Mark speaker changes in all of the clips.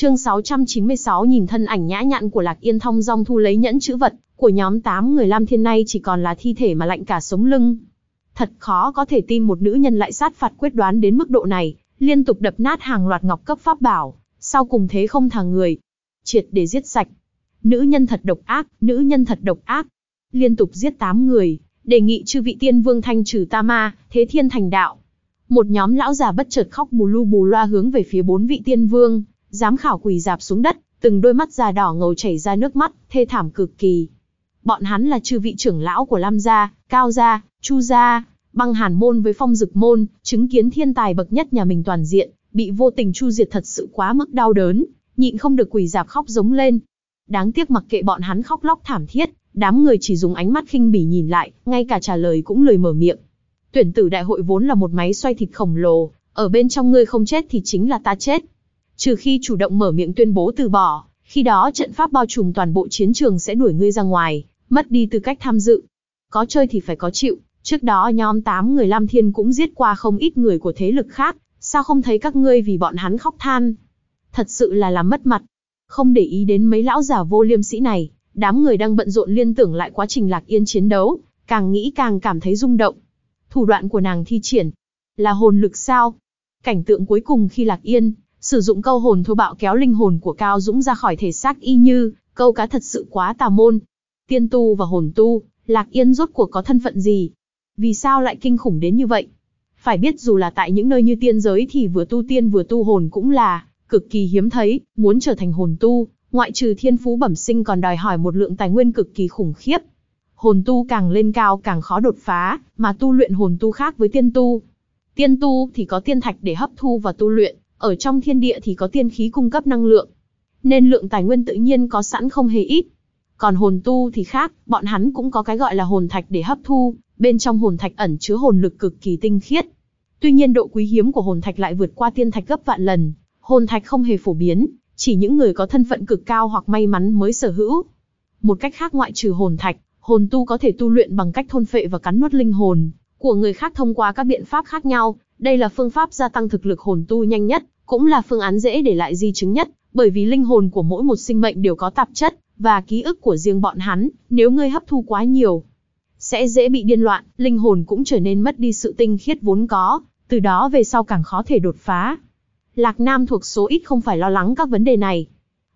Speaker 1: Chương 696 nhìn thân ảnh nhã nhặn của Lạc Yên thong dong thu lấy nhẫn chữ vật của nhóm 8 người Lam Thiên nay chỉ còn là thi thể mà lạnh cả sống lưng. Thật khó có thể tin một nữ nhân lại sát phạt quyết đoán đến mức độ này, liên tục đập nát hàng loạt ngọc cấp pháp bảo, sau cùng thế không thả người. Triệt để giết sạch. Nữ nhân thật độc ác, nữ nhân thật độc ác. Liên tục giết 8 người, đề nghị chư vị tiên vương thanh trừ ta ma, thế thiên thành đạo. Một nhóm lão già bất chợt khóc bù lu bù loa hướng về phía bốn vị tiên vương, giám khảo quỳ dạp xuống đất, từng đôi mắt già đỏ ngầu chảy ra nước mắt, thê thảm cực kỳ. Bọn hắn là chư vị trưởng lão của Lam gia, Cao gia, Chu gia, băng hàn môn với phong dực môn, chứng kiến thiên tài bậc nhất nhà mình toàn diện, bị vô tình chu diệt thật sự quá mức đau đớn, nhịn không được quỳ dạp khóc giống lên. Đáng tiếc mặc kệ bọn hắn khóc lóc thảm thiết, đám người chỉ dùng ánh mắt khinh bỉ nhìn lại, ngay cả trả lời cũng lười mở miệng. Tuyển tử đại hội vốn là một máy xoay thịt khổng lồ, ở bên trong ngươi không chết thì chính là ta chết. Trừ khi chủ động mở miệng tuyên bố từ bỏ, khi đó trận pháp bao trùm toàn bộ chiến trường sẽ đuổi ngươi ra ngoài, mất đi tư cách tham dự. Có chơi thì phải có chịu, trước đó nhóm 8 người Lam Thiên cũng giết qua không ít người của thế lực khác, sao không thấy các ngươi vì bọn hắn khóc than. Thật sự là làm mất mặt. Không để ý đến mấy lão giả vô liêm sĩ này, đám người đang bận rộn liên tưởng lại quá trình Lạc Yên chiến đấu, càng nghĩ càng cảm thấy rung động. Thủ đoạn của nàng thi triển, là hồn lực sao? Cảnh tượng cuối cùng khi Lạc Yên, sử dụng câu hồn thô bạo kéo linh hồn của Cao Dũng ra khỏi thể xác y như, câu cá thật sự quá tà môn. Tiên tu và hồn tu, Lạc Yên rốt cuộc có thân phận gì? Vì sao lại kinh khủng đến như vậy? Phải biết dù là tại những nơi như tiên giới thì vừa tu tiên vừa tu hồn cũng là cực kỳ hiếm thấy, muốn trở thành hồn tu, ngoại trừ thiên phú bẩm sinh còn đòi hỏi một lượng tài nguyên cực kỳ khủng khiếp. Hồn tu càng lên cao càng khó đột phá, mà tu luyện hồn tu khác với tiên tu. Tiên tu thì có tiên thạch để hấp thu và tu luyện, ở trong thiên địa thì có tiên khí cung cấp năng lượng. Nên lượng tài nguyên tự nhiên có sẵn không hề ít. Còn hồn tu thì khác, bọn hắn cũng có cái gọi là hồn thạch để hấp thu, bên trong hồn thạch ẩn chứa hồn lực cực kỳ tinh khiết. Tuy nhiên độ quý hiếm của hồn thạch lại vượt qua tiên thạch gấp vạn lần, hồn thạch không hề phổ biến, chỉ những người có thân phận cực cao hoặc may mắn mới sở hữu. Một cách khác ngoại trừ hồn thạch, hồn tu có thể tu luyện bằng cách thôn phệ và cắn nuốt linh hồn của người khác thông qua các biện pháp khác nhau. Đây là phương pháp gia tăng thực lực hồn tu nhanh nhất, cũng là phương án dễ để lại di chứng nhất, bởi vì linh hồn của mỗi một sinh mệnh đều có tạp chất và ký ức của riêng bọn hắn, nếu ngươi hấp thu quá nhiều, sẽ dễ bị điên loạn, linh hồn cũng trở nên mất đi sự tinh khiết vốn có, từ đó về sau càng khó thể đột phá. Lạc Nam thuộc số ít không phải lo lắng các vấn đề này.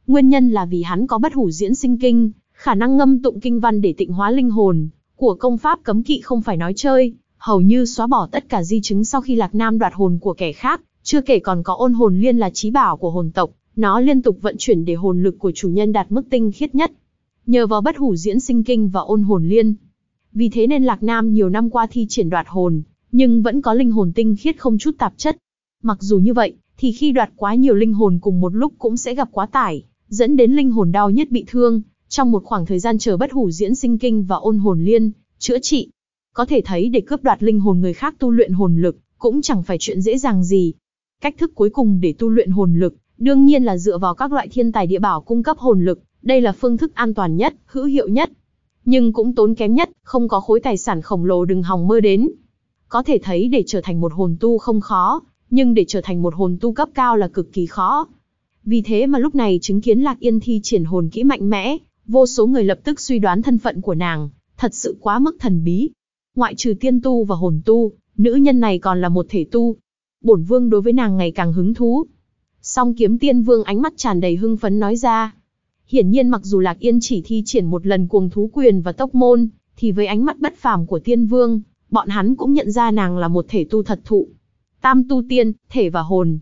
Speaker 1: Nguyên nhân là vì hắn có bất hủ diễn sinh kinh, khả năng ngâm tụng kinh văn để tịnh hóa linh hồn, của công pháp cấm kỵ không phải nói chơi, hầu như xóa bỏ tất cả di chứng sau khi Lạc Nam đoạt hồn của kẻ khác, chưa kể còn có ôn hồn liên là trí bảo của hồn tộc, nó liên tục vận chuyển để hồn lực của chủ nhân đạt mức tinh khiết nhất. Nhờ vào bất hủ diễn sinh kinh và ôn hồn liên. Vì thế nên Lạc Nam nhiều năm qua thi triển đoạt hồn, nhưng vẫn có linh hồn tinh khiết không chút tạp chất. Mặc dù như vậy, thì khi đoạt quá nhiều linh hồn cùng một lúc cũng sẽ gặp quá tải, dẫn đến linh hồn đau nhất bị thương, trong một khoảng thời gian chờ bất hủ diễn sinh kinh và ôn hồn liên, chữa trị. Có thể thấy để cướp đoạt linh hồn người khác tu luyện hồn lực, cũng chẳng phải chuyện dễ dàng gì. Cách thức cuối cùng để tu luyện hồn lực, đương nhiên là dựa vào các loại thiên tài địa bảo cung cấp hồn lực, đây là phương thức an toàn nhất, hữu hiệu nhất. Nhưng cũng tốn kém nhất, không có khối tài sản khổng lồ đừng hòng mơ đến. Có thể thấy để trở thành một hồn tu không khó, nhưng để trở thành một hồn tu cấp cao là cực kỳ khó. Vì thế mà lúc này chứng kiến Lạc Yên thi triển hồn kỹ mạnh mẽ, vô số người lập tức suy đoán thân phận của nàng, thật sự quá mức thần bí. Ngoại trừ tiên tu và hồn tu, nữ nhân này còn là một thể tu. Bổn vương đối với nàng ngày càng hứng thú. Song kiếm tiên vương ánh mắt tràn đầy hưng phấn nói ra. Hiển nhiên mặc dù Lạc Yên chỉ thi triển một lần cuồng thú quyền và tốc môn, thì với ánh mắt bất phàm của tiên vương, bọn hắn cũng nhận ra nàng là một thể tu thật thụ. Tam tu tiên, thể và hồn.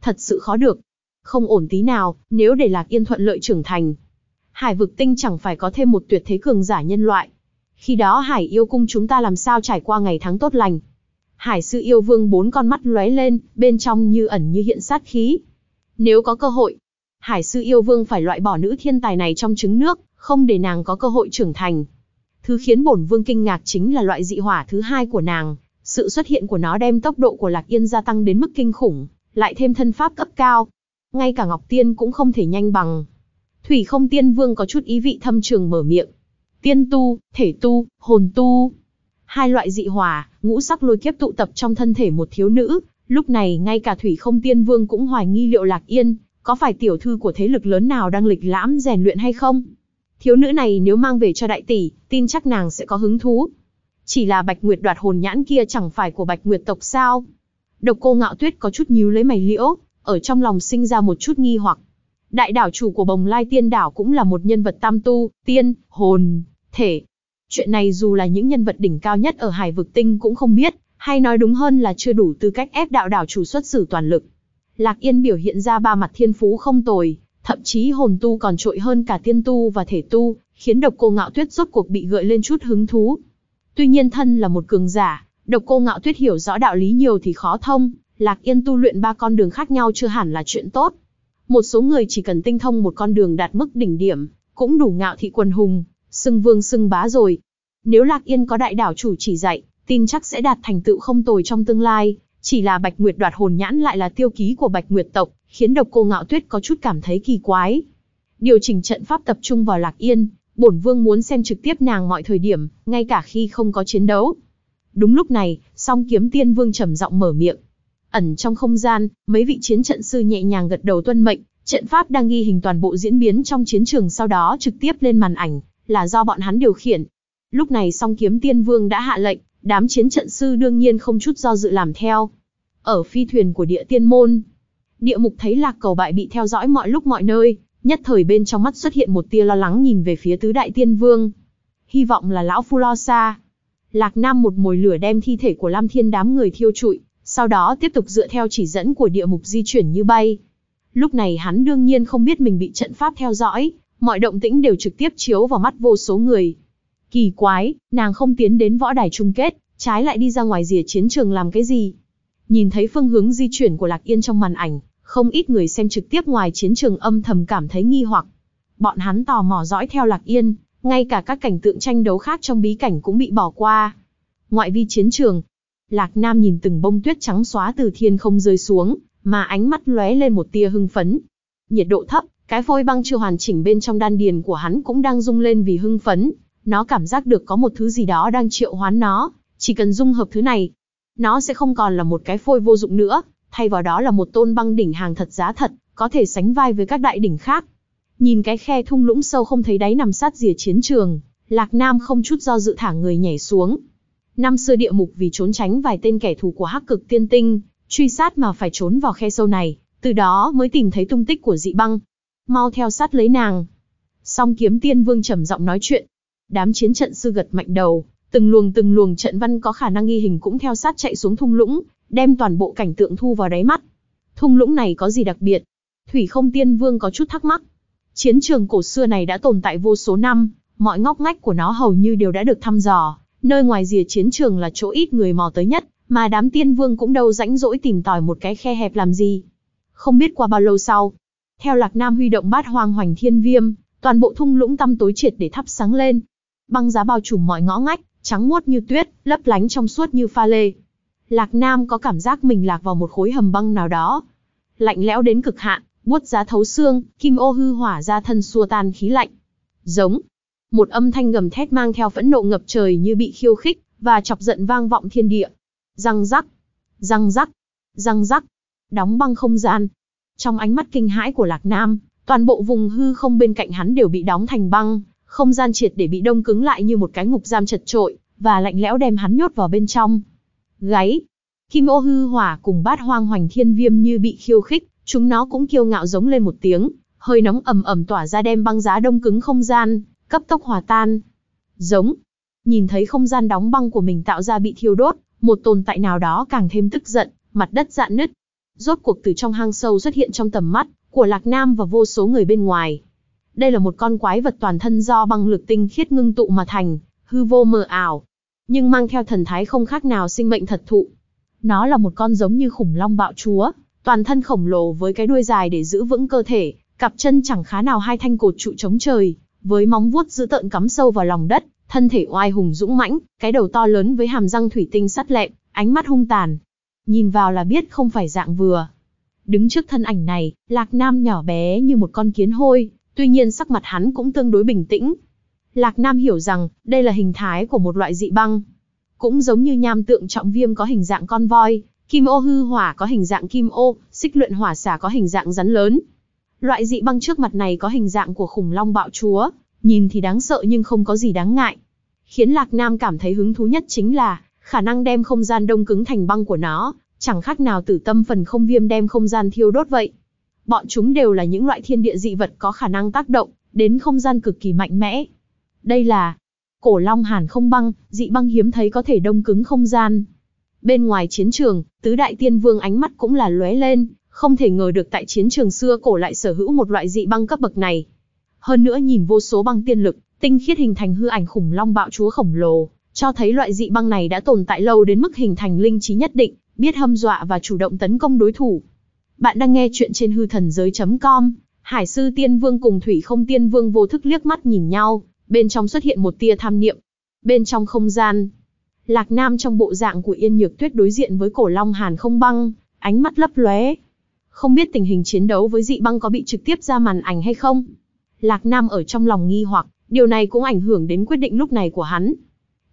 Speaker 1: Thật sự khó được. Không ổn tí nào, nếu để Lạc Yên thuận lợi trưởng thành. Hải vực tinh chẳng phải có thêm một tuyệt thế cường giả nhân loại. Khi đó Hải yêu cung chúng ta làm sao trải qua ngày tháng tốt lành. Hải sư yêu vương bốn con mắt lóe lên, bên trong như ẩn như hiện sát khí. Nếu có cơ hội, Hải sư yêu vương phải loại bỏ nữ thiên tài này trong trứng nước, không để nàng có cơ hội trưởng thành. Thứ khiến bổn vương kinh ngạc chính là loại dị hỏa thứ hai của nàng, sự xuất hiện của nó đem tốc độ của Lạc Yên gia tăng đến mức kinh khủng, lại thêm thân pháp cấp cao. Ngay cả Ngọc Tiên cũng không thể nhanh bằng. Thủy không tiên vương có chút ý vị thâm trường mở miệng. Tiên tu, thể tu, hồn tu. Hai loại dị hỏa, ngũ sắc lôi kiếp tụ tập trong thân thể một thiếu nữ. Lúc này ngay cả thủy không tiên vương cũng hoài nghi liệu Lạc Yên có phải tiểu thư của thế lực lớn nào đang lịch lãm rèn luyện hay không? Thiếu nữ này nếu mang về cho đại tỷ, tin chắc nàng sẽ có hứng thú. Chỉ là Bạch Nguyệt đoạt hồn nhãn kia chẳng phải của Bạch Nguyệt tộc sao? Độc cô ngạo tuyết có chút nhíu lấy mày liễu, ở trong lòng sinh ra một chút nghi hoặc. Đại đảo chủ của bồng lai tiên đảo cũng là một nhân vật tam tu, tiên, hồn, thể. Chuyện này dù là những nhân vật đỉnh cao nhất ở hải vực tinh cũng không biết, hay nói đúng hơn là chưa đủ tư cách ép đạo đảo chủ xuất xử toàn lực. Lạc Yên biểu hiện ra ba mặt thiên phú không tồi, thậm chí hồn tu còn trội hơn cả tiên tu và thể tu, khiến độc cô ngạo tuyết rốt cuộc bị gợi lên chút hứng thú. Tuy nhiên thân là một cường giả, độc cô ngạo tuyết hiểu rõ đạo lý nhiều thì khó thông, Lạc Yên tu luyện ba con đường khác nhau chưa hẳn là chuyện tốt. Một số người chỉ cần tinh thông một con đường đạt mức đỉnh điểm, cũng đủ ngạo thị quần hùng, xưng vương xưng bá rồi. Nếu Lạc Yên có đại đảo chủ chỉ dạy, tin chắc sẽ đạt thành tựu không tồi trong tương lai, chỉ là Bạch Nguyệt đoạt hồn nhãn lại là tiêu ký của Bạch Nguyệt tộc, khiến độc cô ngạo tuyết có chút cảm thấy kỳ quái. Điều chỉnh trận pháp tập trung vào Lạc Yên, bổn vương muốn xem trực tiếp nàng mọi thời điểm, ngay cả khi không có chiến đấu. Đúng lúc này, song kiếm tiên vương trầm giọng mở miệng. Ẩn trong không gian, mấy vị chiến trận sư nhẹ nhàng gật đầu tuân mệnh, trận pháp đang ghi hình toàn bộ diễn biến trong chiến trường sau đó trực tiếp lên màn ảnh, là do bọn hắn điều khiển. Lúc này song kiếm tiên vương đã hạ lệnh, đám chiến trận sư đương nhiên không chút do dự làm theo. Ở phi thuyền của địa tiên môn, địa mục thấy lạc cầu bại bị theo dõi mọi lúc mọi nơi, nhất thời bên trong mắt xuất hiện một tia lo lắng nhìn về phía tứ đại tiên vương. Hy vọng là lão phu lo xa. Lạc Nam một mồi lửa đem thi thể của Lam Thiên đám người thiêu trụi, sau đó tiếp tục dựa theo chỉ dẫn của địa mục di chuyển như bay. Lúc này hắn đương nhiên không biết mình bị trận pháp theo dõi, mọi động tĩnh đều trực tiếp chiếu vào mắt vô số người. Kỳ quái, nàng không tiến đến võ đài chung kết, trái lại đi ra ngoài rìa chiến trường làm cái gì? Nhìn thấy phương hướng di chuyển của Lạc Yên trong màn ảnh, không ít người xem trực tiếp ngoài chiến trường âm thầm cảm thấy nghi hoặc. Bọn hắn tò mò dõi theo Lạc Yên, ngay cả các cảnh tượng tranh đấu khác trong bí cảnh cũng bị bỏ qua. Ngoại vi chiến trường, Lạc Nam nhìn từng bông tuyết trắng xóa từ thiên không rơi xuống, mà ánh mắt lóe lên một tia hưng phấn. Nhiệt độ thấp, cái phôi băng chưa hoàn chỉnh bên trong đan điền của hắn cũng đang rung lên vì hưng phấn. Nó cảm giác được có một thứ gì đó đang triệu hoán nó, chỉ cần dung hợp thứ này, nó sẽ không còn là một cái phôi vô dụng nữa, thay vào đó là một tôn băng đỉnh hàng thật giá thật, có thể sánh vai với các đại đỉnh khác. Nhìn cái khe thung lũng sâu không thấy đáy nằm sát rìa chiến trường, Lạc Nam không chút do dự thả người nhảy xuống. Năm xưa địa mục vì trốn tránh vài tên kẻ thù của Hắc Cực Tiên Tinh, truy sát mà phải trốn vào khe sâu này, từ đó mới tìm thấy tung tích của dị băng. Mau theo sát lấy nàng. Song kiếm tiên vương trầm giọng nói chuyện. Đám chiến trận sư gật mạnh đầu, từng luồng từng luồng trận văn có khả năng ghi hình cũng theo sát chạy xuống thung lũng, đem toàn bộ cảnh tượng thu vào đáy mắt. Thung lũng này có gì đặc biệt? Thủy không tiên vương có chút thắc mắc. Chiến trường cổ xưa này đã tồn tại vô số năm, mọi ngóc ngách của nó hầu như đều đã được thăm dò, nơi ngoài rìa chiến trường là chỗ ít người mò tới nhất, mà đám tiên vương cũng đâu rãnh rỗi tìm tòi một cái khe hẹp làm gì. Không biết qua bao lâu sau, theo Lạc Nam huy động bát hoang hoành thiên viêm, toàn bộ thung lũng tăm tối triệt để thắp sáng lên. Băng giá bao trùm mọi ngõ ngách, trắng muốt như tuyết, lấp lánh trong suốt như pha lê. Lạc Nam có cảm giác mình lạc vào một khối hầm băng nào đó. Lạnh lẽo đến cực hạn, buốt giá thấu xương, kim ô hư hỏa ra thân xua tan khí lạnh. Giống. Một âm thanh gầm thét mang theo phẫn nộ ngập trời như bị khiêu khích, và chọc giận vang vọng thiên địa. Răng rắc. Răng rắc. Răng rắc. Đóng băng không gian. Trong ánh mắt kinh hãi của Lạc Nam, toàn bộ vùng hư không bên cạnh hắn đều bị đóng thành băng, không gian triệt để bị đông cứng lại như một cái ngục giam chật trội, và lạnh lẽo đem hắn nhốt vào bên trong. Gáy. Kim ô hư hỏa cùng bát hoang hoành thiên viêm như bị khiêu khích, chúng nó cũng kiêu ngạo giống lên một tiếng, hơi nóng ầm ầm tỏa ra đem băng giá đông cứng không gian, cấp tốc hòa tan. Giống. Nhìn thấy không gian đóng băng của mình tạo ra bị thiêu đốt, một tồn tại nào đó càng thêm tức giận, mặt đất dạn nứt. Rốt cuộc từ trong hang sâu xuất hiện trong tầm mắt của Lạc Nam và vô số người bên ngoài. Đây là một con quái vật toàn thân do băng lực tinh khiết ngưng tụ mà thành, hư vô mờ ảo, nhưng mang theo thần thái không khác nào sinh mệnh thật thụ. Nó là một con giống như khủng long bạo chúa, toàn thân khổng lồ với cái đuôi dài để giữ vững cơ thể, cặp chân chẳng khá nào hai thanh cột trụ chống trời, với móng vuốt dữ tợn cắm sâu vào lòng đất, thân thể oai hùng dũng mãnh, cái đầu to lớn với hàm răng thủy tinh sắt lẹm, ánh mắt hung tàn. Nhìn vào là biết không phải dạng vừa. Đứng trước thân ảnh này, Lạc Nam nhỏ bé như một con kiến hôi, tuy nhiên sắc mặt hắn cũng tương đối bình tĩnh. Lạc Nam hiểu rằng, đây là hình thái của một loại dị băng. Cũng giống như nham tượng trọng viêm có hình dạng con voi, kim ô hư hỏa có hình dạng kim ô, xích luyện hỏa xả có hình dạng rắn lớn. Loại dị băng trước mặt này có hình dạng của khủng long bạo chúa, nhìn thì đáng sợ nhưng không có gì đáng ngại. Khiến Lạc Nam cảm thấy hứng thú nhất chính là, khả năng đem không gian đông cứng thành băng của nó, chẳng khác nào tử tâm phần không viêm đem không gian thiêu đốt vậy. Bọn chúng đều là những loại thiên địa dị vật có khả năng tác động đến không gian cực kỳ mạnh mẽ. Đây là cổ long hàn không băng, dị băng hiếm thấy có thể đông cứng không gian. Bên ngoài chiến trường, tứ đại tiên vương ánh mắt cũng là lóe lên, không thể ngờ được tại chiến trường xưa cổ lại sở hữu một loại dị băng cấp bậc này. Hơn nữa nhìn vô số băng tiên lực, tinh khiết hình thành hư ảnh khủng long bạo chúa khổng lồ, cho thấy loại dị băng này đã tồn tại lâu đến mức hình thành linh trí nhất định, biết hâm dọa và chủ động tấn công đối thủ. Bạn đang nghe chuyện trên hư thần giới.com, Hải sư tiên vương cùng thủy không tiên vương vô thức liếc mắt nhìn nhau, bên trong xuất hiện một tia tham niệm. Bên trong không gian, Lạc Nam trong bộ dạng của Yên Nhược Tuyết đối diện với cổ long hàn không băng, ánh mắt lấp lóe. Không biết tình hình chiến đấu với dị băng có bị trực tiếp ra màn ảnh hay không? Lạc Nam ở trong lòng nghi hoặc, điều này cũng ảnh hưởng đến quyết định lúc này của hắn.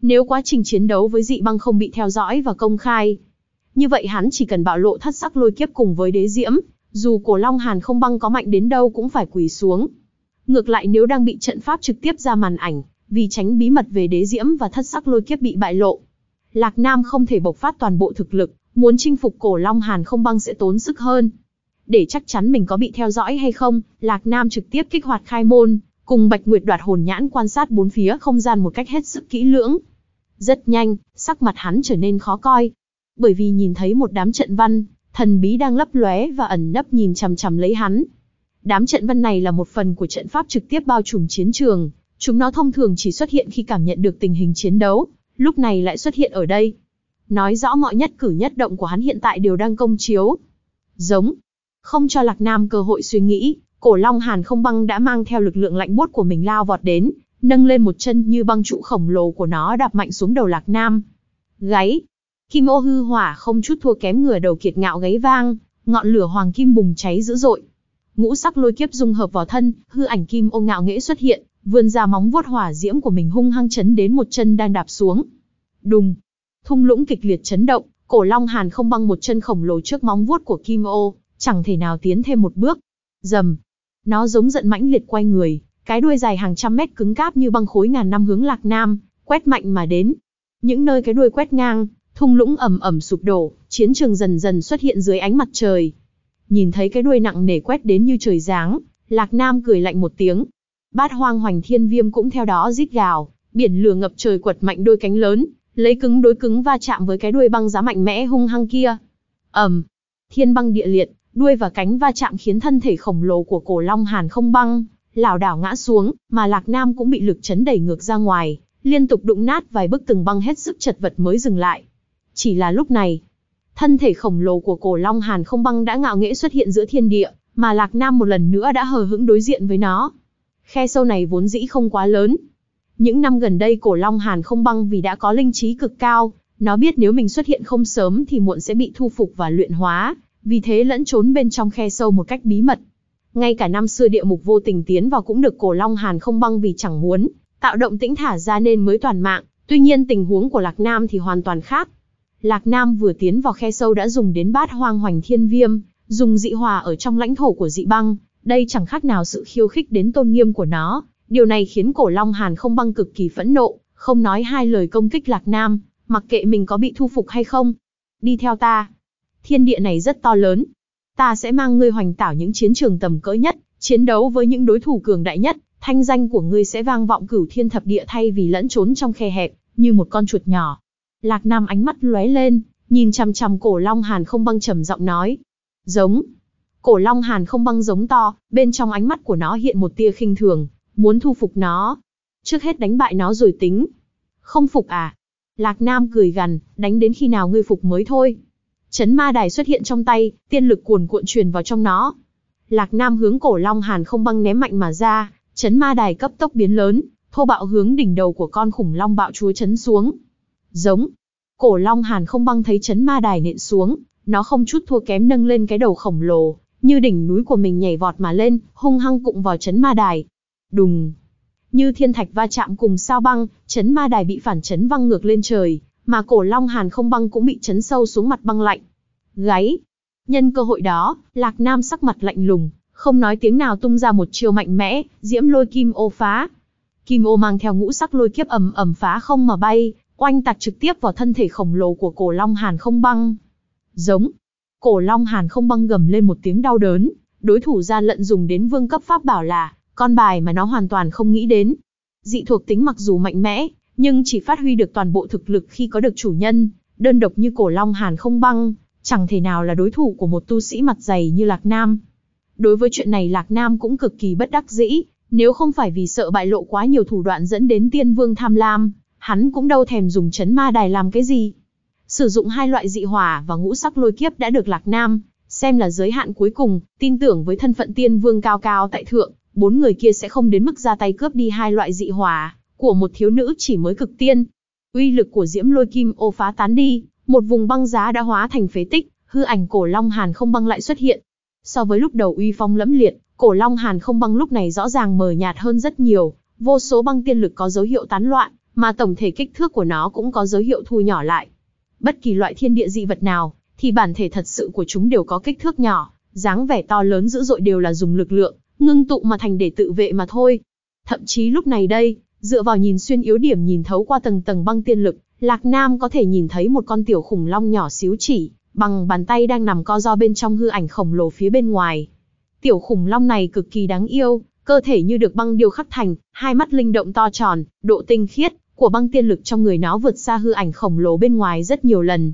Speaker 1: Nếu quá trình chiến đấu với dị băng không bị theo dõi và công khai, như vậy hắn chỉ cần bạo lộ thất sắc lôi kiếp cùng với đế diễm, dù cổ long hàn không băng có mạnh đến đâu cũng phải quỳ xuống. Ngược lại nếu đang bị trận pháp trực tiếp ra màn ảnh, vì tránh bí mật về đế diễm và thất sắc lôi kiếp bị bại lộ, Lạc Nam không thể bộc phát toàn bộ thực lực, muốn chinh phục cổ long hàn không băng sẽ tốn sức hơn. Để chắc chắn mình có bị theo dõi hay không, Lạc Nam trực tiếp kích hoạt khai môn, cùng Bạch Nguyệt đoạt hồn nhãn quan sát bốn phía không gian một cách hết sức kỹ lưỡng. Rất nhanh, sắc mặt hắn trở nên khó coi. Bởi vì nhìn thấy một đám trận văn, thần bí đang lấp lóe và ẩn nấp nhìn chằm chằm lấy hắn. Đám trận văn này là một phần của trận pháp trực tiếp bao trùm chiến trường, chúng nó thông thường chỉ xuất hiện khi cảm nhận được tình hình chiến đấu, lúc này lại xuất hiện ở đây. Nói rõ mọi nhất cử nhất động của hắn hiện tại đều đang công chiếu. Giống. Không cho Lạc Nam cơ hội suy nghĩ, cổ long hàn không băng đã mang theo lực lượng lạnh buốt của mình lao vọt đến, nâng lên một chân như băng trụ khổng lồ của nó đạp mạnh xuống đầu Lạc Nam. Gáy. Kim ô hư hỏa không chút thua kém ngửa đầu kiệt ngạo gáy vang, ngọn lửa hoàng kim bùng cháy dữ dội. Ngũ sắc lôi kiếp dung hợp vào thân, hư ảnh kim ô ngạo nghễ xuất hiện, vươn ra móng vuốt hỏa diễm của mình hung hăng chấn đến một chân đang đạp xuống. Đùng, thung lũng kịch liệt chấn động, cổ long hàn không băng một chân khổng lồ trước móng vuốt của kim ô, chẳng thể nào tiến thêm một bước. Dầm, nó giống giận mãnh liệt quay người, cái đuôi dài hàng trăm mét cứng cáp như băng khối ngàn năm hướng lạc nam, quét mạnh mà đến. Những nơi cái đuôi quét ngang, thung lũng ẩm ẩm sụp đổ, chiến trường dần dần xuất hiện dưới ánh mặt trời. Nhìn thấy cái đuôi nặng nề quét đến như trời giáng, Lạc Nam cười lạnh một tiếng, Bát hoang hoành thiên viêm cũng theo đó rít gào, biển lửa ngập trời quật mạnh đôi cánh lớn, lấy cứng đối cứng va chạm với cái đuôi băng giá mạnh mẽ hung hăng kia. ầm, thiên băng địa liệt, đuôi và cánh va chạm khiến thân thể khổng lồ của cổ long hàn không băng, lảo đảo ngã xuống, mà lạc nam cũng bị lực chấn đẩy ngược ra ngoài, liên tục đụng nát vài bức tường băng hết sức chật vật mới dừng lại. Chỉ là lúc này, thân thể khổng lồ của cổ long hàn không băng đã ngạo nghễ xuất hiện giữa thiên địa, mà lạc nam một lần nữa đã hờ hững đối diện với nó. Khe sâu này vốn dĩ không quá lớn. Những năm gần đây cổ Long Hàn không băng vì đã có linh trí cực cao, nó biết nếu mình xuất hiện không sớm thì muộn sẽ bị thu phục và luyện hóa, vì thế lẫn trốn bên trong khe sâu một cách bí mật. Ngay cả năm xưa địa mục vô tình tiến vào cũng được cổ Long Hàn không băng vì chẳng muốn, tạo động tĩnh thả ra nên mới toàn mạng, tuy nhiên tình huống của Lạc Nam thì hoàn toàn khác. Lạc Nam vừa tiến vào khe sâu đã dùng đến bát hoang hoành thiên viêm, dùng dị hòa ở trong lãnh thổ của dị băng, đây chẳng khác nào sự khiêu khích đến tôn nghiêm của nó. Điều này khiến cổ Long Hàn không băng cực kỳ phẫn nộ, không nói hai lời công kích Lạc Nam, mặc kệ mình có bị thu phục hay không. Đi theo ta. Thiên địa này rất to lớn. Ta sẽ mang ngươi hoành tảo những chiến trường tầm cỡ nhất, chiến đấu với những đối thủ cường đại nhất, thanh danh của ngươi sẽ vang vọng cửu thiên thập địa thay vì lẫn trốn trong khe hẹp, như một con chuột nhỏ. Lạc Nam ánh mắt lóe lên, nhìn chằm chằm cổ Long Hàn không băng trầm giọng nói. Giống, Cổ Long Hàn không băng giống to, bên trong ánh mắt của nó hiện một tia khinh thường, muốn thu phục nó. Trước hết đánh bại nó rồi tính. Không phục à? Lạc Nam cười gằn, đánh đến khi nào ngươi phục mới thôi. Chấn ma đài xuất hiện trong tay, tiên lực cuồn cuộn truyền vào trong nó. Lạc Nam hướng cổ Long Hàn không băng ném mạnh mà ra, chấn ma đài cấp tốc biến lớn, thô bạo hướng đỉnh đầu của con khủng long bạo chúa chấn xuống. Giống. Cổ Long Hàn không băng thấy chấn ma đài nện xuống, nó không chút thua kém nâng lên cái đầu khổng lồ, như đỉnh núi của mình nhảy vọt mà lên, hung hăng cụng vào chấn ma đài. Đùng! Như thiên thạch va chạm cùng sao băng, chấn ma đài bị phản chấn văng ngược lên trời, mà cổ long hàn không băng cũng bị chấn sâu xuống mặt băng lạnh. Gáy! Nhân cơ hội đó, Lạc Nam sắc mặt lạnh lùng, không nói tiếng nào tung ra một chiêu mạnh mẽ, diễm lôi kim ô phá. Kim ô mang theo ngũ sắc lôi kiếp ầm ầm phá không mà bay, oanh tạc trực tiếp vào thân thể khổng lồ của cổ long hàn không băng. Giống. Cổ long hàn không băng gầm lên một tiếng đau đớn, đối thủ ra lận dùng đến vương cấp pháp bảo là, con bài mà nó hoàn toàn không nghĩ đến. Dị thuộc tính mặc dù mạnh mẽ, nhưng chỉ phát huy được toàn bộ thực lực khi có được chủ nhân, đơn độc như cổ long hàn không băng, chẳng thể nào là đối thủ của một tu sĩ mặt dày như Lạc Nam. Đối với chuyện này Lạc Nam cũng cực kỳ bất đắc dĩ, nếu không phải vì sợ bại lộ quá nhiều thủ đoạn dẫn đến tiên vương tham lam, hắn cũng đâu thèm dùng chấn ma đài làm cái gì. Sử dụng hai loại dị hỏa và ngũ sắc lôi kiếp đã được Lạc Nam, xem là giới hạn cuối cùng, tin tưởng với thân phận tiên vương cao cao tại thượng, bốn người kia sẽ không đến mức ra tay cướp đi hai loại dị hỏa của một thiếu nữ chỉ mới cực tiên. Uy lực của diễm lôi kim ô phá tán đi, một vùng băng giá đã hóa thành phế tích, hư ảnh cổ long hàn không băng lại xuất hiện. So với lúc đầu uy phong lẫm liệt, cổ long hàn không băng lúc này rõ ràng mờ nhạt hơn rất nhiều, vô số băng tiên lực có dấu hiệu tán loạn, mà tổng thể kích thước của nó cũng có dấu hiệu thu nhỏ lại. Bất kỳ loại thiên địa dị vật nào, thì bản thể thật sự của chúng đều có kích thước nhỏ, dáng vẻ to lớn dữ dội đều là dùng lực lượng, ngưng tụ mà thành để tự vệ mà thôi. Thậm chí lúc này đây, dựa vào nhìn xuyên yếu điểm nhìn thấu qua tầng tầng băng tiên lực, Lạc Nam có thể nhìn thấy một con tiểu khủng long nhỏ xíu chỉ, bằng bàn tay đang nằm co do bên trong hư ảnh khổng lồ phía bên ngoài. Tiểu khủng long này cực kỳ đáng yêu, cơ thể như được băng điêu khắc thành, hai mắt linh động to tròn, độ tinh khiết của băng tiên lực trong người nó vượt xa hư ảnh khổng lồ bên ngoài rất nhiều lần.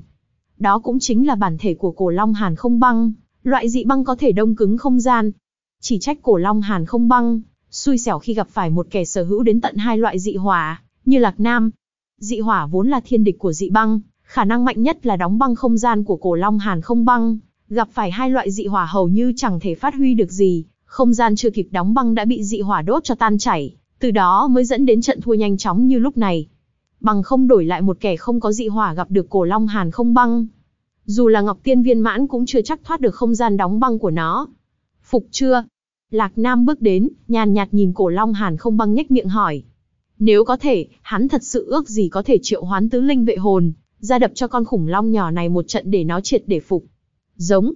Speaker 1: Đó cũng chính là bản thể của cổ long hàn không băng, loại dị băng có thể đông cứng không gian. Chỉ trách cổ long hàn không băng, xui xẻo khi gặp phải một kẻ sở hữu đến tận hai loại dị hỏa, như Lạc Nam. Dị hỏa vốn là thiên địch của dị băng, khả năng mạnh nhất là đóng băng không gian của cổ long hàn không băng, gặp phải hai loại dị hỏa hầu như chẳng thể phát huy được gì, không gian chưa kịp đóng băng đã bị dị hỏa đốt cho tan chảy, từ đó mới dẫn đến trận thua nhanh chóng như lúc này. Bằng không đổi lại một kẻ không có dị hỏa gặp được cổ long hàn không băng. Dù là Ngọc Tiên viên mãn cũng chưa chắc thoát được không gian đóng băng của nó. Phục chưa? Lạc Nam bước đến, nhàn nhạt nhìn cổ long hàn không băng nhếch miệng hỏi. Nếu có thể, hắn thật sự ước gì có thể triệu hoán tứ linh vệ hồn, ra đập cho con khủng long nhỏ này một trận để nó triệt để phục. Giống.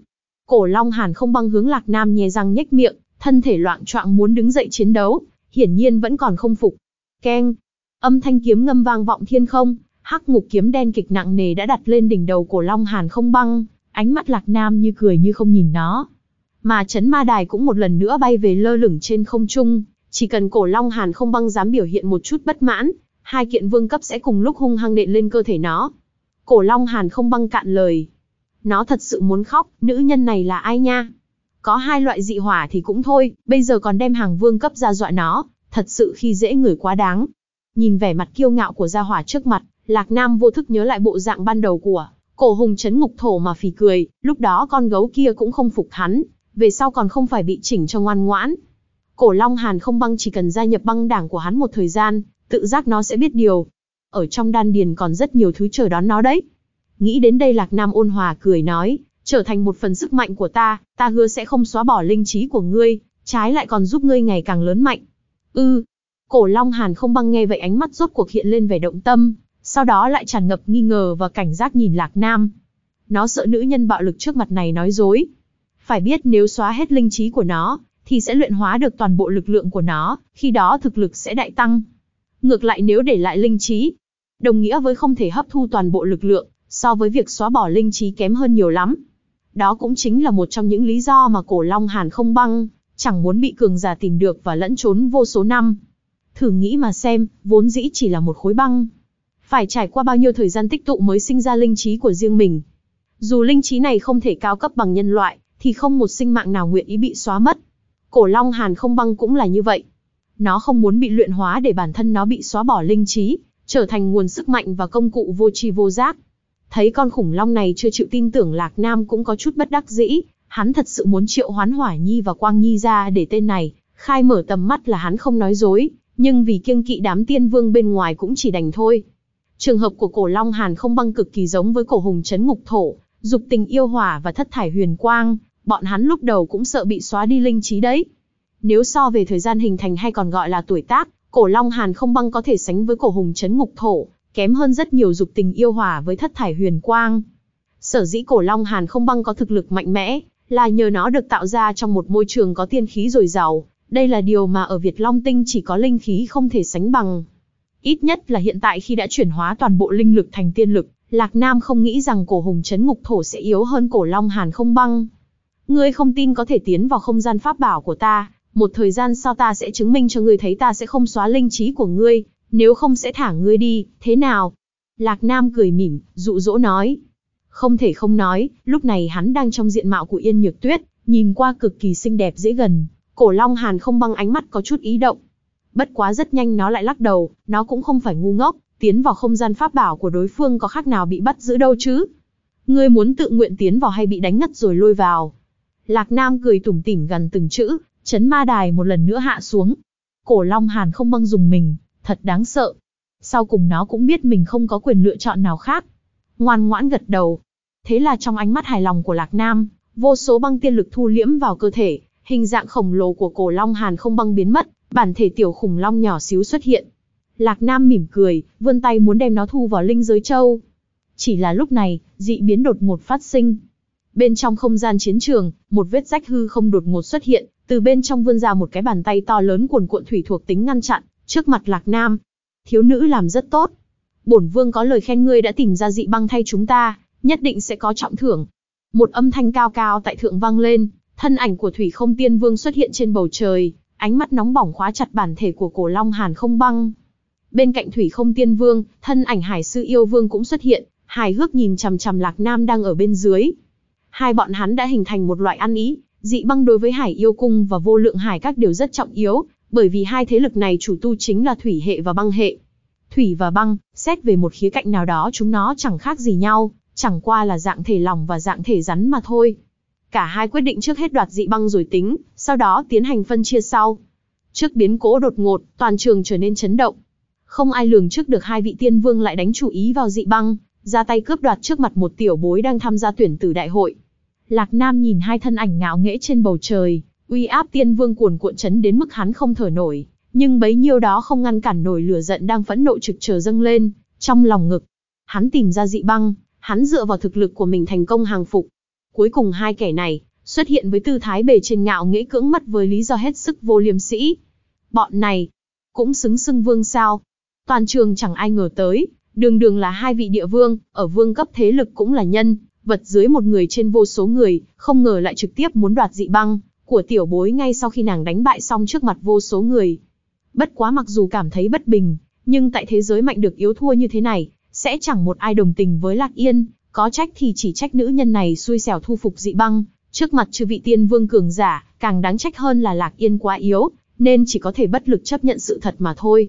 Speaker 1: Cổ long hàn không băng hướng Lạc Nam nhè răng nhếch miệng, thân thể loạn choạng muốn đứng dậy chiến đấu, hiển nhiên vẫn còn không phục. Keng. Âm thanh kiếm ngâm vang vọng thiên không, hắc ngục kiếm đen kịch nặng nề đã đặt lên đỉnh đầu cổ long hàn không băng, ánh mắt Lạc Nam như cười như không nhìn nó. Mà chấn ma đài cũng một lần nữa bay về lơ lửng trên không trung, chỉ cần cổ long hàn không băng dám biểu hiện một chút bất mãn, hai kiện vương cấp sẽ cùng lúc hung hăng nện lên cơ thể nó. Cổ long hàn không băng cạn lời. Nó thật sự muốn khóc, nữ nhân này là ai nha? Có hai loại dị hỏa thì cũng thôi, bây giờ còn đem hàng vương cấp ra dọa nó, thật sự khi dễ người quá đáng. Nhìn vẻ mặt kiêu ngạo của gia hỏa trước mặt, Lạc Nam vô thức nhớ lại bộ dạng ban đầu của cổ hùng chấn ngục thổ mà phì cười, lúc đó con gấu kia cũng không phục hắn, về sau còn không phải bị chỉnh cho ngoan ngoãn. Cổ Long Hàn không băng chỉ cần gia nhập băng đảng của hắn một thời gian, tự giác nó sẽ biết điều. Ở trong đan điền còn rất nhiều thứ chờ đón nó đấy. Nghĩ đến đây Lạc Nam ôn hòa cười nói, trở thành một phần sức mạnh của ta, ta hứa sẽ không xóa bỏ linh trí của ngươi, trái lại còn giúp ngươi ngày càng lớn mạnh. Ư, ừ. cổ Long Hàn không băng nghe vậy ánh mắt rốt cuộc hiện lên vẻ động tâm, sau đó lại tràn ngập nghi ngờ và cảnh giác nhìn Lạc Nam. Nó sợ nữ nhân bạo lực trước mặt này nói dối. Phải biết nếu xóa hết linh trí của nó, thì sẽ luyện hóa được toàn bộ lực lượng của nó, khi đó thực lực sẽ đại tăng. Ngược lại nếu để lại linh trí, đồng nghĩa với không thể hấp thu toàn bộ lực lượng, so với việc xóa bỏ linh trí kém hơn nhiều lắm. Đó cũng chính là một trong những lý do mà cổ Long Hàn không băng, chẳng muốn bị cường giả tìm được và lẫn trốn vô số năm. Thử nghĩ mà xem, vốn dĩ chỉ là một khối băng. Phải trải qua bao nhiêu thời gian tích tụ mới sinh ra linh trí của riêng mình. Dù linh trí này không thể cao cấp bằng nhân loại, thì không một sinh mạng nào nguyện ý bị xóa mất. Cổ Long Hàn không băng cũng là như vậy. Nó không muốn bị luyện hóa để bản thân nó bị xóa bỏ linh trí, trở thành nguồn sức mạnh và công cụ vô tri vô giác. Thấy con khủng long này chưa chịu tin tưởng Lạc Nam cũng có chút bất đắc dĩ, hắn thật sự muốn triệu hoán Hỏa Nhi và Quang Nhi ra để tên này, khai mở tầm mắt là hắn không nói dối, nhưng vì kiêng kỵ đám tiên vương bên ngoài cũng chỉ đành thôi. Trường hợp của cổ Long Hàn không băng cực kỳ giống với cổ hùng chấn ngục thổ, dục tình yêu hỏa và thất thải huyền quang, bọn hắn lúc đầu cũng sợ bị xóa đi linh trí đấy. Nếu so về thời gian hình thành hay còn gọi là tuổi tác, cổ Long Hàn không băng có thể sánh với cổ hùng chấn ngục thổ, kém hơn rất nhiều dục tình yêu hòa với thất thải huyền quang. Sở dĩ cổ Long Hàn không băng có thực lực mạnh mẽ, là nhờ nó được tạo ra trong một môi trường có tiên khí dồi dào, đây là điều mà ở Việt Long Tinh chỉ có linh khí không thể sánh bằng. Ít nhất là hiện tại khi đã chuyển hóa toàn bộ linh lực thành tiên lực, Lạc Nam không nghĩ rằng cổ hùng chấn ngục thổ sẽ yếu hơn cổ long hàn không băng. Ngươi không tin có thể tiến vào không gian pháp bảo của ta, một thời gian sau ta sẽ chứng minh cho ngươi thấy ta sẽ không xóa linh trí của ngươi, nếu không sẽ thả ngươi đi, thế nào? Lạc Nam cười mỉm, dụ dỗ nói. Không thể không nói, lúc này hắn đang trong diện mạo của Yên Nhược Tuyết, nhìn qua cực kỳ xinh đẹp dễ gần, cổ long hàn không băng ánh mắt có chút ý động. Bất quá rất nhanh nó lại lắc đầu, nó cũng không phải ngu ngốc, tiến vào không gian pháp bảo của đối phương có khác nào bị bắt giữ đâu chứ. Ngươi muốn tự nguyện tiến vào hay bị đánh ngất rồi lôi vào. Lạc Nam cười tủm tỉm gần từng chữ, chấn ma đài một lần nữa hạ xuống. Cổ Long Hàn không băng dùng mình, thật đáng sợ. Sau cùng nó cũng biết mình không có quyền lựa chọn nào khác. Ngoan ngoãn gật đầu. Thế là trong ánh mắt hài lòng của Lạc Nam, vô số băng tiên lực thu liễm vào cơ thể, hình dạng khổng lồ của cổ Long Hàn không băng biến mất, bản thể tiểu khủng long nhỏ xíu xuất hiện. Lạc Nam mỉm cười, vươn tay muốn đem nó thu vào linh giới châu. Chỉ là lúc này, dị biến đột ngột phát sinh. Bên trong không gian chiến trường, một vết rách hư không đột ngột xuất hiện, từ bên trong vươn ra một cái bàn tay to lớn cuồn cuộn thủy thuộc tính ngăn chặn, trước mặt Lạc Nam. Thiếu nữ làm rất tốt. Bổn vương có lời khen ngươi đã tìm ra dị băng thay chúng ta, nhất định sẽ có trọng thưởng. Một âm thanh cao cao tại thượng vang lên, thân ảnh của Thủy Không Tiên Vương xuất hiện trên bầu trời, ánh mắt nóng bỏng khóa chặt bản thể của Cổ Long Hàn không băng. Bên cạnh Thủy Không Tiên Vương, thân ảnh Hải Sư Yêu Vương cũng xuất hiện, hài hước nhìn chằm chằm Lạc Nam đang ở bên dưới. Hai bọn hắn đã hình thành một loại ăn ý, dị băng đối với Hải Yêu Cung và vô lượng hải các đều rất trọng yếu, bởi vì hai thế lực này chủ tu chính là thủy hệ và băng hệ. Thủy và băng, xét về một khía cạnh nào đó chúng nó chẳng khác gì nhau, chẳng qua là dạng thể lỏng và dạng thể rắn mà thôi. Cả hai quyết định trước hết đoạt dị băng rồi tính, sau đó tiến hành phân chia sau. Trước biến cố đột ngột, toàn trường trở nên chấn động. Không ai lường trước được hai vị tiên vương lại đánh chủ ý vào dị băng, ra tay cướp đoạt trước mặt một tiểu bối đang tham gia tuyển tử đại hội. Lạc Nam nhìn hai thân ảnh ngạo nghễ trên bầu trời, uy áp tiên vương cuồn cuộn chấn đến mức hắn không thở nổi, nhưng bấy nhiêu đó không ngăn cản nổi lửa giận đang phẫn nộ trực chờ dâng lên, trong lòng ngực. Hắn tìm ra dị băng, hắn dựa vào thực lực của mình thành công hàng phục. Cuối cùng hai kẻ này, xuất hiện với tư thái bề trên ngạo nghễ cưỡng mắt với lý do hết sức vô liêm sĩ. Bọn này, cũng xứng xưng vương sao. Toàn trường chẳng ai ngờ tới, đường đường là hai vị địa vương, ở vương cấp thế lực cũng là nhân, vật dưới một người trên vô số người, không ngờ lại trực tiếp muốn đoạt dị băng, của tiểu bối ngay sau khi nàng đánh bại xong trước mặt vô số người. Bất quá mặc dù cảm thấy bất bình, nhưng tại thế giới mạnh được yếu thua như thế này, sẽ chẳng một ai đồng tình với Lạc Yên, có trách thì chỉ trách nữ nhân này xui xẻo thu phục dị băng, trước mặt chư vị tiên vương cường giả, càng đáng trách hơn là Lạc Yên quá yếu, nên chỉ có thể bất lực chấp nhận sự thật mà thôi.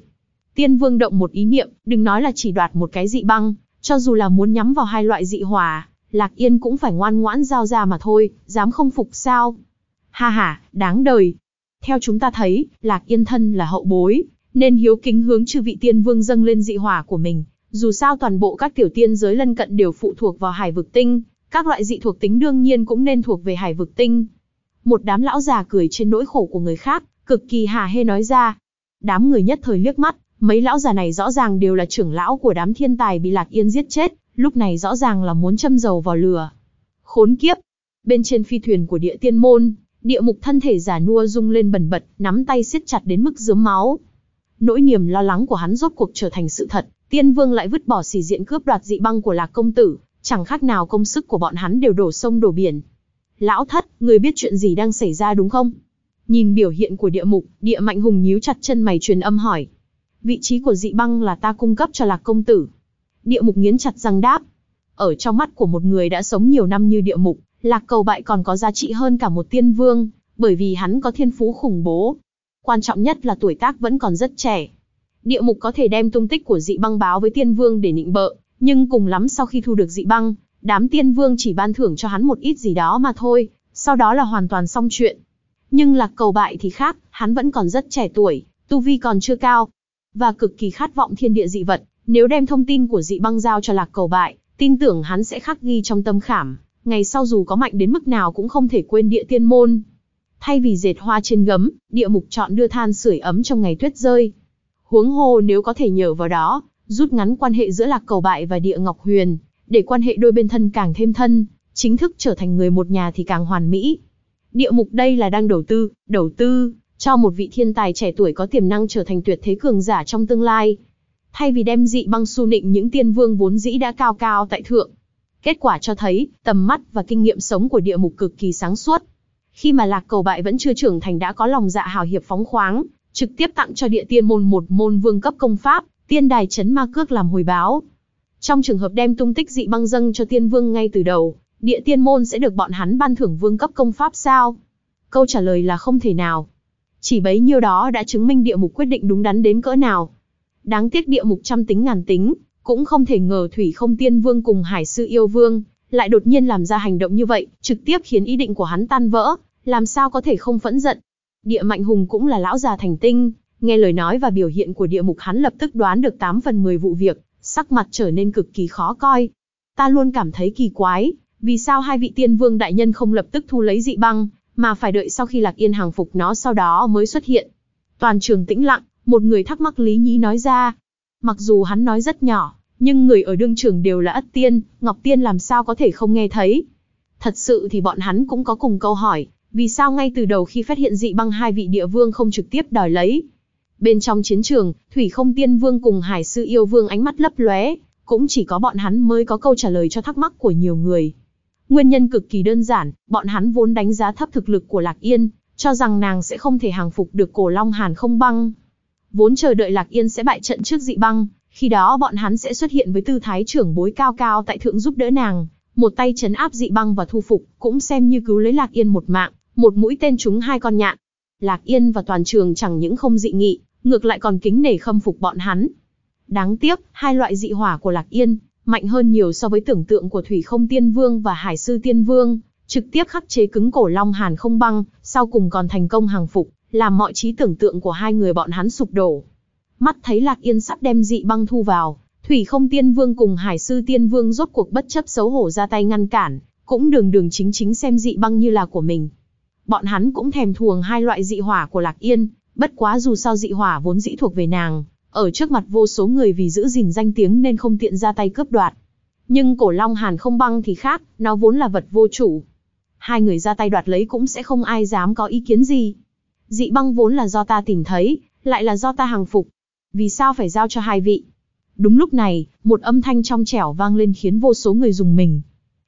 Speaker 1: Tiên vương động một ý niệm, đừng nói là chỉ đoạt một cái dị băng, cho dù là muốn nhắm vào hai loại dị hỏa, Lạc Yên cũng phải ngoan ngoãn giao ra mà thôi, dám không phục sao. Ha ha, đáng đời. Theo chúng ta thấy, Lạc Yên thân là hậu bối, nên hiếu kính hướng chư vị tiên vương dâng lên dị hỏa của mình. Dù sao toàn bộ các tiểu tiên giới lân cận đều phụ thuộc vào hải vực tinh, các loại dị thuộc tính đương nhiên cũng nên thuộc về hải vực tinh. Một đám lão già cười trên nỗi khổ của người khác, cực kỳ hà hê nói ra. Đám người nhất thời liếc mắt, mấy lão già này rõ ràng đều là trưởng lão của đám thiên tài bị Lạc Yên giết chết, lúc này rõ ràng là muốn châm dầu vào lửa. Khốn kiếp! Bên trên phi thuyền của địa tiên môn, địa mục thân thể giả nua rung lên bần bật, nắm tay siết chặt đến mức dướm máu. Nỗi niềm lo lắng của hắn rốt cuộc trở thành sự thật, tiên vương lại vứt bỏ xỉ diện cướp đoạt dị băng của lạc công tử, chẳng khác nào công sức của bọn hắn đều đổ sông đổ biển. Lão thất, người biết chuyện gì đang xảy ra đúng không? Nhìn biểu hiện của địa mục, địa mạnh hùng nhíu chặt chân mày truyền âm hỏi. Vị trí của dị băng là ta cung cấp cho lạc công tử. Địa mục nghiến chặt răng đáp. Ở trong mắt của một người đã sống nhiều năm như địa mục, lạc cầu bại còn có giá trị hơn cả một tiên vương, bởi vì hắn có thiên phú khủng bố. Quan trọng nhất là tuổi tác vẫn còn rất trẻ. Địa mục có thể đem tung tích của dị băng báo với tiên vương để nịnh bợ, nhưng cùng lắm sau khi thu được dị băng, đám tiên vương chỉ ban thưởng cho hắn một ít gì đó mà thôi, sau đó là hoàn toàn xong chuyện. Nhưng lạc cầu bại thì khác, hắn vẫn còn rất trẻ tuổi, tu vi còn chưa cao, và cực kỳ khát vọng thiên địa dị vật. Nếu đem thông tin của dị băng giao cho lạc cầu bại, tin tưởng hắn sẽ khắc ghi trong tâm khảm, ngày sau dù có mạnh đến mức nào cũng không thể quên địa tiên môn. Thay vì dệt hoa trên gấm, địa mục chọn đưa than sưởi ấm trong ngày tuyết rơi. Huống hồ nếu có thể nhờ vào đó, rút ngắn quan hệ giữa lạc cầu bại và địa ngọc huyền, để quan hệ đôi bên thân càng thêm thân, chính thức trở thành người một nhà thì càng hoàn mỹ. Địa mục đây là đang đầu tư, đầu tư, cho một vị thiên tài trẻ tuổi có tiềm năng trở thành tuyệt thế cường giả trong tương lai. Thay vì đem dị băng su nịnh những tiên vương vốn dĩ đã cao cao tại thượng. Kết quả cho thấy, tầm mắt và kinh nghiệm sống của địa mục cực kỳ sáng suốt. Khi mà lạc cầu bại vẫn chưa trưởng thành đã có lòng dạ hào hiệp phóng khoáng, trực tiếp tặng cho địa tiên môn một môn vương cấp công pháp, tiên đài chấn ma cước làm hồi báo. Trong trường hợp đem tung tích dị băng dâng cho tiên vương ngay từ đầu, địa tiên môn sẽ được bọn hắn ban thưởng vương cấp công pháp sao? Câu trả lời là không thể nào. Chỉ bấy nhiêu đó đã chứng minh địa mục quyết định đúng đắn đến cỡ nào. Đáng tiếc địa mục trăm tính ngàn tính, cũng không thể ngờ thủy không tiên vương cùng hải sư yêu vương, lại đột nhiên làm ra hành động như vậy, trực tiếp khiến ý định của hắn tan vỡ, làm sao có thể không phẫn giận. Địa mạnh hùng cũng là lão già thành tinh, nghe lời nói và biểu hiện của địa mục hắn lập tức đoán được 8 phần 10 vụ việc, sắc mặt trở nên cực kỳ khó coi. Ta luôn cảm thấy kỳ quái, vì sao hai vị tiên vương đại nhân không lập tức thu lấy dị băng, mà phải đợi sau khi Lạc Yên hàng phục nó sau đó mới xuất hiện. Toàn trường tĩnh lặng, một người thắc mắc Lý Nhĩ nói ra. Mặc dù hắn nói rất nhỏ, nhưng người ở đương trường đều là ất tiên, Ngọc Tiên làm sao có thể không nghe thấy. Thật sự thì bọn hắn cũng có cùng câu hỏi, vì sao ngay từ đầu khi phát hiện dị băng hai vị địa vương không trực tiếp đòi lấy. Bên trong chiến trường, Thủy không tiên vương cùng hải sư yêu vương ánh mắt lấp lóe, cũng chỉ có bọn hắn mới có câu trả lời cho thắc mắc của nhiều người. Nguyên nhân cực kỳ đơn giản, bọn hắn vốn đánh giá thấp thực lực của Lạc Yên, cho rằng nàng sẽ không thể hàng phục được cổ long hàn không băng. Vốn chờ đợi Lạc Yên sẽ bại trận trước dị băng, khi đó bọn hắn sẽ xuất hiện với tư thái trưởng bối cao cao tại thượng giúp đỡ nàng, một tay chấn áp dị băng và thu phục, cũng xem như cứu lấy Lạc Yên một mạng, một mũi tên trúng hai con nhạn. Lạc Yên và toàn trường chẳng những không dị nghị, ngược lại còn kính nể khâm phục bọn hắn. Đáng tiếc, hai loại dị hỏa của Lạc Yên, mạnh hơn nhiều so với tưởng tượng của Thủy Không Tiên Vương và Hải Sư Tiên Vương, trực tiếp khắc chế cứng cổ Long Hàn không băng, sau cùng còn thành công hàng phục, làm mọi trí tưởng tượng của hai người bọn hắn sụp đổ. Mắt thấy Lạc Yên sắp đem dị băng thu vào, Thủy Không Tiên Vương cùng Hải Sư Tiên Vương rốt cuộc bất chấp xấu hổ ra tay ngăn cản, cũng đường đường chính chính xem dị băng như là của mình. Bọn hắn cũng thèm thuồng hai loại dị hỏa của Lạc Yên, bất quá dù sao dị hỏa vốn dĩ thuộc về nàng, ở trước mặt vô số người vì giữ gìn danh tiếng nên không tiện ra tay cướp đoạt. Nhưng cổ long hàn không băng thì khác, nó vốn là vật vô chủ. Hai người ra tay đoạt lấy cũng sẽ không ai dám có ý kiến gì. Dị băng vốn là do ta tìm thấy, lại là do ta hàng phục. Vì sao phải giao cho hai vị? Đúng lúc này, một âm thanh trong trẻo vang lên khiến vô số người dùng mình.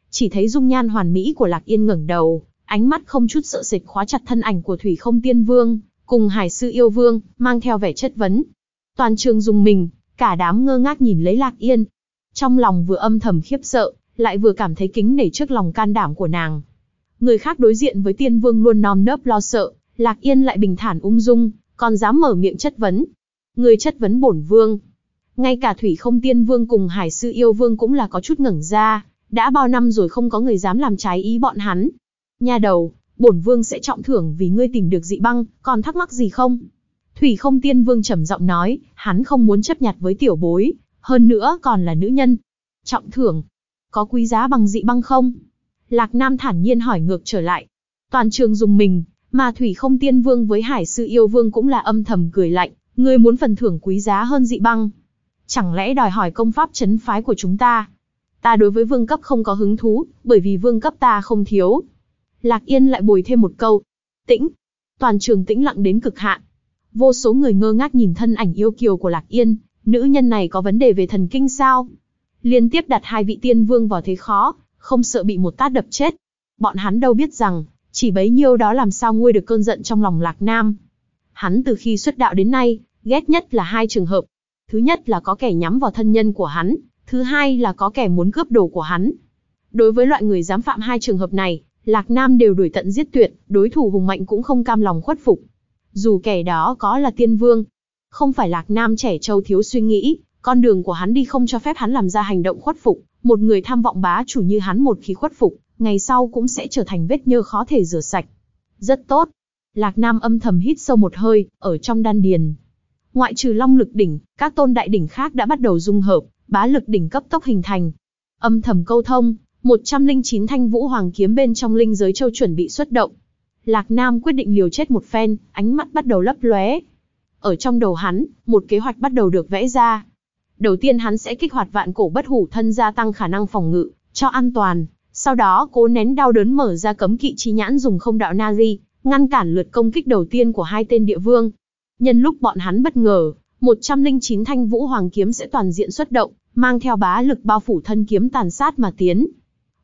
Speaker 1: Chỉ thấy dung nhan hoàn mỹ của Lạc Yên ngẩng đầu, ánh mắt không chút sợ sệt khóa chặt thân ảnh của Thủy Không Tiên Vương, cùng Hải Sư Yêu Vương, mang theo vẻ chất vấn. Toàn trường dùng mình, cả đám ngơ ngác nhìn lấy Lạc Yên. Trong lòng vừa âm thầm khiếp sợ, lại vừa cảm thấy kính nể trước lòng can đảm của nàng. Người khác đối diện với tiên vương luôn nom nớp lo sợ, Lạc Yên lại bình thản ung dung, còn dám mở miệng chất vấn. Người chất vấn bổn vương. Ngay cả Thủy không tiên vương cùng Hải sư yêu vương cũng là có chút ngẩng ra, đã bao năm rồi không có người dám làm trái ý bọn hắn. Nha đầu, bổn vương sẽ trọng thưởng vì ngươi tìm được dị băng, còn thắc mắc gì không? Thủy không tiên vương trầm giọng nói, hắn không muốn chấp nhặt với tiểu bối, hơn nữa còn là nữ nhân. Trọng thưởng, có quý giá bằng dị băng không? Lạc Nam thản nhiên hỏi ngược trở lại. Toàn trường dùng mình, mà Thủy không tiên vương với hải sư yêu vương cũng là âm thầm cười lạnh, ngươi muốn phần thưởng quý giá hơn dị băng. Chẳng lẽ đòi hỏi công pháp chấn phái của chúng ta? Ta đối với vương cấp không có hứng thú, bởi vì vương cấp ta không thiếu. Lạc Yên lại bồi thêm một câu. Tĩnh. Toàn trường tĩnh lặng đến cực hạn. Vô số người ngơ ngác nhìn thân ảnh yêu kiều của Lạc Yên, nữ nhân này có vấn đề về thần kinh sao? Liên tiếp đặt hai vị tiên vương vào thế khó, không sợ bị một tát đập chết. Bọn hắn đâu biết rằng, chỉ bấy nhiêu đó làm sao nguôi được cơn giận trong lòng Lạc Nam. Hắn từ khi xuất đạo đến nay, ghét nhất là hai trường hợp. Thứ nhất là có kẻ nhắm vào thân nhân của hắn, thứ hai là có kẻ muốn cướp đồ của hắn. Đối với loại người dám phạm hai trường hợp này, Lạc Nam đều đuổi tận giết tuyệt, đối thủ hùng mạnh cũng không cam lòng khuất phục. Dù kẻ đó có là tiên vương, không phải Lạc Nam trẻ trâu thiếu suy nghĩ, con đường của hắn đi không cho phép hắn làm ra hành động khuất phục, một người tham vọng bá chủ như hắn một khi khuất phục, ngày sau cũng sẽ trở thành vết nhơ khó thể rửa sạch. Rất tốt. Lạc Nam âm thầm hít sâu một hơi, ở trong đan điền. Ngoại trừ long lực đỉnh, các tôn đại đỉnh khác đã bắt đầu dung hợp, bá lực đỉnh cấp tốc hình thành. Âm thầm câu thông, 109 thanh vũ hoàng kiếm bên trong linh giới châu chuẩn bị xuất động. Lạc Nam quyết định liều chết một phen, ánh mắt bắt đầu lấp lóe. Ở trong đầu hắn, một kế hoạch bắt đầu được vẽ ra. Đầu tiên hắn sẽ kích hoạt vạn cổ bất hủ thân gia tăng khả năng phòng ngự, cho an toàn sau đó cố nén đau đớn mở ra cấm kỵ chi nhãn dùng không đạo Nari, ngăn cản lượt công kích đầu tiên của hai tên địa vương. Nhân lúc bọn hắn bất ngờ, 109 thanh vũ hoàng kiếm sẽ toàn diện xuất động, mang theo bá lực bao phủ thân kiếm tàn sát mà tiến.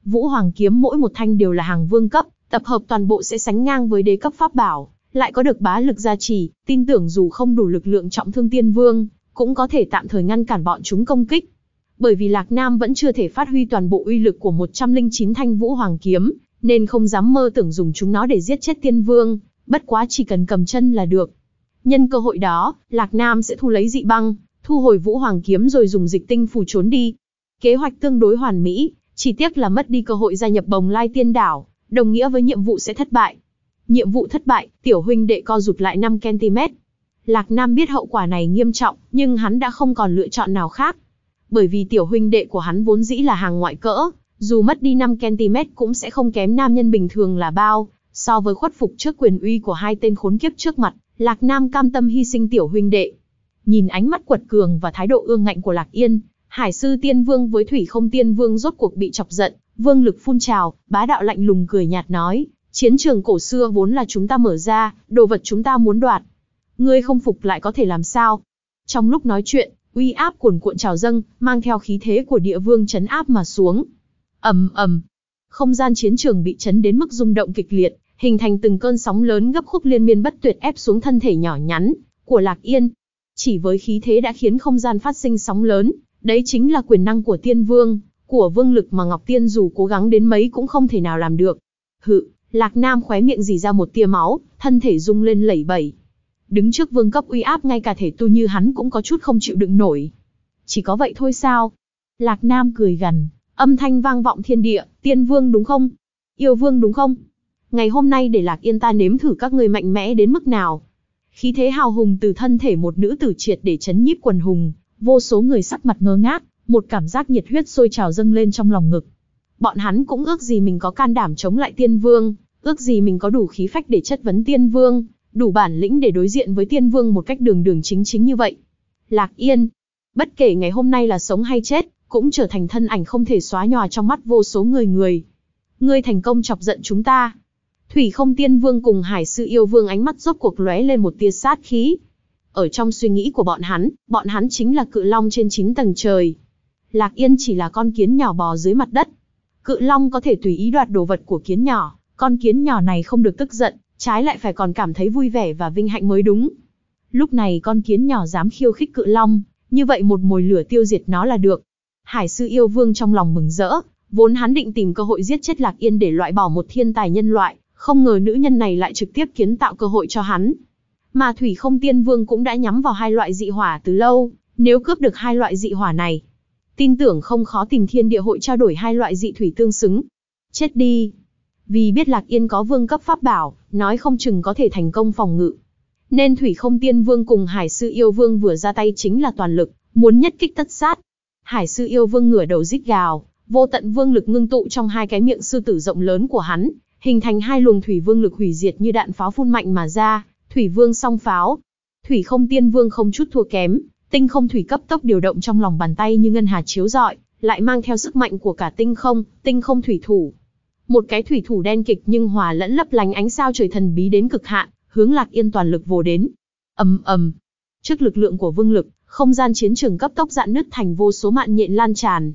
Speaker 1: Vũ hoàng kiếm mỗi một thanh đều là hàng vương cấp, tập hợp toàn bộ sẽ sánh ngang với đế cấp pháp bảo, lại có được bá lực gia trì, tin tưởng dù không đủ lực lượng trọng thương tiên vương, cũng có thể tạm thời ngăn cản bọn chúng công kích. Bởi vì Lạc Nam vẫn chưa thể phát huy toàn bộ uy lực của 109 thanh vũ hoàng kiếm, nên không dám mơ tưởng dùng chúng nó để giết chết tiên vương, bất quá chỉ cần cầm chân là được. Nhân cơ hội đó, Lạc Nam sẽ thu lấy dị băng, thu hồi vũ hoàng kiếm rồi dùng dịch tinh phù trốn đi. Kế hoạch tương đối hoàn mỹ, chỉ tiếc là mất đi cơ hội gia nhập bồng lai tiên đảo, đồng nghĩa với nhiệm vụ sẽ thất bại. Nhiệm vụ thất bại, tiểu huynh đệ co rụt lại 5cm. Lạc Nam biết hậu quả này nghiêm trọng, nhưng hắn đã không còn lựa chọn nào khác. Bởi vì tiểu huynh đệ của hắn vốn dĩ là hàng ngoại cỡ, dù mất đi 5cm cũng sẽ không kém nam nhân bình thường là bao, so với khuất phục trước quyền uy của hai tên khốn kiếp trước mặt, Lạc Nam cam tâm hy sinh tiểu huynh đệ. Nhìn ánh mắt quật cường và thái độ ương ngạnh của Lạc Yên, Hải sư tiên vương với thủy không tiên vương rốt cuộc bị chọc giận, vương lực phun trào, bá đạo lạnh lùng cười nhạt nói, chiến trường cổ xưa vốn là chúng ta mở ra, đồ vật chúng ta muốn đoạt. Ngươi không phục lại có thể làm sao? Trong lúc nói chuyện, uy áp cuồn cuộn trào dâng, mang theo khí thế của địa vương chấn áp mà xuống. ầm ầm, không gian chiến trường bị chấn đến mức rung động kịch liệt, hình thành từng cơn sóng lớn gấp khúc liên miên bất tuyệt ép xuống thân thể nhỏ nhắn của Lạc Yên. Chỉ với khí thế đã khiến không gian phát sinh sóng lớn, đấy chính là quyền năng của tiên vương, của vương lực mà Ngọc Tiên dù cố gắng đến mấy cũng không thể nào làm được. Hự, Lạc Nam khóe miệng dì ra một tia máu, thân thể rung lên lẩy bẩy. Đứng trước vương cấp uy áp ngay cả thể tu như hắn cũng có chút không chịu đựng nổi. Chỉ có vậy thôi sao? Lạc Nam cười gằn, âm thanh vang vọng thiên địa, tiên vương đúng không? Yêu vương đúng không? Ngày hôm nay để Lạc Yên ta nếm thử các người mạnh mẽ đến mức nào. Khí thế hào hùng từ thân thể một nữ tử triệt để chấn nhíp quần hùng, vô số người sắc mặt ngơ ngác, một cảm giác nhiệt huyết sôi trào dâng lên trong lòng ngực. Bọn hắn cũng ước gì mình có can đảm chống lại tiên vương, ước gì mình có đủ khí phách để chất vấn tiên vương, đủ bản lĩnh để đối diện với tiên vương một cách đường đường chính chính như vậy. Lạc Yên, bất kể ngày hôm nay là sống hay chết, cũng trở thành thân ảnh không thể xóa nhòa trong mắt vô số người người. Ngươi thành công chọc giận chúng ta. Thủy không tiên vương cùng hải sư yêu vương ánh mắt rốt cuộc lóe lên một tia sát khí. Ở trong suy nghĩ của bọn hắn, bọn hắn chính là cự long trên chín tầng trời. Lạc Yên chỉ là con kiến nhỏ bò dưới mặt đất. Cự long có thể tùy ý đoạt đồ vật của kiến nhỏ, con kiến nhỏ này không được tức giận, trái lại phải còn cảm thấy vui vẻ và vinh hạnh mới đúng. Lúc này con kiến nhỏ dám khiêu khích cự long, như vậy một mồi lửa tiêu diệt nó là được. Hải sư yêu vương trong lòng mừng rỡ, vốn hắn định tìm cơ hội giết chết Lạc Yên để loại bỏ một thiên tài nhân loại, không ngờ nữ nhân này lại trực tiếp kiến tạo cơ hội cho hắn. Mà Thủy Không Tiên Vương cũng đã nhắm vào hai loại dị hỏa từ lâu, nếu cướp được hai loại dị hỏa này, tin tưởng không khó tìm thiên địa hội trao đổi hai loại dị thủy tương xứng. Chết đi! Vì biết Lạc Yên có vương cấp pháp bảo, nói không chừng có thể thành công phòng ngự. Nên Thủy Không Tiên Vương cùng Hải Sư Yêu Vương vừa ra tay chính là toàn lực, muốn nhất kích tất sát. Hải Sư Yêu Vương ngửa đầu rít gào, vô tận vương lực ngưng tụ trong hai cái miệng sư tử rộng lớn của hắn, hình thành hai luồng thủy vương lực hủy diệt như đạn pháo phun mạnh mà ra, thủy vương song pháo. Thủy không tiên vương không chút thua kém, tinh không thủy cấp tốc điều động trong lòng bàn tay như ngân hà chiếu rọi, lại mang theo sức mạnh của cả tinh không, tinh không thủy thủ. Một cái thủy thủ đen kịch nhưng hòa lẫn lấp lánh ánh sao trời thần bí đến cực hạn, hướng Lạc Yên toàn lực vồ đến. Ầm ầm. Trước lực lượng của vương lực, không gian chiến trường cấp tốc dạn nứt thành vô số mạn nhện lan tràn.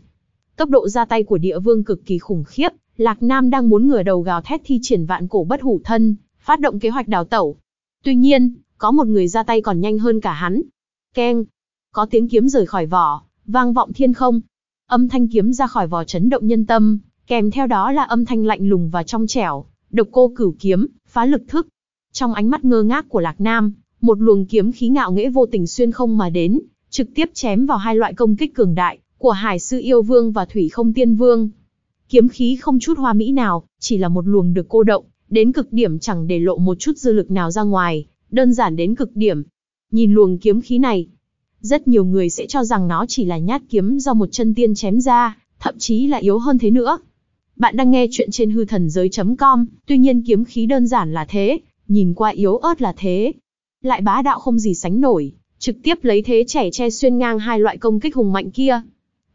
Speaker 1: Tốc độ ra tay của địa vương cực kỳ khủng khiếp, Lạc Nam đang muốn ngửa đầu gào thét thi triển vạn cổ bất hủ thân, phát động kế hoạch đào tẩu. Tuy nhiên, có một người ra tay còn nhanh hơn cả hắn. Keng, có tiếng kiếm rời khỏi vỏ, vang vọng thiên không. Âm thanh kiếm ra khỏi vỏ chấn động nhân tâm, kèm theo đó là âm thanh lạnh lùng và trong trẻo, độc cô cửu kiếm, phá lực thức. Trong ánh mắt ngơ ngác của Lạc Nam, một luồng kiếm khí ngạo nghễ vô tình xuyên không mà đến, trực tiếp chém vào hai loại công kích cường đại của Hải sư yêu vương và Thủy Không Tiên Vương. Kiếm khí không chút hoa mỹ nào, chỉ là một luồng được cô động, đến cực điểm chẳng để lộ một chút dư lực nào ra ngoài, đơn giản đến cực điểm. Nhìn luồng kiếm khí này, rất nhiều người sẽ cho rằng nó chỉ là nhát kiếm do một chân tiên chém ra, thậm chí là yếu hơn thế nữa. Bạn đang nghe chuyện trên hư thần giới.com, tuy nhiên kiếm khí đơn giản là thế, nhìn qua yếu ớt là thế. Lại bá đạo không gì sánh nổi, trực tiếp lấy thế trẻ che xuyên ngang hai loại công kích hùng mạnh kia.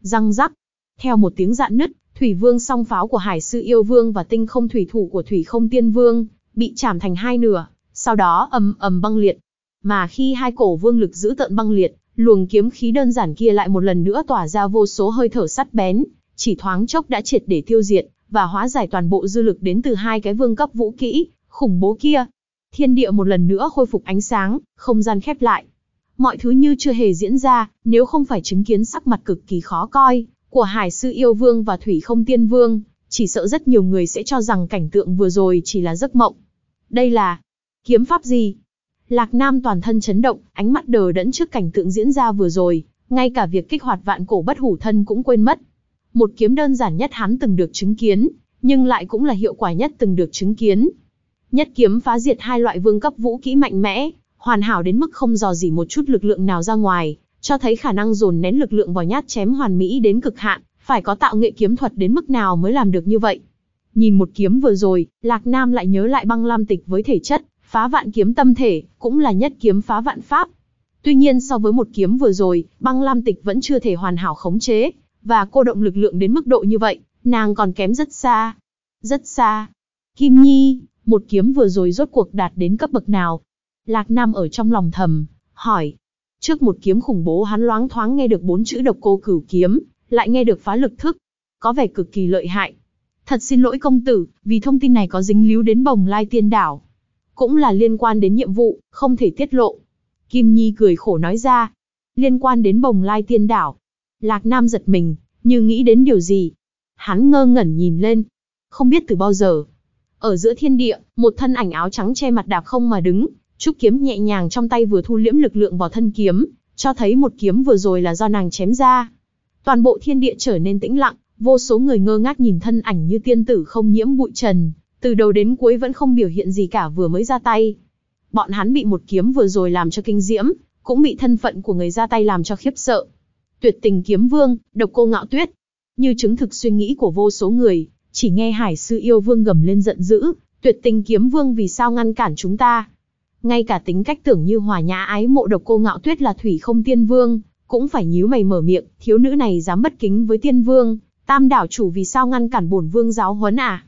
Speaker 1: Răng rắc, theo một tiếng dạn nứt, Thủy Vương song pháo của Hải Sư Yêu Vương và Tinh Không Thủy Thủ của Thủy Không Tiên Vương bị chảm thành hai nửa, sau đó ầm ầm băng liệt. Mà khi hai cổ vương lực giữ tận băng liệt, luồng kiếm khí đơn giản kia lại một lần nữa tỏa ra vô số hơi thở sắt bén, chỉ thoáng chốc đã triệt để tiêu diệt và hóa giải toàn bộ dư lực đến từ hai cái vương cấp vũ kỹ khủng bố kia. Thiên địa một lần nữa khôi phục ánh sáng, không gian khép lại. Mọi thứ như chưa hề diễn ra, nếu không phải chứng kiến sắc mặt cực kỳ khó coi của Hải sư yêu vương và Thủy Không Tiên Vương, chỉ sợ rất nhiều người sẽ cho rằng cảnh tượng vừa rồi chỉ là giấc mộng. Đây là kiếm pháp gì? Lạc Nam toàn thân chấn động, ánh mắt đờ đẫn trước cảnh tượng diễn ra vừa rồi, ngay cả việc kích hoạt vạn cổ bất hủ thân cũng quên mất. Một kiếm đơn giản nhất hắn từng được chứng kiến, nhưng lại cũng là hiệu quả nhất từng được chứng kiến. Nhất kiếm phá diệt hai loại vương cấp vũ kỹ mạnh mẽ, hoàn hảo đến mức không dò dỉ một chút lực lượng nào ra ngoài, cho thấy khả năng dồn nén lực lượng vào nhát chém hoàn mỹ đến cực hạn, phải có tạo nghệ kiếm thuật đến mức nào mới làm được như vậy. Nhìn một kiếm vừa rồi, Lạc Nam lại nhớ lại băng lam tịch với thể chất, phá vạn kiếm tâm thể, cũng là nhất kiếm phá vạn pháp. Tuy nhiên so với một kiếm vừa rồi, băng lam tịch vẫn chưa thể hoàn hảo khống chế, và cô động lực lượng đến mức độ như vậy, nàng còn kém rất xa. Rất xa. Kim Nhi, một kiếm vừa rồi rốt cuộc đạt đến cấp bậc nào? Lạc Nam ở trong lòng thầm, hỏi. Trước một kiếm khủng bố hắn loáng thoáng nghe được bốn chữ độc cô cửu kiếm, lại nghe được phá lực thức. Có vẻ cực kỳ lợi hại. Thật xin lỗi công tử, vì thông tin này có dính líu đến bồng lai tiên đảo. Cũng là liên quan đến nhiệm vụ, không thể tiết lộ. Kim Nhi cười khổ nói ra. Liên quan đến bồng lai tiên đảo. Lạc Nam giật mình, như nghĩ đến điều gì. Hắn ngơ ngẩn nhìn lên. Không biết từ bao giờ. Ở giữa thiên địa, một thân ảnh áo trắng che mặt đạp không mà đứng, trúc kiếm nhẹ nhàng trong tay vừa thu liễm lực lượng vào thân kiếm, cho thấy một kiếm vừa rồi là do nàng chém ra. Toàn bộ thiên địa trở nên tĩnh lặng, vô số người ngơ ngác nhìn thân ảnh như tiên tử không nhiễm bụi trần, từ đầu đến cuối vẫn không biểu hiện gì cả vừa mới ra tay. Bọn hắn bị một kiếm vừa rồi làm cho kinh diễm, cũng bị thân phận của người ra tay làm cho khiếp sợ. Tuyệt tình kiếm vương, độc cô ngạo tuyết. Như chứng thực suy nghĩ của vô số người, chỉ nghe hải sư yêu vương gầm lên giận dữ, tuyệt tình kiếm vương vì sao ngăn cản chúng ta. Ngay cả tính cách tưởng như hòa nhã ái mộ độc cô ngạo tuyết là thủy không tiên vương, cũng phải nhíu mày mở miệng, thiếu nữ này dám bất kính với tiên vương, tam đảo chủ vì sao ngăn cản bổn vương giáo huấn à.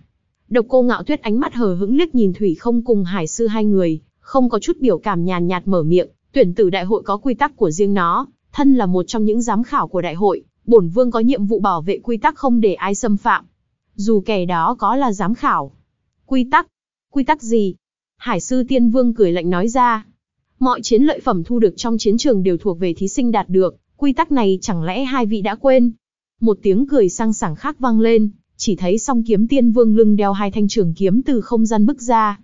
Speaker 1: Độc cô ngạo tuyết ánh mắt hờ hững liếc nhìn thủy không cùng hải sư hai người, không có chút biểu cảm nhàn nhạt mở miệng, tuyển tử đại hội có quy tắc của riêng nó, thân là một trong những giám khảo của đại hội, bổn vương có nhiệm vụ bảo vệ quy tắc không để ai xâm phạm. Dù kẻ đó có là giám khảo. Quy tắc? Quy tắc gì? Hải sư tiên vương cười lạnh nói ra. Mọi chiến lợi phẩm thu được trong chiến trường đều thuộc về thí sinh đạt được, quy tắc này chẳng lẽ hai vị đã quên? Một tiếng cười sang sảng khác vang lên, chỉ thấy song kiếm tiên vương lưng đeo hai thanh trường kiếm từ không gian bước ra.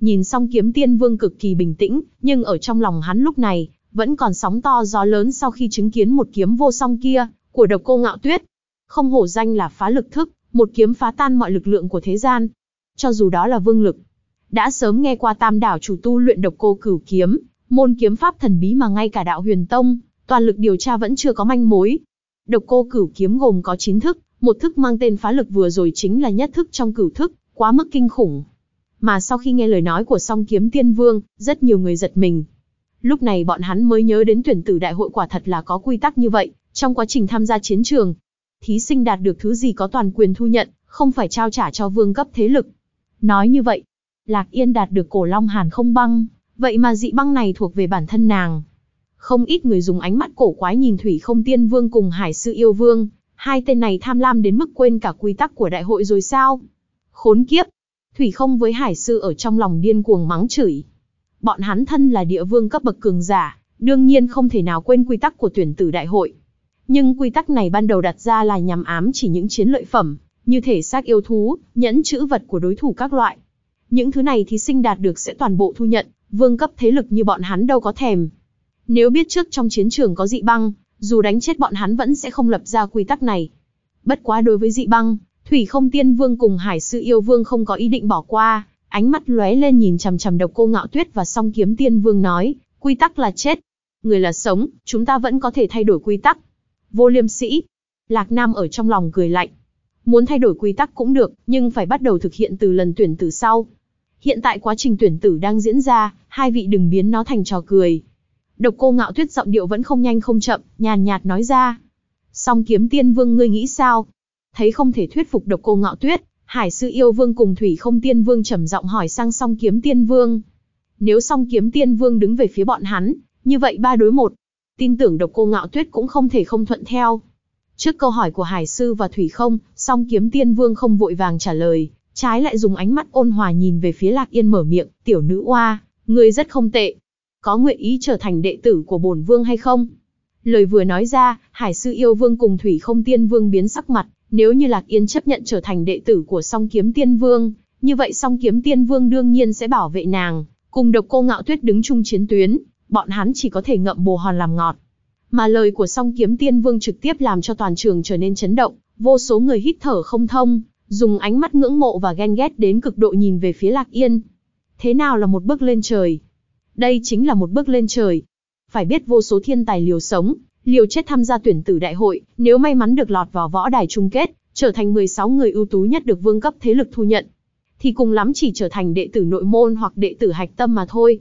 Speaker 1: Nhìn song kiếm tiên vương cực kỳ bình tĩnh, nhưng ở trong lòng hắn lúc này, vẫn còn sóng to gió lớn sau khi chứng kiến một kiếm vô song kia, của độc cô ngạo tuyết. Không hổ danh là phá lực thức, một kiếm phá tan mọi lực lượng của thế gian. Cho dù đó là vương lực. Đã sớm nghe qua tam đảo chủ tu luyện độc cô cửu kiếm, môn kiếm pháp thần bí mà ngay cả đạo huyền tông, toàn lực điều tra vẫn chưa có manh mối. Độc cô cửu kiếm gồm có 9 thức, một thức mang tên phá lực vừa rồi chính là nhất thức trong cửu thức, quá mức kinh khủng. Mà sau khi nghe lời nói của song kiếm tiên vương, rất nhiều người giật mình, Lúc này bọn hắn mới nhớ đến tuyển tử đại hội quả thật là có quy tắc như vậy, trong quá trình tham gia chiến trường. Thí sinh đạt được thứ gì có toàn quyền thu nhận, không phải trao trả cho vương cấp thế lực. Nói như vậy, Lạc Yên đạt được cổ long hàn không băng, vậy mà dị băng này thuộc về bản thân nàng. Không ít người dùng ánh mắt cổ quái nhìn Thủy không tiên vương cùng Hải sư yêu vương, hai tên này tham lam đến mức quên cả quy tắc của đại hội rồi sao? Khốn kiếp! Thủy không với Hải sư ở trong lòng điên cuồng mắng chửi. Bọn hắn thân là địa vương cấp bậc cường giả, đương nhiên không thể nào quên quy tắc của tuyển tử đại hội. Nhưng quy tắc này ban đầu đặt ra là nhằm ám chỉ những chiến lợi phẩm, như thể xác yêu thú, nhẫn chữ vật của đối thủ các loại. Những thứ này thí sinh đạt được sẽ toàn bộ thu nhận, vương cấp thế lực như bọn hắn đâu có thèm. Nếu biết trước trong chiến trường có dị băng, dù đánh chết bọn hắn vẫn sẽ không lập ra quy tắc này. Bất quá đối với dị băng, Thủy không tiên vương cùng hải sư yêu vương không có ý định bỏ qua, Ánh mắt lóe lên nhìn chằm chằm độc cô ngạo tuyết và song kiếm tiên vương nói, quy tắc là chết. Người là sống, chúng ta vẫn có thể thay đổi quy tắc. Vô liêm sĩ. Lạc Nam ở trong lòng cười lạnh. Muốn thay đổi quy tắc cũng được, nhưng phải bắt đầu thực hiện từ lần tuyển tử sau. Hiện tại quá trình tuyển tử đang diễn ra, hai vị đừng biến nó thành trò cười. Độc cô ngạo tuyết giọng điệu vẫn không nhanh không chậm, nhàn nhạt nói ra. Song kiếm tiên vương ngươi nghĩ sao? Thấy không thể thuyết phục độc cô ngạo tuyết, Hải sư yêu vương cùng Thủy không tiên vương trầm giọng hỏi sang song kiếm tiên vương. Nếu song kiếm tiên vương đứng về phía bọn hắn, như vậy ba đối một. Tin tưởng độc cô ngạo tuyết cũng không thể không thuận theo. Trước câu hỏi của Hải sư và Thủy không, song kiếm tiên vương không vội vàng trả lời, trái lại dùng ánh mắt ôn hòa nhìn về phía Lạc Yên mở miệng, tiểu nữ oa, người rất không tệ. Có nguyện ý trở thành đệ tử của bổn vương hay không? Lời vừa nói ra, Hải sư yêu vương cùng Thủy không tiên vương biến sắc mặt, nếu như Lạc Yên chấp nhận trở thành đệ tử của song kiếm tiên vương, như vậy song kiếm tiên vương đương nhiên sẽ bảo vệ nàng, cùng độc cô ngạo tuyết đứng chung chiến tuyến, bọn hắn chỉ có thể ngậm bồ hòn làm ngọt. Mà lời của song kiếm tiên vương trực tiếp làm cho toàn trường trở nên chấn động, vô số người hít thở không thông, dùng ánh mắt ngưỡng mộ và ghen ghét đến cực độ nhìn về phía Lạc Yên. Thế nào là một bước lên trời? Đây chính là một bước lên trời. Phải biết vô số thiên tài liều sống, liều chết tham gia tuyển tử đại hội, nếu may mắn được lọt vào võ đài chung kết, trở thành 16 người ưu tú nhất được vương cấp thế lực thu nhận, thì cùng lắm chỉ trở thành đệ tử nội môn hoặc đệ tử hạch tâm mà thôi.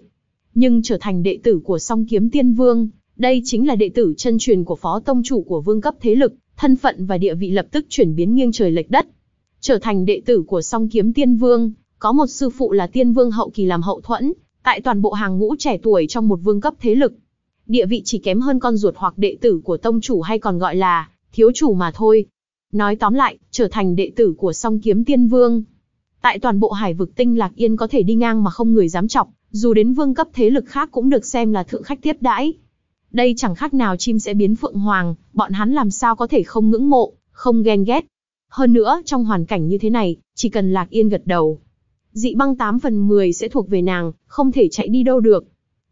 Speaker 1: Nhưng trở thành đệ tử của song kiếm tiên vương, đây chính là đệ tử chân truyền của phó tông chủ của vương cấp thế lực, thân phận và địa vị lập tức chuyển biến nghiêng trời lệch đất. Trở thành đệ tử của song kiếm tiên vương, có một sư phụ là tiên vương hậu kỳ làm hậu thuẫn, tại toàn bộ hàng ngũ trẻ tuổi trong một vương cấp thế lực. Địa vị chỉ kém hơn con ruột hoặc đệ tử của tông chủ hay còn gọi là thiếu chủ mà thôi. Nói tóm lại, trở thành đệ tử của song kiếm tiên vương. Tại toàn bộ hải vực tinh lạc yên có thể đi ngang mà không người dám chọc, dù đến vương cấp thế lực khác cũng được xem là thượng khách tiếp đãi. Đây chẳng khác nào chim sẽ biến phượng hoàng, bọn hắn làm sao có thể không ngưỡng mộ, không ghen ghét. Hơn nữa, trong hoàn cảnh như thế này, chỉ cần lạc yên gật đầu. Dị băng 8 phần 10 sẽ thuộc về nàng, không thể chạy đi đâu được.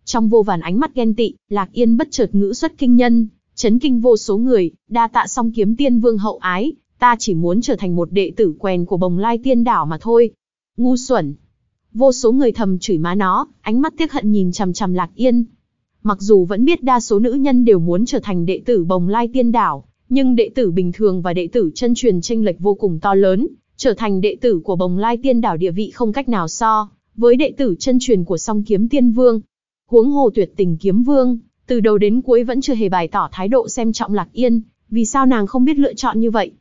Speaker 1: Trong vô vàn ánh mắt ghen tị, lạc yên bất chợt ngữ xuất kinh nhân, chấn kinh vô số người, đa tạ song kiếm tiên vương hậu ái, ta chỉ muốn trở thành một đệ tử quèn của bồng lai tiên đảo mà thôi. Ngu xuẩn. Vô số người thầm chửi má nó, ánh mắt tiếc hận nhìn chằm chằm lạc yên, Mặc dù vẫn biết đa số nữ nhân đều muốn trở thành đệ tử bồng lai tiên đảo, nhưng đệ tử bình thường và đệ tử chân truyền tranh lệch vô cùng to lớn, trở thành đệ tử của bồng lai tiên đảo địa vị không cách nào so, với đệ tử chân truyền của song kiếm tiên vương. Huống hồ tuyệt tình kiếm vương, từ đầu đến cuối vẫn chưa hề bày tỏ thái độ xem trọng Lạc Yên, vì sao nàng không biết lựa chọn như vậy.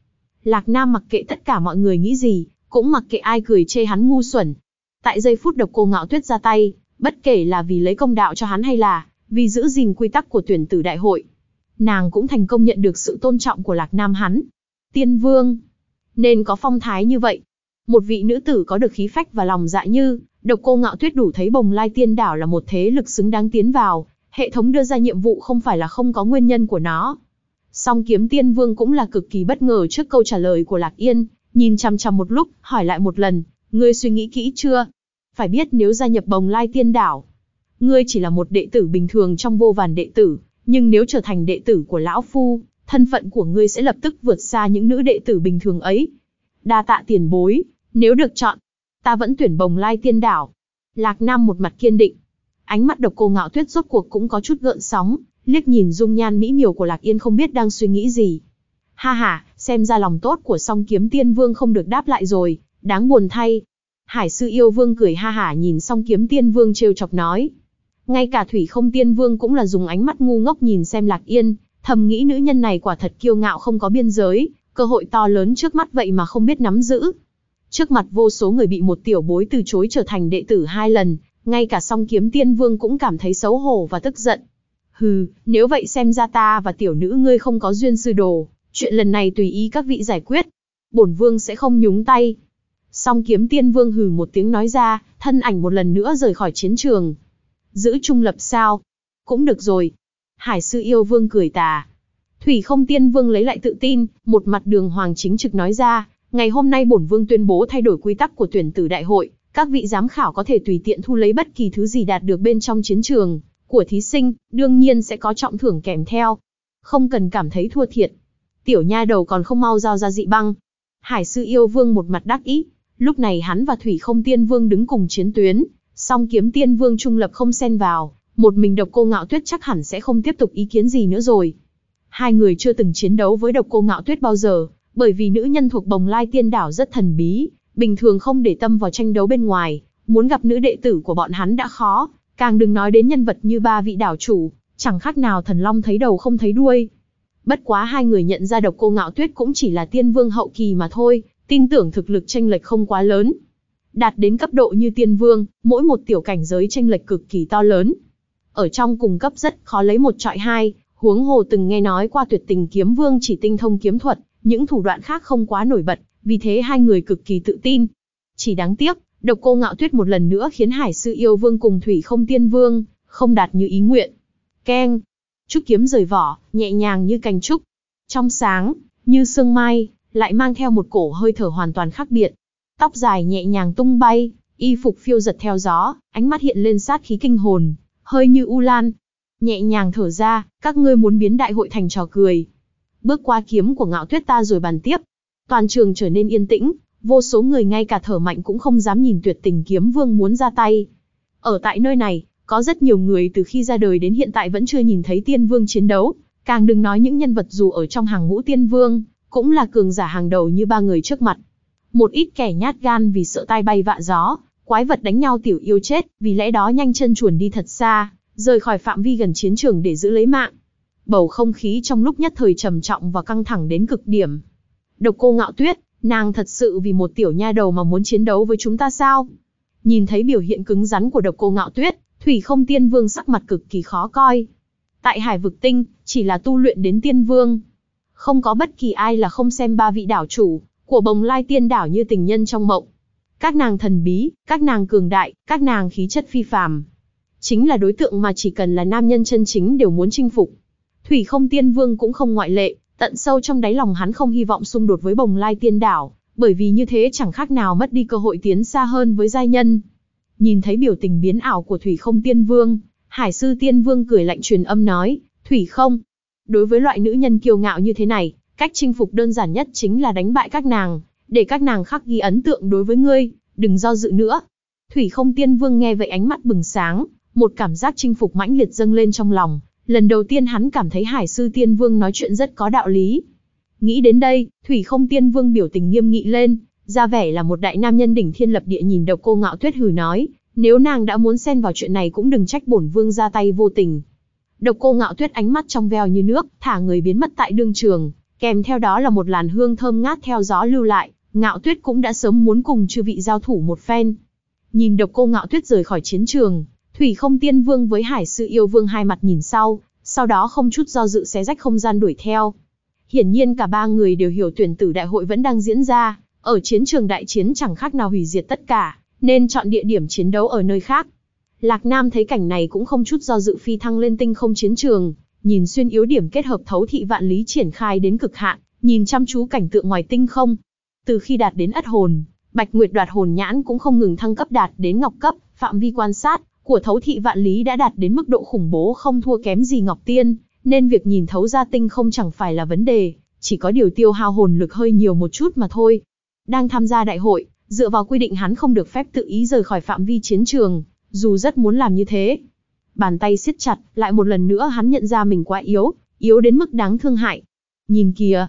Speaker 1: Lạc Nam mặc kệ tất cả mọi người nghĩ gì, cũng mặc kệ ai cười chê hắn ngu xuẩn. Tại giây phút độc cô ngạo tuyết ra tay, bất kể là vì lấy công đạo cho hắn hay là vì giữ gìn quy tắc của tuyển tử đại hội. Nàng cũng thành công nhận được sự tôn trọng của Lạc Nam hắn. Tiên vương, nên có phong thái như vậy. Một vị nữ tử có được khí phách và lòng dạ như, độc cô ngạo tuyết đủ thấy bồng lai tiên đảo là một thế lực xứng đáng tiến vào, hệ thống đưa ra nhiệm vụ không phải là không có nguyên nhân của nó. Song kiếm tiên vương cũng là cực kỳ bất ngờ trước câu trả lời của Lạc Yên, nhìn chăm chăm một lúc, hỏi lại một lần, ngươi suy nghĩ kỹ chưa? Phải biết nếu gia nhập bồng lai tiên đảo, Ngươi chỉ là một đệ tử bình thường trong vô vàn đệ tử, nhưng nếu trở thành đệ tử của lão phu, thân phận của ngươi sẽ lập tức vượt xa những nữ đệ tử bình thường ấy. Đa tạ tiền bối, nếu được chọn, ta vẫn tuyển bồng lai tiên đảo. Lạc Nam một mặt kiên định. Ánh mắt độc cô ngạo tuyết rốt cuộc cũng có chút gợn sóng, liếc nhìn dung nhan mỹ miều của Lạc Yên không biết đang suy nghĩ gì. Ha ha, xem ra lòng tốt của song kiếm tiên vương không được đáp lại rồi, đáng buồn thay. Hải sư yêu vương cười ha hả nhìn song kiếm tiên vương trêu chọc nói. Ngay cả Thủy Không Tiên Vương cũng là dùng ánh mắt ngu ngốc nhìn xem Lạc Yên, thầm nghĩ nữ nhân này quả thật kiêu ngạo không có biên giới, cơ hội to lớn trước mắt vậy mà không biết nắm giữ. Trước mặt vô số người bị một tiểu bối từ chối trở thành đệ tử hai lần, ngay cả song kiếm tiên vương cũng cảm thấy xấu hổ và tức giận. Hừ, nếu vậy xem ra ta và tiểu nữ ngươi không có duyên sư đồ, chuyện lần này tùy ý các vị giải quyết. Bổn vương sẽ không nhúng tay. Song kiếm tiên vương hừ một tiếng nói ra, thân ảnh một lần nữa rời khỏi chiến trường, Giữ trung lập sao? Cũng được rồi. Hải sư yêu vương cười tà. Thủy không tiên vương lấy lại tự tin, một mặt đường hoàng chính trực nói ra, ngày hôm nay bổn vương tuyên bố thay đổi quy tắc của tuyển tử đại hội, các vị giám khảo có thể tùy tiện thu lấy bất kỳ thứ gì đạt được bên trong chiến trường của thí sinh, đương nhiên sẽ có trọng thưởng kèm theo. Không cần cảm thấy thua thiệt. Tiểu nha đầu còn không mau giao ra dị băng. Hải sư yêu vương một mặt đắc ý, lúc này hắn và Thủy không tiên vương đứng cùng chiến tuyến, Song kiếm tiên vương trung lập không xen vào, một mình độc cô ngạo tuyết chắc hẳn sẽ không tiếp tục ý kiến gì nữa rồi. Hai người chưa từng chiến đấu với độc cô ngạo tuyết bao giờ, bởi vì nữ nhân thuộc bồng lai tiên đảo rất thần bí, bình thường không để tâm vào tranh đấu bên ngoài, muốn gặp nữ đệ tử của bọn hắn đã khó, càng đừng nói đến nhân vật như ba vị đảo chủ, chẳng khác nào thần long thấy đầu không thấy đuôi. Bất quá hai người nhận ra độc cô ngạo tuyết cũng chỉ là tiên vương hậu kỳ mà thôi, tin tưởng thực lực tranh lệch không quá lớn. Đạt đến cấp độ như tiên vương, mỗi một tiểu cảnh giới tranh lệch cực kỳ to lớn. Ở trong cùng cấp rất khó lấy một trọi hai, huống hồ từng nghe nói qua tuyệt tình kiếm vương chỉ tinh thông kiếm thuật, những thủ đoạn khác không quá nổi bật, vì thế hai người cực kỳ tự tin. Chỉ đáng tiếc, độc cô ngạo tuyết một lần nữa khiến hải sư yêu vương cùng thủy không tiên vương, không đạt như ý nguyện. Keng, trúc kiếm rời vỏ, nhẹ nhàng như cành trúc. Trong sáng, như sương mai, lại mang theo một cổ hơi thở hoàn toàn khác biệt. Tóc dài nhẹ nhàng tung bay, y phục phiêu giật theo gió, ánh mắt hiện lên sát khí kinh hồn, hơi như u lan. Nhẹ nhàng thở ra, các ngươi muốn biến đại hội thành trò cười. Bước qua kiếm của ngạo tuyết ta rồi bàn tiếp. Toàn trường trở nên yên tĩnh, vô số người ngay cả thở mạnh cũng không dám nhìn tuyệt tình kiếm vương muốn ra tay. Ở tại nơi này, có rất nhiều người từ khi ra đời đến hiện tại vẫn chưa nhìn thấy tiên vương chiến đấu, càng đừng nói những nhân vật dù ở trong hàng ngũ tiên vương, cũng là cường giả hàng đầu như ba người trước mặt. Một ít kẻ nhát gan vì sợ tai bay vạ gió, quái vật đánh nhau tiểu yêu chết, vì lẽ đó nhanh chân chuồn đi thật xa, rời khỏi phạm vi gần chiến trường để giữ lấy mạng. Bầu không khí trong lúc nhất thời trầm trọng và căng thẳng đến cực điểm. Độc cô ngạo tuyết, nàng thật sự vì một tiểu nha đầu mà muốn chiến đấu với chúng ta sao? Nhìn thấy biểu hiện cứng rắn của độc cô ngạo tuyết, Thủy không tiên vương sắc mặt cực kỳ khó coi. Tại hải vực tinh, chỉ là tu luyện đến tiên vương. Không có bất kỳ ai là không xem ba vị đảo chủ, của bồng lai tiên đảo như tình nhân trong mộng. Các nàng thần bí, các nàng cường đại, các nàng khí chất phi phàm. Chính là đối tượng mà chỉ cần là nam nhân chân chính đều muốn chinh phục. Thủy không tiên vương cũng không ngoại lệ, tận sâu trong đáy lòng hắn không hy vọng xung đột với bồng lai tiên đảo, bởi vì như thế chẳng khác nào mất đi cơ hội tiến xa hơn với giai nhân. Nhìn thấy biểu tình biến ảo của Thủy không tiên vương, Hải sư tiên vương cười lạnh truyền âm nói, Thủy không. Đối với loại nữ nhân kiêu ngạo như thế này, cách chinh phục đơn giản nhất chính là đánh bại các nàng, để các nàng khắc ghi ấn tượng đối với ngươi, đừng do dự nữa. Thủy không tiên vương nghe vậy ánh mắt bừng sáng, một cảm giác chinh phục mãnh liệt dâng lên trong lòng, lần đầu tiên hắn cảm thấy hải sư tiên vương nói chuyện rất có đạo lý. Nghĩ đến đây, Thủy không tiên vương biểu tình nghiêm nghị lên, ra vẻ là một đại nam nhân đỉnh thiên lập địa nhìn độc cô ngạo tuyết hừ nói, nếu nàng đã muốn xen vào chuyện này cũng đừng trách bổn vương ra tay vô tình. Độc cô ngạo tuyết ánh mắt trong veo như nước, thả người biến mất tại đương trường, kèm theo đó là một làn hương thơm ngát theo gió lưu lại, ngạo tuyết cũng đã sớm muốn cùng chư vị giao thủ một phen. Nhìn độc cô ngạo tuyết rời khỏi chiến trường, thủy không tiên vương với hải sư yêu vương hai mặt nhìn sau, sau đó không chút do dự xé rách không gian đuổi theo. Hiển nhiên cả ba người đều hiểu tuyển tử đại hội vẫn đang diễn ra, ở chiến trường đại chiến chẳng khác nào hủy diệt tất cả, nên chọn địa điểm chiến đấu ở nơi khác. Lạc Nam thấy cảnh này cũng không chút do dự phi thăng lên tinh không chiến trường, nhìn xuyên yếu điểm kết hợp thấu thị vạn lý triển khai đến cực hạn, nhìn chăm chú cảnh tượng ngoài tinh không. Từ khi đạt đến ất hồn, Bạch Nguyệt đoạt hồn nhãn cũng không ngừng thăng cấp đạt đến ngọc cấp, phạm vi quan sát của thấu thị vạn lý đã đạt đến mức độ khủng bố không thua kém gì Ngọc Tiên, nên việc nhìn thấu ra tinh không chẳng phải là vấn đề, chỉ có điều tiêu hao hồn lực hơi nhiều một chút mà thôi. Đang tham gia đại hội, dựa vào quy định hắn không được phép tự ý rời khỏi phạm vi chiến trường, dù rất muốn làm như thế. Bàn tay siết chặt, lại một lần nữa hắn nhận ra mình quá yếu, yếu đến mức đáng thương hại. Nhìn kìa!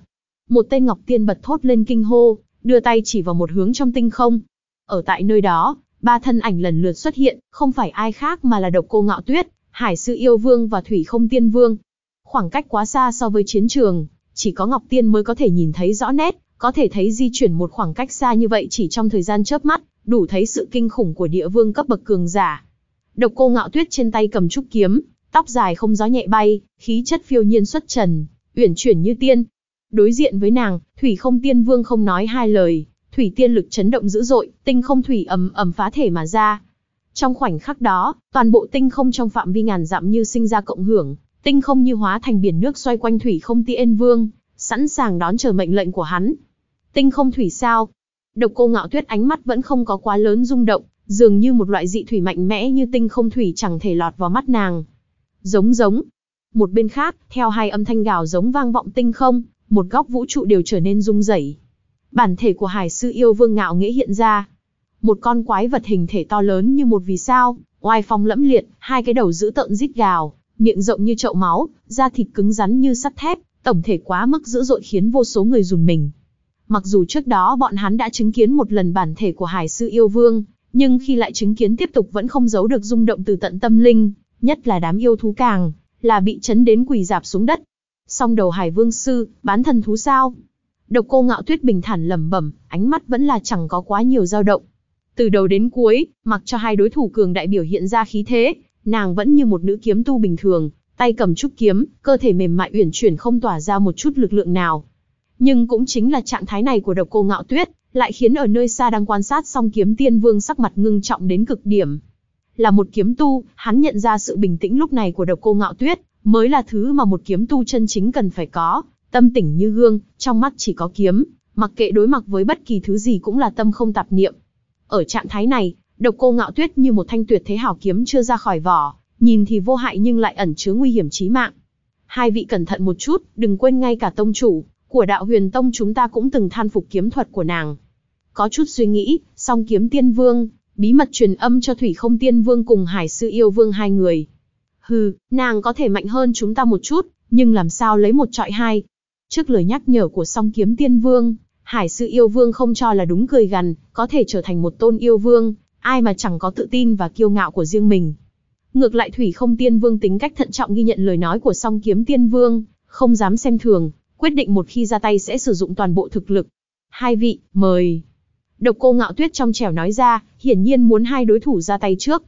Speaker 1: Một tên Ngọc Tiên bật thốt lên kinh hô, đưa tay chỉ vào một hướng trong tinh không. Ở tại nơi đó, ba thân ảnh lần lượt xuất hiện, không phải ai khác mà là độc cô ngạo tuyết, hải sư yêu vương và thủy không tiên vương. Khoảng cách quá xa so với chiến trường, chỉ có Ngọc Tiên mới có thể nhìn thấy rõ nét, có thể thấy di chuyển một khoảng cách xa như vậy chỉ trong thời gian chớp mắt, đủ thấy sự kinh khủng của địa vương cấp bậc cường giả. Độc cô ngạo tuyết trên tay cầm trúc kiếm, tóc dài không gió nhẹ bay, khí chất phiêu nhiên xuất trần, uyển chuyển như tiên. Đối diện với nàng, thủy không tiên vương không nói hai lời, thủy tiên lực chấn động dữ dội, tinh không thủy ầm ầm phá thể mà ra. Trong khoảnh khắc đó, toàn bộ tinh không trong phạm vi ngàn dặm như sinh ra cộng hưởng, tinh không như hóa thành biển nước xoay quanh thủy không tiên vương, sẵn sàng đón chờ mệnh lệnh của hắn. Tinh không thủy sao? Độc cô ngạo tuyết ánh mắt vẫn không có quá lớn rung động, dường như một loại dị thủy mạnh mẽ như tinh không thủy chẳng thể lọt vào mắt nàng. Giống giống. Một bên khác, theo hai âm thanh gào giống vang vọng tinh không, một góc vũ trụ đều trở nên rung rẩy. Bản thể của hải sư yêu vương ngạo nghĩa hiện ra. Một con quái vật hình thể to lớn như một vì sao, oai phong lẫm liệt, hai cái đầu giữ tợn rít gào, miệng rộng như chậu máu, da thịt cứng rắn như sắt thép, tổng thể quá mức dữ dội khiến vô số người run mình. Mặc dù trước đó bọn hắn đã chứng kiến một lần bản thể của Hải sư yêu vương, nhưng khi lại chứng kiến tiếp tục vẫn không giấu được rung động từ tận tâm linh, nhất là đám yêu thú càng, là bị chấn đến quỳ dạp xuống đất. Song đầu hải vương sư, bán thần thú sao? Độc cô ngạo tuyết bình thản lẩm bẩm, ánh mắt vẫn là chẳng có quá nhiều dao động. Từ đầu đến cuối, mặc cho hai đối thủ cường đại biểu hiện ra khí thế, nàng vẫn như một nữ kiếm tu bình thường, tay cầm trúc kiếm, cơ thể mềm mại uyển chuyển không tỏa ra một chút lực lượng nào. Nhưng cũng chính là trạng thái này của độc cô ngạo tuyết, lại khiến ở nơi xa đang quan sát song kiếm tiên vương sắc mặt ngưng trọng đến cực điểm. Là một kiếm tu, hắn nhận ra sự bình tĩnh lúc này của độc cô ngạo tuyết, mới là thứ mà một kiếm tu chân chính cần phải có, tâm tỉnh như gương, trong mắt chỉ có kiếm, mặc kệ đối mặt với bất kỳ thứ gì cũng là tâm không tạp niệm. Ở trạng thái này, độc cô ngạo tuyết như một thanh tuyệt thế hảo kiếm chưa ra khỏi vỏ, nhìn thì vô hại nhưng lại ẩn chứa nguy hiểm chí mạng. Hai vị cẩn thận một chút, đừng quên ngay cả tông chủ của đạo huyền tông chúng ta cũng từng than phục kiếm thuật của nàng. Có chút suy nghĩ, song kiếm tiên vương, bí mật truyền âm cho thủy không tiên vương cùng hải sư yêu vương hai người. Hừ, nàng có thể mạnh hơn chúng ta một chút, nhưng làm sao lấy một trọi hai. Trước lời nhắc nhở của song kiếm tiên vương, hải sư yêu vương không cho là đúng cười gằn, có thể trở thành một tôn yêu vương, ai mà chẳng có tự tin và kiêu ngạo của riêng mình. Ngược lại Thủy Không Tiên Vương tính cách thận trọng ghi nhận lời nói của Song Kiếm Tiên Vương, không dám xem thường, quyết định một khi ra tay sẽ sử dụng toàn bộ thực lực. Hai vị, mời. Độc cô ngạo tuyết trong trẻo nói ra, hiển nhiên muốn hai đối thủ ra tay trước.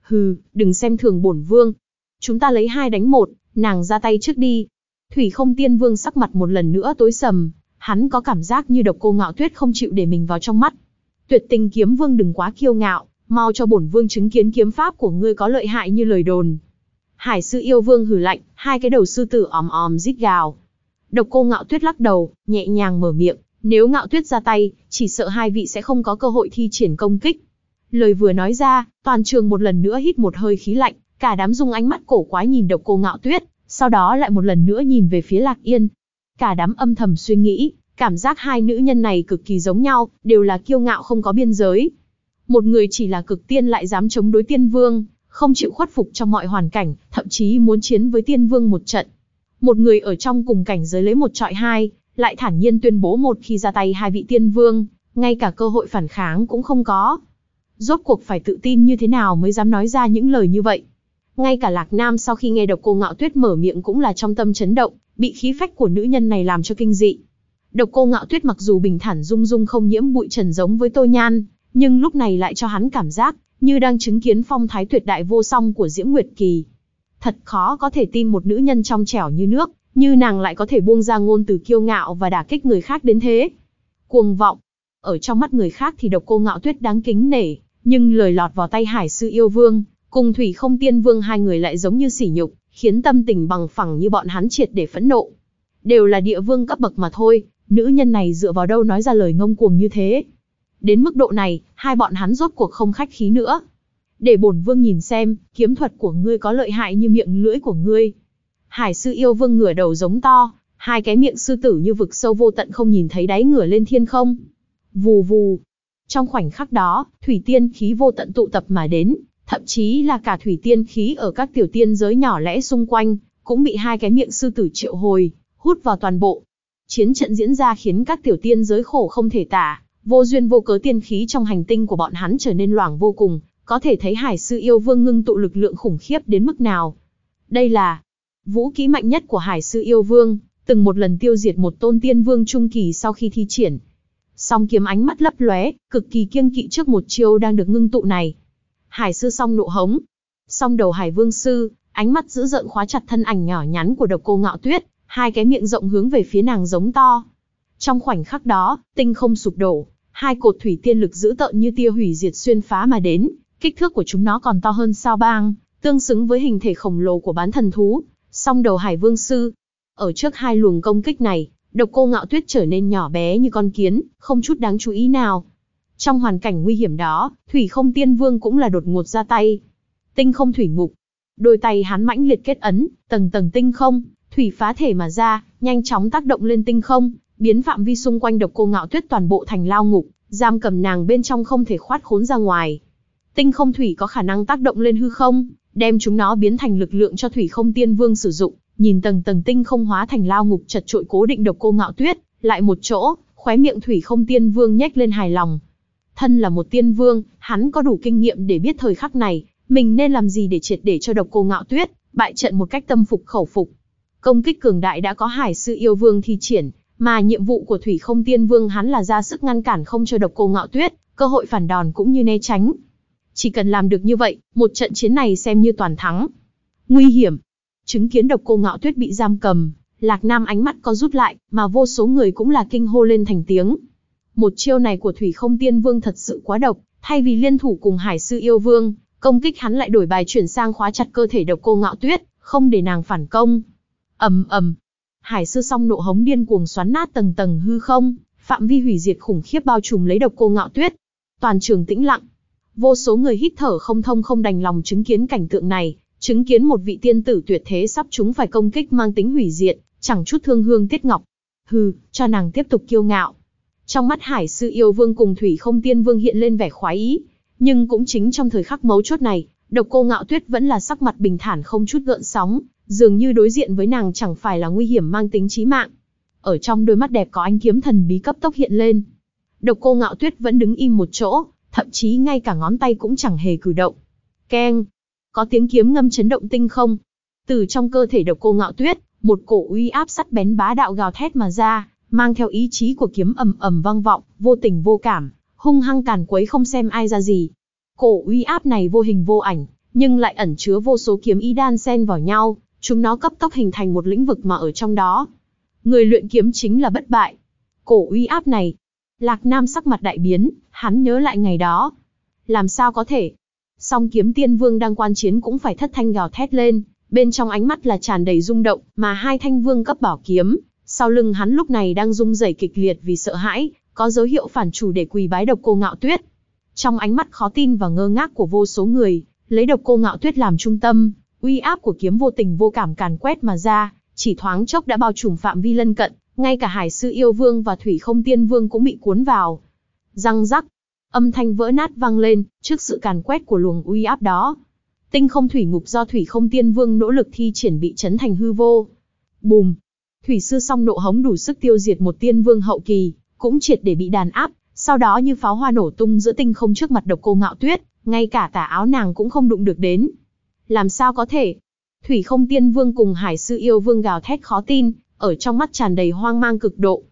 Speaker 1: Hừ, đừng xem thường bổn vương. Chúng ta lấy hai đánh một, nàng ra tay trước đi. Thủy không tiên vương sắc mặt một lần nữa tối sầm, hắn có cảm giác như độc cô ngạo tuyết không chịu để mình vào trong mắt. Tuyệt tình kiếm vương đừng quá kiêu ngạo, mau cho bổn vương chứng kiến kiếm pháp của ngươi có lợi hại như lời đồn. Hải sư yêu vương hử lạnh, hai cái đầu sư tử òm òm rít gào. Độc cô ngạo tuyết lắc đầu, nhẹ nhàng mở miệng, nếu ngạo tuyết ra tay, chỉ sợ hai vị sẽ không có cơ hội thi triển công kích. Lời vừa nói ra, toàn trường một lần nữa hít một hơi khí lạnh, cả đám dung ánh mắt cổ quái nhìn độc cô ngạo tuyết, sau đó lại một lần nữa nhìn về phía lạc yên. Cả đám âm thầm suy nghĩ, cảm giác hai nữ nhân này cực kỳ giống nhau, đều là kiêu ngạo không có biên giới. Một người chỉ là cực tiên lại dám chống đối tiên vương, không chịu khuất phục trong mọi hoàn cảnh, thậm chí muốn chiến với tiên vương một trận. Một người ở trong cùng cảnh giới lấy một trọi hai, lại thản nhiên tuyên bố một khi ra tay hai vị tiên vương, ngay cả cơ hội phản kháng cũng không có. Rốt cuộc phải tự tin như thế nào mới dám nói ra những lời như vậy. Ngay cả Lạc Nam sau khi nghe độc cô ngạo tuyết mở miệng cũng là trong tâm chấn động, bị khí phách của nữ nhân này làm cho kinh dị. Độc cô ngạo tuyết mặc dù bình thản dung dung không nhiễm bụi trần giống với Tô Nhan, nhưng lúc này lại cho hắn cảm giác như đang chứng kiến phong thái tuyệt đại vô song của Diễm Nguyệt Kỳ. Thật khó có thể tin một nữ nhân trong trẻo như nước, như nàng lại có thể buông ra ngôn từ kiêu ngạo và đả kích người khác đến thế. Cuồng vọng. Ở trong mắt người khác thì độc cô ngạo tuyết đáng kính nể, nhưng lời lọt vào tay hải sư yêu vương, cùng thủy không tiên vương hai người lại giống như sỉ nhục, khiến tâm tình bằng phẳng như bọn hắn triệt để phẫn nộ. Đều là địa vương cấp bậc mà thôi, nữ nhân này dựa vào đâu nói ra lời ngông cuồng như thế. Đến mức độ này, hai bọn hắn rốt cuộc không khách khí nữa. Để bổn vương nhìn xem, kiếm thuật của ngươi có lợi hại như miệng lưỡi của ngươi. Hải sư yêu vương ngửa đầu giống to, hai cái miệng sư tử như vực sâu vô tận không nhìn thấy đáy ngửa lên thiên không. Vù vù. Trong khoảnh khắc đó, thủy tiên khí vô tận tụ tập mà đến, thậm chí là cả thủy tiên khí ở các tiểu tiên giới nhỏ lẽ xung quanh, cũng bị hai cái miệng sư tử triệu hồi, hút vào toàn bộ. Chiến trận diễn ra khiến các tiểu tiên giới khổ không thể tả, vô duyên vô cớ tiên khí trong hành tinh của bọn hắn trở nên loảng vô cùng, có thể thấy hải sư yêu vương ngưng tụ lực lượng khủng khiếp đến mức nào. Đây là vũ kỹ mạnh nhất của hải sư yêu vương, từng một lần tiêu diệt một tôn tiên vương trung kỳ sau khi thi triển. Song kiếm ánh mắt lấp lóe, cực kỳ kiêng kỵ trước một chiêu đang được ngưng tụ này. Hải sư song nộ hống. Song đầu hải vương sư, ánh mắt dữ dợn khóa chặt thân ảnh nhỏ nhắn của độc cô ngạo tuyết, hai cái miệng rộng hướng về phía nàng giống to. Trong khoảnh khắc đó, tinh không sụp đổ, hai cột thủy tiên lực dữ tợn như tia hủy diệt xuyên phá mà đến, kích thước của chúng nó còn to hơn sao bang, tương xứng với hình thể khổng lồ của bán thần thú, song đầu hải vương sư. Ở trước hai luồng công kích này, độc cô ngạo tuyết trở nên nhỏ bé như con kiến, không chút đáng chú ý nào. Trong hoàn cảnh nguy hiểm đó, thủy không tiên vương cũng là đột ngột ra tay. Tinh không thủy ngục. Đôi tay hắn mãnh liệt kết ấn, tầng tầng tinh không, thủy phá thể mà ra, nhanh chóng tác động lên tinh không, biến phạm vi xung quanh độc cô ngạo tuyết toàn bộ thành lao ngục, giam cầm nàng bên trong không thể khoát khốn ra ngoài. Tinh không thủy có khả năng tác động lên hư không, đem chúng nó biến thành lực lượng cho thủy không tiên vương sử dụng, nhìn tầng tầng tinh không hóa thành lao ngục chật trội cố định độc cô ngạo tuyết, lại một chỗ, khóe miệng thủy không tiên vương nhếch lên hài lòng. Thân là một tiên vương, hắn có đủ kinh nghiệm để biết thời khắc này, mình nên làm gì để triệt để cho độc cô ngạo tuyết, bại trận một cách tâm phục khẩu phục. công kích cường đại đã có Hải sư yêu vương thi triển, mà nhiệm vụ của Thủy Không Tiên Vương hắn là ra sức ngăn cản không cho độc cô ngạo tuyết, cơ hội phản đòn cũng như né tránh. Chỉ cần làm được như vậy, một trận chiến này xem như toàn thắng. Nguy hiểm. Chứng kiến độc cô ngạo tuyết bị giam cầm, Lạc Nam ánh mắt có rút lại, mà vô số người cũng là kinh hô lên thành tiếng. Một chiêu này của Thủy Không Tiên Vương thật sự quá độc, thay vì liên thủ cùng Hải Sư Yêu Vương, công kích hắn lại đổi bài chuyển sang khóa chặt cơ thể độc cô ngạo tuyết, không để nàng phản công. ầm ầm, Hải Sư song nộ hống điên cuồng xoắn nát tầng tầng hư không, phạm vi hủy diệt khủng khiếp bao trùm lấy độc cô ngạo tuyết. Toàn trường tĩnh lặng, vô số người hít thở không thông không đành lòng chứng kiến cảnh tượng này, chứng kiến một vị tiên tử tuyệt thế sắp chúng phải công kích mang tính hủy diệt, chẳng chút thương hương tiết ngọc. Hừ, cho nàng tiếp tục kiêu ngạo. Trong mắt Hải sư yêu vương cùng Thủy Không Tiên Vương hiện lên vẻ khoái ý, nhưng cũng chính trong thời khắc mấu chốt này, Độc Cô Ngạo Tuyết vẫn là sắc mặt bình thản không chút gợn sóng, dường như đối diện với nàng chẳng phải là nguy hiểm mang tính chí mạng. Ở trong đôi mắt đẹp có ánh kiếm thần bí cấp tốc hiện lên. Độc Cô Ngạo Tuyết vẫn đứng im một chỗ, thậm chí ngay cả ngón tay cũng chẳng hề cử động. Keng, có tiếng kiếm ngâm chấn động tinh không. Từ trong cơ thể Độc Cô Ngạo Tuyết, một cổ uy áp sắt bén bá đạo gào thét mà ra, mang theo ý chí của kiếm ầm ầm vang vọng, vô tình vô cảm, hung hăng càn quấy không xem ai ra gì. Cổ uy áp này vô hình vô ảnh, nhưng lại ẩn chứa vô số kiếm ý đan xen vào nhau, chúng nó cấp tốc hình thành một lĩnh vực mà ở trong đó. Người luyện kiếm chính là bất bại. Cổ uy áp này, Lạc Nam sắc mặt đại biến, hắn nhớ lại ngày đó. Làm sao có thể? Song kiếm tiên vương đang quan chiến cũng phải thất thanh gào thét lên, bên trong ánh mắt là tràn đầy rung động, mà hai thanh vương cấp bảo kiếm, sau lưng hắn lúc này đang rung rẩy kịch liệt vì sợ hãi, có dấu hiệu phản chủ để quỳ bái độc cô ngạo tuyết. Trong ánh mắt khó tin và ngơ ngác của vô số người, lấy độc cô ngạo tuyết làm trung tâm, uy áp của kiếm vô tình vô cảm càn quét mà ra, chỉ thoáng chốc đã bao trùm phạm vi lân cận, ngay cả hải sư yêu vương và thủy không tiên vương cũng bị cuốn vào. Răng rắc, âm thanh vỡ nát vang lên, trước sự càn quét của luồng uy áp đó. Tinh không thủy ngục do thủy không tiên vương nỗ lực thi triển bị chấn thành hư vô. Bùm, thủy sư song nộ hống đủ sức tiêu diệt một tiên vương hậu kỳ, cũng triệt để bị đàn áp, sau đó như pháo hoa nổ tung giữa tinh không trước mặt độc cô ngạo tuyết, ngay cả tà áo nàng cũng không đụng được đến. Làm sao có thể? Thủy không tiên vương cùng hải sư yêu vương gào thét khó tin, ở trong mắt tràn đầy hoang mang cực độ.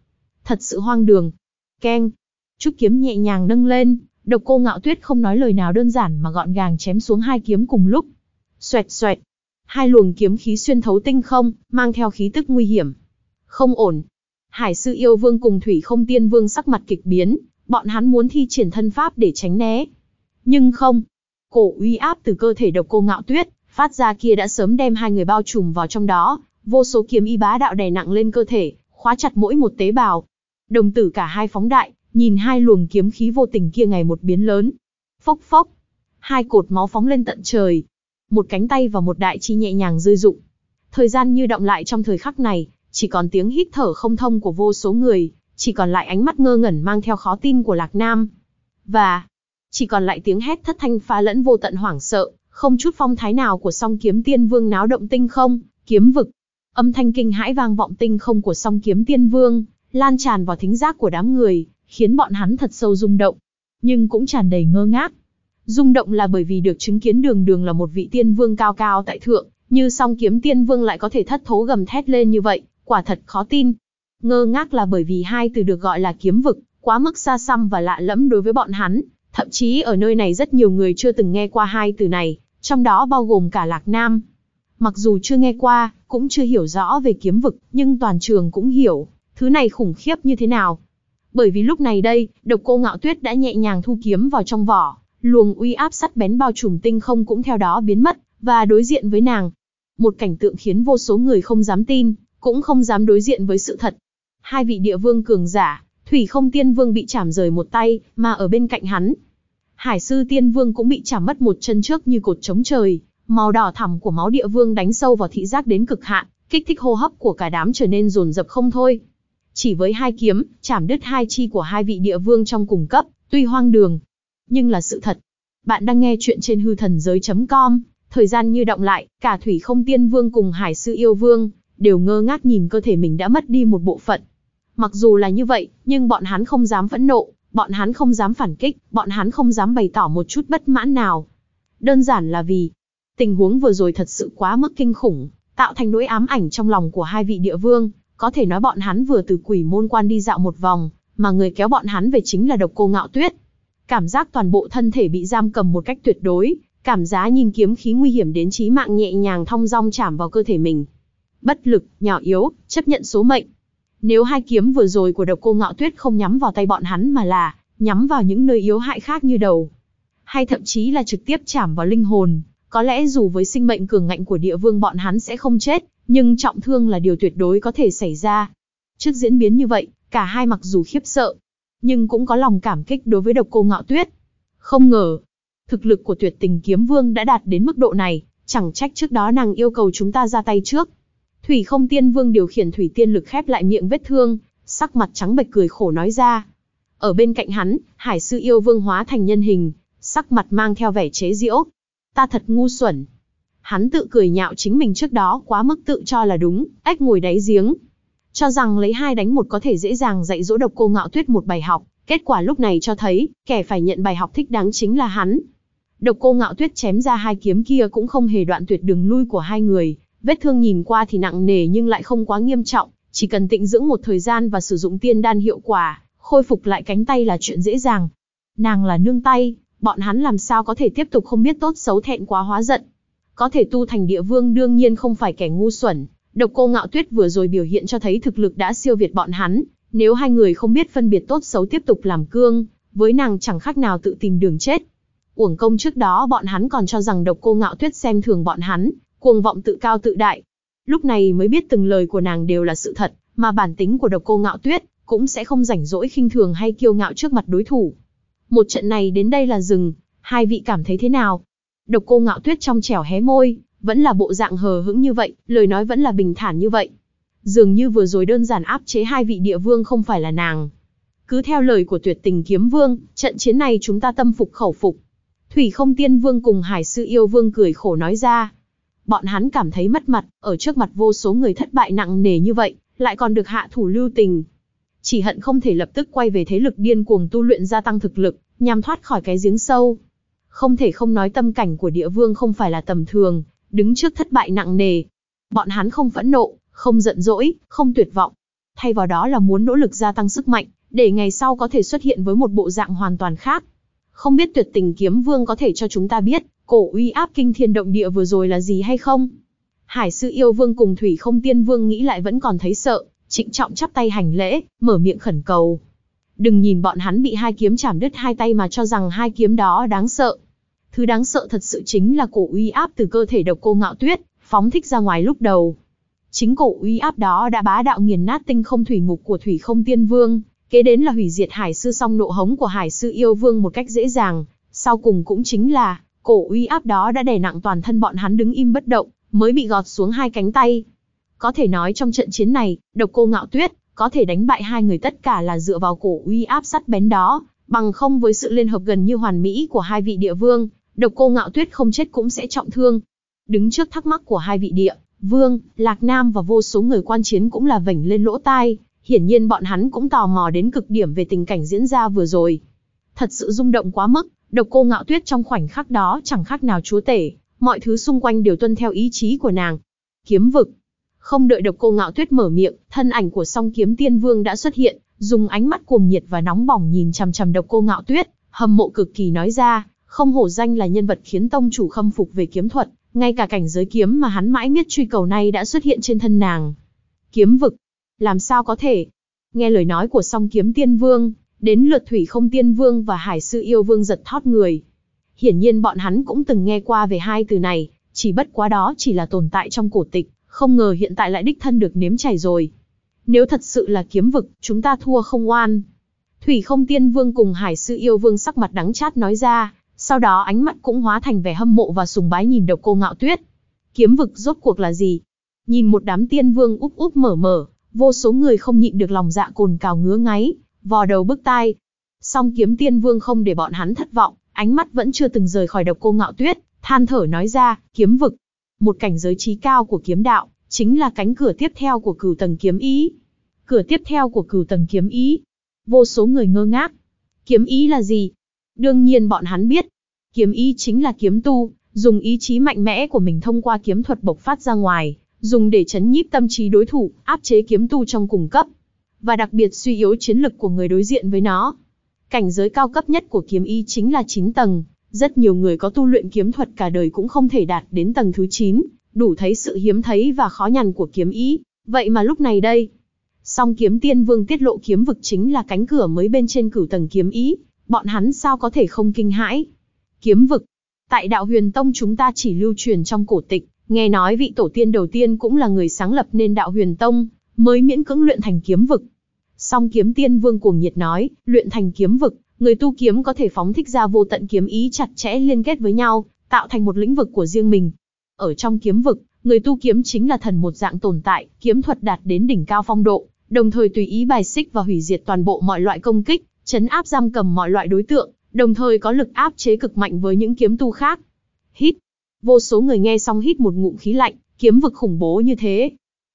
Speaker 1: Thật sự hoang đường. Keng. Trúc kiếm nhẹ nhàng nâng lên, độc cô ngạo tuyết không nói lời nào đơn giản mà gọn gàng chém xuống hai kiếm cùng lúc. Xoẹt xoẹt. Hai luồng kiếm khí xuyên thấu tinh không, mang theo khí tức nguy hiểm. Không ổn. Hải sư yêu vương cùng thủy không tiên vương sắc mặt kịch biến, bọn hắn muốn thi triển thân pháp để tránh né. Nhưng không. Cổ uy áp từ cơ thể độc cô ngạo tuyết, phát ra kia đã sớm đem hai người bao trùm vào trong đó, vô số kiếm y bá đạo đè nặng lên cơ thể, khóa chặt mỗi một tế bào. Đồng tử cả hai phóng đại, nhìn hai luồng kiếm khí vô tình kia ngày một biến lớn. Phốc phốc, hai cột máu phóng lên tận trời. Một cánh tay và một đại chi nhẹ nhàng rơi rụng. Thời gian như động lại trong thời khắc này, chỉ còn tiếng hít thở không thông của vô số người, chỉ còn lại ánh mắt ngơ ngẩn mang theo khó tin của Lạc Nam. Và, chỉ còn lại tiếng hét thất thanh phá lẫn vô tận hoảng sợ, không chút phong thái nào của song kiếm tiên vương náo động tinh không, kiếm vực. Âm thanh kinh hãi vang vọng tinh không của song kiếm tiên vương, lan tràn vào thính giác của đám người, khiến bọn hắn thật sâu rung động, nhưng cũng tràn đầy ngơ ngác. Rung động là bởi vì được chứng kiến đường đường là một vị tiên vương cao cao tại thượng, như song kiếm tiên vương lại có thể thất thố gầm thét lên như vậy, quả thật khó tin. Ngơ ngác là bởi vì hai từ được gọi là kiếm vực, quá mức xa xăm và lạ lẫm đối với bọn hắn, thậm chí ở nơi này rất nhiều người chưa từng nghe qua hai từ này, trong đó bao gồm cả Lạc Nam. Mặc dù chưa nghe qua, cũng chưa hiểu rõ về kiếm vực, nhưng toàn trường cũng hiểu, thứ này khủng khiếp như thế nào. Bởi vì lúc này đây, độc cô ngạo tuyết đã nhẹ nhàng thu kiếm vào trong vỏ, luồng uy áp sắt bén bao trùm tinh không cũng theo đó biến mất, và đối diện với nàng. Một cảnh tượng khiến vô số người không dám tin, cũng không dám đối diện với sự thật. Hai vị địa vương cường giả, thủy không tiên vương bị chảm rời một tay, mà ở bên cạnh hắn. Hải sư tiên vương cũng bị chảm mất một chân trước như cột chống trời, màu đỏ thẳm của máu địa vương đánh sâu vào thị giác đến cực hạn, kích thích hô hấp của cả đám trở nên rồn rập không thôi. Chỉ với hai kiếm, chảm đứt hai chi của hai vị địa vương trong cùng cấp, tuy hoang đường, nhưng là sự thật. Bạn đang nghe chuyện trên hư thần giới.com, thời gian như động lại, cả thủy không tiên vương cùng hải sư yêu vương, đều ngơ ngác nhìn cơ thể mình đã mất đi một bộ phận. Mặc dù là như vậy, nhưng bọn hắn không dám phẫn nộ, bọn hắn không dám phản kích, bọn hắn không dám bày tỏ một chút bất mãn nào. Đơn giản là vì, tình huống vừa rồi thật sự quá mức kinh khủng, tạo thành nỗi ám ảnh trong lòng của hai vị địa vương, có thể nói bọn hắn vừa từ quỷ môn quan đi dạo một vòng, mà người kéo bọn hắn về chính là độc cô ngạo tuyết. Cảm giác toàn bộ thân thể bị giam cầm một cách tuyệt đối, cảm giá nhìn kiếm khí nguy hiểm đến chí mạng nhẹ nhàng thong dong chạm vào cơ thể mình. Bất lực, nhỏ yếu, chấp nhận số mệnh. Nếu hai kiếm vừa rồi của độc cô ngạo tuyết không nhắm vào tay bọn hắn mà là nhắm vào những nơi yếu hại khác như đầu, hay thậm chí là trực tiếp chạm vào linh hồn, có lẽ dù với sinh mệnh cường ngạnh của địa vương bọn hắn sẽ không chết, nhưng trọng thương là điều tuyệt đối có thể xảy ra. Trước diễn biến như vậy, cả hai mặc dù khiếp sợ, nhưng cũng có lòng cảm kích đối với độc cô ngạo tuyết. Không ngờ, thực lực của tuyệt tình kiếm vương đã đạt đến mức độ này, chẳng trách trước đó nàng yêu cầu chúng ta ra tay trước. Thủy không tiên vương điều khiển thủy tiên lực khép lại miệng vết thương, sắc mặt trắng bệch cười khổ nói ra. Ở bên cạnh hắn, hải sư yêu vương hóa thành nhân hình, sắc mặt mang theo vẻ chế giễu. Ta thật ngu xuẩn. Hắn tự cười nhạo chính mình trước đó quá mức tự cho là đúng, ếch ngồi đáy giếng. Cho rằng lấy hai đánh một có thể dễ dàng dạy dỗ độc cô ngạo tuyết một bài học, kết quả lúc này cho thấy, kẻ phải nhận bài học thích đáng chính là hắn. Độc cô ngạo tuyết chém ra hai kiếm kia cũng không hề đoạn tuyệt đường lui của hai người, vết thương nhìn qua thì nặng nề nhưng lại không quá nghiêm trọng, chỉ cần tịnh dưỡng một thời gian và sử dụng tiên đan hiệu quả, khôi phục lại cánh tay là chuyện dễ dàng. Nàng là nương tay, bọn hắn làm sao có thể tiếp tục không biết tốt xấu thẹn quá hóa giận. Có thể tu thành địa vương đương nhiên không phải kẻ ngu xuẩn, độc cô ngạo tuyết vừa rồi biểu hiện cho thấy thực lực đã siêu việt bọn hắn, nếu hai người không biết phân biệt tốt xấu tiếp tục làm cương, với nàng chẳng khác nào tự tìm đường chết. Uổng công trước đó bọn hắn còn cho rằng độc cô ngạo tuyết xem thường bọn hắn, cuồng vọng tự cao tự đại. Lúc này mới biết từng lời của nàng đều là sự thật, mà bản tính của độc cô ngạo tuyết, cũng sẽ không rảnh rỗi khinh thường hay kiêu ngạo trước mặt đối thủ. Một trận này đến đây là dừng, hai vị cảm thấy thế nào? Độc cô ngạo tuyết trong trẻo hé môi, vẫn là bộ dạng hờ hững như vậy, lời nói vẫn là bình thản như vậy. Dường như vừa rồi đơn giản áp chế hai vị địa vương không phải là nàng. Cứ theo lời của tuyệt tình kiếm vương, trận chiến này chúng ta tâm phục khẩu phục. Thủy không tiên vương cùng hải sư yêu vương cười khổ nói ra. Bọn hắn cảm thấy mất mặt, ở trước mặt vô số người thất bại nặng nề như vậy, lại còn được hạ thủ lưu tình, chỉ hận không thể lập tức quay về thế lực điên cuồng tu luyện gia tăng thực lực, nhằm thoát khỏi cái giếng sâu. Không thể không nói tâm cảnh của địa vương không phải là tầm thường, đứng trước thất bại nặng nề. Bọn hắn không phẫn nộ, không giận dỗi, không tuyệt vọng. Thay vào đó là muốn nỗ lực gia tăng sức mạnh, để ngày sau có thể xuất hiện với một bộ dạng hoàn toàn khác. Không biết tuyệt tình kiếm vương có thể cho chúng ta biết, cổ uy áp kinh thiên động địa vừa rồi là gì hay không? Hải sư yêu vương cùng thủy không tiên vương nghĩ lại vẫn còn thấy sợ, trịnh trọng chắp tay hành lễ, mở miệng khẩn cầu. Đừng nhìn bọn hắn bị hai kiếm chảm đứt hai tay mà cho rằng hai kiếm đó đáng sợ. Thứ đáng sợ thật sự chính là cổ uy áp từ cơ thể độc cô ngạo tuyết, phóng thích ra ngoài lúc đầu. Chính cổ uy áp đó đã bá đạo nghiền nát tinh không thủy ngục của thủy không tiên vương, kế đến là hủy diệt hải sư song nộ hống của hải sư yêu vương một cách dễ dàng, sau cùng cũng chính là, cổ uy áp đó đã đè nặng toàn thân bọn hắn đứng im bất động, mới bị gọt xuống hai cánh tay. Có thể nói trong trận chiến này, độc cô ngạo tuyết, có thể đánh bại hai người tất cả là dựa vào cổ uy áp sắt bén đó, bằng không với sự liên hợp gần như hoàn mỹ của hai vị địa vương, độc cô ngạo tuyết không chết cũng sẽ trọng thương. Đứng trước thắc mắc của hai vị địa, vương, lạc nam và vô số người quan chiến cũng là vảnh lên lỗ tai, hiển nhiên bọn hắn cũng tò mò đến cực điểm về tình cảnh diễn ra vừa rồi. Thật sự rung động quá mức, độc cô ngạo tuyết trong khoảnh khắc đó chẳng khác nào chúa tể, mọi thứ xung quanh đều tuân theo ý chí của nàng. Kiếm vực, không đợi độc cô ngạo tuyết mở miệng, thân ảnh của song kiếm tiên vương đã xuất hiện, dùng ánh mắt cuồng nhiệt và nóng bỏng nhìn chằm chằm độc cô ngạo tuyết, hâm mộ cực kỳ nói ra, không hổ danh là nhân vật khiến tông chủ khâm phục về kiếm thuật, ngay cả cảnh giới kiếm mà hắn mãi miết truy cầu này đã xuất hiện trên thân nàng. Kiếm vực, làm sao có thể? Nghe lời nói của song kiếm tiên vương, đến lượt thủy không tiên vương và hải sư yêu vương giật thót người. Hiển nhiên bọn hắn cũng từng nghe qua về hai từ này, chỉ bất quá đó chỉ là tồn tại trong cổ tịch, không ngờ hiện tại lại đích thân được nếm chảy rồi. Nếu thật sự là kiếm vực, chúng ta thua không oan. Thủy không tiên vương cùng hải sư yêu vương sắc mặt đắng chát nói ra, sau đó ánh mắt cũng hóa thành vẻ hâm mộ và sùng bái nhìn độc cô ngạo tuyết. Kiếm vực rốt cuộc là gì? Nhìn một đám tiên vương úp úp mở mở, vô số người không nhịn được lòng dạ cồn cào ngứa ngáy, vò đầu bức tai. Song kiếm tiên vương không để bọn hắn thất vọng, ánh mắt vẫn chưa từng rời khỏi độc cô ngạo tuyết, than thở nói ra, kiếm vực, một cảnh giới trí cao của kiếm đạo, chính là cánh cửa tiếp theo của cửu tầng kiếm ý. Cửa tiếp theo của cửu tầng kiếm ý. Vô số người ngơ ngác. Kiếm ý là gì? Đương nhiên bọn hắn biết. Kiếm ý chính là kiếm tu, dùng ý chí mạnh mẽ của mình thông qua kiếm thuật bộc phát ra ngoài, dùng để chấn nhiếp tâm trí đối thủ, áp chế kiếm tu trong cùng cấp, và đặc biệt suy yếu chiến lực của người đối diện với nó. Cảnh giới cao cấp nhất của kiếm ý chính là 9 tầng, rất nhiều người có tu luyện kiếm thuật cả đời cũng không thể đạt đến tầng thứ 9, đủ thấy sự hiếm thấy và khó nhằn của kiếm ý. Vậy mà lúc này đây, song kiếm tiên vương tiết lộ kiếm vực chính là cánh cửa mới bên trên cửu tầng kiếm ý, bọn hắn sao có thể không kinh hãi. Kiếm vực, tại đạo huyền tông chúng ta chỉ lưu truyền trong cổ tịch, nghe nói vị tổ tiên đầu tiên cũng là người sáng lập nên đạo huyền tông, mới miễn cưỡng luyện thành kiếm vực. Song kiếm tiên vương cuồng nhiệt nói, luyện thành kiếm vực, người tu kiếm có thể phóng thích ra vô tận kiếm ý chặt chẽ liên kết với nhau, tạo thành một lĩnh vực của riêng mình. Ở trong kiếm vực, người tu kiếm chính là thần một dạng tồn tại, kiếm thuật đạt đến đỉnh cao phong độ, đồng thời tùy ý bài xích và hủy diệt toàn bộ mọi loại công kích, chấn áp giam cầm mọi loại đối tượng, đồng thời có lực áp chế cực mạnh với những kiếm tu khác. Hít. Vô số người nghe xong hít một ngụm khí lạnh, kiếm vực khủng bố như thế.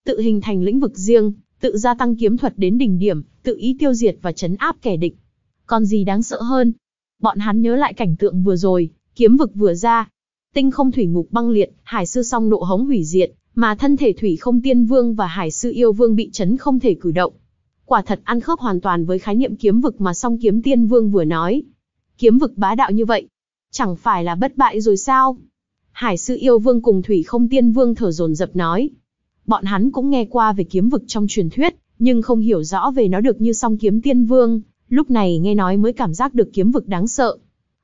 Speaker 1: Tự hình thành lĩnh vực riêng, tự gia tăng kiếm thuật đến đỉnh điểm, tự ý tiêu diệt và chấn áp kẻ địch. Còn gì đáng sợ hơn? Bọn hắn nhớ lại cảnh tượng vừa rồi, kiếm vực vừa ra. Tinh không thủy ngục băng liệt, hải sư song nộ hống hủy diệt, mà thân thể thủy không tiên vương và hải sư yêu vương bị chấn không thể cử động. Quả thật ăn khớp hoàn toàn với khái niệm kiếm vực mà song kiếm tiên vương vừa nói. Kiếm vực bá đạo như vậy, chẳng phải là bất bại rồi sao? Hải sư yêu vương cùng thủy không tiên vương thở dồn dập nói. Bọn hắn cũng nghe qua về kiếm vực trong truyền thuyết, nhưng không hiểu rõ về nó được như song kiếm tiên vương, lúc này nghe nói mới cảm giác được kiếm vực đáng sợ.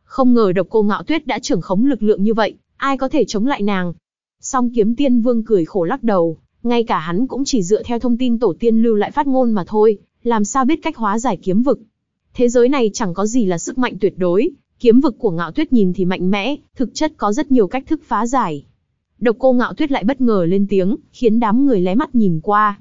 Speaker 1: Không ngờ độc cô ngạo tuyết đã trưởng khống lực lượng như vậy, ai có thể chống lại nàng. Song kiếm tiên vương cười khổ lắc đầu, ngay cả hắn cũng chỉ dựa theo thông tin tổ tiên lưu lại phát ngôn mà thôi, làm sao biết cách hóa giải kiếm vực. Thế giới này chẳng có gì là sức mạnh tuyệt đối, kiếm vực của ngạo tuyết nhìn thì mạnh mẽ, thực chất có rất nhiều cách thức phá giải. Độc cô ngạo tuyết lại bất ngờ lên tiếng, khiến đám người lé mắt nhìn qua.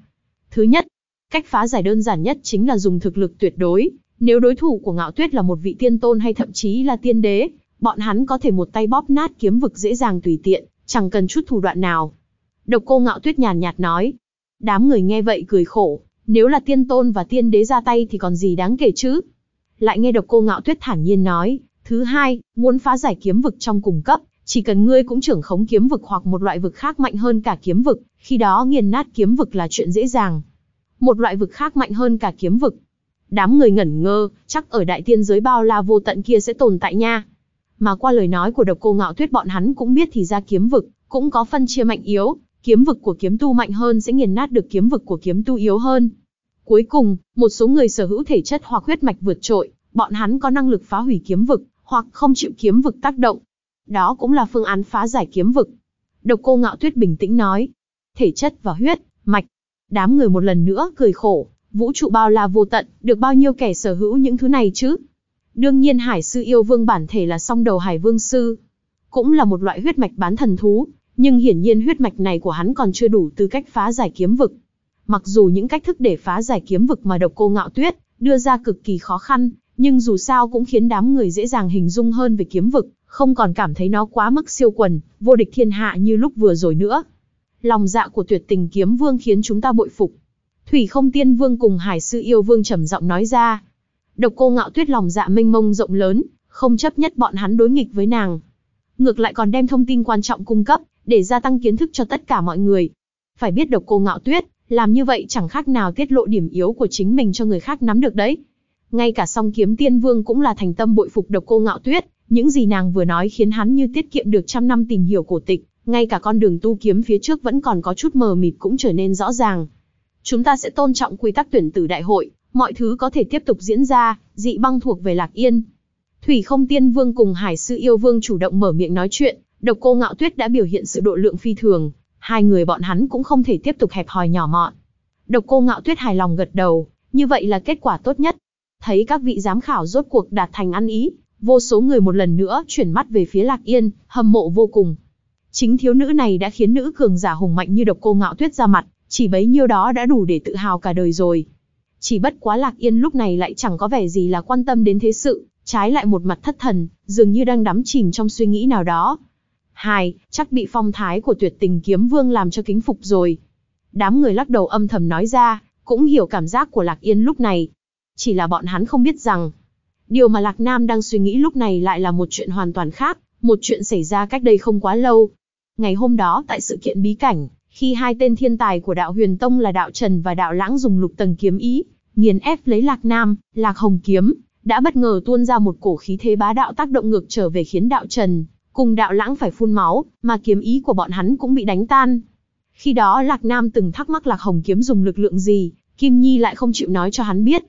Speaker 1: Thứ nhất, cách phá giải đơn giản nhất chính là dùng thực lực tuyệt đối. Nếu đối thủ của ngạo tuyết là một vị tiên tôn hay thậm chí là tiên đế, bọn hắn có thể một tay bóp nát kiếm vực dễ dàng tùy tiện, chẳng cần chút thủ đoạn nào. Độc cô ngạo tuyết nhàn nhạt nói. Đám người nghe vậy cười khổ, nếu là tiên tôn và tiên đế ra tay thì còn gì đáng kể chứ. Lại nghe độc cô ngạo tuyết thản nhiên nói, thứ hai, muốn phá giải kiếm vực trong cùng cấp, chỉ cần ngươi cũng trưởng khống kiếm vực hoặc một loại vực khác mạnh hơn cả kiếm vực, khi đó nghiền nát kiếm vực là chuyện dễ dàng. Một loại vực khác mạnh hơn cả kiếm vực. Đám người ngẩn ngơ, chắc ở đại tiên giới bao la vô tận kia sẽ tồn tại nha. Mà qua lời nói của độc cô ngạo tuyết bọn hắn cũng biết thì ra kiếm vực, cũng có phân chia mạnh yếu, kiếm vực của kiếm tu mạnh hơn sẽ nghiền nát được kiếm vực của kiếm tu yếu hơn. Cuối cùng, một số người sở hữu thể chất hoặc huyết mạch vượt trội, bọn hắn có năng lực phá hủy kiếm vực, hoặc không chịu kiếm vực tác động, đó cũng là phương án phá giải kiếm vực. Độc cô ngạo tuyết bình tĩnh nói. Thể chất và huyết, mạch. Đám người một lần nữa cười khổ. Vũ trụ bao la vô tận, được bao nhiêu kẻ sở hữu những thứ này chứ? Đương nhiên hải sư yêu vương bản thể là song đầu hải vương sư. Cũng là một loại huyết mạch bán thần thú. Nhưng hiển nhiên huyết mạch này của hắn còn chưa đủ tư cách phá giải kiếm vực. Mặc dù những cách thức để phá giải kiếm vực mà độc cô ngạo tuyết đưa ra cực kỳ khó khăn, nhưng dù sao cũng khiến đám người dễ dàng hình dung hơn về kiếm vực không còn cảm thấy nó quá mức siêu quần, vô địch thiên hạ như lúc vừa rồi nữa. Lòng dạ của tuyệt tình kiếm vương khiến chúng ta bội phục. Thủy không tiên vương cùng hải sư yêu vương trầm giọng nói ra. Độc cô ngạo tuyết lòng dạ mênh mông rộng lớn, không chấp nhất bọn hắn đối nghịch với nàng. Ngược lại còn đem thông tin quan trọng cung cấp, để gia tăng kiến thức cho tất cả mọi người. Phải biết độc cô ngạo tuyết, làm như vậy chẳng khác nào tiết lộ điểm yếu của chính mình cho người khác nắm được đấy. Ngay cả song kiếm tiên vương cũng là thành tâm bội phục độc cô ngạo tuyết, những gì nàng vừa nói khiến hắn như tiết kiệm được trăm năm tìm hiểu cổ tịch, ngay cả con đường tu kiếm phía trước vẫn còn có chút mờ mịt cũng trở nên rõ ràng. Chúng ta sẽ tôn trọng quy tắc tuyển tử đại hội, mọi thứ có thể tiếp tục diễn ra, dị băng thuộc về Lạc Yên. Thủy không tiên vương cùng hải sư yêu vương chủ động mở miệng nói chuyện, độc cô ngạo tuyết đã biểu hiện sự độ lượng phi thường, hai người bọn hắn cũng không thể tiếp tục hẹp hòi nhỏ mọn. Độc cô ngạo tuyết hài lòng gật đầu, như vậy là kết quả tốt nhất. Thấy các vị giám khảo rốt cuộc đạt thành ăn ý, Vô số người một lần nữa chuyển mắt về phía Lạc Yên, hâm mộ vô cùng. Chính thiếu nữ này đã khiến nữ cường giả hùng mạnh như độc cô ngạo tuyết ra mặt, chỉ bấy nhiêu đó đã đủ để tự hào cả đời rồi. Chỉ bất quá Lạc Yên lúc này lại chẳng có vẻ gì là quan tâm đến thế sự, trái lại một mặt thất thần, dường như đang đắm chìm trong suy nghĩ nào đó. Hai, chắc bị phong thái của tuyệt tình kiếm vương làm cho kính phục rồi. Đám người lắc đầu âm thầm nói ra, cũng hiểu cảm giác của Lạc Yên lúc này. Chỉ là bọn hắn không biết rằng, Điều mà Lạc Nam đang suy nghĩ lúc này lại là một chuyện hoàn toàn khác, một chuyện xảy ra cách đây không quá lâu. Ngày hôm đó tại sự kiện bí cảnh, Khi hai tên thiên tài của đạo huyền tông là đạo Trần và đạo Lãng dùng lục tầng kiếm ý, nghiền ép lấy Lạc Nam, Lạc Hồng kiếm, đã bất ngờ tuôn ra một cổ khí thế bá đạo tác động ngược trở về khiến đạo Trần, cùng đạo Lãng phải phun máu, mà kiếm ý của bọn hắn cũng bị đánh tan. Khi đó Lạc Nam từng thắc mắc Lạc Hồng kiếm dùng lực lượng gì, Kim Nhi lại không chịu nói cho hắn biết.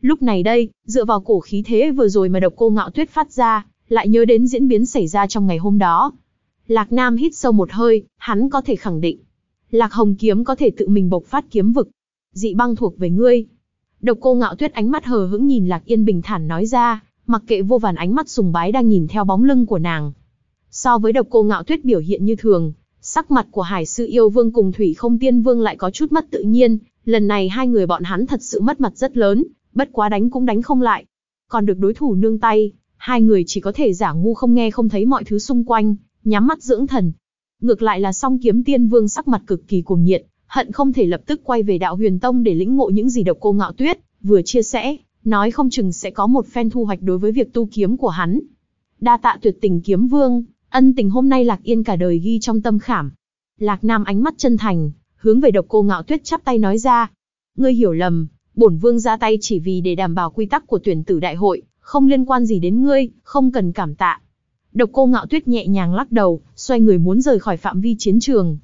Speaker 1: Lúc này đây, dựa vào cổ khí thế vừa rồi mà độc cô ngạo tuyết phát ra, lại nhớ đến diễn biến xảy ra trong ngày hôm đó. Lạc Nam hít sâu một hơi, hắn có thể khẳng định. Lạc Hồng kiếm có thể tự mình bộc phát kiếm vực. Dị băng thuộc về ngươi. Độc cô ngạo tuyết ánh mắt hờ hững nhìn Lạc Yên bình thản nói ra, mặc kệ vô vàn ánh mắt sùng bái đang nhìn theo bóng lưng của nàng. So với độc cô ngạo tuyết biểu hiện như thường, sắc mặt của Hải Sư Yêu Vương cùng Thủy Không Tiên Vương lại có chút mất tự nhiên, lần này hai người bọn hắn thật sự mất mặt rất lớn, bất quá đánh cũng đánh không lại. Còn được đối thủ nương tay, hai người chỉ có thể giả ngu không nghe không thấy mọi thứ xung quanh, nhắm mắt dưỡng thần. Ngược lại là song kiếm tiên vương sắc mặt cực kỳ cuồng nhiệt, hận không thể lập tức quay về đạo huyền tông để lĩnh ngộ những gì độc cô ngạo tuyết, vừa chia sẻ, nói không chừng sẽ có một phen thu hoạch đối với việc tu kiếm của hắn. Đa tạ tuyệt tình kiếm vương, ân tình hôm nay Lạc Yên cả đời ghi trong tâm khảm. Lạc Nam ánh mắt chân thành, hướng về độc cô ngạo tuyết chắp tay nói ra. Ngươi hiểu lầm, bổn vương ra tay chỉ vì để đảm bảo quy tắc của tuyển tử đại hội, không liên quan gì đến ngươi, không cần cảm tạ. Độc cô ngạo tuyết nhẹ nhàng lắc đầu, xoay người muốn rời khỏi phạm vi chiến trường.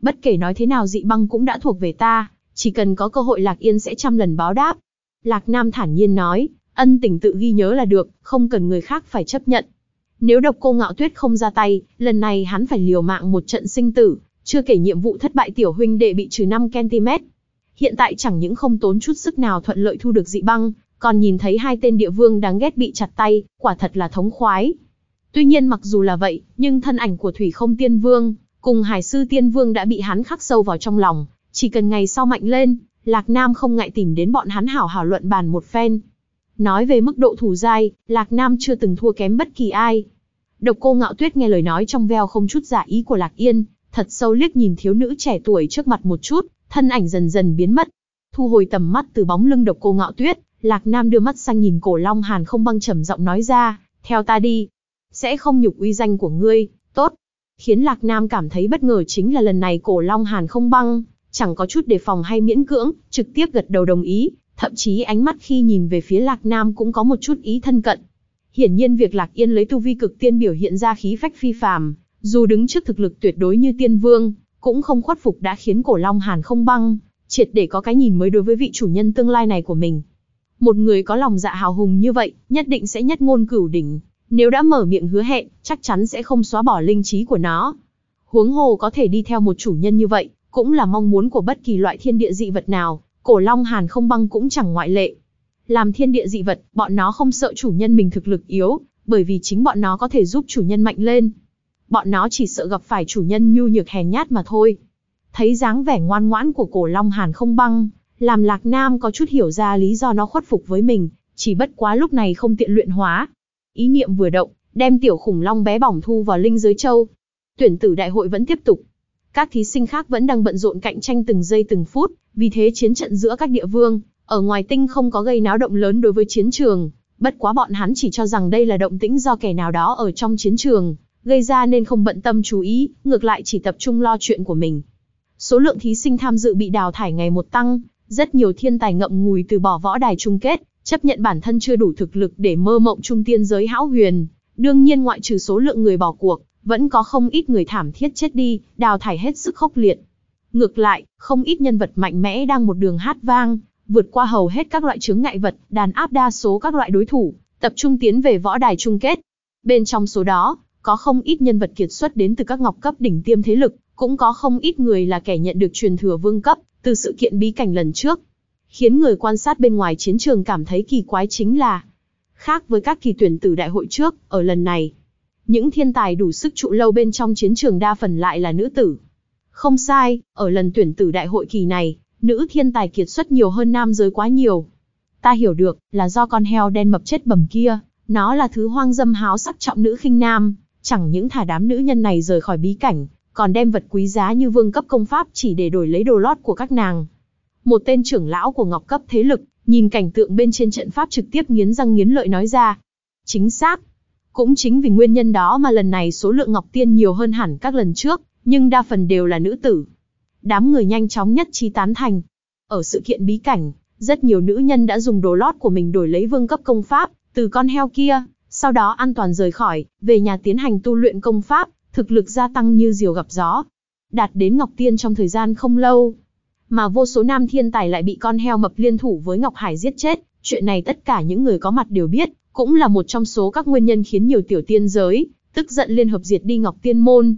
Speaker 1: Bất kể nói thế nào dị băng cũng đã thuộc về ta, chỉ cần có cơ hội Lạc Yên sẽ trăm lần báo đáp. Lạc Nam thản nhiên nói, ân tình tự ghi nhớ là được, không cần người khác phải chấp nhận. Nếu độc cô ngạo tuyết không ra tay, lần này hắn phải liều mạng một trận sinh tử, chưa kể nhiệm vụ thất bại tiểu huynh đệ bị trừ 5cm. Hiện tại chẳng những không tốn chút sức nào thuận lợi thu được dị băng, còn nhìn thấy hai tên địa vương đáng ghét bị chặt tay, quả thật là thống khoái. Tuy nhiên mặc dù là vậy, nhưng thân ảnh của Thủy không tiên vương, cùng Hải sư tiên vương đã bị hắn khắc sâu vào trong lòng, chỉ cần ngày sau mạnh lên, Lạc Nam không ngại tìm đến bọn hắn hảo hảo luận bàn một phen. Nói về mức độ thủ dai, Lạc Nam chưa từng thua kém bất kỳ ai. Độc cô ngạo tuyết nghe lời nói trong veo không chút giả ý của Lạc Yên, thật sâu liếc nhìn thiếu nữ trẻ tuổi trước mặt một chút, thân ảnh dần dần biến mất. Thu hồi tầm mắt từ bóng lưng độc cô ngạo tuyết, Lạc Nam đưa mắt sang nhìn cổ Long Hàn không băng trầm giọng nói ra, theo ta đi. Sẽ không nhục uy danh của ngươi, tốt. Khiến Lạc Nam cảm thấy bất ngờ chính là lần này cổ Long Hàn không băng, chẳng có chút đề phòng hay miễn cưỡng, trực tiếp gật đầu đồng ý, thậm chí ánh mắt khi nhìn về phía Lạc Nam cũng có một chút ý thân cận. Hiển nhiên việc Lạc Yên lấy tu vi cực tiên biểu hiện ra khí phách phi phàm, dù đứng trước thực lực tuyệt đối như tiên vương, cũng không khuất phục đã khiến cổ Long Hàn không băng, triệt để có cái nhìn mới đối với vị chủ nhân tương lai này của mình. Một người có lòng dạ hào hùng như vậy, nhất định sẽ nhất ngôn cửu đỉnh, nếu đã mở miệng hứa hẹn, chắc chắn sẽ không xóa bỏ linh trí của nó. Huống hồ có thể đi theo một chủ nhân như vậy, cũng là mong muốn của bất kỳ loại thiên địa dị vật nào, cổ Long Hàn không băng cũng chẳng ngoại lệ. Làm thiên địa dị vật, bọn nó không sợ chủ nhân mình thực lực yếu, bởi vì chính bọn nó có thể giúp chủ nhân mạnh lên, bọn nó chỉ sợ gặp phải chủ nhân nhu nhược hèn nhát mà thôi. Thấy dáng vẻ ngoan ngoãn của cổ Long Hàn không băng, làm Lạc Nam có chút hiểu ra lý do nó khuất phục với mình, chỉ bất quá lúc này không tiện luyện hóa. Ý niệm vừa động, đem tiểu khủng long bé bỏng thu vào linh giới châu. Tuyển tử đại hội vẫn tiếp tục. Các thí sinh khác vẫn đang bận rộn cạnh tranh từng giây từng phút, vì thế chiến trận giữa các địa vương, ở ngoài tinh không có gây náo động lớn đối với chiến trường, bất quá bọn hắn chỉ cho rằng đây là động tĩnh do kẻ nào đó ở trong chiến trường, gây ra nên không bận tâm chú ý, ngược lại chỉ tập trung lo chuyện của mình. Số lượng thí sinh tham dự bị đào thải ngày một tăng, rất nhiều thiên tài ngậm ngùi từ bỏ võ đài chung kết, chấp nhận bản thân chưa đủ thực lực để mơ mộng trung tiên giới hão huyền. Đương nhiên ngoại trừ số lượng người bỏ cuộc, vẫn có không ít người thảm thiết chết đi, đào thải hết sức khốc liệt. Ngược lại, không ít nhân vật mạnh mẽ đang một đường hát vang, vượt qua hầu hết các loại chướng ngại vật, đàn áp đa số các loại đối thủ, tập trung tiến về võ đài chung kết. Bên trong số đó, có không ít nhân vật kiệt xuất đến từ các ngọc cấp đỉnh tiêm thế lực, cũng có không ít người là kẻ nhận được truyền thừa vương cấp, từ sự kiện bí cảnh lần trước. Khiến người quan sát bên ngoài chiến trường cảm thấy kỳ quái chính là, khác với các kỳ tuyển tử đại hội trước, ở lần này, những thiên tài đủ sức trụ lâu bên trong chiến trường đa phần lại là nữ tử. Không sai, ở lần tuyển tử đại hội kỳ này, nữ thiên tài kiệt xuất nhiều hơn nam giới quá nhiều. Ta hiểu được, là do con heo đen mập chết bầm kia, nó là thứ hoang dâm háo sắc trọng nữ khinh nam, chẳng những thả đám nữ nhân này rời khỏi bí cảnh, còn đem vật quý giá như vương cấp công pháp chỉ để đổi lấy đồ lót của các nàng. Một tên trưởng lão của ngọc cấp thế lực, nhìn cảnh tượng bên trên trận pháp trực tiếp nghiến răng nghiến lợi nói ra. Chính xác. Cũng chính vì nguyên nhân đó mà lần này số lượng ngọc tiên nhiều hơn hẳn các lần trước, nhưng đa phần đều là nữ tử. đám người nhanh chóng nhất trí tán thành. Ở sự kiện bí cảnh, rất nhiều nữ nhân đã dùng đồ lót của mình đổi lấy vương cấp công pháp, từ con heo kia, sau đó an toàn rời khỏi, về nhà tiến hành tu luyện công pháp, thực lực gia tăng như diều gặp gió. Đạt đến Ngọc Tiên trong thời gian không lâu. Mà vô số nam thiên tài lại bị con heo mập liên thủ với Ngọc Hải giết chết, chuyện này tất cả những người có mặt đều biết, cũng là một trong số các nguyên nhân khiến nhiều tiểu tiên giới, tức giận liên hợp diệt đi Ngọc Tiên Môn.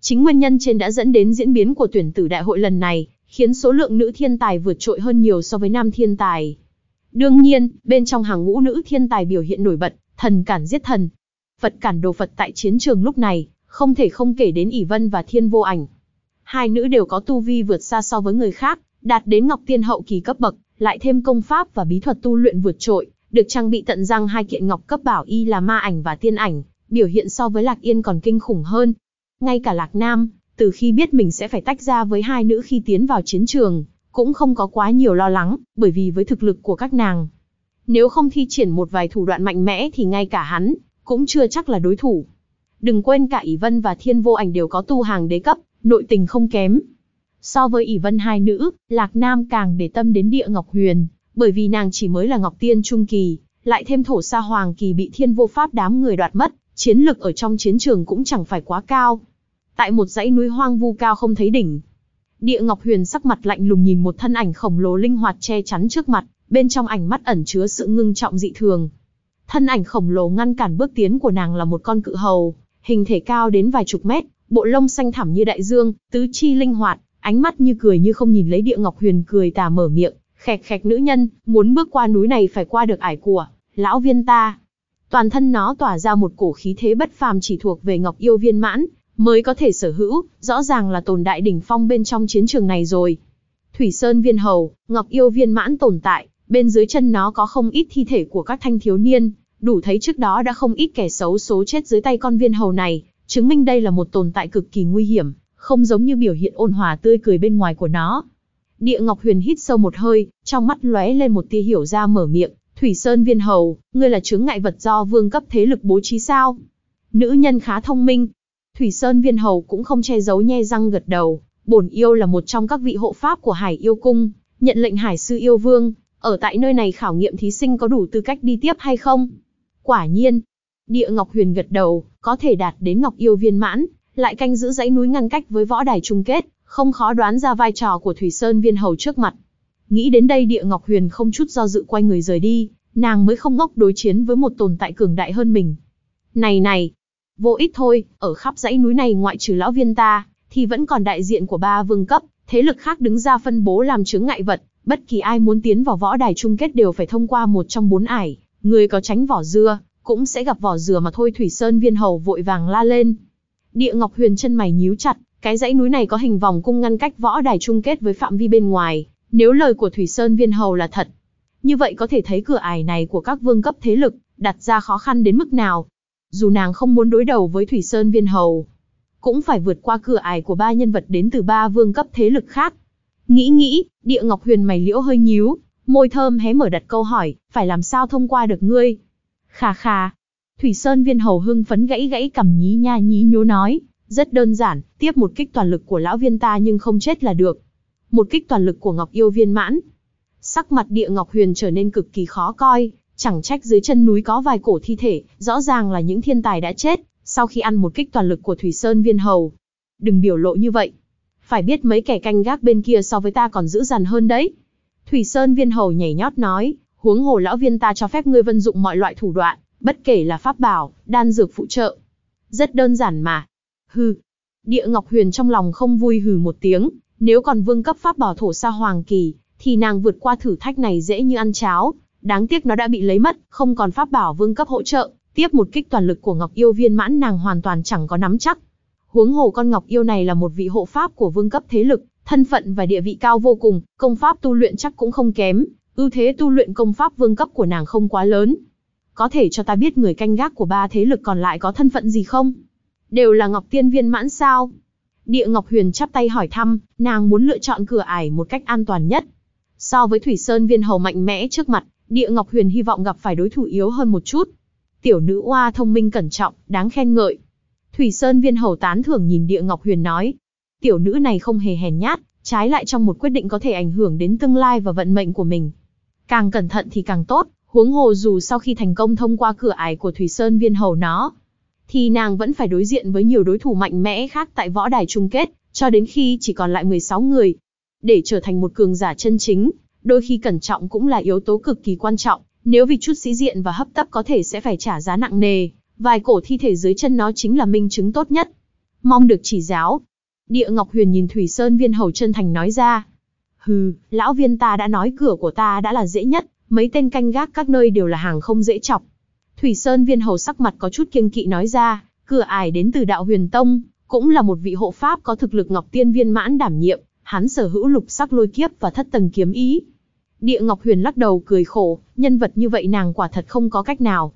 Speaker 1: Chính nguyên nhân trên đã dẫn đến diễn biến của tuyển tử đại hội lần này, khiến số lượng nữ thiên tài vượt trội hơn nhiều so với nam thiên tài. Đương nhiên, bên trong hàng ngũ nữ thiên tài biểu hiện nổi bật, thần cản giết thần. Phật cản đồ Phật tại chiến trường lúc này, không thể không kể đến ỷ Vân và Thiên Vô Ảnh. Hai nữ đều có tu vi vượt xa so với người khác, đạt đến Ngọc Tiên hậu kỳ cấp bậc, lại thêm công pháp và bí thuật tu luyện vượt trội, được trang bị tận răng hai kiện ngọc cấp bảo y là ma ảnh và tiên ảnh, biểu hiện so với Lạc Yên còn kinh khủng hơn. Ngay cả Lạc Nam, từ khi biết mình sẽ phải tách ra với hai nữ khi tiến vào chiến trường, cũng không có quá nhiều lo lắng, bởi vì với thực lực của các nàng. Nếu không thi triển một vài thủ đoạn mạnh mẽ thì ngay cả hắn, cũng chưa chắc là đối thủ. Đừng quên cả ỷ Vân và Thiên Vô Ảnh đều có tu hàng đế cấp, nội tình không kém. So với ỷ Vân hai nữ, Lạc Nam càng để tâm đến địa Ngọc Huyền, bởi vì nàng chỉ mới là Ngọc Tiên Trung Kỳ, lại thêm thổ sa Hoàng Kỳ bị thiên vô pháp đám người đoạt mất, chiến lực ở trong chiến trường cũng chẳng phải quá cao. Tại một dãy núi hoang vu cao không thấy đỉnh. Địa Ngọc Huyền sắc mặt lạnh lùng nhìn một thân ảnh khổng lồ linh hoạt che chắn trước mặt, bên trong ảnh mắt ẩn chứa sự ngưng trọng dị thường. Thân ảnh khổng lồ ngăn cản bước tiến của nàng là một con cự hầu, hình thể cao đến vài chục mét, bộ lông xanh thẳm như đại dương, tứ chi linh hoạt, ánh mắt như cười như không nhìn lấy Địa Ngọc Huyền cười tà mở miệng, khẹt khẹt nữ nhân, muốn bước qua núi này phải qua được ải của lão viên ta. Toàn thân nó tỏa ra một cổ khí thế bất phàm chỉ thuộc về Ngọc Yêu viên mãn, mới có thể sở hữu, rõ ràng là tồn đại đỉnh phong bên trong chiến trường này rồi. Thủy Sơn viên hầu, Ngọc Yêu viên mãn tồn tại, bên dưới chân nó có không ít thi thể của các thanh thiếu niên, đủ thấy trước đó đã không ít kẻ xấu số chết dưới tay con viên hầu này, chứng minh đây là một tồn tại cực kỳ nguy hiểm, không giống như biểu hiện ôn hòa tươi cười bên ngoài của nó. Địa Ngọc Huyền hít sâu một hơi, trong mắt lóe lên một tia hiểu ra mở miệng, Thủy Sơn viên hầu, ngươi là chướng ngại vật do vương cấp thế lực bố trí sao? Nữ nhân khá thông minh. Thủy Sơn viên hầu cũng không che giấu nhe răng gật đầu, bổn yêu là một trong các vị hộ pháp của Hải Yêu Cung, nhận lệnh Hải Sư Yêu Vương, ở tại nơi này khảo nghiệm thí sinh có đủ tư cách đi tiếp hay không? Quả nhiên, Địa Ngọc Huyền gật đầu, có thể đạt đến Ngọc Yêu viên mãn, lại canh giữ dãy núi ngăn cách với võ đài chung kết, không khó đoán ra vai trò của Thủy Sơn viên hầu trước mặt. Nghĩ đến đây Địa Ngọc Huyền không chút do dự quay người rời đi, nàng mới không ngốc đối chiến với một tồn tại cường đại hơn mình. Này này, vô ích thôi, ở khắp dãy núi này ngoại trừ lão viên ta, thì vẫn còn đại diện của ba vương cấp, thế lực khác đứng ra phân bố làm chướng ngại vật, bất kỳ ai muốn tiến vào võ đài chung kết đều phải thông qua một trong bốn ải, người có tránh vỏ dưa, cũng sẽ gặp vỏ dừa mà thôi Thủy Sơn viên hầu vội vàng la lên. Địa Ngọc Huyền chân mày nhíu chặt, cái dãy núi này có hình vòng cung ngăn cách võ đài chung kết với phạm vi bên ngoài, nếu lời của Thủy Sơn viên hầu là thật. Như vậy có thể thấy cửa ải này của các vương cấp thế lực, đặt ra khó khăn đến mức nào. Dù nàng không muốn đối đầu với Thủy Sơn viên hầu, cũng phải vượt qua cửa ải của ba nhân vật đến từ ba vương cấp thế lực khác. Nghĩ nghĩ, địa ngọc huyền mày liễu hơi nhíu, môi thơm hé mở đặt câu hỏi, phải làm sao thông qua được ngươi? Khà khà. Thủy Sơn viên hầu hưng phấn gãy gãy cầm nhí nha nhí nhố nói, rất đơn giản, tiếp một kích toàn lực của lão viên ta nhưng không chết là được. Một kích toàn lực của Ngọc Yêu viên mãn. Sắc mặt địa Ngọc Huyền trở nên cực kỳ khó coi, chẳng trách dưới chân núi có vài cổ thi thể, rõ ràng là những thiên tài đã chết, sau khi ăn một kích toàn lực của Thủy Sơn viên hầu. Đừng biểu lộ như vậy. Phải biết mấy kẻ canh gác bên kia so với ta còn dữ dằn hơn đấy. Thủy Sơn viên hầu nhảy nhót nói, huống hồ lão viên ta cho phép ngươi vân dụng mọi loại thủ đoạn, bất kể là pháp bảo, đan dược phụ trợ. Rất đơn giản mà. Hừ. Địa Ngọc Huyền trong lòng không vui hừ một tiếng, nếu còn vương cấp pháp bảo thổ sa hoàng kỳ, thì nàng vượt qua thử thách này dễ như ăn cháo. Đáng tiếc nó đã bị lấy mất, không còn pháp bảo vương cấp hỗ trợ, tiếp một kích toàn lực của Ngọc Yêu viên mãn nàng hoàn toàn chẳng có nắm chắc. Huống hồ con Ngọc Yêu này là một vị hộ pháp của vương cấp thế lực, thân phận và địa vị cao vô cùng, công pháp tu luyện chắc cũng không kém, ưu thế tu luyện công pháp vương cấp của nàng không quá lớn. Có thể cho ta biết người canh gác của ba thế lực còn lại có thân phận gì không? Đều là Ngọc Tiên viên mãn sao? Địa Ngọc Huyền chắp tay hỏi thăm, nàng muốn lựa chọn cửa ải một cách an toàn nhất. So với Thủy Sơn viên hầu mạnh mẽ trước mặt, Địa Ngọc Huyền hy vọng gặp phải đối thủ yếu hơn một chút. Tiểu nữ oa thông minh cẩn trọng, đáng khen ngợi. Thủy Sơn viên hầu tán thưởng nhìn Địa Ngọc Huyền nói. Tiểu nữ này không hề hèn nhát, trái lại trong một quyết định có thể ảnh hưởng đến tương lai và vận mệnh của mình. Càng cẩn thận thì càng tốt, huống hồ dù sau khi thành công thông qua cửa ải của Thủy Sơn Viên Hầu nó, thì nàng vẫn phải đối diện với nhiều đối thủ mạnh mẽ khác tại võ đài chung kết, cho đến khi chỉ còn lại 16 người. Để trở thành một cường giả chân chính, đôi khi cẩn trọng cũng là yếu tố cực kỳ quan trọng, nếu vì chút sĩ diện và hấp tấp có thể sẽ phải trả giá nặng nề, vài cổ thi thể dưới chân nó chính là minh chứng tốt nhất. Mong được chỉ giáo. Địa Ngọc Huyền nhìn Thủy Sơn Viên Hầu chân thành nói ra. Hừ, lão viên ta đã nói cửa của ta đã là dễ nhất, mấy tên canh gác các nơi đều là hàng không dễ chọc. Thủy Sơn Viên Hầu sắc mặt có chút kiêng kỵ nói ra, cửa ải đến từ đạo huyền tông, cũng là một vị hộ pháp có thực lực Ngọc Tiên viên mãn đảm nhiệm, hắn sở hữu lục sắc lôi kiếp và thất tầng kiếm ý. Địa Ngọc Huyền lắc đầu cười khổ, nhân vật như vậy nàng quả thật không có cách nào.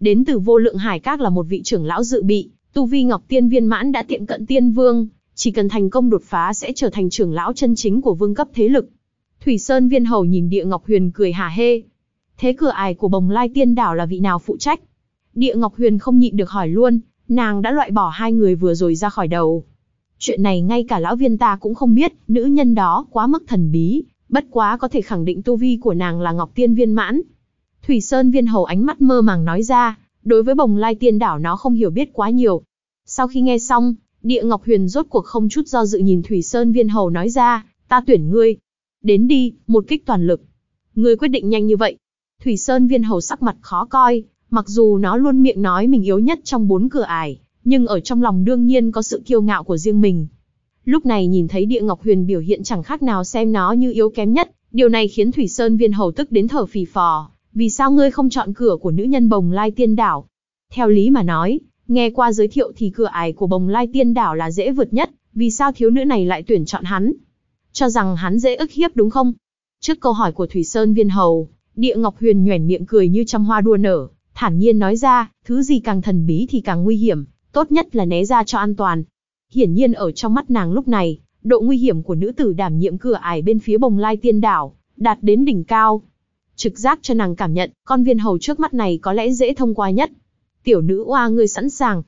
Speaker 1: Đến từ vô lượng hải các là một vị trưởng lão dự bị, tu vi Ngọc Tiên viên mãn đã tiệm cận tiên vương, chỉ cần thành công đột phá sẽ trở thành trưởng lão chân chính của vương cấp thế lực. Thủy Sơn viên hầu nhìn Địa Ngọc Huyền cười hà hê. Thế cửa ải của bồng lai tiên đảo là vị nào phụ trách? Địa Ngọc Huyền không nhịn được hỏi luôn, nàng đã loại bỏ hai người vừa rồi ra khỏi đầu. Chuyện này ngay cả lão viên ta cũng không biết, nữ nhân đó quá mức thần bí, bất quá có thể khẳng định tu vi của nàng là Ngọc Tiên viên mãn. Thủy Sơn viên hầu ánh mắt mơ màng nói ra, đối với bồng lai tiên đảo nó không hiểu biết quá nhiều. Sau khi nghe xong, địa Ngọc Huyền rốt cuộc không chút do dự nhìn Thủy Sơn viên hầu nói ra, ta tuyển ngươi. Đến đi, một kích toàn lực. Ngươi quyết định nhanh như vậy. Thủy Sơn viên hầu sắc mặt khó coi, Mặc dù nó luôn miệng nói mình yếu nhất trong bốn cửa ải, nhưng ở trong lòng đương nhiên có sự kiêu ngạo của riêng mình. Lúc này nhìn thấy Địa Ngọc Huyền biểu hiện chẳng khác nào xem nó như yếu kém nhất, điều này khiến Thủy Sơn Viên Hầu tức đến thở phì phò. Vì sao ngươi không chọn cửa của nữ nhân Bồng Lai Tiên Đảo? Theo lý mà nói, nghe qua giới thiệu thì cửa ải của Bồng Lai Tiên Đảo là dễ vượt nhất, vì sao thiếu nữ này lại tuyển chọn hắn? Cho rằng hắn dễ ức hiếp đúng không? Trước câu hỏi của Thủy Sơn Viên Hầu, Địa Ngọc Huyền nhoẻn miệng cười như trăm hoa đua nở, thản nhiên nói ra, thứ gì càng thần bí thì càng nguy hiểm, tốt nhất là né ra cho an toàn. Hiển nhiên ở trong mắt nàng lúc này, độ nguy hiểm của nữ tử đảm nhiệm cửa ải bên phía bồng lai tiên đảo, đạt đến đỉnh cao. Trực giác cho nàng cảm nhận, con viên hầu trước mắt này có lẽ dễ thông qua nhất. Tiểu nữ oa ngươi sẵn sàng.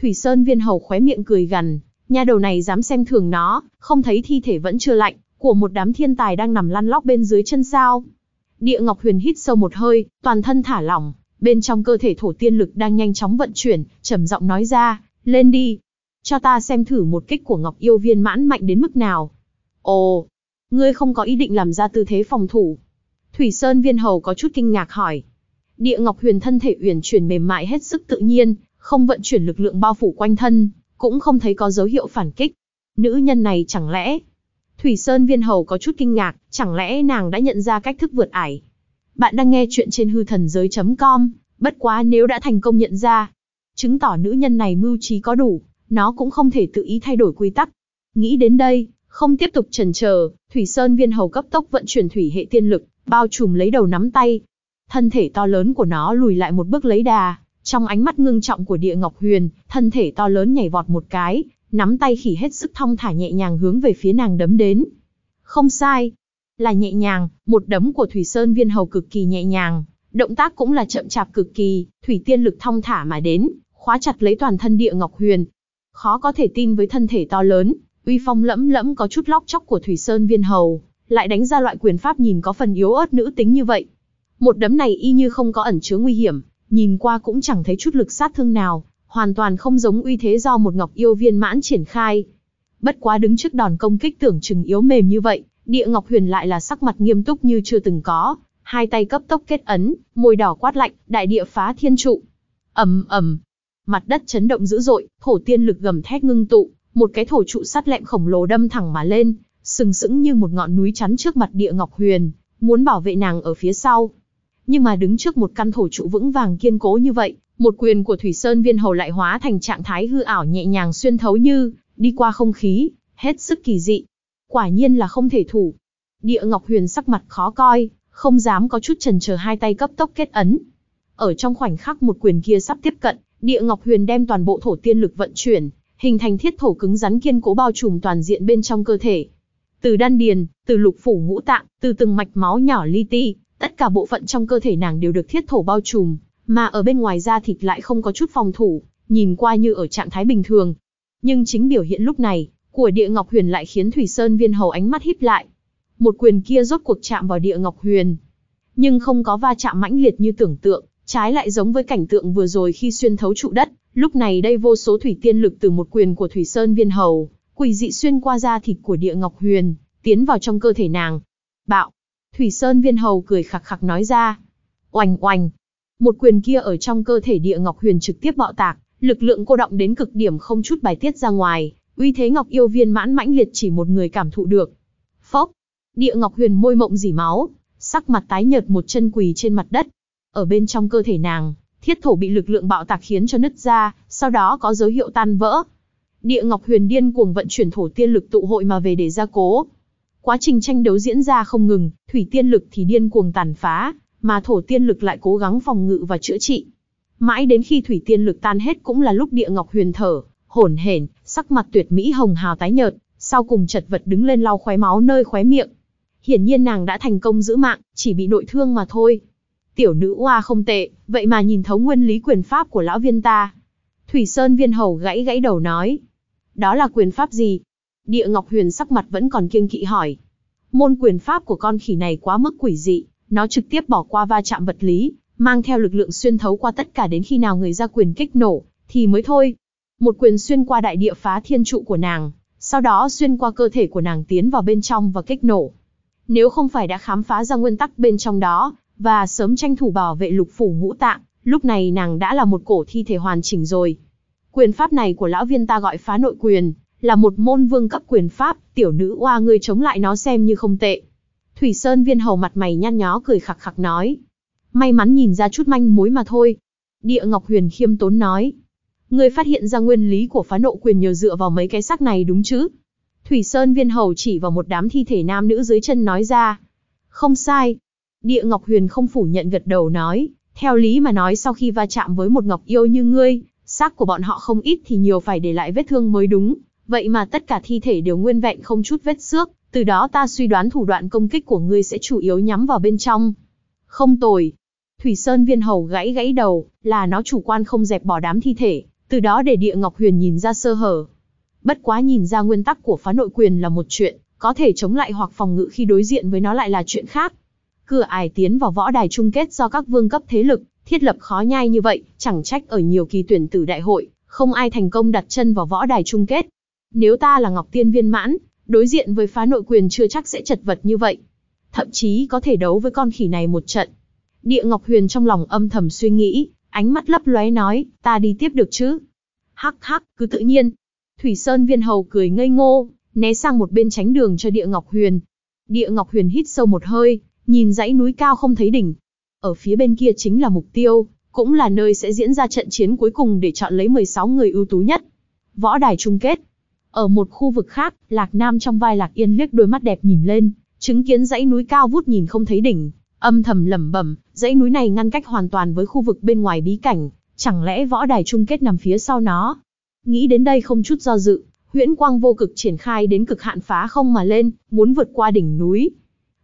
Speaker 1: Thủy Sơn viên hầu khóe miệng cười gằn, nhà đầu này dám xem thường nó, không thấy thi thể vẫn chưa lạnh, của một đám thiên tài đang nằm lăn lóc bên dưới chân sao. Địa Ngọc Huyền hít sâu một hơi, toàn thân thả lỏng, Bên trong cơ thể thổ tiên lực đang nhanh chóng vận chuyển, trầm giọng nói ra, lên đi. Cho ta xem thử một kích của Ngọc Yêu viên mãn mạnh đến mức nào. Ồ, ngươi không có ý định làm ra tư thế phòng thủ. Thủy Sơn viên hầu có chút kinh ngạc hỏi. Địa Ngọc Huyền thân thể uyển chuyển mềm mại hết sức tự nhiên, không vận chuyển lực lượng bao phủ quanh thân, cũng không thấy có dấu hiệu phản kích. Nữ nhân này chẳng lẽ... Thủy Sơn viên hầu có chút kinh ngạc, chẳng lẽ nàng đã nhận ra cách thức vượt ải. Bạn đang nghe chuyện trên hư thần giới.com, bất quá nếu đã thành công nhận ra, chứng tỏ nữ nhân này mưu trí có đủ, nó cũng không thể tự ý thay đổi quy tắc. Nghĩ đến đây, không tiếp tục chần chờ, Thủy Sơn viên hầu cấp tốc vận chuyển thủy hệ tiên lực, bao trùm lấy đầu nắm tay. Thân thể to lớn của nó lùi lại một bước lấy đà, trong ánh mắt ngưng trọng của địa ngọc huyền, thân thể to lớn nhảy vọt một cái, nắm tay khỉ hết sức thong thả nhẹ nhàng hướng về phía nàng đấm đến. Không sai, là nhẹ nhàng, một đấm của Thủy Sơn Viên Hầu cực kỳ nhẹ nhàng, động tác cũng là chậm chạp cực kỳ, thủy tiên lực thong thả mà đến, khóa chặt lấy toàn thân địa ngọc huyền. Khó có thể tin với thân thể to lớn, uy phong lẫm lẫm có chút lóc chóc của Thủy Sơn Viên Hầu, lại đánh ra loại quyền pháp nhìn có phần yếu ớt nữ tính như vậy. Một đấm này y như không có ẩn chứa nguy hiểm, nhìn qua cũng chẳng thấy chút lực sát thương nào, hoàn toàn không giống uy thế do một ngọc yêu viên mãn triển khai. Bất quá đứng trước đòn công kích tưởng chừng yếu mềm như vậy, Địa Ngọc Huyền lại là sắc mặt nghiêm túc như chưa từng có, hai tay cấp tốc kết ấn, môi đỏ quát lạnh, đại địa phá thiên trụ. ầm ầm, mặt đất chấn động dữ dội, thổ tiên lực gầm thét ngưng tụ, một cái thổ trụ sắt lẹm khổng lồ đâm thẳng mà lên, sừng sững như một ngọn núi chắn trước mặt Địa Ngọc Huyền, muốn bảo vệ nàng ở phía sau. Nhưng mà đứng trước một căn thổ trụ vững vàng kiên cố như vậy, một quyền của Thủy Sơn Viên Hầu lại hóa thành trạng thái hư ảo nhẹ nhàng xuyên thấu như đi qua không khí, hết sức kỳ dị, Quả nhiên là không thể thủ. Địa Ngọc Huyền sắc mặt khó coi, không dám có chút chần chờ hai tay cấp tốc kết ấn. Ở trong khoảnh khắc một quyền kia sắp tiếp cận, Địa Ngọc Huyền đem toàn bộ thổ tiên lực vận chuyển, hình thành thiết thổ cứng rắn kiên cố bao trùm toàn diện bên trong cơ thể. Từ đan điền, từ lục phủ ngũ tạng, từ từng mạch máu nhỏ li ti, tất cả bộ phận trong cơ thể nàng đều được thiết thổ bao trùm, mà ở bên ngoài da thịt lại không có chút phòng thủ, nhìn qua như ở trạng thái bình thường. Nhưng chính biểu hiện lúc này, của địa ngọc huyền lại khiến Thủy Sơn viên hầu ánh mắt híp lại. Một quyền kia rốt cuộc chạm vào địa ngọc huyền. Nhưng không có va chạm mãnh liệt như tưởng tượng, trái lại giống với cảnh tượng vừa rồi khi xuyên thấu trụ đất. Lúc này đây vô số thủy tiên lực từ một quyền của Thủy Sơn viên hầu, quỷ dị xuyên qua da thịt của địa ngọc huyền, tiến vào trong cơ thể nàng. Bạo! Thủy Sơn viên hầu cười khặc khặc nói ra. Oanh oanh! Một quyền kia ở trong cơ thể địa ngọc huyền trực tiếp bạo tạc, lực lượng cô động đến cực điểm không chút bài tiết ra ngoài, uy thế ngọc yêu viên mãn mãnh liệt chỉ một người cảm thụ được. Phốc! Địa ngọc huyền môi mộng dỉ máu, sắc mặt tái nhợt một chân quỳ trên mặt đất. Ở bên trong cơ thể nàng, thiết thổ bị lực lượng bạo tạc khiến cho nứt ra, sau đó có dấu hiệu tan vỡ. Địa Ngọc Huyền điên cuồng vận chuyển thổ tiên lực tụ hội mà về để gia cố. Quá trình tranh đấu diễn ra không ngừng, thủy tiên lực thì điên cuồng tàn phá, mà thổ tiên lực lại cố gắng phòng ngự và chữa trị. Mãi đến khi thủy tiên lực tan hết cũng là lúc Địa Ngọc Huyền thở, hổn hển, sắc mặt tuyệt mỹ hồng hào tái nhợt, sau cùng chật vật đứng lên lau khóe máu nơi khóe miệng. Hiển nhiên nàng đã thành công giữ mạng, chỉ bị nội thương mà thôi. Tiểu nữ oa không tệ, vậy mà nhìn thấu nguyên lý quyền pháp của lão viên ta. Thủy Sơn viên hầu gãy gãy đầu nói. Đó là quyền pháp gì? Địa Ngọc Huyền sắc mặt vẫn còn kiêng kỵ hỏi. Môn quyền pháp của con khỉ này quá mức quỷ dị, nó trực tiếp bỏ qua va chạm vật lý, mang theo lực lượng xuyên thấu qua tất cả đến khi nào người ra quyền kích nổ, thì mới thôi. Một quyền xuyên qua đại địa phá thiên trụ của nàng, sau đó xuyên qua cơ thể của nàng tiến vào bên trong và kích nổ. Nếu không phải đã khám phá ra nguyên tắc bên trong đó, và sớm tranh thủ bảo vệ lục phủ ngũ tạng, lúc này nàng đã là một cổ thi thể hoàn chỉnh rồi. Quyền pháp này của lão viên ta gọi phá nội quyền, là một môn vương cấp quyền pháp, tiểu nữ oa ngươi chống lại nó xem như không tệ. Thủy Sơn viên hầu mặt mày nhăn nhó cười khặc khặc nói. May mắn nhìn ra chút manh mối mà thôi. Địa Ngọc Huyền khiêm tốn nói. Ngươi phát hiện ra nguyên lý của phá nộ quyền nhờ dựa vào mấy cái sắc này đúng chứ? Thủy Sơn viên hầu chỉ vào một đám thi thể nam nữ dưới chân nói ra. Không sai. Địa Ngọc Huyền không phủ nhận gật đầu nói. Theo lý mà nói sau khi va chạm với một Ngọc Yêu như ngươi, xác của bọn họ không ít thì nhiều phải để lại vết thương mới đúng. Vậy mà tất cả thi thể đều nguyên vẹn không chút vết xước, từ đó ta suy đoán thủ đoạn công kích của ngươi sẽ chủ yếu nhắm vào bên trong. Không tồi. Thủy Sơn viên hầu gãy gãy đầu, là nó chủ quan không dẹp bỏ đám thi thể, từ đó để địa Ngọc Huyền nhìn ra sơ hở. Bất quá nhìn ra nguyên tắc của phá nội quyền là một chuyện, có thể chống lại hoặc phòng ngự khi đối diện với nó lại là chuyện khác. Cửa ải tiến vào võ đài chung kết do các vương cấp thế lực, thiết lập khó nhai như vậy, chẳng trách ở nhiều kỳ tuyển tử đại hội, không ai thành công đặt chân vào võ đài chung kết. Nếu ta là Ngọc Tiên viên mãn, đối diện với phá nội quyền chưa chắc sẽ chật vật như vậy. Thậm chí có thể đấu với con khỉ này một trận. Địa Ngọc Huyền trong lòng âm thầm suy nghĩ, ánh mắt lấp lóe nói, ta đi tiếp được chứ? Hắc hắc, cứ tự nhiên. Thủy Sơn viên hầu cười ngây ngô, né sang một bên tránh đường cho Địa Ngọc Huyền. Địa Ngọc Huyền hít sâu một hơi, nhìn dãy núi cao không thấy đỉnh. Ở phía bên kia chính là mục tiêu, cũng là nơi sẽ diễn ra trận chiến cuối cùng để chọn lấy 16 người ưu tú nhất. Võ đài chung kết. Ở một khu vực khác, Lạc Nam trong vai Lạc Yên liếc đôi mắt đẹp nhìn lên, chứng kiến dãy núi cao vút nhìn không thấy đỉnh, âm thầm lẩm bẩm, dãy núi này ngăn cách hoàn toàn với khu vực bên ngoài bí cảnh, chẳng lẽ võ đài chung kết nằm phía sau nó? Nghĩ đến đây không chút do dự, huyễn quang vô cực triển khai đến cực hạn phá không mà lên, muốn vượt qua đỉnh núi.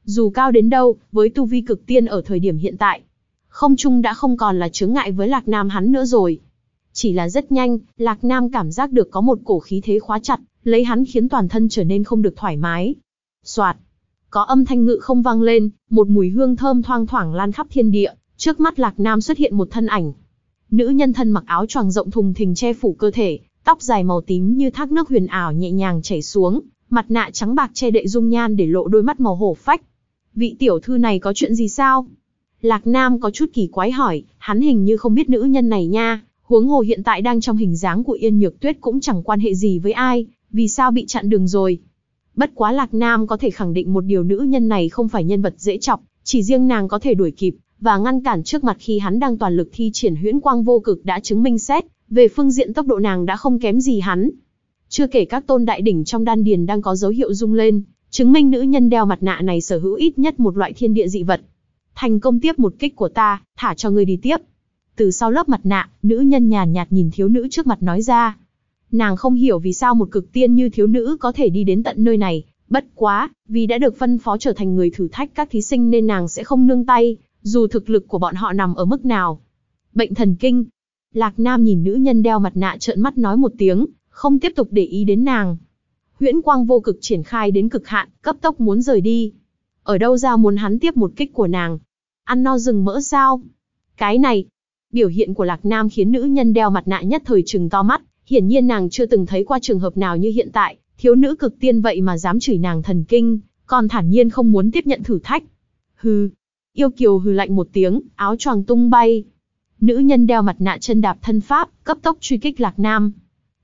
Speaker 1: Dù cao đến đâu, với tu vi cực tiên ở thời điểm hiện tại, không trung đã không còn là chướng ngại với Lạc Nam hắn nữa rồi. Chỉ là rất nhanh, Lạc Nam cảm giác được có một cổ khí thế khóa chặt, lấy hắn khiến toàn thân trở nên không được thoải mái. Soạt, có âm thanh ngự không vang lên, một mùi hương thơm thoang thoảng lan khắp thiên địa, trước mắt Lạc Nam xuất hiện một thân ảnh. Nữ nhân thân mặc áo choàng rộng thùng thình che phủ cơ thể, tóc dài màu tím như thác nước huyền ảo nhẹ nhàng chảy xuống, mặt nạ trắng bạc che đậy dung nhan để lộ đôi mắt màu hổ phách. Vị tiểu thư này có chuyện gì sao? Lạc Nam có chút kỳ quái hỏi, hắn hình như không biết nữ nhân này nha, huống hồ hiện tại đang trong hình dáng của Yên Nhược Tuyết cũng chẳng quan hệ gì với ai, vì sao bị chặn đường rồi? Bất quá Lạc Nam có thể khẳng định một điều nữ nhân này không phải nhân vật dễ chọc, chỉ riêng nàng có thể đuổi kịp, và ngăn cản trước mặt khi hắn đang toàn lực thi triển huyễn quang vô cực đã chứng minh xét, về phương diện tốc độ nàng đã không kém gì hắn. Chưa kể các tôn đại đỉnh trong đan điền đang có dấu hiệu rung lên, chứng minh nữ nhân đeo mặt nạ này sở hữu ít nhất một loại thiên địa dị vật. Thành công tiếp một kích của ta, thả cho ngươi đi tiếp. Từ sau lớp mặt nạ, nữ nhân nhàn nhạt nhìn thiếu nữ trước mặt nói ra. Nàng không hiểu vì sao một cực tiên như thiếu nữ có thể đi đến tận nơi này, bất quá, vì đã được phân phó trở thành người thử thách các thí sinh nên nàng sẽ không nương tay, dù thực lực của bọn họ nằm ở mức nào. Bệnh thần kinh. Lạc Nam nhìn nữ nhân đeo mặt nạ trợn mắt nói một tiếng, không tiếp tục để ý đến nàng huyễn quang vô cực triển khai đến cực hạn, cấp tốc muốn rời đi. Ở đâu ra muốn hắn tiếp một kích của nàng? Ăn no rừng mỡ sao? Cái này, biểu hiện của Lạc Nam khiến nữ nhân đeo mặt nạ nhất thời trừng to mắt, hiển nhiên nàng chưa từng thấy qua trường hợp nào như hiện tại, thiếu nữ cực tiên vậy mà dám chửi nàng thần kinh, còn thản nhiên không muốn tiếp nhận thử thách. Hừ, yêu kiều hừ lạnh một tiếng, áo choàng tung bay. Nữ nhân đeo mặt nạ chân đạp thân pháp, cấp tốc truy kích Lạc Nam.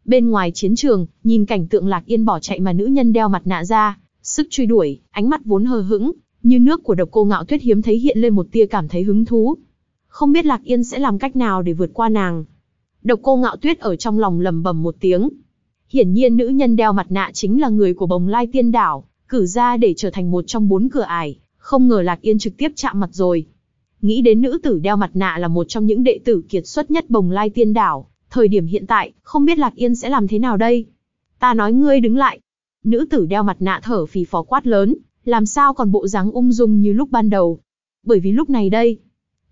Speaker 1: Bên ngoài chiến trường, nhìn cảnh tượng Lạc Yên bỏ chạy mà nữ nhân đeo mặt nạ ra, sức truy đuổi, ánh mắt vốn hờ hững, như nước của độc cô ngạo tuyết hiếm thấy hiện lên một tia cảm thấy hứng thú. Không biết Lạc Yên sẽ làm cách nào để vượt qua nàng. Độc cô ngạo tuyết ở trong lòng lầm bầm một tiếng. Hiển nhiên nữ nhân đeo mặt nạ chính là người của bồng lai tiên đảo, cử ra để trở thành một trong bốn cửa ải, không ngờ Lạc Yên trực tiếp chạm mặt rồi. Nghĩ đến nữ tử đeo mặt nạ là một trong những đệ tử kiệt xuất nhất bồng lai tiên đảo, thời điểm hiện tại, không biết Lạc Yên sẽ làm thế nào đây? Ta nói ngươi đứng lại. Nữ tử đeo mặt nạ thở phì phò quát lớn, làm sao còn bộ dáng ung dung như lúc ban đầu. Bởi vì lúc này đây,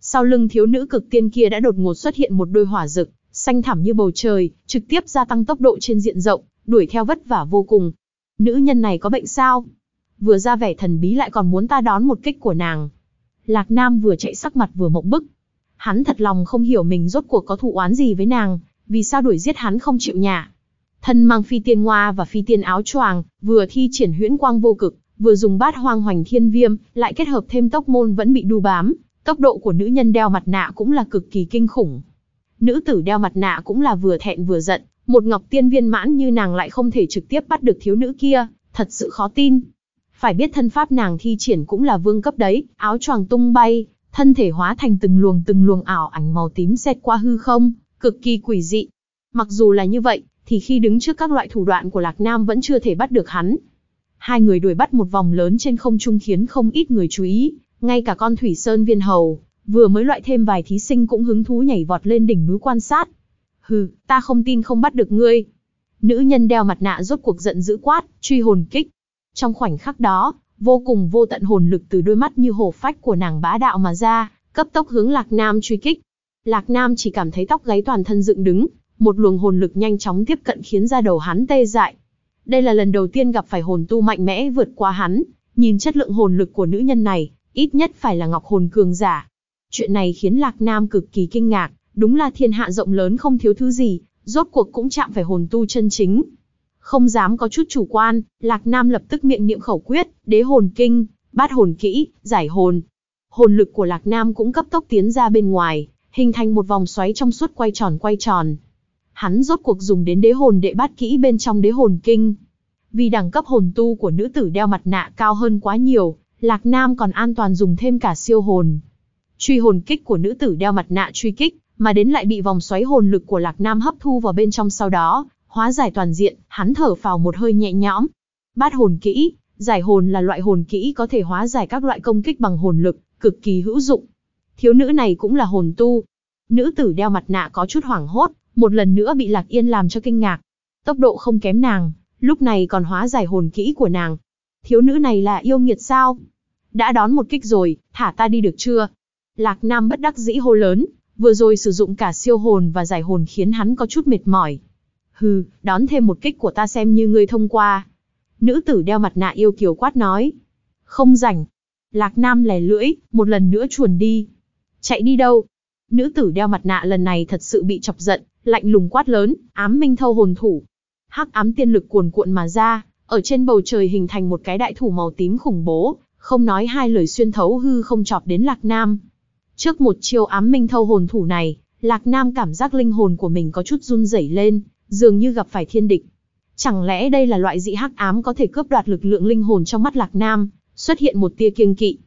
Speaker 1: sau lưng thiếu nữ cực tiên kia đã đột ngột xuất hiện một đôi hỏa rực, xanh thẳm như bầu trời, trực tiếp gia tăng tốc độ trên diện rộng, đuổi theo vất vả vô cùng. Nữ nhân này có bệnh sao? Vừa ra vẻ thần bí lại còn muốn ta đón một kích của nàng. Lạc Nam vừa chạy sắc mặt vừa mộng bức. Hắn thật lòng không hiểu mình rốt cuộc có thù oán gì với nàng, vì sao đuổi giết hắn không chịu nhả. Thân mang phi tiên ngoa và phi tiên áo choàng, vừa thi triển huyễn quang vô cực, vừa dùng bát hoang hoành thiên viêm, lại kết hợp thêm tốc môn vẫn bị đu bám, tốc độ của nữ nhân đeo mặt nạ cũng là cực kỳ kinh khủng. Nữ tử đeo mặt nạ cũng là vừa thẹn vừa giận, một ngọc tiên viên mãn như nàng lại không thể trực tiếp bắt được thiếu nữ kia, thật sự khó tin. Phải biết thân pháp nàng thi triển cũng là vương cấp đấy, áo choàng tung bay, thân thể hóa thành từng luồng từng luồng ảo ảnh màu tím xẹt qua hư không, cực kỳ quỷ dị. Mặc dù là như vậy, thì khi đứng trước các loại thủ đoạn của Lạc Nam vẫn chưa thể bắt được hắn. Hai người đuổi bắt một vòng lớn trên không trung khiến không ít người chú ý, ngay cả con thủy sơn viên hầu, vừa mới loại thêm vài thí sinh cũng hứng thú nhảy vọt lên đỉnh núi quan sát. Hừ, ta không tin không bắt được ngươi. Nữ nhân đeo mặt nạ rốt cuộc giận dữ quát, truy hồn kích. Trong khoảnh khắc đó, vô cùng vô tận hồn lực từ đôi mắt như hổ phách của nàng bá đạo mà ra, cấp tốc hướng Lạc Nam truy kích. Lạc Nam chỉ cảm thấy tóc gáy toàn thân dựng đứng, một luồng hồn lực nhanh chóng tiếp cận khiến da đầu hắn tê dại. Đây là lần đầu tiên gặp phải hồn tu mạnh mẽ vượt qua hắn, nhìn chất lượng hồn lực của nữ nhân này, ít nhất phải là ngọc hồn cường giả. Chuyện này khiến Lạc Nam cực kỳ kinh ngạc, đúng là thiên hạ rộng lớn không thiếu thứ gì, rốt cuộc cũng chạm phải hồn tu chân chính. Không dám có chút chủ quan, Lạc Nam lập tức miệng niệm khẩu quyết, đế hồn kinh, bát hồn kỹ, giải hồn. Hồn lực của Lạc Nam cũng cấp tốc tiến ra bên ngoài, hình thành một vòng xoáy trong suốt quay tròn quay tròn. Hắn rốt cuộc dùng đến đế hồn đệ bát kỹ bên trong đế hồn kinh. Vì đẳng cấp hồn tu của nữ tử đeo mặt nạ cao hơn quá nhiều, Lạc Nam còn an toàn dùng thêm cả siêu hồn. Truy hồn kích của nữ tử đeo mặt nạ truy kích, mà đến lại bị vòng xoáy hồn lực của Lạc Nam hấp thu vào bên trong sau đó, hóa giải toàn diện, hắn thở phào một hơi nhẹ nhõm. Bát hồn kỹ, giải hồn là loại hồn kỹ có thể hóa giải các loại công kích bằng hồn lực, cực kỳ hữu dụng. Thiếu nữ này cũng là hồn tu. Nữ tử đeo mặt nạ có chút hoảng hốt, một lần nữa bị Lạc Yên làm cho kinh ngạc. Tốc độ không kém nàng, lúc này còn hóa giải hồn kỹ của nàng. Thiếu nữ này là yêu nghiệt sao? Đã đón một kích rồi, thả ta đi được chưa? Lạc Nam bất đắc dĩ hô lớn, vừa rồi sử dụng cả siêu hồn và giải hồn khiến hắn có chút mệt mỏi. Hừ, đón thêm một kích của ta xem như ngươi thông qua. Nữ tử đeo mặt nạ yêu kiều quát nói. Không rảnh. Lạc Nam lè lưỡi, một lần nữa chuồn đi. Chạy đi đâu? Nữ tử đeo mặt nạ lần này thật sự bị chọc giận, lạnh lùng quát lớn, ám minh thâu hồn thủ. Hắc ám tiên lực cuồn cuộn mà ra, ở trên bầu trời hình thành một cái đại thủ màu tím khủng bố, không nói hai lời xuyên thấu hư không chọc đến Lạc Nam. Trước một chiêu ám minh thâu hồn thủ này, Lạc Nam cảm giác linh hồn của mình có chút run rẩy lên, dường như gặp phải thiên địch. Chẳng lẽ đây là loại dị hắc ám có thể cướp đoạt lực lượng linh hồn trong mắt Lạc Nam, xuất hiện một tia kiêng kỵ.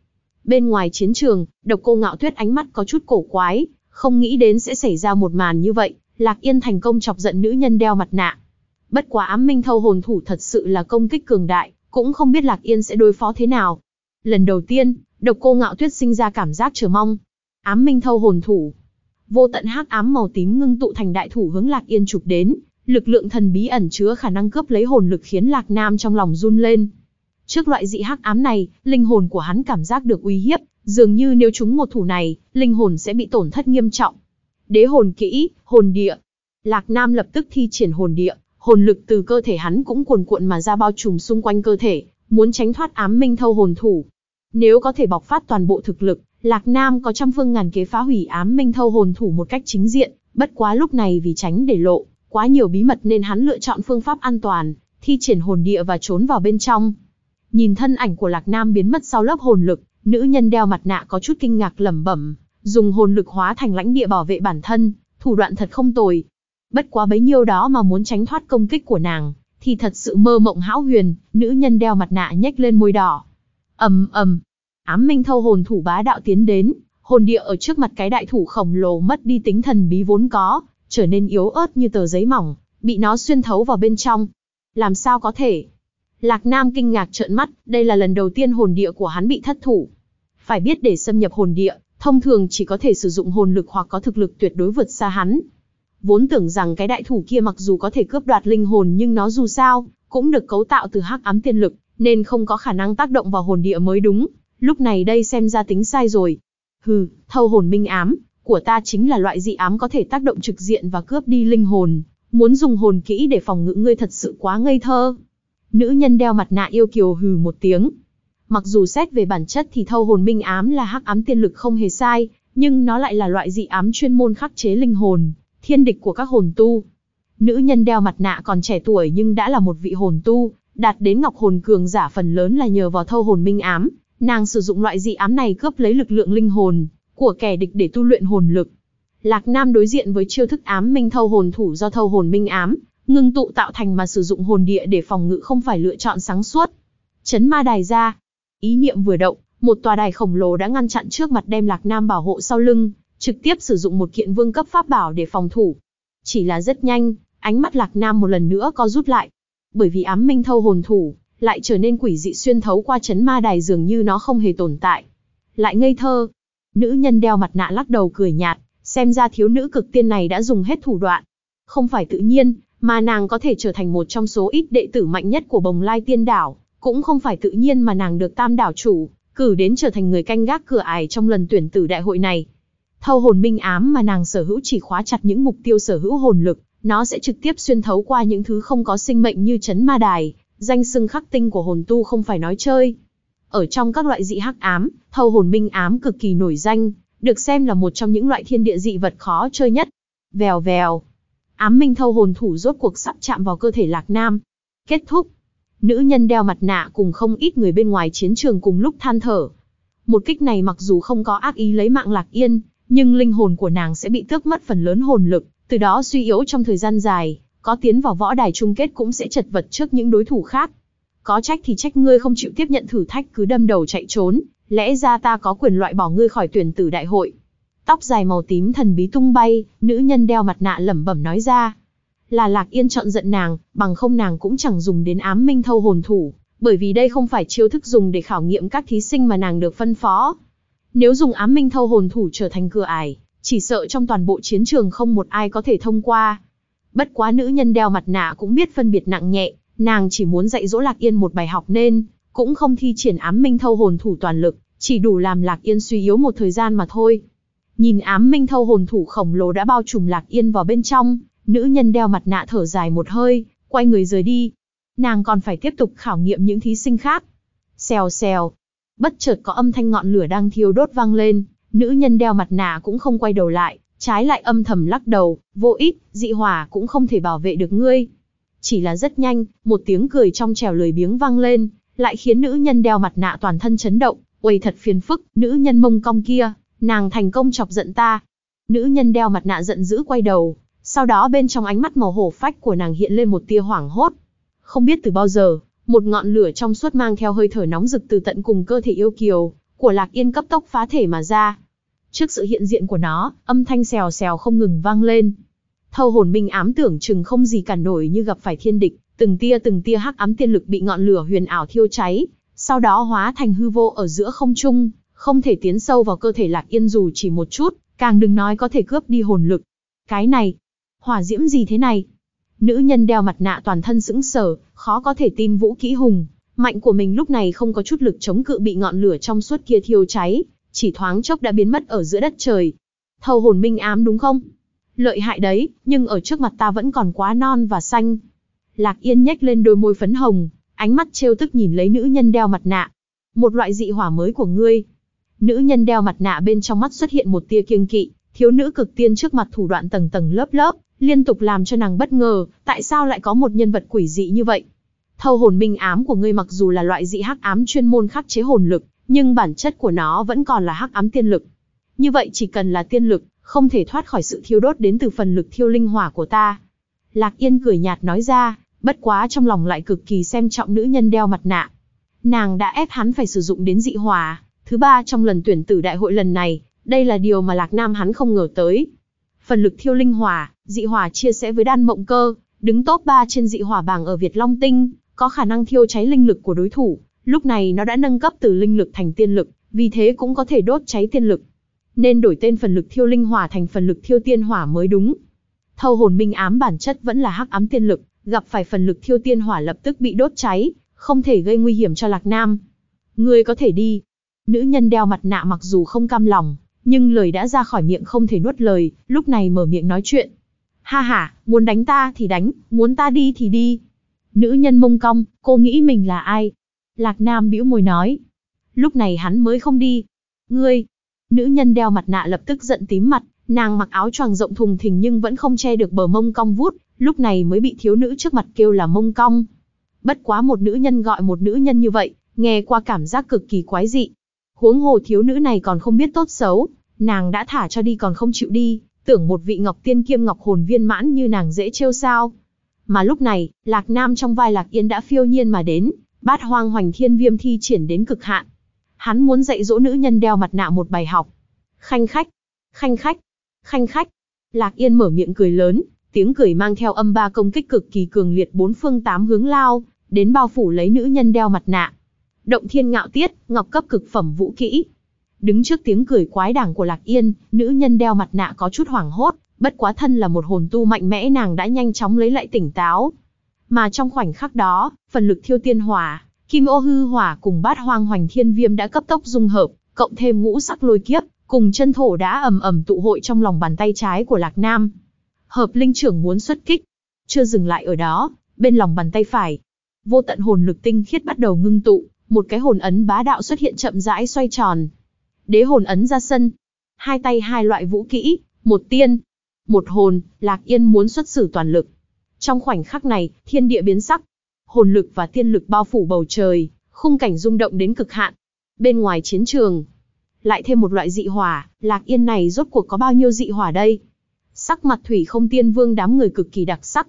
Speaker 1: Bên ngoài chiến trường, độc cô ngạo tuyết ánh mắt có chút cổ quái, không nghĩ đến sẽ xảy ra một màn như vậy, Lạc Yên thành công chọc giận nữ nhân đeo mặt nạ. Bất quá ám minh thâu hồn thủ thật sự là công kích cường đại, cũng không biết Lạc Yên sẽ đối phó thế nào. Lần đầu tiên, độc cô ngạo tuyết sinh ra cảm giác chờ mong. Ám minh thâu hồn thủ. Vô tận hắc ám màu tím ngưng tụ thành đại thủ hướng Lạc Yên chụp đến, lực lượng thần bí ẩn chứa khả năng cướp lấy hồn lực khiến Lạc Nam trong lòng run lên. Trước loại dị hắc ám này, linh hồn của hắn cảm giác được uy hiếp, dường như nếu chúng một thủ này, linh hồn sẽ bị tổn thất nghiêm trọng. Đế hồn kỹ, hồn địa. Lạc Nam lập tức thi triển hồn địa, hồn lực từ cơ thể hắn cũng cuồn cuộn mà ra bao trùm xung quanh cơ thể, muốn tránh thoát ám minh thâu hồn thủ. Nếu có thể bộc phát toàn bộ thực lực, Lạc Nam có trăm phương ngàn kế phá hủy ám minh thâu hồn thủ một cách chính diện, bất quá lúc này vì tránh để lộ quá nhiều bí mật nên hắn lựa chọn phương pháp an toàn, thi triển hồn địa và trốn vào bên trong. Nhìn thân ảnh của Lạc Nam biến mất sau lớp hồn lực, nữ nhân đeo mặt nạ có chút kinh ngạc lẩm bẩm, dùng hồn lực hóa thành lãnh địa bảo vệ bản thân, thủ đoạn thật không tồi. Bất quá bấy nhiêu đó mà muốn tránh thoát công kích của nàng, thì thật sự mơ mộng hão huyền, nữ nhân đeo mặt nạ nhếch lên môi đỏ. ầm ầm, ám minh thâu hồn thủ bá đạo tiến đến, hồn địa ở trước mặt cái đại thủ khổng lồ mất đi tính thần bí vốn có, trở nên yếu ớt như tờ giấy mỏng, bị nó xuyên thấu vào bên trong. Làm sao có thể? Lạc Nam kinh ngạc trợn mắt, đây là lần đầu tiên hồn địa của hắn bị thất thủ. Phải biết để xâm nhập hồn địa, thông thường chỉ có thể sử dụng hồn lực hoặc có thực lực tuyệt đối vượt xa hắn. Vốn tưởng rằng cái đại thủ kia mặc dù có thể cướp đoạt linh hồn nhưng nó dù sao, cũng được cấu tạo từ hắc ám tiên lực, nên không có khả năng tác động vào hồn địa mới đúng. Lúc này đây xem ra tính sai rồi. Hừ, thâu hồn minh ám, của ta chính là loại dị ám có thể tác động trực diện và cướp đi linh hồn. Muốn dùng hồn kỹ để phòng ngự ngươi thật sự quá ngây thơ. Nữ nhân đeo mặt nạ yêu kiều hừ một tiếng. Mặc dù xét về bản chất thì thâu hồn minh ám là hắc ám tiên lực không hề sai, nhưng nó lại là loại dị ám chuyên môn khắc chế linh hồn, thiên địch của các hồn tu. Nữ nhân đeo mặt nạ còn trẻ tuổi nhưng đã là một vị hồn tu, đạt đến ngọc hồn cường giả phần lớn là nhờ vào thâu hồn minh ám, nàng sử dụng loại dị ám này cướp lấy lực lượng linh hồn của kẻ địch để tu luyện hồn lực. Lạc Nam đối diện với chiêu thức ám minh thâu hồn thủ do thâu hồn minh ám, ngưng tụ tạo thành mà sử dụng hồn địa để phòng ngự không phải lựa chọn sáng suốt. Chấn ma đài ra. Ý niệm vừa động, một tòa đài khổng lồ đã ngăn chặn trước mặt đem Lạc Nam bảo hộ sau lưng, trực tiếp sử dụng một kiện vương cấp pháp bảo để phòng thủ. Chỉ là rất nhanh, ánh mắt Lạc Nam một lần nữa co rút lại. Bởi vì ám minh thâu hồn thủ, lại trở nên quỷ dị xuyên thấu qua chấn ma đài dường như nó không hề tồn tại. Lại ngây thơ. Nữ nhân đeo mặt nạ lắc đầu cười nhạt, xem ra thiếu nữ cực tiên này đã dùng hết thủ đoạn. Không phải tự nhiên, mà nàng có thể trở thành một trong số ít đệ tử mạnh nhất của bồng lai tiên đảo, cũng không phải tự nhiên mà nàng được tam đảo chủ, cử đến trở thành người canh gác cửa ải trong lần tuyển tử đại hội này. Thâu hồn minh ám mà nàng sở hữu chỉ khóa chặt những mục tiêu sở hữu hồn lực, nó sẽ trực tiếp xuyên thấu qua những thứ không có sinh mệnh như chấn ma đài, danh xưng khắc tinh của hồn tu không phải nói chơi. Ở trong các loại dị hắc ám, thâu hồn minh ám cực kỳ nổi danh, được xem là một trong những loại thiên địa dị vật khó chơi nhất. Vèo vèo. Ám minh thâu hồn thủ rốt cuộc sắp chạm vào cơ thể Lạc Nam. Kết thúc. Nữ nhân đeo mặt nạ cùng không ít người bên ngoài chiến trường cùng lúc than thở. Một kích này mặc dù không có ác ý lấy mạng Lạc Yên, nhưng linh hồn của nàng sẽ bị tước mất phần lớn hồn lực, từ đó suy yếu trong thời gian dài, có tiến vào võ đài chung kết cũng sẽ chật vật trước những đối thủ khác. Có trách thì trách ngươi không chịu tiếp nhận thử thách cứ đâm đầu chạy trốn, lẽ ra ta có quyền loại bỏ ngươi khỏi tuyển tử đại hội. Tóc dài màu tím thần bí tung bay, nữ nhân đeo mặt nạ lẩm bẩm nói ra. Là Lạc Yên chọn giận nàng, bằng không nàng cũng chẳng dùng đến ám minh thâu hồn thủ, bởi vì đây không phải chiêu thức dùng để khảo nghiệm các thí sinh mà nàng được phân phó. Nếu dùng ám minh thâu hồn thủ trở thành cửa ải, chỉ sợ trong toàn bộ chiến trường không một ai có thể thông qua. Bất quá nữ nhân đeo mặt nạ cũng biết phân biệt nặng nhẹ, nàng chỉ muốn dạy dỗ Lạc Yên một bài học nên, cũng không thi triển ám minh thâu hồn thủ toàn lực, chỉ đủ làm Lạc Yên suy yếu một thời gian mà thôi. Nhìn ám minh thâu hồn thủ khổng lồ đã bao trùm Lạc Yên vào bên trong, nữ nhân đeo mặt nạ thở dài một hơi, quay người rời đi. Nàng còn phải tiếp tục khảo nghiệm những thí sinh khác. Xèo xèo. Bất chợt có âm thanh ngọn lửa đang thiêu đốt vang lên, nữ nhân đeo mặt nạ cũng không quay đầu lại, trái lại âm thầm lắc đầu, vô ích, dị hỏa cũng không thể bảo vệ được ngươi. Chỉ là rất nhanh, một tiếng cười trong trèo lười biếng vang lên, lại khiến nữ nhân đeo mặt nạ toàn thân chấn động, uầy thật phiền phức, nữ nhân mông cong kia, nàng thành công chọc giận ta. Nữ nhân đeo mặt nạ giận dữ quay đầu, sau đó bên trong ánh mắt màu hổ phách của nàng hiện lên một tia hoảng hốt. Không biết từ bao giờ, một ngọn lửa trong suốt mang theo hơi thở nóng rực từ tận cùng cơ thể yêu kiều của Lạc Yên cấp tốc phá thể mà ra. Trước sự hiện diện của nó, âm thanh xèo xèo không ngừng vang lên. Thâu hồn minh ám tưởng chừng không gì cản nổi như gặp phải thiên địch, từng tia từng tia hắc ám tiên lực bị ngọn lửa huyền ảo thiêu cháy, sau đó hóa thành hư vô ở giữa không trung, không thể tiến sâu vào cơ thể Lạc Yên dù chỉ một chút, càng đừng nói có thể cướp đi hồn lực. Cái này, hỏa diễm gì thế này? Nữ nhân đeo mặt nạ toàn thân sững sờ, khó có thể tin vũ kỹ hùng, mạnh của mình lúc này không có chút lực chống cự bị ngọn lửa trong suốt kia thiêu cháy, chỉ thoáng chốc đã biến mất ở giữa đất trời. Thâu hồn minh ám đúng không? Lợi hại đấy, nhưng ở trước mặt ta vẫn còn quá non và xanh. Lạc Yên nhếch lên đôi môi phấn hồng, ánh mắt trêu tức nhìn lấy nữ nhân đeo mặt nạ. Một loại dị hỏa mới của ngươi. Nữ nhân đeo mặt nạ bên trong mắt xuất hiện một tia kiêng kỵ, thiếu nữ cực tiên trước mặt thủ đoạn tầng tầng lớp lớp, liên tục làm cho nàng bất ngờ, tại sao lại có một nhân vật quỷ dị như vậy. Thâu hồn minh ám của ngươi mặc dù là loại dị hắc ám chuyên môn khắc chế hồn lực, nhưng bản chất của nó vẫn còn là hắc ám tiên lực. Như vậy chỉ cần là tiên lực, không thể thoát khỏi sự thiêu đốt đến từ phần lực thiêu linh hỏa của ta. Lạc Yên cười nhạt nói ra, bất quá trong lòng lại cực kỳ xem trọng nữ nhân đeo mặt nạ. Nàng đã ép hắn phải sử dụng đến dị hỏa, thứ ba trong lần tuyển tử đại hội lần này, đây là điều mà Lạc Nam hắn không ngờ tới. Phần lực thiêu linh hỏa, dị hỏa chia sẻ với đan mộng cơ, đứng top 3 trên dị hỏa bảng ở Việt Long Tinh, có khả năng thiêu cháy linh lực của đối thủ, lúc này nó đã nâng cấp từ linh lực thành tiên lực, vì thế cũng có thể đốt cháy tiên lực. Nên đổi tên phần lực thiêu linh hỏa thành phần lực thiêu tiên hỏa mới đúng. Thâu hồn minh ám bản chất vẫn là hắc ám tiên lực, gặp phải phần lực thiêu tiên hỏa lập tức bị đốt cháy, không thể gây nguy hiểm cho Lạc Nam. Ngươi có thể đi. Nữ nhân đeo mặt nạ mặc dù không cam lòng, nhưng lời đã ra khỏi miệng không thể nuốt lời, lúc này mở miệng nói chuyện. Ha ha, muốn đánh ta thì đánh, muốn ta đi thì đi. Nữ nhân mông cong, cô nghĩ mình là ai? Lạc Nam bĩu môi nói. Lúc này hắn mới không đi. Ngươi! Nữ nhân đeo mặt nạ lập tức giận tím mặt, nàng mặc áo choàng rộng thùng thình nhưng vẫn không che được bờ mông cong vút, lúc này mới bị thiếu nữ trước mặt kêu là mông cong. Bất quá một nữ nhân gọi một nữ nhân như vậy, nghe qua cảm giác cực kỳ quái dị. Huống hồ thiếu nữ này còn không biết tốt xấu, nàng đã thả cho đi còn không chịu đi, tưởng một vị ngọc tiên kiêm ngọc hồn viên mãn như nàng dễ trêu sao. Mà lúc này, Lạc Nam trong vai Lạc Yên đã phiêu nhiên mà đến, bát hoang hoành thiên viêm thi triển đến cực hạn. Hắn muốn dạy dỗ nữ nhân đeo mặt nạ một bài học. Khanh khách, khanh khách, khanh khách. Lạc Yên mở miệng cười lớn, tiếng cười mang theo âm ba công kích cực kỳ cường liệt bốn phương tám hướng lao, đến bao phủ lấy nữ nhân đeo mặt nạ. Động thiên ngạo tiết, ngọc cấp cực phẩm vũ kỹ. Đứng trước tiếng cười quái đảng của Lạc Yên, nữ nhân đeo mặt nạ có chút hoảng hốt, bất quá thân là một hồn tu mạnh mẽ nàng đã nhanh chóng lấy lại tỉnh táo. Mà trong khoảnh khắc đó, phần lực thiêu tiên hỏa, kim ô hư hỏa cùng bát hoang hoành thiên viêm đã cấp tốc dung hợp, cộng thêm ngũ sắc lôi kiếp, cùng chân thổ đã ầm ầm tụ hội trong lòng bàn tay trái của Lạc Nam. Hợp linh trưởng muốn xuất kích, chưa dừng lại ở đó, bên lòng bàn tay phải, vô tận hồn lực tinh khiết bắt đầu ngưng tụ, một cái hồn ấn bá đạo xuất hiện chậm rãi xoay tròn. Đế hồn ấn ra sân, hai tay hai loại vũ kỹ, một tiên, một hồn, Lạc Yên muốn xuất xử toàn lực. Trong khoảnh khắc này, thiên địa biến sắc, hồn lực và tiên lực bao phủ bầu trời, khung cảnh rung động đến cực hạn. Bên ngoài chiến trường, lại thêm một loại dị hỏa, Lạc Yên này rốt cuộc có bao nhiêu dị hỏa đây? Sắc mặt Thủy Không Tiên Vương đám người cực kỳ đặc sắc.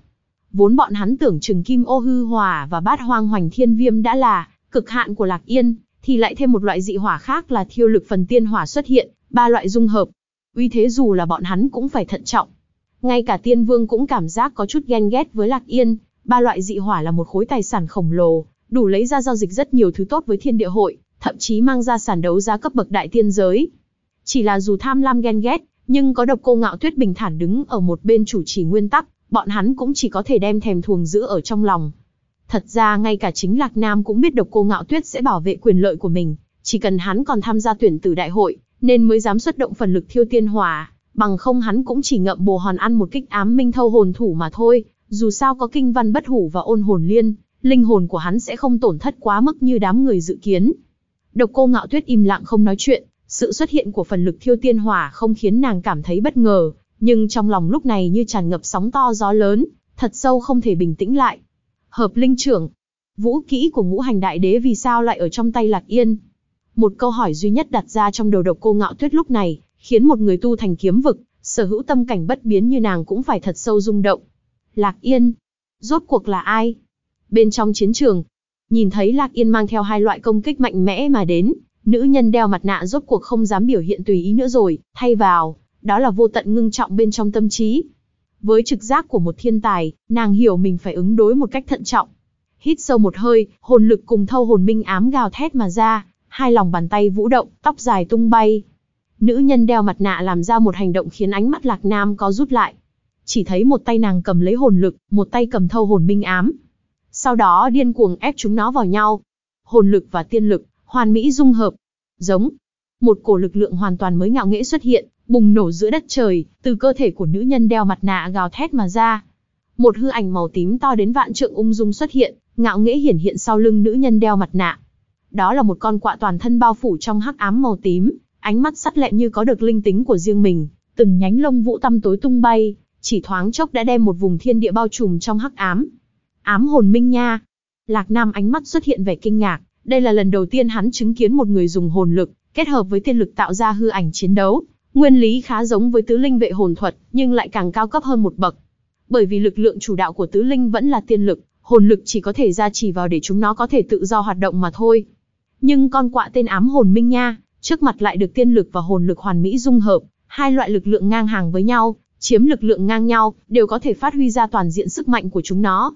Speaker 1: Vốn bọn hắn tưởng Trừng Kim Ô Hư Hỏa và Bát Hoang Hoành Thiên Viêm đã là cực hạn của Lạc Yên, thì lại thêm một loại dị hỏa khác là thiêu lực phần tiên hỏa xuất hiện, ba loại dung hợp. Uy thế dù là bọn hắn cũng phải thận trọng. Ngay cả Tiên Vương cũng cảm giác có chút ghen ghét với Lạc Yên, ba loại dị hỏa là một khối tài sản khổng lồ, đủ lấy ra giao dịch rất nhiều thứ tốt với thiên địa hội, thậm chí mang ra sản đấu giá cấp bậc đại tiên giới. Chỉ là dù tham lam ghen ghét, nhưng có độc cô ngạo tuyết bình thản đứng ở một bên chủ trì nguyên tắc, bọn hắn cũng chỉ có thể đem thèm thuồng giữ ở trong lòng. Thật ra ngay cả chính Lạc Nam cũng biết độc cô ngạo tuyết sẽ bảo vệ quyền lợi của mình, chỉ cần hắn còn tham gia tuyển tử đại hội, nên mới dám xuất động phần lực thiêu tiên hỏa, bằng không hắn cũng chỉ ngậm bồ hòn ăn một kích ám minh thâu hồn thủ mà thôi, dù sao có kinh văn bất hủ và ôn hồn liên, linh hồn của hắn sẽ không tổn thất quá mức như đám người dự kiến. Độc cô ngạo tuyết im lặng không nói chuyện, sự xuất hiện của phần lực thiêu tiên hỏa không khiến nàng cảm thấy bất ngờ, nhưng trong lòng lúc này như tràn ngập sóng to gió lớn, thật sâu không thể bình tĩnh lại. Hợp linh trưởng, vũ kỹ của ngũ hành đại đế vì sao lại ở trong tay Lạc Yên? Một câu hỏi duy nhất đặt ra trong đầu độc cô ngạo tuyết lúc này, khiến một người tu thành kiếm vực, sở hữu tâm cảnh bất biến như nàng cũng phải thật sâu rung động. Lạc Yên, rốt cuộc là ai? Bên trong chiến trường, nhìn thấy Lạc Yên mang theo hai loại công kích mạnh mẽ mà đến, nữ nhân đeo mặt nạ rốt cuộc không dám biểu hiện tùy ý nữa rồi, thay vào, đó là vô tận ngưng trọng bên trong tâm trí. Với trực giác của một thiên tài, nàng hiểu mình phải ứng đối một cách thận trọng. Hít sâu một hơi, hồn lực cùng thâu hồn minh ám gào thét mà ra, hai lòng bàn tay vũ động, tóc dài tung bay. Nữ nhân đeo mặt nạ làm ra một hành động khiến ánh mắt Lạc Nam có rút lại. Chỉ thấy một tay nàng cầm lấy hồn lực, một tay cầm thâu hồn minh ám. Sau đó điên cuồng ép chúng nó vào nhau. Hồn lực và tiên lực, hoàn mỹ dung hợp. Giống. Một cổ lực lượng hoàn toàn mới ngạo nghễ xuất hiện, bùng nổ giữa đất trời, từ cơ thể của nữ nhân đeo mặt nạ gào thét mà ra. một hư ảnh màu tím to đến vạn trượng ung dung xuất hiện, ngạo nghễ hiển hiện sau lưng nữ nhân đeo mặt nạ. Đó là một con quạ toàn thân bao phủ trong hắc ám màu tím, ánh mắt sắt lẹm như có được linh tính của riêng mình, từng nhánh lông vũ tăm tối tung bay, chỉ thoáng chốc đã đem một vùng thiên địa bao trùm trong hắc ám. Ám hồn minh nha. Lạc Nam ánh mắt xuất hiện vẻ kinh ngạc, đây là lần đầu tiên hắn chứng kiến một người dùng hồn lực, kết hợp với tiên lực tạo ra hư ảnh chiến đấu. Nguyên lý khá giống với tứ linh vệ hồn thuật, nhưng lại càng cao cấp hơn một bậc. Bởi vì lực lượng chủ đạo của tứ linh vẫn là tiên lực, hồn lực chỉ có thể gia trì vào để chúng nó có thể tự do hoạt động mà thôi. Nhưng con quạ tên ám hồn minh nha, trước mặt lại được tiên lực và hồn lực hoàn mỹ dung hợp, hai loại lực lượng ngang hàng với nhau, chiếm lực lượng ngang nhau, đều có thể phát huy ra toàn diện sức mạnh của chúng nó.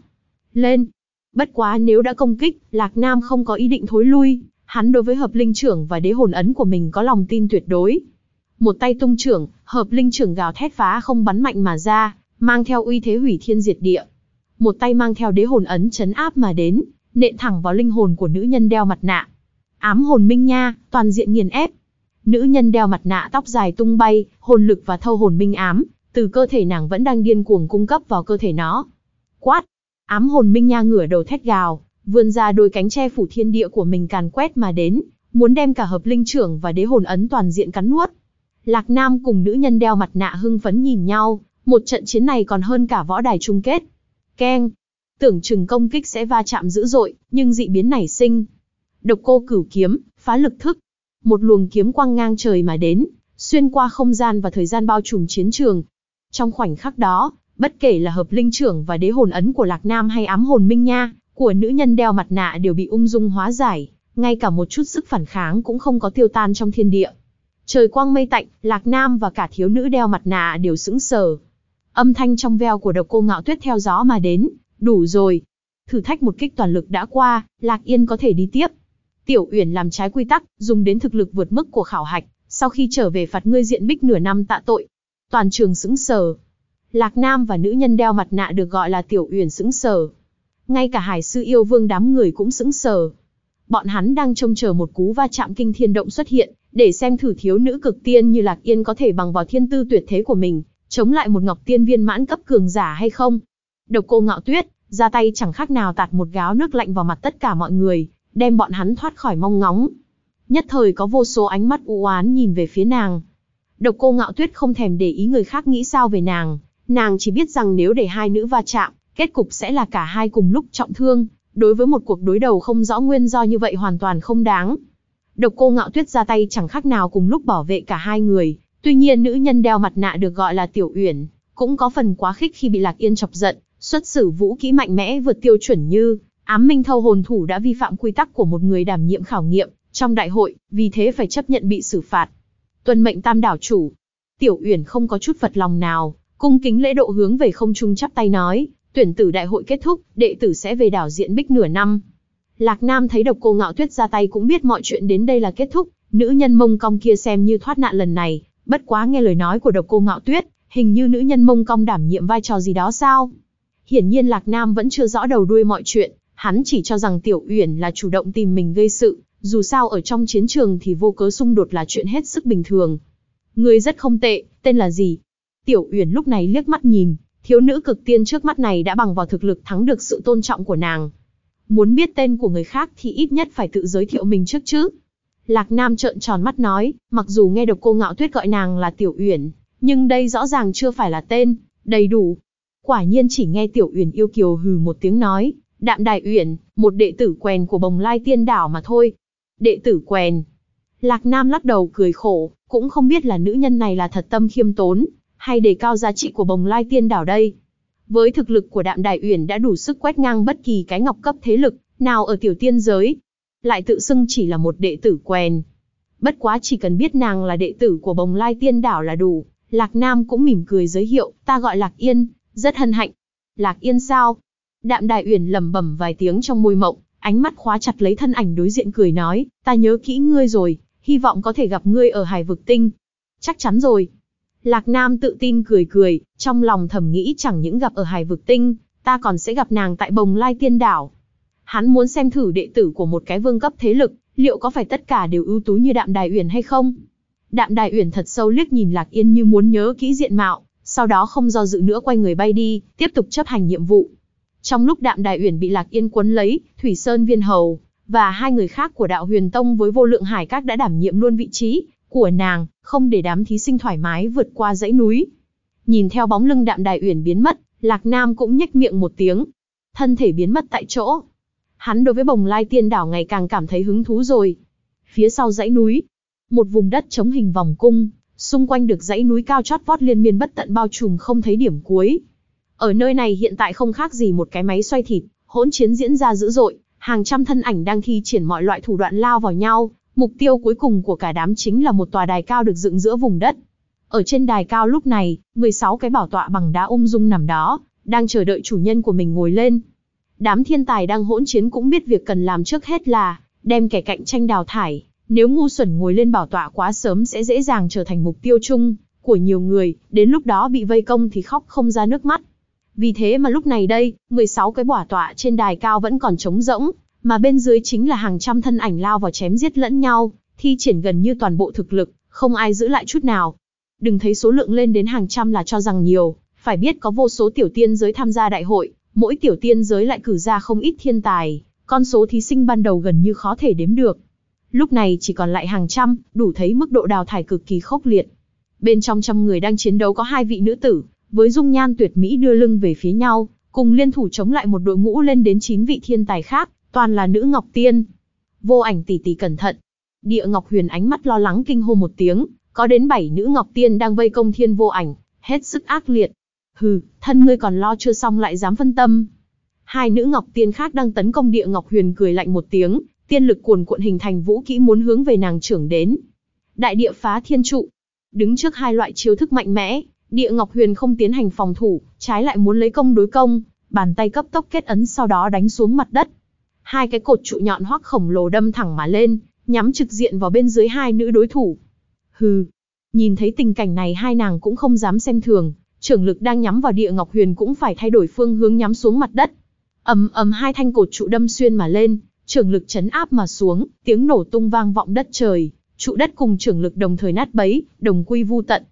Speaker 1: Lên! Bất quá nếu đã công kích, Lạc Nam không có ý định thối lui, hắn đối với hợp linh trưởng và đế hồn ấn của mình có lòng tin tuyệt đối. Một tay tung trưởng, hợp linh trưởng gào thét phá không bắn mạnh mà ra, mang theo uy thế hủy thiên diệt địa. Một tay mang theo đế hồn ấn chấn áp mà đến, nện thẳng vào linh hồn của nữ nhân đeo mặt nạ. Ám hồn minh nha, toàn diện nghiền ép. Nữ nhân đeo mặt nạ tóc dài tung bay, hồn lực và thâu hồn minh ám, từ cơ thể nàng vẫn đang điên cuồng cung cấp vào cơ thể nó. Quát! Ám hồn minh nha ngửa đầu thét gào, vươn ra đôi cánh che phủ thiên địa của mình càn quét mà đến, muốn đem cả hợp linh trưởng và đế hồn ấn toàn diện cắn nuốt. Lạc Nam cùng nữ nhân đeo mặt nạ hưng phấn nhìn nhau, một trận chiến này còn hơn cả võ đài chung kết. Keng! Tưởng chừng công kích sẽ va chạm dữ dội, nhưng dị biến nảy sinh. Độc cô cửu kiếm, phá lực thức. Một luồng kiếm quang ngang trời mà đến, xuyên qua không gian và thời gian bao trùm chiến trường. Trong khoảnh khắc đó, bất kể là hợp linh trưởng và đế hồn ấn của Lạc Nam hay ám hồn minh nha, của nữ nhân đeo mặt nạ đều bị ung dung hóa giải, ngay cả một chút sức phản kháng cũng không có tiêu tan trong thiên địa. Trời quang mây tạnh, Lạc Nam và cả thiếu nữ đeo mặt nạ đều sững sờ. Âm thanh trong veo của độc cô ngạo tuyết theo gió mà đến, đủ rồi. Thử thách một kích toàn lực đã qua, Lạc Yên có thể đi tiếp. Tiểu Uyển làm trái quy tắc, dùng đến thực lực vượt mức của khảo hạch, sau khi trở về phạt ngươi diện bích nửa năm tạ tội. Toàn trường sững sờ. Lạc Nam và nữ nhân đeo mặt nạ được gọi là Tiểu Uyển sững sờ. Ngay cả hải sư yêu vương đám người cũng sững sờ. Bọn hắn đang trông chờ một cú va chạm kinh thiên động xuất hiện, để xem thử thiếu nữ cực tiên như Lạc Yên có thể bằng vào thiên tư tuyệt thế của mình, chống lại một ngọc tiên viên mãn cấp cường giả hay không. Độc cô ngạo tuyết, ra tay chẳng khác nào tạt một gáo nước lạnh vào mặt tất cả mọi người, đem bọn hắn thoát khỏi mong ngóng. Nhất thời có vô số ánh mắt u oán nhìn về phía nàng. Độc cô ngạo tuyết không thèm để ý người khác nghĩ sao về nàng, nàng chỉ biết rằng nếu để hai nữ va chạm, kết cục sẽ là cả hai cùng lúc trọng thương, đối với một cuộc đối đầu không rõ nguyên do như vậy hoàn toàn không đáng. Độc cô ngạo tuyết ra tay chẳng khác nào cùng lúc bảo vệ cả hai người, tuy nhiên nữ nhân đeo mặt nạ được gọi là Tiểu Uyển, cũng có phần quá khích khi bị Lạc Yên chọc giận, xuất xử vũ kỹ mạnh mẽ vượt tiêu chuẩn như ám minh thâu hồn thủ đã vi phạm quy tắc của một người đảm nhiệm khảo nghiệm trong đại hội, vì thế phải chấp nhận bị xử phạt. Tuân mệnh tam đảo chủ, Tiểu Uyển không có chút phật lòng nào, cung kính lễ độ hướng về không trung chắp tay nói, tuyển tử đại hội kết thúc, đệ tử sẽ về đảo diện bích nửa năm. Lạc Nam thấy độc cô ngạo tuyết ra tay cũng biết mọi chuyện đến đây là kết thúc, nữ nhân mông cong kia xem như thoát nạn lần này, bất quá nghe lời nói của độc cô ngạo tuyết, hình như nữ nhân mông cong đảm nhiệm vai trò gì đó sao. Hiển nhiên Lạc Nam vẫn chưa rõ đầu đuôi mọi chuyện, hắn chỉ cho rằng Tiểu Uyển là chủ động tìm mình gây sự, dù sao ở trong chiến trường thì vô cớ xung đột là chuyện hết sức bình thường. Người rất không tệ, tên là gì? Tiểu Uyển lúc này liếc mắt nhìn, thiếu nữ cực tiên trước mắt này đã bằng vào thực lực thắng được sự tôn trọng của nàng. Muốn biết tên của người khác thì ít nhất phải tự giới thiệu mình trước chứ. Lạc Nam trợn tròn mắt nói, mặc dù nghe được cô ngạo tuyết gọi nàng là Tiểu Uyển, nhưng đây rõ ràng chưa phải là tên, đầy đủ. Quả nhiên chỉ nghe Tiểu Uyển yêu kiều hừ một tiếng nói, Đạm Đại Uyển, một đệ tử quen của Bồng Lai Tiên Đảo mà thôi. Đệ tử quèn. Lạc Nam lắc đầu cười khổ, cũng không biết là nữ nhân này là thật tâm khiêm tốn, hay đề cao giá trị của Bồng Lai Tiên Đảo đây. Với thực lực của Đạm Đại Uyển đã đủ sức quét ngang bất kỳ cái ngọc cấp thế lực nào ở tiểu tiên giới, lại tự xưng chỉ là một đệ tử quen. Bất quá chỉ cần biết nàng là đệ tử của Bồng Lai Tiên Đảo là đủ, Lạc Nam cũng mỉm cười giới hiệu ta gọi Lạc Yên, rất hân hạnh. Lạc Yên sao? Đạm Đại Uyển lẩm bẩm vài tiếng trong môi mộng, ánh mắt khóa chặt lấy thân ảnh đối diện cười nói, ta nhớ kỹ ngươi rồi, hy vọng có thể gặp ngươi ở Hải Vực Tinh. Chắc chắn rồi. Lạc Nam tự tin cười cười, trong lòng thầm nghĩ chẳng những gặp ở Hải Vực Tinh, ta còn sẽ gặp nàng tại Bồng Lai Tiên Đảo. Hắn muốn xem thử đệ tử của một cái vương cấp thế lực, liệu có phải tất cả đều ưu tú như Đạm Đài Uyển hay không? Đạm Đài Uyển thật sâu liếc nhìn Lạc Yên như muốn nhớ kỹ diện mạo, sau đó không do dự nữa quay người bay đi, tiếp tục chấp hành nhiệm vụ. Trong lúc Đạm Đài Uyển bị Lạc Yên quấn lấy, Thủy Sơn Viên Hầu và hai người khác của Đạo Huyền Tông với Vô Lượng Hải Các đã đảm nhiệm luôn vị trí của nàng, không để đám thí sinh thoải mái vượt qua dãy núi. Nhìn theo bóng lưng Đạm Đài Uyển biến mất, Lạc Nam cũng nhếch miệng một tiếng, thân thể biến mất tại chỗ. Hắn đối với Bồng Lai Tiên Đảo ngày càng cảm thấy hứng thú rồi. Phía sau dãy núi, một vùng đất chống hình vòng cung, xung quanh được dãy núi cao chót vót liên miên bất tận bao trùm không thấy điểm cuối. Ở nơi này hiện tại không khác gì một cái máy xoay thịt, hỗn chiến diễn ra dữ dội, hàng trăm thân ảnh đang thi triển mọi loại thủ đoạn lao vào nhau, mục tiêu cuối cùng của cả đám chính là một tòa đài cao được dựng giữa vùng đất. Ở trên đài cao lúc này, 16 cái bảo tọa bằng đá ung dung nằm đó, đang chờ đợi chủ nhân của mình ngồi lên. Đám thiên tài đang hỗn chiến cũng biết việc cần làm trước hết là đem kẻ cạnh tranh đào thải, nếu ngu xuẩn ngồi lên bảo tọa quá sớm sẽ dễ dàng trở thành mục tiêu chung của nhiều người, đến lúc đó bị vây công thì khóc không ra nước mắt. Vì thế mà lúc này đây, 16 cái bỏa tọa trên đài cao vẫn còn trống rỗng, mà bên dưới chính là hàng trăm thân ảnh lao vào chém giết lẫn nhau, thi triển gần như toàn bộ thực lực, không ai giữ lại chút nào. Đừng thấy số lượng lên đến hàng trăm là cho rằng nhiều, phải biết có vô số tiểu tiên giới tham gia đại hội, mỗi tiểu tiên giới lại cử ra không ít thiên tài, con số thí sinh ban đầu gần như khó thể đếm được. Lúc này chỉ còn lại hàng trăm, đủ thấy mức độ đào thải cực kỳ khốc liệt. Bên trong trăm người đang chiến đấu có hai vị nữ tử, với dung nhan tuyệt mỹ đưa lưng về phía nhau, cùng liên thủ chống lại một đội ngũ lên đến 9 vị thiên tài khác, toàn là nữ ngọc tiên. Vô ảnh tỷ tỷ cẩn thận. Địa Ngọc Huyền ánh mắt lo lắng kinh hô một tiếng, có đến 7 nữ ngọc tiên đang vây công thiên vô ảnh, hết sức ác liệt. Hừ, thân ngươi còn lo chưa xong lại dám phân tâm. Hai nữ ngọc tiên khác đang tấn công địa ngọc huyền cười lạnh một tiếng, tiên lực cuồn cuộn hình thành vũ kỹ muốn hướng về nàng trưởng đến. Đại địa phá thiên trụ. Đứng trước hai loại chiêu thức mạnh mẽ, địa ngọc huyền không tiến hành phòng thủ, trái lại muốn lấy công đối công, bàn tay cấp tốc kết ấn sau đó đánh xuống mặt đất. Hai cái cột trụ nhọn hoắc khổng lồ đâm thẳng mà lên, nhắm trực diện vào bên dưới hai nữ đối thủ. Hừ, nhìn thấy tình cảnh này hai nàng cũng không dám xem thường, trưởng lực đang nhắm vào địa ngọc huyền cũng phải thay đổi phương hướng nhắm xuống mặt đất. ầm ầm hai thanh cột trụ đâm xuyên mà lên, trưởng lực chấn áp mà xuống, tiếng nổ tung vang vọng đất trời, trụ đất cùng trưởng lực đồng thời nát bấy, đồng quy vu tận.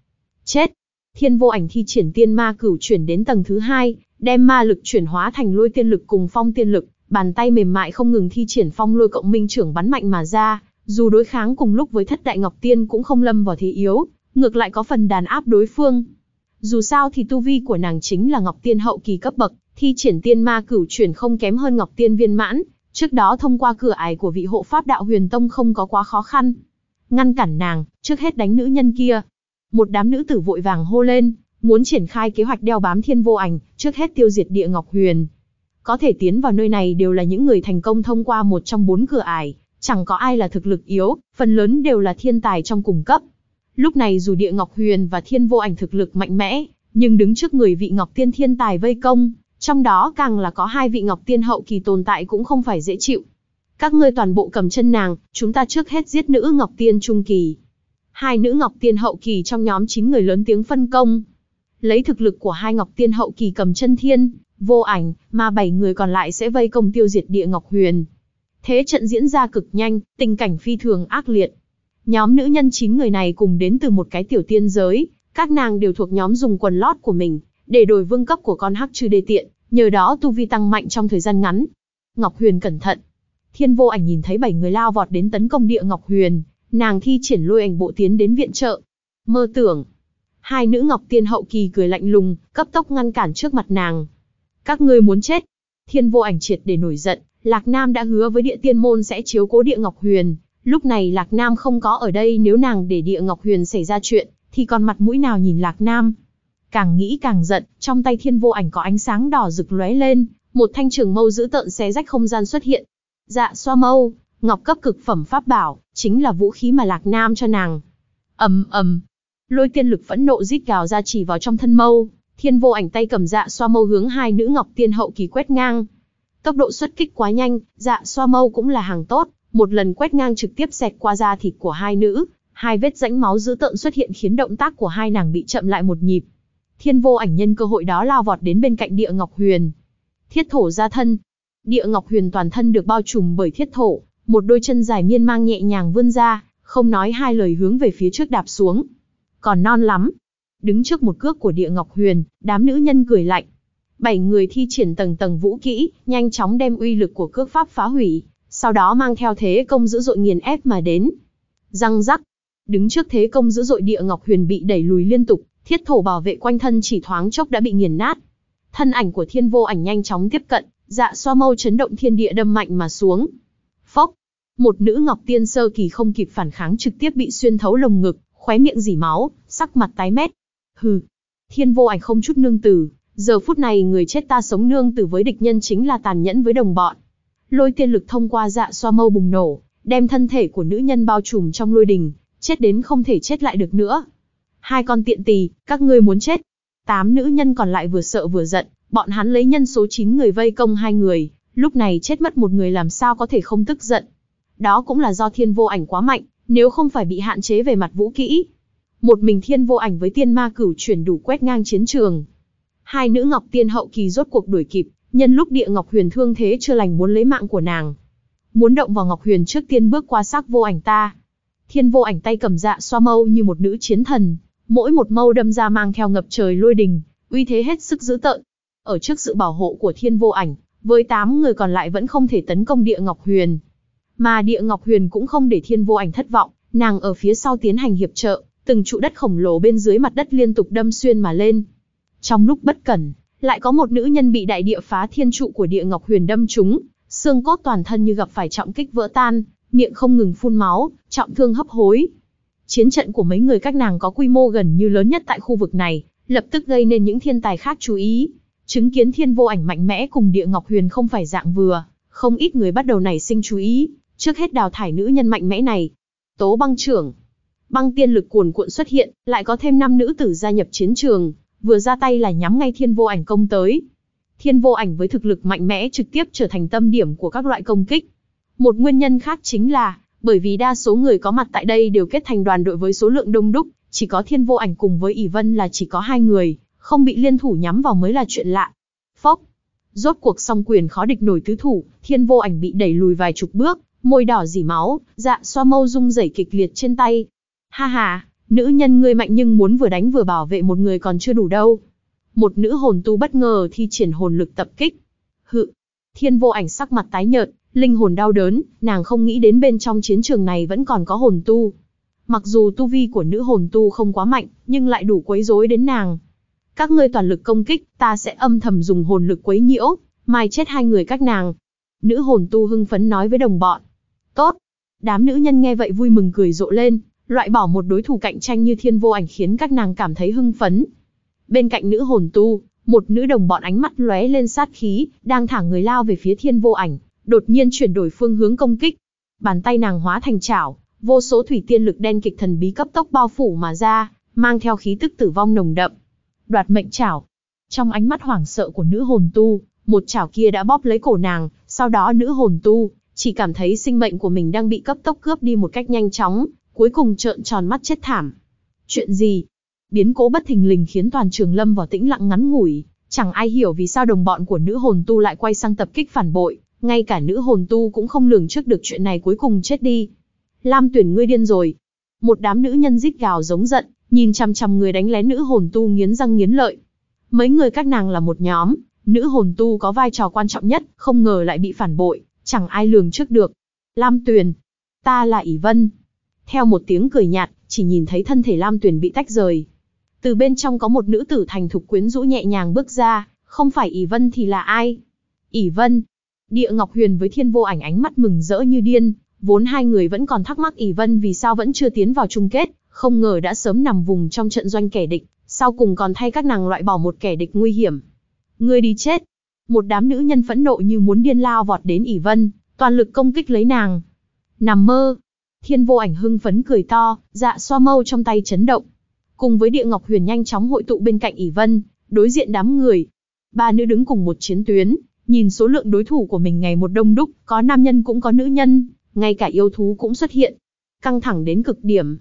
Speaker 1: Chết! Thiên vô ảnh thi triển tiên ma cửu chuyển đến tầng thứ hai, đem ma lực chuyển hóa thành lôi tiên lực cùng phong tiên lực, bàn tay mềm mại không ngừng thi triển phong lôi cộng minh trưởng bắn mạnh mà ra, dù đối kháng cùng lúc với thất đại ngọc tiên cũng không lâm vào thế yếu, ngược lại có phần đàn áp đối phương. Dù sao thì tu vi của nàng chính là Ngọc Tiên hậu kỳ cấp bậc, thi triển tiên ma cửu chuyển không kém hơn Ngọc Tiên viên mãn, trước đó thông qua cửa ải của vị hộ pháp đạo huyền tông không có quá khó khăn. Ngăn cản nàng, trước hết đánh nữ nhân kia. Một đám nữ tử vội vàng hô lên, muốn triển khai kế hoạch đeo bám thiên vô ảnh, trước hết tiêu diệt địa Ngọc Huyền. Có thể tiến vào nơi này đều là những người thành công thông qua một trong bốn cửa ải, chẳng có ai là thực lực yếu, phần lớn đều là thiên tài trong cùng cấp. Lúc này dù Địa Ngọc Huyền và Thiên Vô Ảnh thực lực mạnh mẽ, nhưng đứng trước người vị Ngọc Tiên thiên tài vây công, trong đó càng là có hai vị Ngọc Tiên hậu kỳ tồn tại cũng không phải dễ chịu. Các ngươi toàn bộ cầm chân nàng, chúng ta trước hết giết nữ Ngọc Tiên trung kỳ. Hai nữ Ngọc Tiên hậu kỳ trong nhóm 9 người lớn tiếng phân công. Lấy thực lực của hai Ngọc Tiên hậu kỳ cầm chân thiên, vô ảnh, mà bảy người còn lại sẽ vây công tiêu diệt địa Ngọc Huyền. Thế trận diễn ra cực nhanh, tình cảnh phi thường ác liệt. Nhóm nữ nhân 9 người này cùng đến từ một cái tiểu tiên giới, các nàng đều thuộc nhóm dùng quần lót của mình, để đổi vương cấp của con hắc trừ đề tiện, nhờ đó tu vi tăng mạnh trong thời gian ngắn. Ngọc Huyền cẩn thận. Thiên vô ảnh nhìn thấy bảy người lao vọt đến tấn công địa Ngọc Huyền, nàng thi triển lôi ảnh bộ tiến đến viện trợ. Mơ tưởng. Hai nữ Ngọc Tiên hậu kỳ cười lạnh lùng, cấp tốc ngăn cản trước mặt nàng. Các ngươi muốn chết. Thiên vô ảnh triệt để nổi giận, Lạc Nam đã hứa với địa tiên môn sẽ chiếu cố địa Ngọc Huyền, Lúc này Lạc Nam không có ở đây nếu nàng để địa Ngọc Huyền xảy ra chuyện, thì còn mặt mũi nào nhìn Lạc Nam. Càng nghĩ càng giận, trong tay thiên vô ảnh có ánh sáng đỏ rực lóe lên, một thanh trường mâu giữ tợn xé rách không gian xuất hiện. Dạ xoa mâu, ngọc cấp cực phẩm pháp bảo, chính là vũ khí mà Lạc Nam cho nàng. ầm ầm, lôi tiên lực phẫn nộ rít gào ra chỉ vào trong thân mâu, thiên vô ảnh tay cầm dạ xoa mâu hướng hai nữ ngọc tiên hậu kỳ quét ngang. Tốc độ xuất kích quá nhanh, dạ xoa mâu cũng là hàng tốt, một lần quét ngang trực tiếp xẹt qua da thịt của hai nữ, hai vết rãnh máu dữ tợn xuất hiện khiến động tác của hai nàng bị chậm lại một nhịp. Thiên vô ảnh nhân cơ hội đó lao vọt đến bên cạnh địa ngọc huyền. Thiết thổ ra thân. Địa ngọc huyền toàn thân được bao trùm bởi thiết thổ, một đôi chân dài miên mang nhẹ nhàng vươn ra, không nói hai lời hướng về phía trước đạp xuống. Còn non lắm. đứng trước một cước của địa ngọc huyền, đám nữ nhân cười lạnh. Bảy người thi triển tầng tầng vũ kỹ, nhanh chóng đem uy lực của cước pháp phá hủy, sau đó mang theo thế công dữ dội nghiền ép mà đến. Răng rắc, đứng trước thế công dữ dội địa ngọc huyền bị đẩy lùi liên tục, thiết thổ bảo vệ quanh thân chỉ thoáng chốc đã bị nghiền nát. Thân ảnh của thiên vô ảnh nhanh chóng tiếp cận, dạ xoa mâu chấn động thiên địa đâm mạnh mà xuống. Phốc, một nữ ngọc tiên sơ kỳ không kịp phản kháng trực tiếp bị xuyên thấu lồng ngực, khóe miệng dỉ máu, sắc mặt tái mét. Hừ, thiên vô ảnh không chút nương tử, giờ phút này người chết ta sống nương tử với địch nhân chính là tàn nhẫn với đồng bọn. Lôi tiên lực thông qua dạ xoa mâu bùng nổ, đem thân thể của nữ nhân bao trùm trong lôi đình, chết đến không thể chết lại được nữa. Hai con tiện tỳ, các ngươi muốn chết. Tám nữ nhân còn lại vừa sợ vừa giận, bọn hắn lấy nhân số 9 người vây công hai người, lúc này chết mất một người làm sao có thể không tức giận. Đó cũng là do thiên vô ảnh quá mạnh, nếu không phải bị hạn chế về mặt vũ kỹ. Một mình thiên vô ảnh với tiên ma cửu chuyển đủ quét ngang chiến trường. Hai nữ ngọc tiên hậu kỳ rốt cuộc đuổi kịp, nhân lúc địa ngọc huyền thương thế chưa lành muốn lấy mạng của nàng. Muốn động vào ngọc huyền trước tiên bước qua xác vô ảnh ta. Thiên vô ảnh tay cầm dạ xoa mâu như một nữ chiến thần, mỗi một mâu đâm ra mang theo ngập trời lôi đình, uy thế hết sức dữ tợn. Ở trước sự bảo hộ của thiên vô ảnh, với tám người còn lại vẫn không thể tấn công địa ngọc huyền. Mà địa ngọc huyền cũng không để thiên vô ảnh thất vọng, nàng ở phía sau tiến hành hiệp trợ, từng trụ đất khổng lồ bên dưới mặt đất liên tục đâm xuyên mà lên. Trong lúc bất cẩn, lại có một nữ nhân bị đại địa phá thiên trụ của địa ngọc huyền đâm trúng, xương cốt toàn thân như gặp phải trọng kích vỡ tan, miệng không ngừng phun máu, trọng thương hấp hối. Chiến trận của mấy người các nàng có quy mô gần như lớn nhất tại khu vực này, lập tức gây nên những thiên tài khác chú ý. Chứng kiến thiên vô ảnh mạnh mẽ cùng địa ngọc huyền không phải dạng vừa, không ít người bắt đầu nảy sinh chú ý, trước hết đào thải nữ nhân mạnh mẽ này. Tố băng trưởng. Băng tiên lực cuồn cuộn xuất hiện, lại có thêm năm nữ tử gia nhập chiến trường, vừa ra tay là nhắm ngay thiên vô ảnh công tới. Thiên vô ảnh với thực lực mạnh mẽ trực tiếp trở thành tâm điểm của các loại công kích. Một nguyên nhân khác chính là, bởi vì đa số người có mặt tại đây đều kết thành đoàn đội với số lượng đông đúc, chỉ có thiên vô ảnh cùng với ỷ vân là chỉ có hai người, không bị liên thủ nhắm vào mới là chuyện lạ. Phốc, rốt cuộc song quyền khó địch nổi tứ thủ, thiên vô ảnh bị đẩy lùi vài chục bước, môi đỏ dỉ máu, dạ xoa mâu rung rẩy kịch liệt trên tay. Ha ha, nữ nhân ngươi mạnh nhưng muốn vừa đánh vừa bảo vệ một người còn chưa đủ đâu. Một nữ hồn tu bất ngờ thi triển hồn lực tập kích. Hự, thiên vô ảnh sắc mặt tái nhợt, linh hồn đau đớn, nàng không nghĩ đến bên trong chiến trường này vẫn còn có hồn tu. Mặc dù tu vi của nữ hồn tu không quá mạnh, nhưng lại đủ quấy rối đến nàng. Các ngươi toàn lực công kích, ta sẽ âm thầm dùng hồn lực quấy nhiễu, mai chết hai người các nàng. Nữ hồn tu hưng phấn nói với đồng bọn. Tốt. Đám nữ nhân nghe vậy vui mừng cười rộ lên, loại bỏ một đối thủ cạnh tranh như thiên vô ảnh khiến các nàng cảm thấy hưng phấn. Bên cạnh nữ hồn tu, một nữ đồng bọn ánh mắt lóe lên sát khí, đang thả người lao về phía thiên vô ảnh, đột nhiên chuyển đổi phương hướng công kích. Bàn tay nàng hóa thành chảo, vô số thủy tiên lực đen kịch thần bí cấp tốc bao phủ mà ra, mang theo khí tức tử vong nồng đậm. Đoạt mệnh chảo. Trong ánh mắt hoảng sợ của nữ hồn tu, một chảo kia đã bóp lấy cổ nàng, sau đó nữ hồn tu chỉ cảm thấy sinh mệnh của mình đang bị cấp tốc cướp đi một cách nhanh chóng, cuối cùng trợn tròn mắt chết thảm. Chuyện gì? Biến cố bất thình lình khiến toàn trường lâm vào tĩnh lặng ngắn ngủi, chẳng ai hiểu vì sao đồng bọn của nữ hồn tu lại quay sang tập kích phản bội, ngay cả nữ hồn tu cũng không lường trước được chuyện này cuối cùng chết đi. Lam tuyển ngươi điên rồi. Một đám nữ nhân rít gào giống giận, nhìn chằm chằm người đánh lén nữ hồn tu nghiến răng nghiến lợi. Mấy người các nàng là một nhóm, nữ hồn tu có vai trò quan trọng nhất, không ngờ lại bị phản bội, chẳng ai lường trước được. Lam Tuyền, ta là ỷ Vân. Theo một tiếng cười nhạt, chỉ nhìn thấy thân thể Lam Tuyền bị tách rời. Từ bên trong có một nữ tử thành thục quyến rũ nhẹ nhàng bước ra, không phải ỷ Vân thì là ai? ỷ Vân. Địa Ngọc Huyền với Thiên Vô Ảnh ánh mắt mừng rỡ như điên, vốn hai người vẫn còn thắc mắc ỷ Vân vì sao vẫn chưa tiến vào chung kết, không ngờ đã sớm nằm vùng trong trận doanh kẻ địch, sau cùng còn thay các nàng loại bỏ một kẻ địch nguy hiểm. Ngươi đi chết. Một đám nữ nhân phẫn nộ như muốn điên lao vọt đến ỉ Vân, toàn lực công kích lấy nàng. Nằm mơ. Thiên vô ảnh hưng phấn cười to, dạ xoa mâu trong tay chấn động. Cùng với địa ngọc huyền nhanh chóng hội tụ bên cạnh ỉ Vân, đối diện đám người. Ba nữ đứng cùng một chiến tuyến, nhìn số lượng đối thủ của mình ngày một đông đúc, có nam nhân cũng có nữ nhân, ngay cả yêu thú cũng xuất hiện. Căng thẳng đến cực điểm.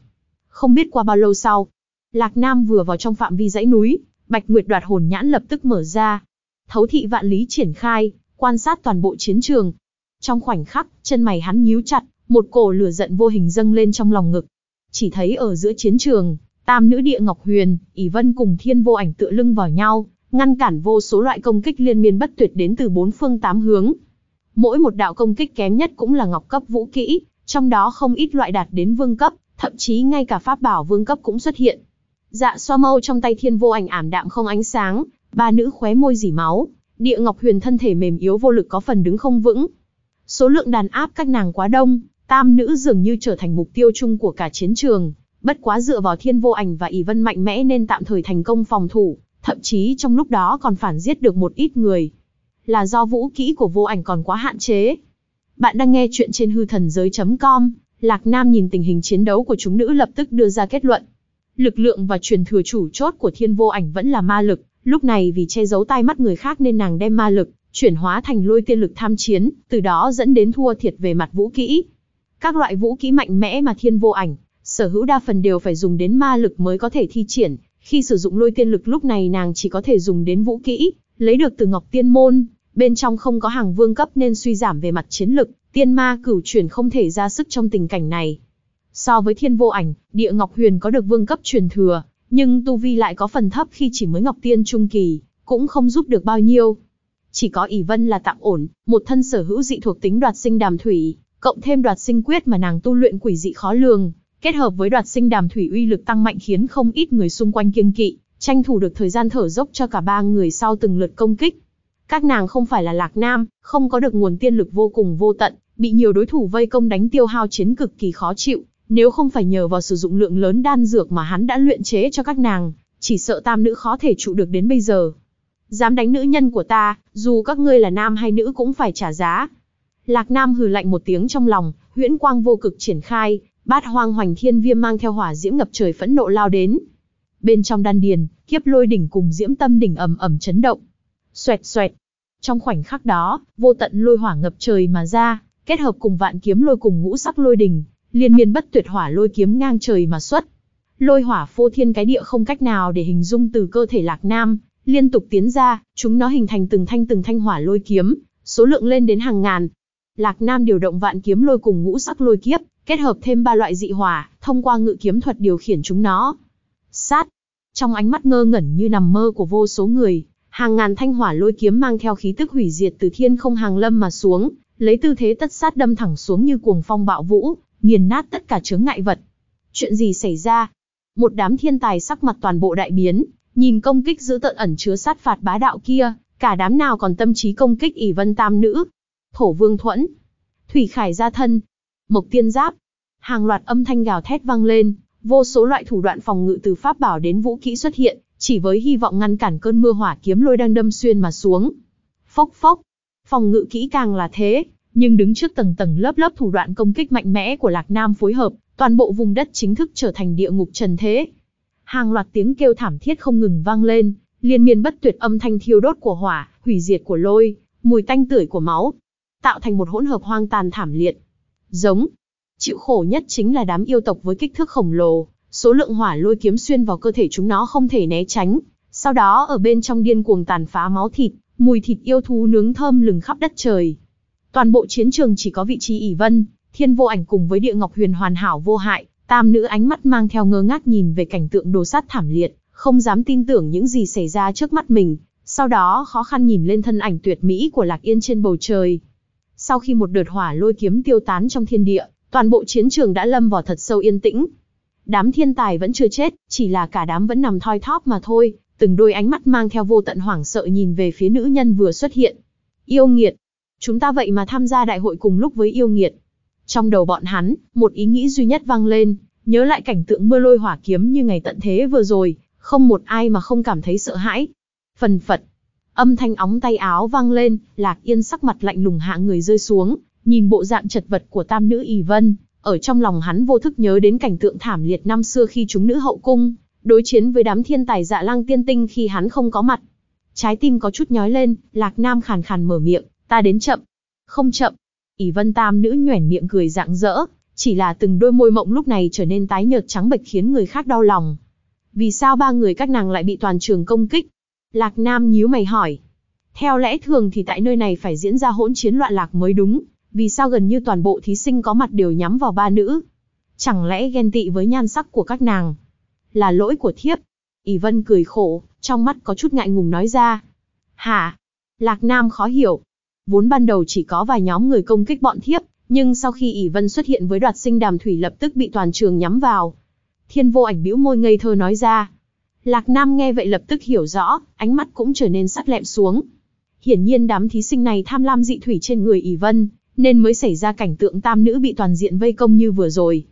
Speaker 1: Không biết qua bao lâu sau, Lạc Nam vừa vào trong phạm vi dãy núi, Bạch Nguyệt đoạt hồn nhãn lập tức mở ra. Thấu thị vạn lý triển khai, quan sát toàn bộ chiến trường. Trong khoảnh khắc, chân mày hắn nhíu chặt, một cổ lửa giận vô hình dâng lên trong lòng ngực. Chỉ thấy ở giữa chiến trường, Tam nữ địa Ngọc Huyền, ỷ Vân cùng Thiên Vô Ảnh tựa lưng vào nhau, ngăn cản vô số loại công kích liên miên bất tuyệt đến từ bốn phương tám hướng. Mỗi một đạo công kích kém nhất cũng là ngọc cấp vũ kỹ, trong đó không ít loại đạt đến vương cấp, thậm chí ngay cả pháp bảo vương cấp cũng xuất hiện. Dạ xoa mâu trong tay thiên vô ảnh ảm đạm không ánh sáng, ba nữ khóe môi dỉ máu, địa ngọc huyền thân thể mềm yếu vô lực có phần đứng không vững. Số lượng đàn áp các nàng quá đông, tam nữ dường như trở thành mục tiêu chung của cả chiến trường, bất quá dựa vào thiên vô ảnh và ỷ vân mạnh mẽ nên tạm thời thành công phòng thủ, thậm chí trong lúc đó còn phản giết được một ít người. Là do vũ kỹ của vô ảnh còn quá hạn chế. Bạn đang nghe chuyện trên hư thần giới.com, Lạc Nam nhìn tình hình chiến đấu của chúng nữ lập tức đưa ra kết luận. Lực lượng và truyền thừa chủ chốt của thiên vô ảnh vẫn là ma lực, lúc này vì che giấu tai mắt người khác nên nàng đem ma lực, chuyển hóa thành lôi tiên lực tham chiến, từ đó dẫn đến thua thiệt về mặt vũ kỹ. Các loại vũ kỹ mạnh mẽ mà thiên vô ảnh, sở hữu đa phần đều phải dùng đến ma lực mới có thể thi triển, khi sử dụng lôi tiên lực lúc này nàng chỉ có thể dùng đến vũ kỹ, lấy được từ Ngọc Tiên Môn, bên trong không có hàng vương cấp nên suy giảm về mặt chiến lực, tiên ma cửu chuyển không thể ra sức trong tình cảnh này. So với thiên vô ảnh, địa Ngọc Huyền có được vương cấp truyền thừa, nhưng tu vi lại có phần thấp khi chỉ mới Ngọc Tiên Trung Kỳ, cũng không giúp được bao nhiêu. Chỉ có ỷ Vân là tạm ổn, một thân sở hữu dị thuộc tính đoạt sinh đàm thủy, cộng thêm đoạt sinh quyết mà nàng tu luyện quỷ dị khó lường, kết hợp với đoạt sinh đàm thủy uy lực tăng mạnh khiến không ít người xung quanh kiêng kỵ, tranh thủ được thời gian thở dốc cho cả ba người sau từng lượt công kích. Các nàng không phải là Lạc Nam, không có được nguồn tiên lực vô cùng vô tận, bị nhiều đối thủ vây công đánh tiêu hao chiến cực kỳ khó chịu, nếu không phải nhờ vào sử dụng lượng lớn đan dược mà hắn đã luyện chế cho các nàng, chỉ sợ tam nữ khó thể trụ được đến bây giờ. Dám đánh nữ nhân của ta, dù các ngươi là nam hay nữ cũng phải trả giá. Lạc Nam hừ lạnh một tiếng trong lòng, huyễn quang vô cực triển khai, bát hoang hoành thiên viêm mang theo hỏa diễm ngập trời phẫn nộ lao đến. Bên trong đan điền, kiếp lôi đỉnh cùng diễm tâm đỉnh ầm ầm chấn động. Xoẹt xoẹt. Trong khoảnh khắc đó, vô tận lôi hỏa ngập trời mà ra, kết hợp cùng vạn kiếm lôi cùng ngũ sắc lôi đỉnh, liên miên bất tuyệt hỏa lôi kiếm ngang trời mà xuất. Lôi hỏa phô thiên cái địa không cách nào để hình dung từ cơ thể Lạc Nam, liên tục tiến ra, chúng nó hình thành từng thanh từng thanh hỏa lôi kiếm, số lượng lên đến hàng ngàn. Lạc Nam điều động vạn kiếm lôi cùng ngũ sắc lôi kiếp, kết hợp thêm ba loại dị hỏa, thông qua ngự kiếm thuật điều khiển chúng nó. Sát. Trong ánh mắt ngơ ngẩn như nằm mơ của vô số người, hàng ngàn thanh hỏa lôi kiếm mang theo khí tức hủy diệt từ thiên không hàng lâm mà xuống, lấy tư thế tất sát đâm thẳng xuống như cuồng phong bạo vũ, nghiền nát tất cả chướng ngại vật. Chuyện gì xảy ra? Một đám thiên tài sắc mặt toàn bộ đại biến, nhìn công kích giữ tận ẩn chứa sát phạt bá đạo kia, cả đám nào còn tâm trí công kích ỷ vân tam nữ. Thổ vương thuẫn, thủy khải gia thân, mộc tiên giáp. Hàng loạt âm thanh gào thét vang lên, vô số loại thủ đoạn phòng ngự từ pháp bảo đến vũ kỹ xuất hiện, chỉ với hy vọng ngăn cản cơn mưa hỏa kiếm lôi đang đâm xuyên mà xuống. Phốc phốc, phòng ngự kỹ càng là thế, nhưng đứng trước tầng tầng lớp lớp thủ đoạn công kích mạnh mẽ của Lạc Nam phối hợp, toàn bộ vùng đất chính thức trở thành địa ngục trần thế. Hàng loạt tiếng kêu thảm thiết không ngừng vang lên, liên miên bất tuyệt âm thanh thiêu đốt của hỏa, hủy diệt của lôi, mùi tanh tưởi của máu, tạo thành một hỗn hợp hoang tàn thảm liệt. Giống, chịu khổ nhất chính là đám yêu tộc với kích thước khổng lồ, số lượng hỏa lôi kiếm xuyên vào cơ thể chúng nó không thể né tránh, sau đó ở bên trong điên cuồng tàn phá máu thịt, mùi thịt yêu thú nướng thơm lừng khắp đất trời. Toàn bộ chiến trường chỉ có vị trí ỷ vân, thiên vô ảnh cùng với địa ngọc huyền hoàn hảo vô hại, tam nữ ánh mắt mang theo ngơ ngác nhìn về cảnh tượng đồ sát thảm liệt, không dám tin tưởng những gì xảy ra trước mắt mình, sau đó khó khăn nhìn lên thân ảnh tuyệt mỹ của Lạc Yên trên bầu trời. Sau khi một đợt hỏa lôi kiếm tiêu tán trong thiên địa, toàn bộ chiến trường đã lâm vào thật sâu yên tĩnh. Đám thiên tài vẫn chưa chết, chỉ là cả đám vẫn nằm thoi thóp mà thôi, từng đôi ánh mắt mang theo vô tận hoảng sợ nhìn về phía nữ nhân vừa xuất hiện. Yêu nghiệt, Chúng ta vậy mà tham gia đại hội cùng lúc với yêu nghiệt. Trong đầu bọn hắn, một ý nghĩ duy nhất vang lên, nhớ lại cảnh tượng mưa lôi hỏa kiếm như ngày tận thế vừa rồi, không một ai mà không cảm thấy sợ hãi. Phần phật, âm thanh óng tay áo vang lên, lạc yên sắc mặt lạnh lùng hạ người rơi xuống, nhìn bộ dạng chật vật của tam nữ ỷ vân, ở trong lòng hắn vô thức nhớ đến cảnh tượng thảm liệt năm xưa khi chúng nữ hậu cung, đối chiến với đám thiên tài dạ lang tiên tinh khi hắn không có mặt. Trái tim có chút nhói lên, lạc nam khàn khàn mở miệng, Ta đến chậm. Không chậm. ỷ vân tam nữ nhoẻn miệng cười rạng rỡ, chỉ là từng đôi môi mộng lúc này trở nên tái nhợt trắng bệch khiến người khác đau lòng. Vì sao ba người các nàng lại bị toàn trường công kích? Lạc Nam nhíu mày hỏi. Theo lẽ thường thì tại nơi này phải diễn ra hỗn chiến loạn lạc mới đúng, vì sao gần như toàn bộ thí sinh có mặt đều nhắm vào ba nữ? Chẳng lẽ ghen tị với nhan sắc của các nàng? Là lỗi của thiếp. ỷ Vân cười khổ, trong mắt có chút ngại ngùng nói ra. Hả? Lạc Nam khó hiểu. Vốn ban đầu chỉ có vài nhóm người công kích bọn thiếp, nhưng sau khi ỷ Vân xuất hiện với đoạt sinh đàm thủy lập tức bị toàn trường nhắm vào. Thiên vô ảnh bĩu môi ngây thơ nói ra. Lạc Nam nghe vậy lập tức hiểu rõ, ánh mắt cũng trở nên sắc lẹm xuống. Hiển nhiên đám thí sinh này tham lam dị thủy trên người ỷ Vân, nên mới xảy ra cảnh tượng tam nữ bị toàn diện vây công như vừa rồi.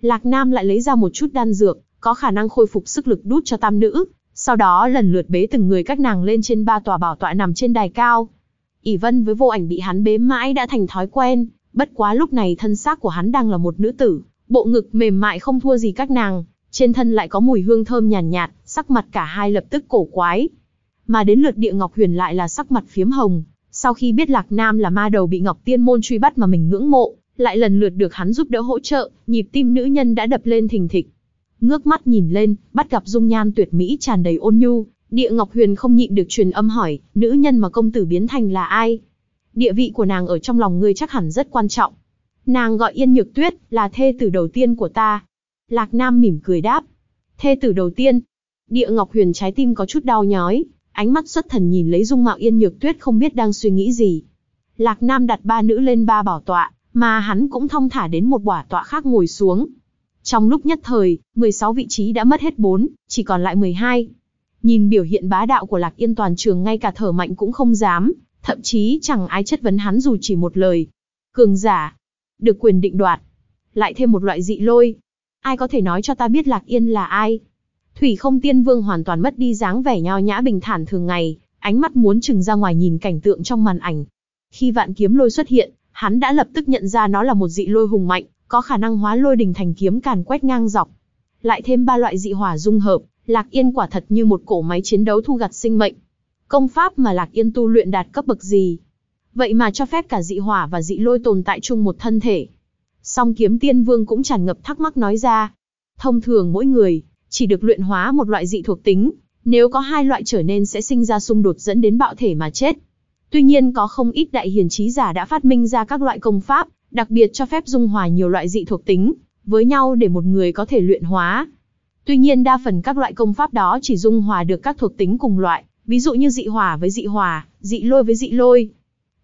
Speaker 1: Lạc Nam lại lấy ra một chút đan dược, có khả năng khôi phục sức lực đút cho tam nữ, sau đó lần lượt bế từng người các nàng lên trên ba tòa bảo tọa nằm trên đài cao. ỷ Vân với vô ảnh bị hắn bế mãi đã thành thói quen, bất quá lúc này thân xác của hắn đang là một nữ tử, bộ ngực mềm mại không thua gì các nàng, trên thân lại có mùi hương thơm nhàn nhạt, nhạt, sắc mặt cả hai lập tức cổ quái. Mà đến lượt địa Ngọc Huyền lại là sắc mặt phiếm hồng, sau khi biết Lạc Nam là ma đầu bị Ngọc Tiên Môn truy bắt mà mình ngưỡng mộ, lại lần lượt được hắn giúp đỡ hỗ trợ, nhịp tim nữ nhân đã đập lên thình thịch. Ngước mắt nhìn lên, bắt gặp dung nhan tuyệt mỹ tràn đầy ôn nhu, Địa Ngọc Huyền không nhịn được truyền âm hỏi, nữ nhân mà công tử biến thành là ai? Địa vị của nàng ở trong lòng ngươi chắc hẳn rất quan trọng. Nàng gọi Yên Nhược Tuyết, là thê tử đầu tiên của ta. Lạc Nam mỉm cười đáp. Thê tử đầu tiên. Địa Ngọc Huyền trái tim có chút đau nhói, ánh mắt xuất thần nhìn lấy dung mạo Yên Nhược Tuyết không biết đang suy nghĩ gì. Lạc Nam đặt ba nữ lên ba bảo tọa, mà hắn cũng thong thả đến một quả tọa khác ngồi xuống. Trong lúc nhất thời, 16 vị trí đã mất hết 4, chỉ còn lại 12. Nhìn biểu hiện bá đạo của Lạc Yên toàn trường ngay cả thở mạnh cũng không dám, thậm chí chẳng ai chất vấn hắn dù chỉ một lời. Cường giả, được quyền định đoạt, lại thêm một loại dị lôi. Ai có thể nói cho ta biết Lạc Yên là ai? Thủy không tiên vương hoàn toàn mất đi dáng vẻ nho nhã bình thản thường ngày, ánh mắt muốn chừng ra ngoài nhìn cảnh tượng trong màn ảnh. Khi vạn kiếm lôi xuất hiện, hắn đã lập tức nhận ra nó là một dị lôi hùng mạnh, có khả năng hóa lôi đình thành kiếm càn quét ngang dọc. Lại thêm ba loại dị hỏa dung hợp, Lạc Yên quả thật như một cổ máy chiến đấu thu gặt sinh mệnh. Công pháp mà Lạc Yên tu luyện đạt cấp bậc gì? Vậy mà cho phép cả dị hỏa và dị lôi tồn tại chung một thân thể. Song kiếm tiên vương cũng tràn ngập thắc mắc nói ra. Thông thường mỗi người, chỉ được luyện hóa một loại dị thuộc tính, nếu có hai loại trở nên sẽ sinh ra xung đột dẫn đến bạo thể mà chết. Tuy nhiên có không ít đại hiền trí giả đã phát minh ra các loại công pháp, đặc biệt cho phép dung hòa nhiều loại dị thuộc tính với nhau để một người có thể luyện hóa. Tuy nhiên đa phần các loại công pháp đó chỉ dung hòa được các thuộc tính cùng loại, ví dụ như dị hỏa với dị hỏa, dị lôi với dị lôi,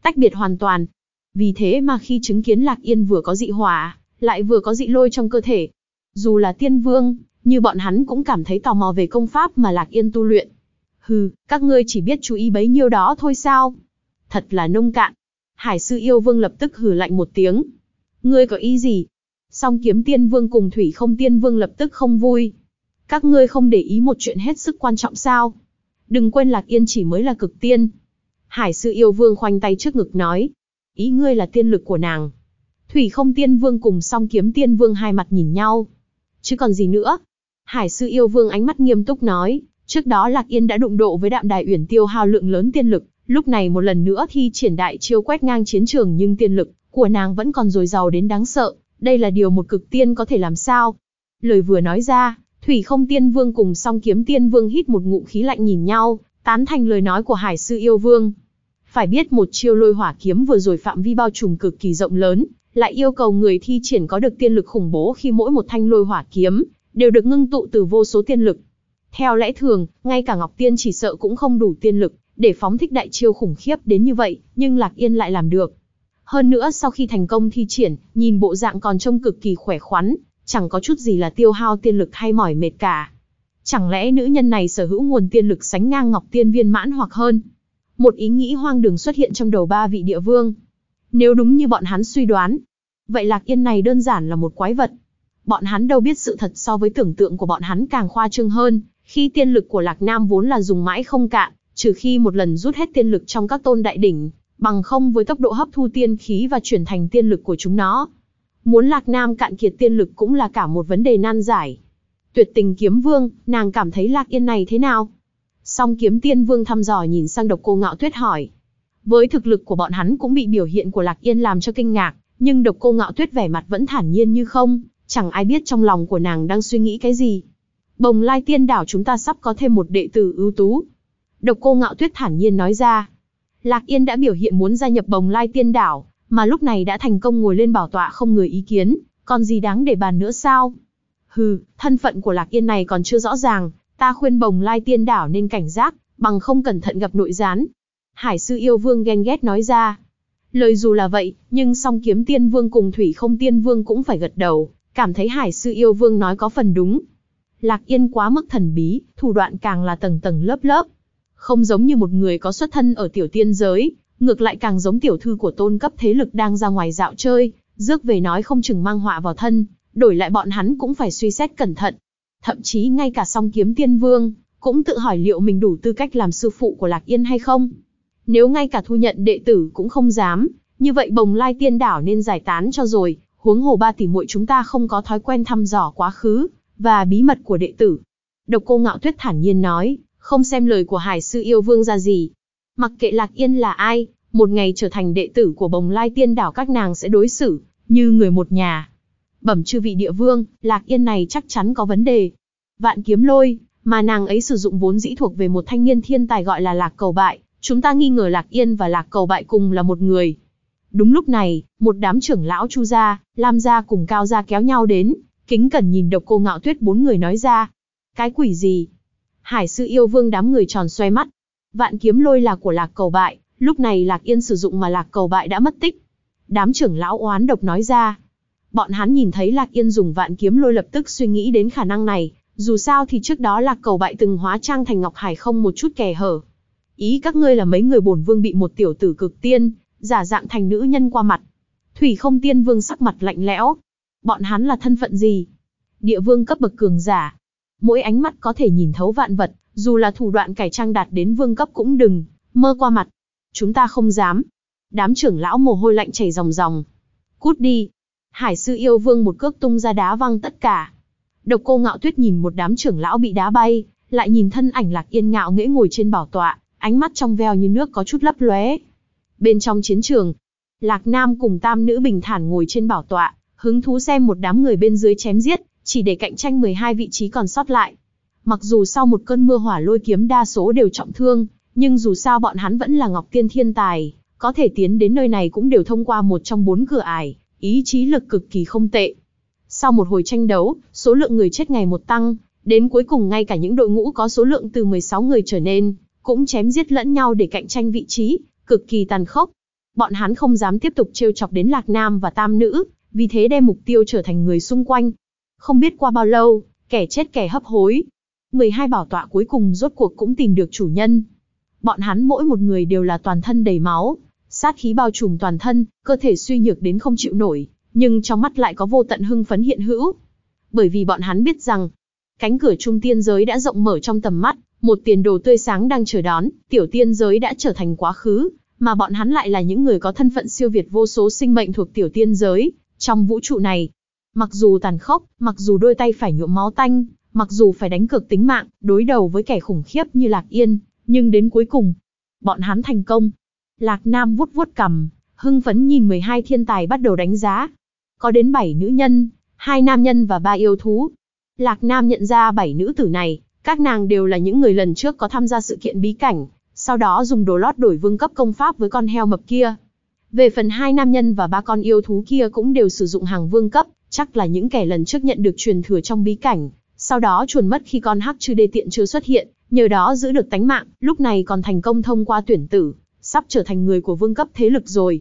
Speaker 1: tách biệt hoàn toàn. Vì thế mà khi chứng kiến Lạc Yên vừa có dị hỏa, lại vừa có dị lôi trong cơ thể, dù là tiên vương, như bọn hắn cũng cảm thấy tò mò về công pháp mà Lạc Yên tu luyện. Hừ, các ngươi chỉ biết chú ý bấy nhiêu đó thôi sao? Thật là nông cạn. Hải sư yêu vương lập tức hừ lạnh một tiếng. Ngươi có ý gì? Song kiếm tiên vương cùng thủy không tiên vương lập tức không vui. Các ngươi không để ý một chuyện hết sức quan trọng sao? Đừng quên Lạc Yên chỉ mới là cực tiên. Hải sư yêu vương khoanh tay trước ngực nói. Ý ngươi là tiên lực của nàng. Thủy không tiên vương cùng song kiếm tiên vương hai mặt nhìn nhau. Chứ còn gì nữa? Hải sư yêu vương ánh mắt nghiêm túc nói. Trước đó Lạc Yên đã đụng độ với đạm đài uyển tiêu hao lượng lớn tiên lực. Lúc này một lần nữa thi triển đại chiêu quét ngang chiến trường nhưng tiên lực của nàng vẫn còn dồi dào đến đáng sợ. Đây là điều một cực tiên có thể làm sao? Lời vừa nói ra, Thủy không tiên vương cùng song kiếm tiên vương hít một ngụm khí lạnh nhìn nhau, tán thành lời nói của hải sư yêu vương. Phải biết một chiêu lôi hỏa kiếm vừa rồi phạm vi bao trùm cực kỳ rộng lớn, lại yêu cầu người thi triển có được tiên lực khủng bố khi mỗi một thanh lôi hỏa kiếm đều được ngưng tụ từ vô số tiên lực. Theo lẽ thường, ngay cả Ngọc Tiên chỉ sợ cũng không đủ tiên lực để phóng thích đại chiêu khủng khiếp đến như vậy, nhưng Lạc Yên lại làm được. Hơn nữa sau khi thành công thi triển, nhìn bộ dạng còn trông cực kỳ khỏe khoắn, chẳng có chút gì là tiêu hao tiên lực hay mỏi mệt cả. Chẳng lẽ nữ nhân này sở hữu nguồn tiên lực sánh ngang Ngọc Tiên viên mãn hoặc hơn? Một ý nghĩ hoang đường xuất hiện trong đầu ba vị địa vương. Nếu đúng như bọn hắn suy đoán, vậy Lạc Yên này đơn giản là một quái vật. Bọn hắn đâu biết sự thật so với tưởng tượng của bọn hắn càng khoa trương hơn, khi tiên lực của Lạc Nam vốn là dùng mãi không cạn, trừ khi một lần rút hết tiên lực trong các tôn đại đỉnh, bằng không với tốc độ hấp thu tiên khí và chuyển thành tiên lực của chúng nó. Muốn Lạc Nam cạn kiệt tiên lực cũng là cả một vấn đề nan giải. Tuyệt tình kiếm vương, nàng cảm thấy Lạc Yên này thế nào? Song kiếm tiên vương thăm dò nhìn sang độc cô ngạo tuyết hỏi. Với thực lực của bọn hắn cũng bị biểu hiện của Lạc Yên làm cho kinh ngạc, nhưng độc cô ngạo tuyết vẻ mặt vẫn thản nhiên như không, chẳng ai biết trong lòng của nàng đang suy nghĩ cái gì. Bồng lai tiên đảo chúng ta sắp có thêm một đệ tử ưu tú. Độc cô ngạo tuyết thản nhiên nói ra. Lạc Yên đã biểu hiện muốn gia nhập bồng lai tiên đảo, mà lúc này đã thành công ngồi lên bảo tọa không người ý kiến, còn gì đáng để bàn nữa sao? Hừ, thân phận của Lạc Yên này còn chưa rõ ràng, ta khuyên bồng lai tiên đảo nên cảnh giác, bằng không cẩn thận gặp nội gián. Hải sư yêu vương ghen ghét nói ra. Lời dù là vậy, nhưng song kiếm tiên vương cùng thủy không tiên vương cũng phải gật đầu, cảm thấy hải sư yêu vương nói có phần đúng. Lạc Yên quá mức thần bí, thủ đoạn càng là tầng tầng lớp lớp. Không giống như một người có xuất thân ở tiểu tiên giới, ngược lại càng giống tiểu thư của tôn cấp thế lực đang ra ngoài dạo chơi, rước về nói không chừng mang họa vào thân, đổi lại bọn hắn cũng phải suy xét cẩn thận. Thậm chí ngay cả song kiếm tiên vương, cũng tự hỏi liệu mình đủ tư cách làm sư phụ của Lạc Yên hay không. Nếu ngay cả thu nhận đệ tử cũng không dám, như vậy bồng lai tiên đảo nên giải tán cho rồi, huống hồ ba tỷ muội chúng ta không có thói quen thăm dò quá khứ, và bí mật của đệ tử. Độc cô ngạo tuyết thản nhiên nói, không xem lời của hải sư yêu vương ra gì. Mặc kệ Lạc Yên là ai, một ngày trở thành đệ tử của bồng lai tiên đảo các nàng sẽ đối xử, như người một nhà. Bẩm chư vị địa vương, Lạc Yên này chắc chắn có vấn đề. Vạn kiếm lôi, mà nàng ấy sử dụng vốn dĩ thuộc về một thanh niên thiên tài gọi là Lạc Cầu Bại, chúng ta nghi ngờ Lạc Yên và Lạc Cầu Bại cùng là một người. Đúng lúc này, một đám trưởng lão Chu gia, Lam gia cùng Cao gia kéo nhau đến, kính cẩn nhìn độc cô ngạo tuyết bốn người nói ra. Cái quỷ gì? Hải sư yêu vương đám người tròn xoay mắt. Vạn kiếm lôi là của Lạc Cầu Bại, lúc này Lạc Yên sử dụng mà Lạc Cầu Bại đã mất tích. Đám trưởng lão oán độc nói ra. Bọn hắn nhìn thấy Lạc Yên dùng vạn kiếm lôi lập tức suy nghĩ đến khả năng này, dù sao thì trước đó Lạc Cầu Bại từng hóa trang thành Ngọc Hải không một chút kẻ hở. Ý các ngươi là mấy người bổn vương bị một tiểu tử cực tiên, giả dạng thành nữ nhân qua mặt. Thủy không tiên vương sắc mặt lạnh lẽo. Bọn hắn là thân phận gì? Địa vương cấp bậc cường giả. Mỗi ánh mắt có thể nhìn thấu vạn vật, dù là thủ đoạn cải trang đạt đến vương cấp cũng đừng, mơ qua mặt. Chúng ta không dám. Đám trưởng lão mồ hôi lạnh chảy ròng ròng. Cút đi. Hải sư yêu vương một cước tung ra đá văng tất cả. Độc cô ngạo tuyết nhìn một đám trưởng lão bị đá bay, lại nhìn thân ảnh lạc yên ngạo nghễ ngồi trên bảo tọa, ánh mắt trong veo như nước có chút lấp lóe. Bên trong chiến trường, Lạc Nam cùng tam nữ bình thản ngồi trên bảo tọa, hứng thú xem một đám người bên dưới chém giết, chỉ để cạnh tranh 12 vị trí còn sót lại. Mặc dù sau một cơn mưa hỏa lôi kiếm đa số đều trọng thương, nhưng dù sao bọn hắn vẫn là Ngọc Tiên thiên tài, có thể tiến đến nơi này cũng đều thông qua một trong bốn cửa ải, ý chí lực cực kỳ không tệ. Sau một hồi tranh đấu, số lượng người chết ngày một tăng, đến cuối cùng ngay cả những đội ngũ có số lượng từ 16 người trở nên, cũng chém giết lẫn nhau để cạnh tranh vị trí, cực kỳ tàn khốc. Bọn hắn không dám tiếp tục trêu chọc đến Lạc Nam và Tam Nữ, vì thế đem mục tiêu trở thành người xung quanh. Không biết qua bao lâu, kẻ chết kẻ hấp hối. 12 bảo tọa cuối cùng rốt cuộc cũng tìm được chủ nhân. Bọn hắn mỗi một người đều là toàn thân đầy máu, sát khí bao trùm toàn thân, cơ thể suy nhược đến không chịu nổi, nhưng trong mắt lại có vô tận hưng phấn hiện hữu. Bởi vì bọn hắn biết rằng, cánh cửa trung tiên giới đã rộng mở trong tầm mắt, một tiền đồ tươi sáng đang chờ đón, tiểu tiên giới đã trở thành quá khứ, mà bọn hắn lại là những người có thân phận siêu việt vô số sinh mệnh thuộc tiểu tiên giới, trong vũ trụ này. Mặc dù tàn khốc, mặc dù đôi tay phải nhuộm máu tanh, mặc dù phải đánh cược tính mạng, đối đầu với kẻ khủng khiếp như Lạc Yên, nhưng đến cuối cùng, bọn hắn thành công. Lạc Nam vuốt vuốt cầm, hưng phấn nhìn 12 thiên tài bắt đầu đánh giá. Có đến 7 nữ nhân, hai nam nhân và ba yêu thú. Lạc Nam nhận ra 7 nữ tử này, các nàng đều là những người lần trước có tham gia sự kiện bí cảnh, sau đó dùng đồ lót đổi vương cấp công pháp với con heo mập kia. Về phần hai nam nhân và ba con yêu thú kia cũng đều sử dụng hàng vương cấp, chắc là những kẻ lần trước nhận được truyền thừa trong bí cảnh, sau đó chuồn mất khi con hắc chư đê tiện chưa xuất hiện, nhờ đó giữ được tánh mạng, lúc này còn thành công thông qua tuyển tử, sắp trở thành người của vương cấp thế lực rồi.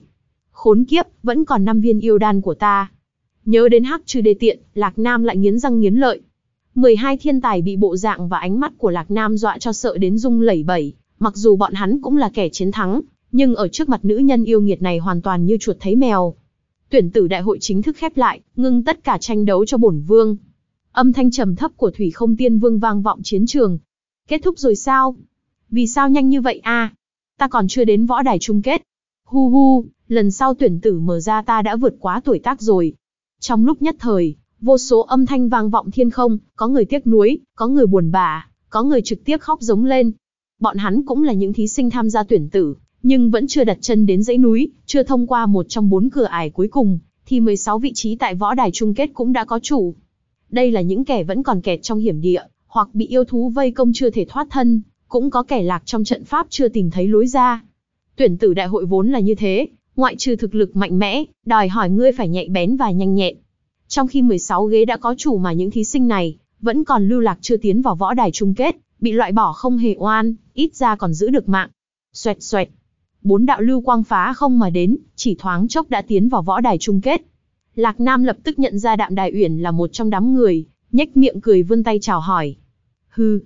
Speaker 1: Khốn kiếp, vẫn còn năm viên yêu đan của ta. Nhớ đến hắc chư đê tiện, Lạc Nam lại nghiến răng nghiến lợi. 12 thiên tài bị bộ dạng và ánh mắt của Lạc Nam dọa cho sợ đến rung lẩy bẩy, mặc dù bọn hắn cũng là kẻ chiến thắng, nhưng ở trước mặt nữ nhân yêu nghiệt này hoàn toàn như chuột thấy mèo. Tuyển tử đại hội chính thức khép lại, ngưng tất cả tranh đấu cho bổn vương. Âm thanh trầm thấp của Thủy Không Tiên Vương vang vọng chiến trường. Kết thúc rồi sao? Vì sao nhanh như vậy a? Ta còn chưa đến võ đài chung kết. Hu hu, lần sau tuyển tử mở ra ta đã vượt quá tuổi tác rồi. Trong lúc nhất thời, vô số âm thanh vang vọng thiên không, có người tiếc nuối, có người buồn bã, có người trực tiếp khóc giống lên. Bọn hắn cũng là những thí sinh tham gia tuyển tử, nhưng vẫn chưa đặt chân đến dãy núi, chưa thông qua một trong bốn cửa ải cuối cùng, thì 16 vị trí tại võ đài chung kết cũng đã có chủ. Đây là những kẻ vẫn còn kẹt trong hiểm địa, hoặc bị yêu thú vây công chưa thể thoát thân, cũng có kẻ lạc trong trận pháp chưa tìm thấy lối ra. Tuyển tử đại hội vốn là như thế, ngoại trừ thực lực mạnh mẽ, đòi hỏi ngươi phải nhạy bén và nhanh nhẹn. Trong khi 16 ghế đã có chủ mà những thí sinh này vẫn còn lưu lạc chưa tiến vào võ đài chung kết, bị loại bỏ không hề oan, ít ra còn giữ được mạng. Xoẹt xoẹt. Bốn đạo lưu quang phá không mà đến, chỉ thoáng chốc đã tiến vào võ đài chung kết. Lạc Nam lập tức nhận ra Đạm Đài Uyển là một trong đám người, nhếch miệng cười vươn tay chào hỏi. Hừ.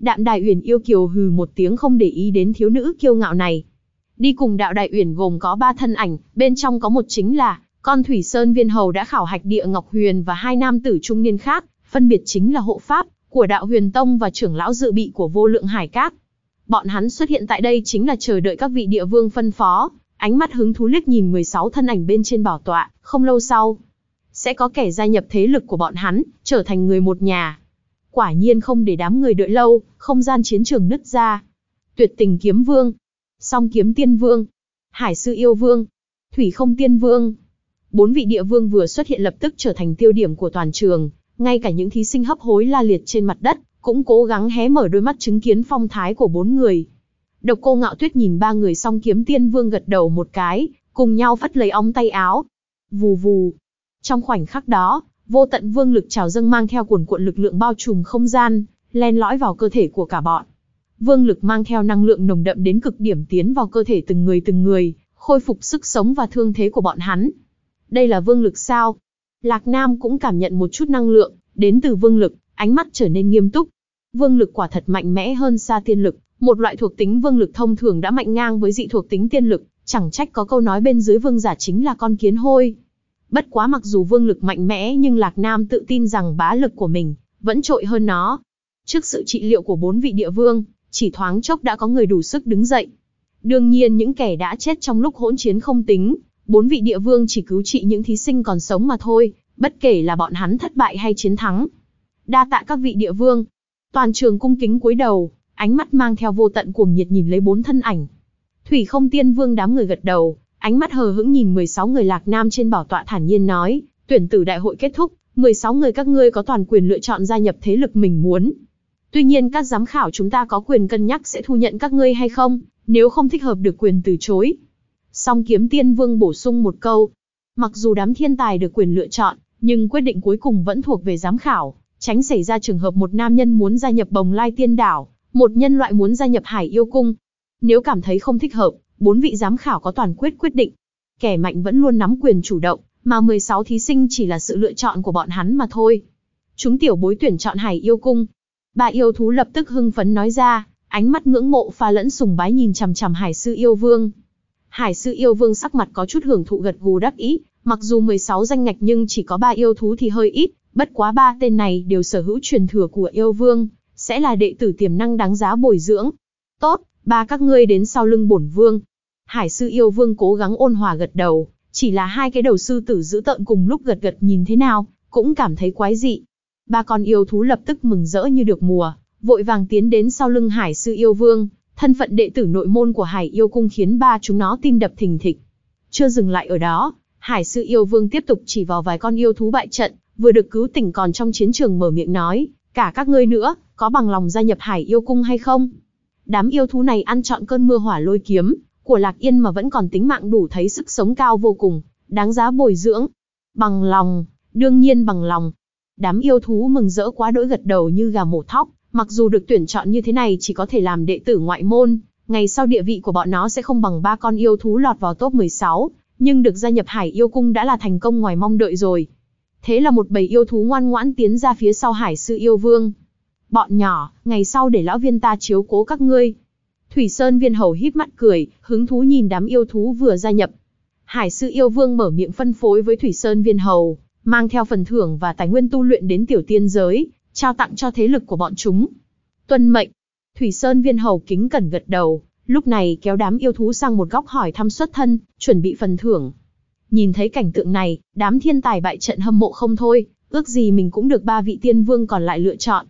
Speaker 1: Đạm Đài Uyển yêu kiều hừ một tiếng không để ý đến thiếu nữ kiêu ngạo này. Đi cùng Đạo Đài Uyển gồm có ba thân ảnh, bên trong có một chính là con Thủy Sơn Viên Hầu đã khảo hạch địa Ngọc Huyền và hai nam tử trung niên khác, phân biệt chính là hộ pháp của Đạo Huyền Tông và trưởng lão dự bị của Vô Lượng Hải Các. Bọn hắn xuất hiện tại đây chính là chờ đợi các vị địa vương phân phó, ánh mắt hứng thú liếc nhìn 16 thân ảnh bên trên bảo tọa, không lâu sau, sẽ có kẻ gia nhập thế lực của bọn hắn, trở thành người một nhà. Quả nhiên không để đám người đợi lâu, không gian chiến trường nứt ra. Tuyệt tình kiếm vương, song kiếm tiên vương, hải sư yêu vương, thủy không tiên vương. Bốn vị địa vương vừa xuất hiện lập tức trở thành tiêu điểm của toàn trường, ngay cả những thí sinh hấp hối la liệt trên mặt đất, cũng cố gắng hé mở đôi mắt chứng kiến phong thái của bốn người. Độc cô ngạo tuyết nhìn ba người song kiếm tiên vương gật đầu một cái, cùng nhau vắt lấy ống tay áo. Vù vù. Trong khoảnh khắc đó, vô tận vương lực trào dâng mang theo cuồn cuộn lực lượng bao trùm không gian, len lõi vào cơ thể của cả bọn. Vương lực mang theo năng lượng nồng đậm đến cực điểm tiến vào cơ thể từng người từng người, khôi phục sức sống và thương thế của bọn hắn. Đây là vương lực sao? Lạc Nam cũng cảm nhận một chút năng lượng, đến từ vương lực, ánh mắt trở nên nghiêm túc. Vương lực quả thật mạnh mẽ hơn xa tiên lực, một loại thuộc tính vương lực thông thường đã mạnh ngang với dị thuộc tính tiên lực, chẳng trách có câu nói bên dưới vương giả chính là con kiến hôi. Bất quá mặc dù vương lực mạnh mẽ nhưng Lạc Nam tự tin rằng bá lực của mình vẫn trội hơn nó. Trước sự trị liệu của bốn vị địa vương, chỉ thoáng chốc đã có người đủ sức đứng dậy. Đương nhiên những kẻ đã chết trong lúc hỗn chiến không tính, bốn vị địa vương chỉ cứu trị những thí sinh còn sống mà thôi, bất kể là bọn hắn thất bại hay chiến thắng. Đa tạ các vị địa vương. Toàn trường cung kính cúi đầu, ánh mắt mang theo vô tận cuồng nhiệt nhìn lấy bốn thân ảnh. Thủy không tiên vương đám người gật đầu, ánh mắt hờ hững nhìn 16 người lạc nam trên bảo tọa thản nhiên nói, tuyển tử đại hội kết thúc, 16 người các ngươi có toàn quyền lựa chọn gia nhập thế lực mình muốn. Tuy nhiên các giám khảo chúng ta có quyền cân nhắc sẽ thu nhận các ngươi hay không, nếu không thích hợp được quyền từ chối. Song kiếm tiên vương bổ sung một câu. Mặc dù đám thiên tài được quyền lựa chọn, nhưng quyết định cuối cùng vẫn thuộc về giám khảo, tránh xảy ra trường hợp một nam nhân muốn gia nhập bồng lai tiên đảo, một nhân loại muốn gia nhập hải yêu cung. Nếu cảm thấy không thích hợp, bốn vị giám khảo có toàn quyết quyết định. Kẻ mạnh vẫn luôn nắm quyền chủ động, mà 16 thí sinh chỉ là sự lựa chọn của bọn hắn mà thôi. Chúng tiểu bối tuyển chọn hải yêu cung. Bà yêu thú lập tức hưng phấn nói ra, ánh mắt ngưỡng mộ pha lẫn sùng bái nhìn chằm chằm hải sư yêu vương. Hải sư yêu vương sắc mặt có chút hưởng thụ gật gù đắc ý, mặc dù 16 danh ngạch nhưng chỉ có ba yêu thú thì hơi ít, bất quá ba tên này đều sở hữu truyền thừa của yêu vương, sẽ là đệ tử tiềm năng đáng giá bồi dưỡng. Tốt, ba các ngươi đến sau lưng bổn vương. Hải sư yêu vương cố gắng ôn hòa gật đầu, chỉ là hai cái đầu sư tử giữ tợn cùng lúc gật gật nhìn thế nào, cũng cảm thấy quái dị. Ba con yêu thú lập tức mừng rỡ như được mùa, vội vàng tiến đến sau lưng hải sư yêu vương, thân phận đệ tử nội môn của hải yêu cung khiến ba chúng nó tim đập thình thịch. Chưa dừng lại ở đó, hải sư yêu vương tiếp tục chỉ vào vài con yêu thú bại trận, vừa được cứu tỉnh còn trong chiến trường mở miệng nói, cả các ngươi nữa, có bằng lòng gia nhập hải yêu cung hay không? Đám yêu thú này ăn trọn cơn mưa hỏa lôi kiếm, của Lạc Yên mà vẫn còn tính mạng đủ thấy sức sống cao vô cùng, đáng giá bồi dưỡng. Bằng lòng, đương nhiên bằng lòng. Đám yêu thú mừng rỡ quá đỗi gật đầu như gà mổ thóc, mặc dù được tuyển chọn như thế này chỉ có thể làm đệ tử ngoại môn, ngày sau địa vị của bọn nó sẽ không bằng ba con yêu thú lọt vào top 16, nhưng được gia nhập Hải Yêu Cung đã là thành công ngoài mong đợi rồi. Thế là một bầy yêu thú ngoan ngoãn tiến ra phía sau Hải Sư Yêu Vương. Bọn nhỏ, ngày sau để lão viên ta chiếu cố các ngươi. Thủy Sơn viên hầu híp mắt cười, hứng thú nhìn đám yêu thú vừa gia nhập. Hải Sư Yêu Vương mở miệng phân phối với Thủy Sơn viên hầu, mang theo phần thưởng và tài nguyên tu luyện đến tiểu tiên giới, trao tặng cho thế lực của bọn chúng. Tuân mệnh, Thủy Sơn viên hầu kính cẩn gật đầu, lúc này kéo đám yêu thú sang một góc hỏi thăm xuất thân, chuẩn bị phần thưởng. Nhìn thấy cảnh tượng này, đám thiên tài bại trận hâm mộ không thôi, ước gì mình cũng được ba vị tiên vương còn lại lựa chọn.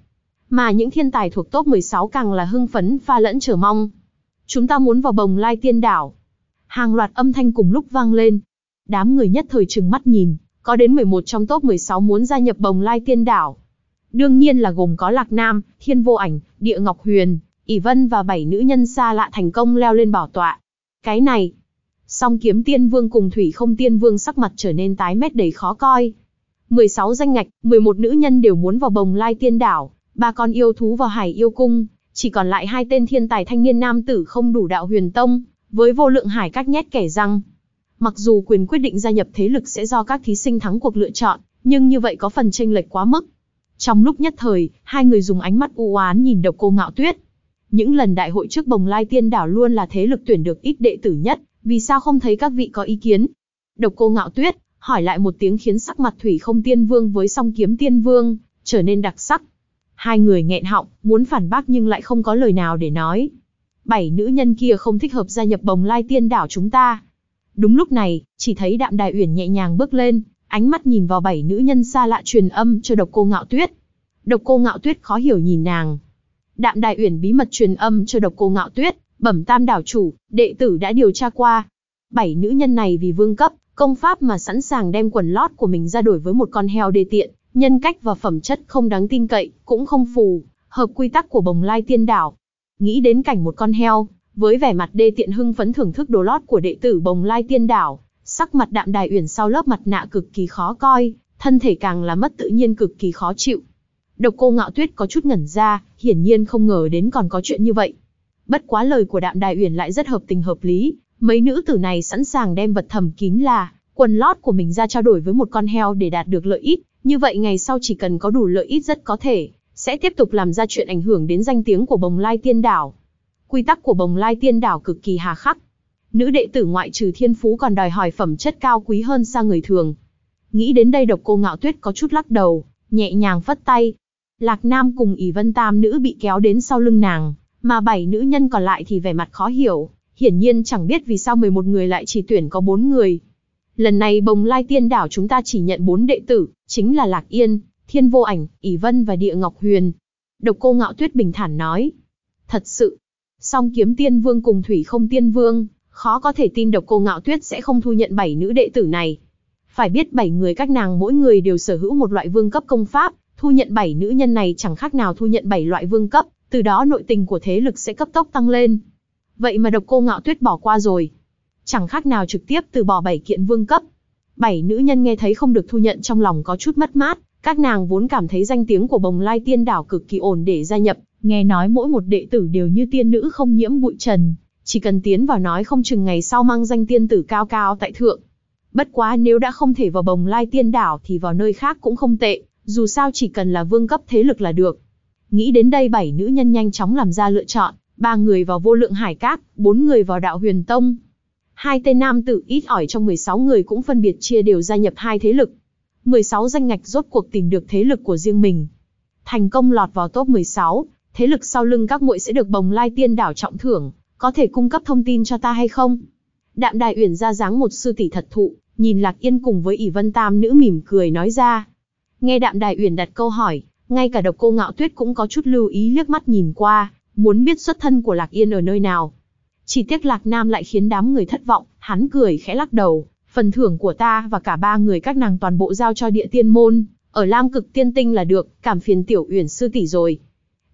Speaker 1: Mà những thiên tài thuộc top 16 càng là hưng phấn pha lẫn chờ mong. Chúng ta muốn vào bồng lai tiên đảo. Hàng loạt âm thanh cùng lúc vang lên. Đám người nhất thời trừng mắt nhìn, có đến 11 trong top 16 muốn gia nhập bồng lai tiên đảo. Đương nhiên là gồm có Lạc Nam, Thiên Vô Ảnh, Địa Ngọc Huyền, ỷ Vân và bảy nữ nhân xa lạ thành công leo lên bảo tọa. Cái này, song kiếm tiên vương cùng thủy không tiên vương sắc mặt trở nên tái mét đầy khó coi. 16 danh ngạch, 11 nữ nhân đều muốn vào bồng lai tiên đảo, ba con yêu thú vào hải yêu cung, chỉ còn lại hai tên thiên tài thanh niên nam tử không đủ đạo huyền tông, với vô lượng hải các nhét kẻ răng. Mặc dù quyền quyết định gia nhập thế lực sẽ do các thí sinh thắng cuộc lựa chọn, nhưng như vậy có phần chênh lệch quá mức. Trong lúc nhất thời, hai người dùng ánh mắt u oán nhìn độc cô ngạo tuyết. Những lần đại hội trước bồng lai tiên đảo luôn là thế lực tuyển được ít đệ tử nhất, vì sao không thấy các vị có ý kiến? Độc cô ngạo tuyết, hỏi lại một tiếng khiến sắc mặt thủy không tiên vương với song kiếm tiên vương, trở nên đặc sắc. Hai người nghẹn họng, muốn phản bác nhưng lại không có lời nào để nói. Bảy nữ nhân kia không thích hợp gia nhập bồng lai tiên đảo chúng ta. Đúng lúc này, chỉ thấy đạm đài uyển nhẹ nhàng bước lên, ánh mắt nhìn vào bảy nữ nhân xa lạ truyền âm cho độc cô ngạo tuyết. Độc cô ngạo tuyết khó hiểu nhìn nàng. Đạm đài uyển bí mật truyền âm cho độc cô ngạo tuyết, bẩm tam đảo chủ, đệ tử đã điều tra qua. Bảy nữ nhân này vì vương cấp, công pháp mà sẵn sàng đem quần lót của mình ra đổi với một con heo đê tiện, nhân cách và phẩm chất không đáng tin cậy, cũng không phù, hợp quy tắc của bồng lai tiên đảo. Nghĩ đến cảnh một con heo, với vẻ mặt đê tiện hưng phấn thưởng thức đồ lót của đệ tử bồng lai tiên đảo, sắc mặt đạm đài uyển sau lớp mặt nạ cực kỳ khó coi, thân thể càng là mất tự nhiên cực kỳ khó chịu. Độc cô ngạo tuyết có chút ngẩn ra, hiển nhiên không ngờ đến còn có chuyện như vậy. Bất quá lời của đạm đài uyển lại rất hợp tình hợp lý, mấy nữ tử này sẵn sàng đem vật thầm kín là quần lót của mình ra trao đổi với một con heo để đạt được lợi ích, như vậy ngày sau chỉ cần có đủ lợi ích rất có thể, sẽ tiếp tục làm ra chuyện ảnh hưởng đến danh tiếng của bồng lai tiên đảo. Quy tắc của bồng lai tiên đảo cực kỳ hà khắc. Nữ đệ tử ngoại trừ thiên phú còn đòi hỏi phẩm chất cao quý hơn xa người thường. Nghĩ đến đây độc cô ngạo tuyết có chút lắc đầu, nhẹ nhàng phất tay. Lạc Nam cùng ỷ vân tam nữ bị kéo đến sau lưng nàng, mà bảy nữ nhân còn lại thì vẻ mặt khó hiểu, hiển nhiên chẳng biết vì sao 11 người lại chỉ tuyển có 4 người. Lần này bồng lai tiên đảo chúng ta chỉ nhận 4 đệ tử, chính là Lạc Yên, Thiên Vô Ảnh, ỷ Vân và Địa Ngọc Huyền. Độc cô ngạo tuyết bình thản nói. Thật sự, song kiếm tiên vương cùng thủy không tiên vương, khó có thể tin độc cô ngạo tuyết sẽ không thu nhận bảy nữ đệ tử này. Phải biết bảy người các nàng mỗi người đều sở hữu một loại vương cấp công pháp, thu nhận bảy nữ nhân này chẳng khác nào thu nhận bảy loại vương cấp, từ đó nội tình của thế lực sẽ cấp tốc tăng lên. Vậy mà độc cô ngạo tuyết bỏ qua rồi. Chẳng khác nào trực tiếp từ bỏ bảy kiện vương cấp. Bảy nữ nhân nghe thấy không được thu nhận trong lòng có chút mất mát, các nàng vốn cảm thấy danh tiếng của bồng lai tiên đảo cực kỳ ổn để gia nhập, nghe nói mỗi một đệ tử đều như tiên nữ không nhiễm bụi trần, chỉ cần tiến vào nói không chừng ngày sau mang danh tiên tử cao cao tại thượng. Bất quá nếu đã không thể vào bồng lai tiên đảo thì vào nơi khác cũng không tệ, dù sao chỉ cần là vương cấp thế lực là được. Nghĩ đến đây bảy nữ nhân nhanh chóng làm ra lựa chọn, ba người vào vô lượng hải cát, bốn người vào đạo huyền tông. Hai tên nam tử ít ỏi trong 16 người cũng phân biệt chia đều gia nhập hai thế lực. 16 danh ngạch rốt cuộc tìm được thế lực của riêng mình. Thành công lọt vào top 16, thế lực sau lưng các muội sẽ được bồng lai tiên đảo trọng thưởng, có thể cung cấp thông tin cho ta hay không? Đạm Đài Uyển ra dáng một sư tỷ thật thụ, nhìn Lạc Yên cùng với ỷ Vân Tam nữ mỉm cười nói ra. Nghe Đạm Đài Uyển đặt câu hỏi, ngay cả độc cô ngạo tuyết cũng có chút lưu ý liếc mắt nhìn qua, muốn biết xuất thân của Lạc Yên ở nơi nào. Chỉ tiếc Lạc Nam lại khiến đám người thất vọng, hắn cười khẽ lắc đầu, phần thưởng của ta và cả ba người các nàng toàn bộ giao cho địa tiên môn, ở Lam cực tiên tinh là được, cảm phiền tiểu uyển sư tỷ rồi.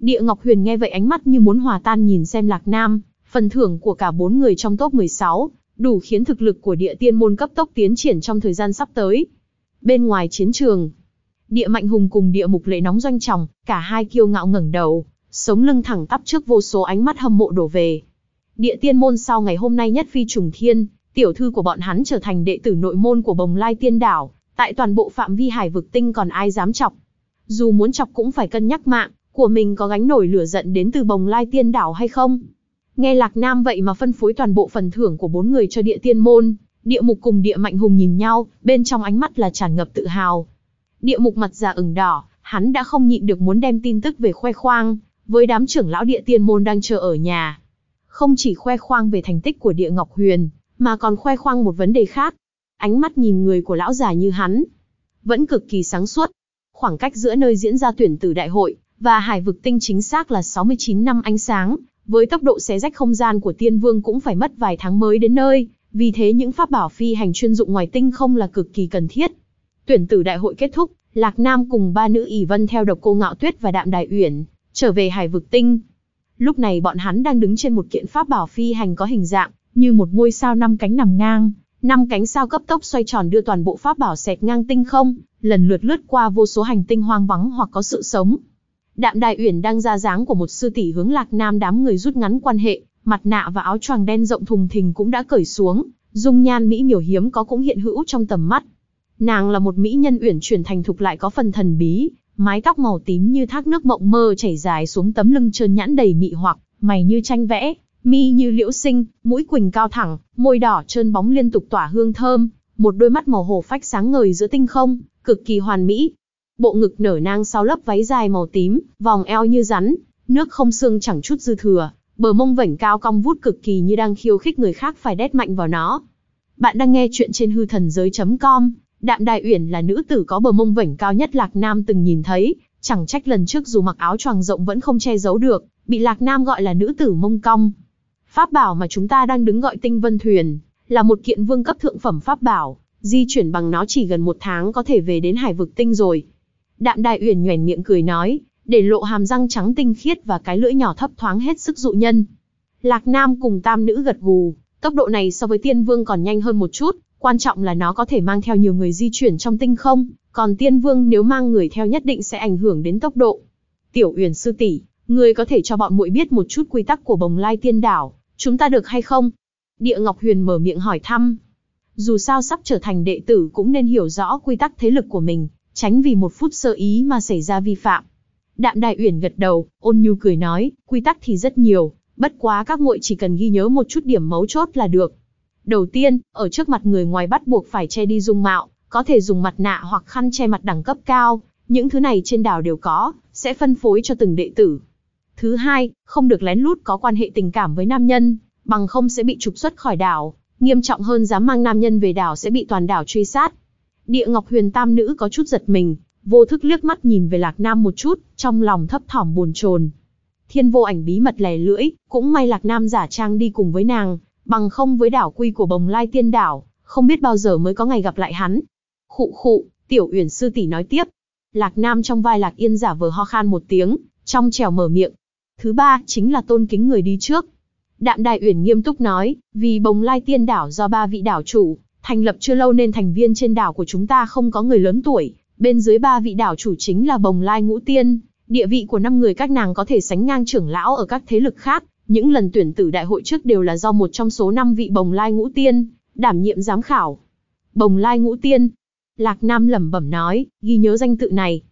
Speaker 1: Địa Ngọc Huyền nghe vậy ánh mắt như muốn hòa tan nhìn xem Lạc Nam, phần thưởng của cả bốn người trong top 16, đủ khiến thực lực của địa tiên môn cấp tốc tiến triển trong thời gian sắp tới. Bên ngoài chiến trường, địa mạnh hùng cùng địa mục lệ nóng doanh trọng, cả hai kiêu ngạo ngẩng đầu, sống lưng thẳng tắp trước vô số ánh mắt hâm mộ đổ về. Địa tiên môn sau ngày hôm nay nhất phi trùng thiên, tiểu thư của bọn hắn trở thành đệ tử nội môn của bồng lai tiên đảo, tại toàn bộ phạm vi hải vực tinh còn ai dám chọc. Dù muốn chọc cũng phải cân nhắc mạng, của mình có gánh nổi lửa giận đến từ bồng lai tiên đảo hay không. Nghe Lạc Nam vậy mà phân phối toàn bộ phần thưởng của bốn người cho địa tiên môn, địa mục cùng địa mạnh hùng nhìn nhau, bên trong ánh mắt là tràn ngập tự hào. Địa mục mặt già ửng đỏ, hắn đã không nhịn được muốn đem tin tức về khoe khoang, với đám trưởng lão địa tiên môn đang chờ ở nhà. Không chỉ khoe khoang về thành tích của địa ngọc huyền, mà còn khoe khoang một vấn đề khác. Ánh mắt nhìn người của lão già như hắn, vẫn cực kỳ sáng suốt. Khoảng cách giữa nơi diễn ra tuyển tử đại hội, và hải vực tinh chính xác là 69 năm ánh sáng, với tốc độ xé rách không gian của tiên vương cũng phải mất vài tháng mới đến nơi, vì thế những pháp bảo phi hành chuyên dụng ngoài tinh không là cực kỳ cần thiết. Tuyển tử đại hội kết thúc, Lạc Nam cùng ba nữ ỷ vân theo độc cô Ngạo Tuyết và Đạm Đại Uyển, trở về hải vực tinh. Lúc này bọn hắn đang đứng trên một kiện pháp bảo phi hành có hình dạng, như một ngôi sao năm cánh nằm ngang, Năm cánh sao cấp tốc xoay tròn đưa toàn bộ pháp bảo xẹt ngang tinh không, lần lượt lướt qua vô số hành tinh hoang vắng hoặc có sự sống. Đạm Đại Uyển đang ra dáng của một sư tỷ hướng Lạc Nam đám người rút ngắn quan hệ, mặt nạ và áo choàng đen rộng thùng thình cũng đã cởi xuống, dung nhan mỹ miều hiếm có cũng hiện hữu trong tầm mắt. Nàng là một mỹ nhân uyển chuyển thành thục lại có phần thần bí, mái tóc màu tím như thác nước mộng mơ chảy dài xuống tấm lưng trơn nhãn đầy mị hoặc, mày như tranh vẽ, mi như liễu sinh, mũi quỳnh cao thẳng, môi đỏ trơn bóng liên tục tỏa hương thơm, một đôi mắt màu hồ phách sáng ngời giữa tinh không, cực kỳ hoàn mỹ. Bộ ngực nở nang sau lớp váy dài màu tím, vòng eo như rắn, nước không xương chẳng chút dư thừa, bờ mông vảnh cao cong vút cực kỳ như đang khiêu khích người khác phải đét mạnh vào nó. Bạn đang nghe chuyện trên hư thần giới.com, Đạm Đại Uyển là nữ tử có bờ mông vảnh cao nhất Lạc Nam từng nhìn thấy, chẳng trách lần trước dù mặc áo choàng rộng vẫn không che giấu được, bị Lạc Nam gọi là nữ tử mông cong. Pháp bảo mà chúng ta đang đứng gọi tinh vân thuyền, là một kiện vương cấp thượng phẩm pháp bảo, di chuyển bằng nó chỉ gần một tháng có thể về đến hải vực tinh rồi. Đạm Đài Uyển nhoẻn miệng cười nói, để lộ hàm răng trắng tinh khiết và cái lưỡi nhỏ thấp thoáng hết sức dụ nhân. Lạc Nam cùng tam nữ gật gù, tốc độ này so với tiên vương còn nhanh hơn một chút, quan trọng là nó có thể mang theo nhiều người di chuyển trong tinh không, còn tiên vương nếu mang người theo nhất định sẽ ảnh hưởng đến tốc độ. Tiểu Uyển sư tỷ, người có thể cho bọn muội biết một chút quy tắc của Bồng Lai Tiên Đảo, chúng ta được hay không? Địa Ngọc Huyền mở miệng hỏi thăm. Dù sao sắp trở thành đệ tử cũng nên hiểu rõ quy tắc thế lực của mình, tránh vì một phút sơ ý mà xảy ra vi phạm. Đạm Đại Uyển gật đầu, ôn nhu cười nói, quy tắc thì rất nhiều, bất quá các muội chỉ cần ghi nhớ một chút điểm mấu chốt là được. Đầu tiên, ở trước mặt người ngoài bắt buộc phải che đi dung mạo, có thể dùng mặt nạ hoặc khăn che mặt đẳng cấp cao, những thứ này trên đảo đều có, sẽ phân phối cho từng đệ tử. Thứ hai, không được lén lút có quan hệ tình cảm với nam nhân, bằng không sẽ bị trục xuất khỏi đảo, nghiêm trọng hơn dám mang nam nhân về đảo sẽ bị toàn đảo truy sát. Địa Ngọc Huyền Tam nữ có chút giật mình, vô thức liếc mắt nhìn về Lạc Nam một chút, trong lòng thấp thỏm buồn chồn. Thiên vô ảnh bí mật lè lưỡi, cũng may Lạc Nam giả trang đi cùng với nàng, bằng không với đảo quy của bồng lai tiên đảo, không biết bao giờ mới có ngày gặp lại hắn. Khụ khụ, tiểu uyển sư tỷ nói tiếp. Lạc Nam trong vai Lạc Yên giả vờ ho khan một tiếng, trong trèo mở miệng. Thứ ba, chính là tôn kính người đi trước. Đạm Đại Uyển nghiêm túc nói, vì bồng lai tiên đảo do ba vị đảo chủ, thành lập chưa lâu nên thành viên trên đảo của chúng ta không có người lớn tuổi, bên dưới ba vị đảo chủ chính là bồng lai ngũ tiên, địa vị của năm người các nàng có thể sánh ngang trưởng lão ở các thế lực khác, những lần tuyển tử đại hội trước đều là do một trong số năm vị bồng lai ngũ tiên, đảm nhiệm giám khảo. Bồng lai ngũ tiên. Lạc Nam lẩm bẩm nói, ghi nhớ danh tự này.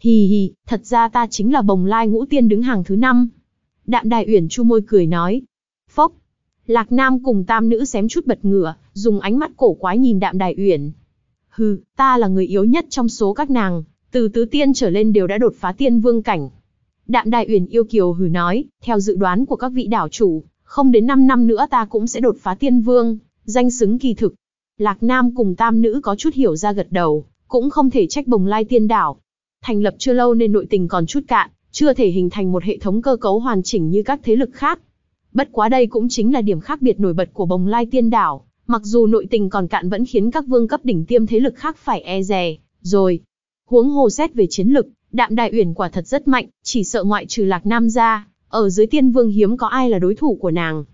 Speaker 1: Hì hì, thật ra ta chính là bồng lai ngũ tiên đứng hàng thứ năm. Đạm Đại Uyển chu môi cười nói. Phốc. Lạc Nam cùng tam nữ xém chút bật ngửa, dùng ánh mắt cổ quái nhìn Đạm Đại Uyển. Hừ, ta là người yếu nhất trong số các nàng, từ tứ tiên trở lên đều đã đột phá tiên vương cảnh. Đạm Đại Uyển yêu kiều hừ nói, theo dự đoán của các vị đảo chủ, không đến 5 năm nữa ta cũng sẽ đột phá tiên vương, danh xứng kỳ thực. Lạc Nam cùng tam nữ có chút hiểu ra gật đầu, cũng không thể trách bồng lai tiên đảo. Thành lập chưa lâu nên nội tình còn chút cạn, chưa thể hình thành một hệ thống cơ cấu hoàn chỉnh như các thế lực khác. Bất quá đây cũng chính là điểm khác biệt nổi bật của bồng lai tiên đảo, mặc dù nội tình còn cạn vẫn khiến các vương cấp đỉnh tiêm thế lực khác phải e dè, rồi. Huống hồ xét về chiến lực, Đạm Đại Uyển quả thật rất mạnh, chỉ sợ ngoại trừ Lạc Nam ra, ở dưới tiên vương hiếm có ai là đối thủ của nàng.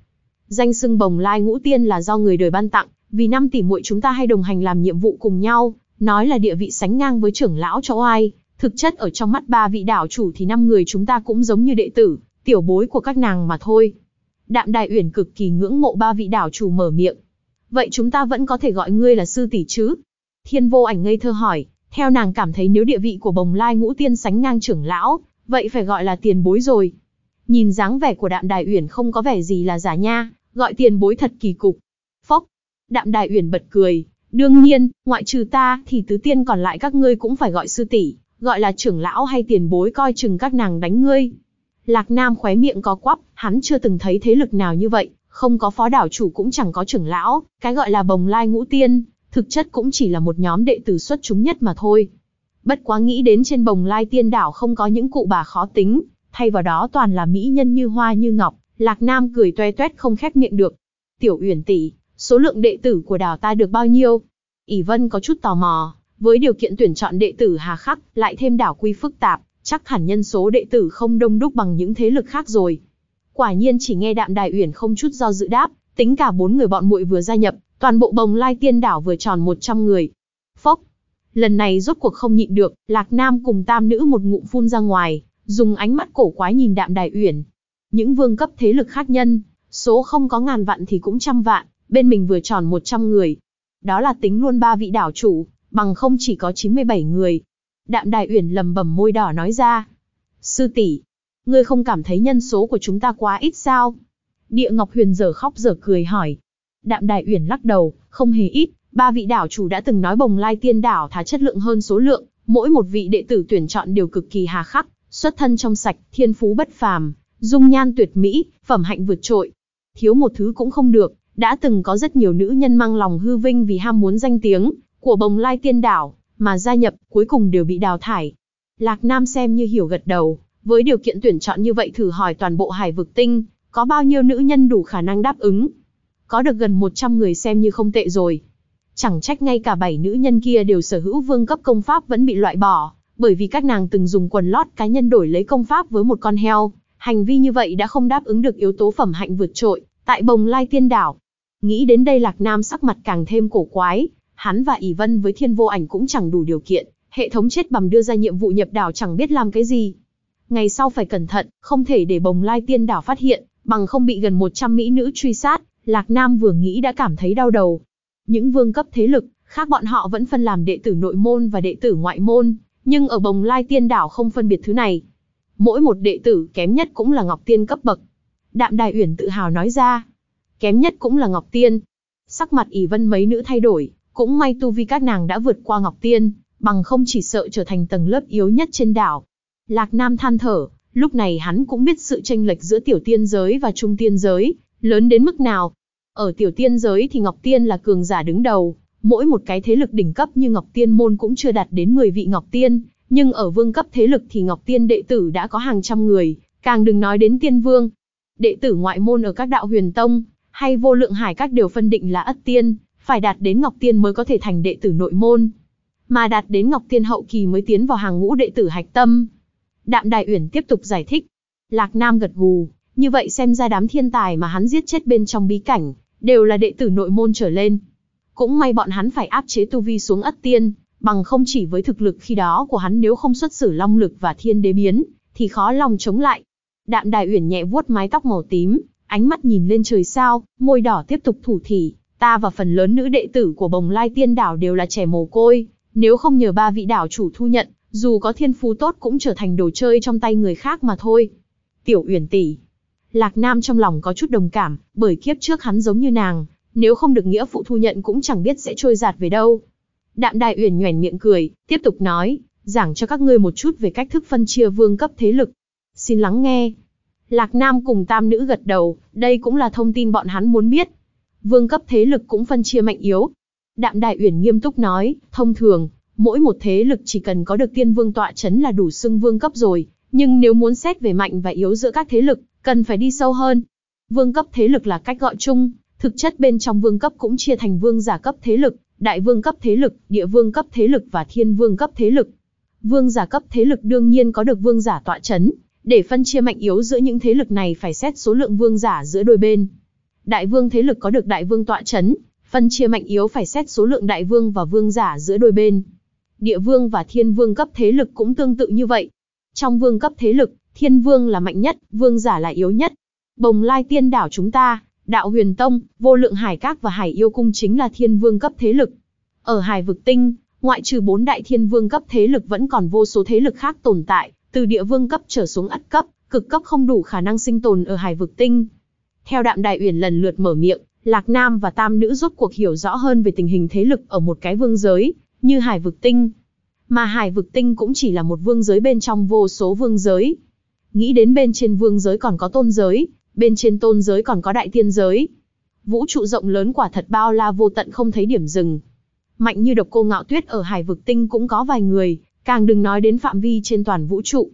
Speaker 1: Danh xưng bồng lai ngũ tiên là do người đời ban tặng, vì năm tỷ muội chúng ta hay đồng hành làm nhiệm vụ cùng nhau, nói là địa vị sánh ngang với trưởng lão cho ai, thực chất ở trong mắt ba vị đảo chủ thì năm người chúng ta cũng giống như đệ tử, tiểu bối của các nàng mà thôi. Đạm Đại Uyển cực kỳ ngưỡng mộ ba vị đảo chủ mở miệng. Vậy chúng ta vẫn có thể gọi ngươi là sư tỷ chứ? Thiên vô ảnh ngây thơ hỏi, theo nàng cảm thấy nếu địa vị của bồng lai ngũ tiên sánh ngang trưởng lão, vậy phải gọi là tiền bối rồi. Nhìn dáng vẻ của đạm đài uyển không có vẻ gì là giả nha, gọi tiền bối thật kỳ cục. Phốc, đạm đài uyển bật cười, đương nhiên, ngoại trừ ta thì tứ tiên còn lại các ngươi cũng phải gọi sư tỷ, gọi là trưởng lão hay tiền bối coi chừng các nàng đánh ngươi. Lạc Nam khóe miệng có quắp, hắn chưa từng thấy thế lực nào như vậy, không có phó đảo chủ cũng chẳng có trưởng lão, cái gọi là bồng lai ngũ tiên, thực chất cũng chỉ là một nhóm đệ tử xuất chúng nhất mà thôi. Bất quá nghĩ đến trên bồng lai tiên đảo không có những cụ bà khó tính, thay vào đó toàn là mỹ nhân như hoa như ngọc, Lạc Nam cười toe toét không khép miệng được. Tiểu Uyển tỷ, số lượng đệ tử của đảo ta được bao nhiêu? ỷ Vân có chút tò mò, với điều kiện tuyển chọn đệ tử hà khắc, lại thêm đảo quy phức tạp, chắc hẳn nhân số đệ tử không đông đúc bằng những thế lực khác rồi. Quả nhiên chỉ nghe Đạm Đài Uyển không chút do dự đáp, tính cả bốn người bọn muội vừa gia nhập, toàn bộ bồng lai tiên đảo vừa tròn 100 người. Phốc! Lần này rốt cuộc không nhịn được, Lạc Nam cùng tam nữ một ngụm phun ra ngoài, dùng ánh mắt cổ quái nhìn đạm đài uyển. Những vương cấp thế lực khác nhân, số không có ngàn vạn thì cũng trăm vạn, bên mình vừa tròn 100 người. Đó là tính luôn ba vị đảo chủ, bằng không chỉ có 97 người. Đạm đài uyển lầm bầm môi đỏ nói ra. Sư tỷ, ngươi không cảm thấy nhân số của chúng ta quá ít sao? Địa Ngọc Huyền giờ khóc giờ cười hỏi. Đạm Đài Uyển lắc đầu, không hề ít, ba vị đảo chủ đã từng nói Bồng Lai Tiên đảo thá chất lượng hơn số lượng, mỗi một vị đệ tử tuyển chọn đều cực kỳ hà khắc, xuất thân trong sạch, thiên phú bất phàm, dung nhan tuyệt mỹ, phẩm hạnh vượt trội. Thiếu một thứ cũng không được, đã từng có rất nhiều nữ nhân mang lòng hư vinh vì ham muốn danh tiếng của Bồng Lai Tiên đảo mà gia nhập, cuối cùng đều bị đào thải. Lạc Nam xem như hiểu gật đầu, với điều kiện tuyển chọn như vậy thử hỏi toàn bộ hải vực tinh, có bao nhiêu nữ nhân đủ khả năng đáp ứng. Có được gần 100 người xem như không tệ rồi. Chẳng trách ngay cả bảy nữ nhân kia đều sở hữu vương cấp công pháp vẫn bị loại bỏ, bởi vì các nàng từng dùng quần lót cá nhân đổi lấy công pháp với một con heo. Hành vi như vậy đã không đáp ứng được yếu tố phẩm hạnh vượt trội, tại bồng lai tiên đảo. Nghĩ đến đây Lạc Nam sắc mặt càng thêm cổ quái, hắn và ỷ Vân với thiên vô ảnh cũng chẳng đủ điều kiện, hệ thống chết bầm đưa ra nhiệm vụ nhập đảo chẳng biết làm cái gì. Ngày sau phải cẩn thận, không thể để bồng lai tiên đảo phát hiện, bằng không bị gần 100 mỹ nữ truy sát, Lạc Nam vừa nghĩ đã cảm thấy đau đầu. Những vương cấp thế lực, khác bọn họ vẫn phân làm đệ tử nội môn và đệ tử ngoại môn, nhưng ở bồng lai tiên đảo không phân biệt thứ này. Mỗi một đệ tử kém nhất cũng là Ngọc Tiên cấp bậc. Đạm Đài Uyển tự hào nói ra. Kém nhất cũng là Ngọc Tiên. Sắc mặt ỷ vân mấy nữ thay đổi, cũng may tu vi các nàng đã vượt qua Ngọc Tiên, bằng không chỉ sợ trở thành tầng lớp yếu nhất trên đảo. Lạc Nam than thở, Lúc này hắn cũng biết sự tranh lệch giữa tiểu tiên giới và trung tiên giới, lớn đến mức nào. Ở tiểu tiên giới thì Ngọc Tiên là cường giả đứng đầu, mỗi một cái thế lực đỉnh cấp như Ngọc Tiên môn cũng chưa đạt đến 10 vị Ngọc Tiên, nhưng ở vương cấp thế lực thì Ngọc Tiên đệ tử đã có hàng trăm người, càng đừng nói đến tiên vương. Đệ tử ngoại môn ở các đạo huyền tông, hay vô lượng hải các đều phân định là ất tiên, phải đạt đến Ngọc Tiên mới có thể thành đệ tử nội môn. Mà đạt đến Ngọc Tiên hậu kỳ mới tiến vào hàng ngũ đệ tử hạch tâm. Đạm Đài Uyển tiếp tục giải thích. Lạc Nam gật gù, như vậy xem ra đám thiên tài mà hắn giết chết bên trong bí cảnh, đều là đệ tử nội môn trở lên. Cũng may bọn hắn phải áp chế tu vi xuống ất tiên, bằng không chỉ với thực lực khi đó của hắn nếu không xuất xử long lực và thiên đế biến, thì khó lòng chống lại. Đạm Đài Uyển nhẹ vuốt mái tóc màu tím, ánh mắt nhìn lên trời sao, môi đỏ tiếp tục thủ thỉ, ta và phần lớn nữ đệ tử của Bồng Lai Tiên đảo đều là trẻ mồ côi, nếu không nhờ ba vị đảo chủ thu nhận, dù có thiên phú tốt cũng trở thành đồ chơi trong tay người khác mà thôi. Tiểu Uyển tỷ. Lạc Nam trong lòng có chút đồng cảm, bởi kiếp trước hắn giống như nàng, nếu không được nghĩa phụ thu nhận cũng chẳng biết sẽ trôi giạt về đâu. Đạm Đại Uyển nhoẻn miệng cười, tiếp tục nói, giảng cho các ngươi một chút về cách thức phân chia vương cấp thế lực. Xin lắng nghe. Lạc Nam cùng tam nữ gật đầu, đây cũng là thông tin bọn hắn muốn biết. Vương cấp thế lực cũng phân chia mạnh yếu. Đạm Đại Uyển nghiêm túc nói, thông thường, Mỗi một thế lực chỉ cần có được tiên vương tọa chấn là đủ xưng vương cấp rồi, nhưng nếu muốn xét về mạnh và yếu giữa các thế lực, cần phải đi sâu hơn. Vương cấp thế lực là cách gọi chung, thực chất bên trong vương cấp cũng chia thành vương giả cấp thế lực, đại vương cấp thế lực, địa vương cấp thế lực và thiên vương cấp thế lực. Vương giả cấp thế lực đương nhiên có được vương giả tọa chấn, để phân chia mạnh yếu giữa những thế lực này phải xét số lượng vương giả giữa đôi bên. Đại vương thế lực có được đại vương tọa chấn, phân chia mạnh yếu phải xét số lượng đại vương và vương giả giữa đôi bên địa vương và thiên vương cấp thế lực cũng tương tự như vậy. Trong vương cấp thế lực, thiên vương là mạnh nhất, vương giả là yếu nhất. Bồng lai tiên đảo chúng ta, đạo huyền tông, vô lượng hải các và hải yêu cung chính là thiên vương cấp thế lực. Ở hải vực tinh, ngoại trừ bốn đại thiên vương cấp thế lực vẫn còn vô số thế lực khác tồn tại, từ địa vương cấp trở xuống ất cấp, cực cấp không đủ khả năng sinh tồn ở hải vực tinh. Theo đạm đại uyển lần lượt mở miệng, Lạc Nam và Tam Nữ rốt cuộc hiểu rõ hơn về tình hình thế lực ở một cái vương giới, như hải vực tinh. Mà hải vực tinh cũng chỉ là một vương giới bên trong vô số vương giới. Nghĩ đến bên trên vương giới còn có tôn giới, bên trên tôn giới còn có đại tiên giới. Vũ trụ rộng lớn quả thật bao la vô tận không thấy điểm dừng. Mạnh như độc cô ngạo tuyết ở hải vực tinh cũng có vài người, càng đừng nói đến phạm vi trên toàn vũ trụ.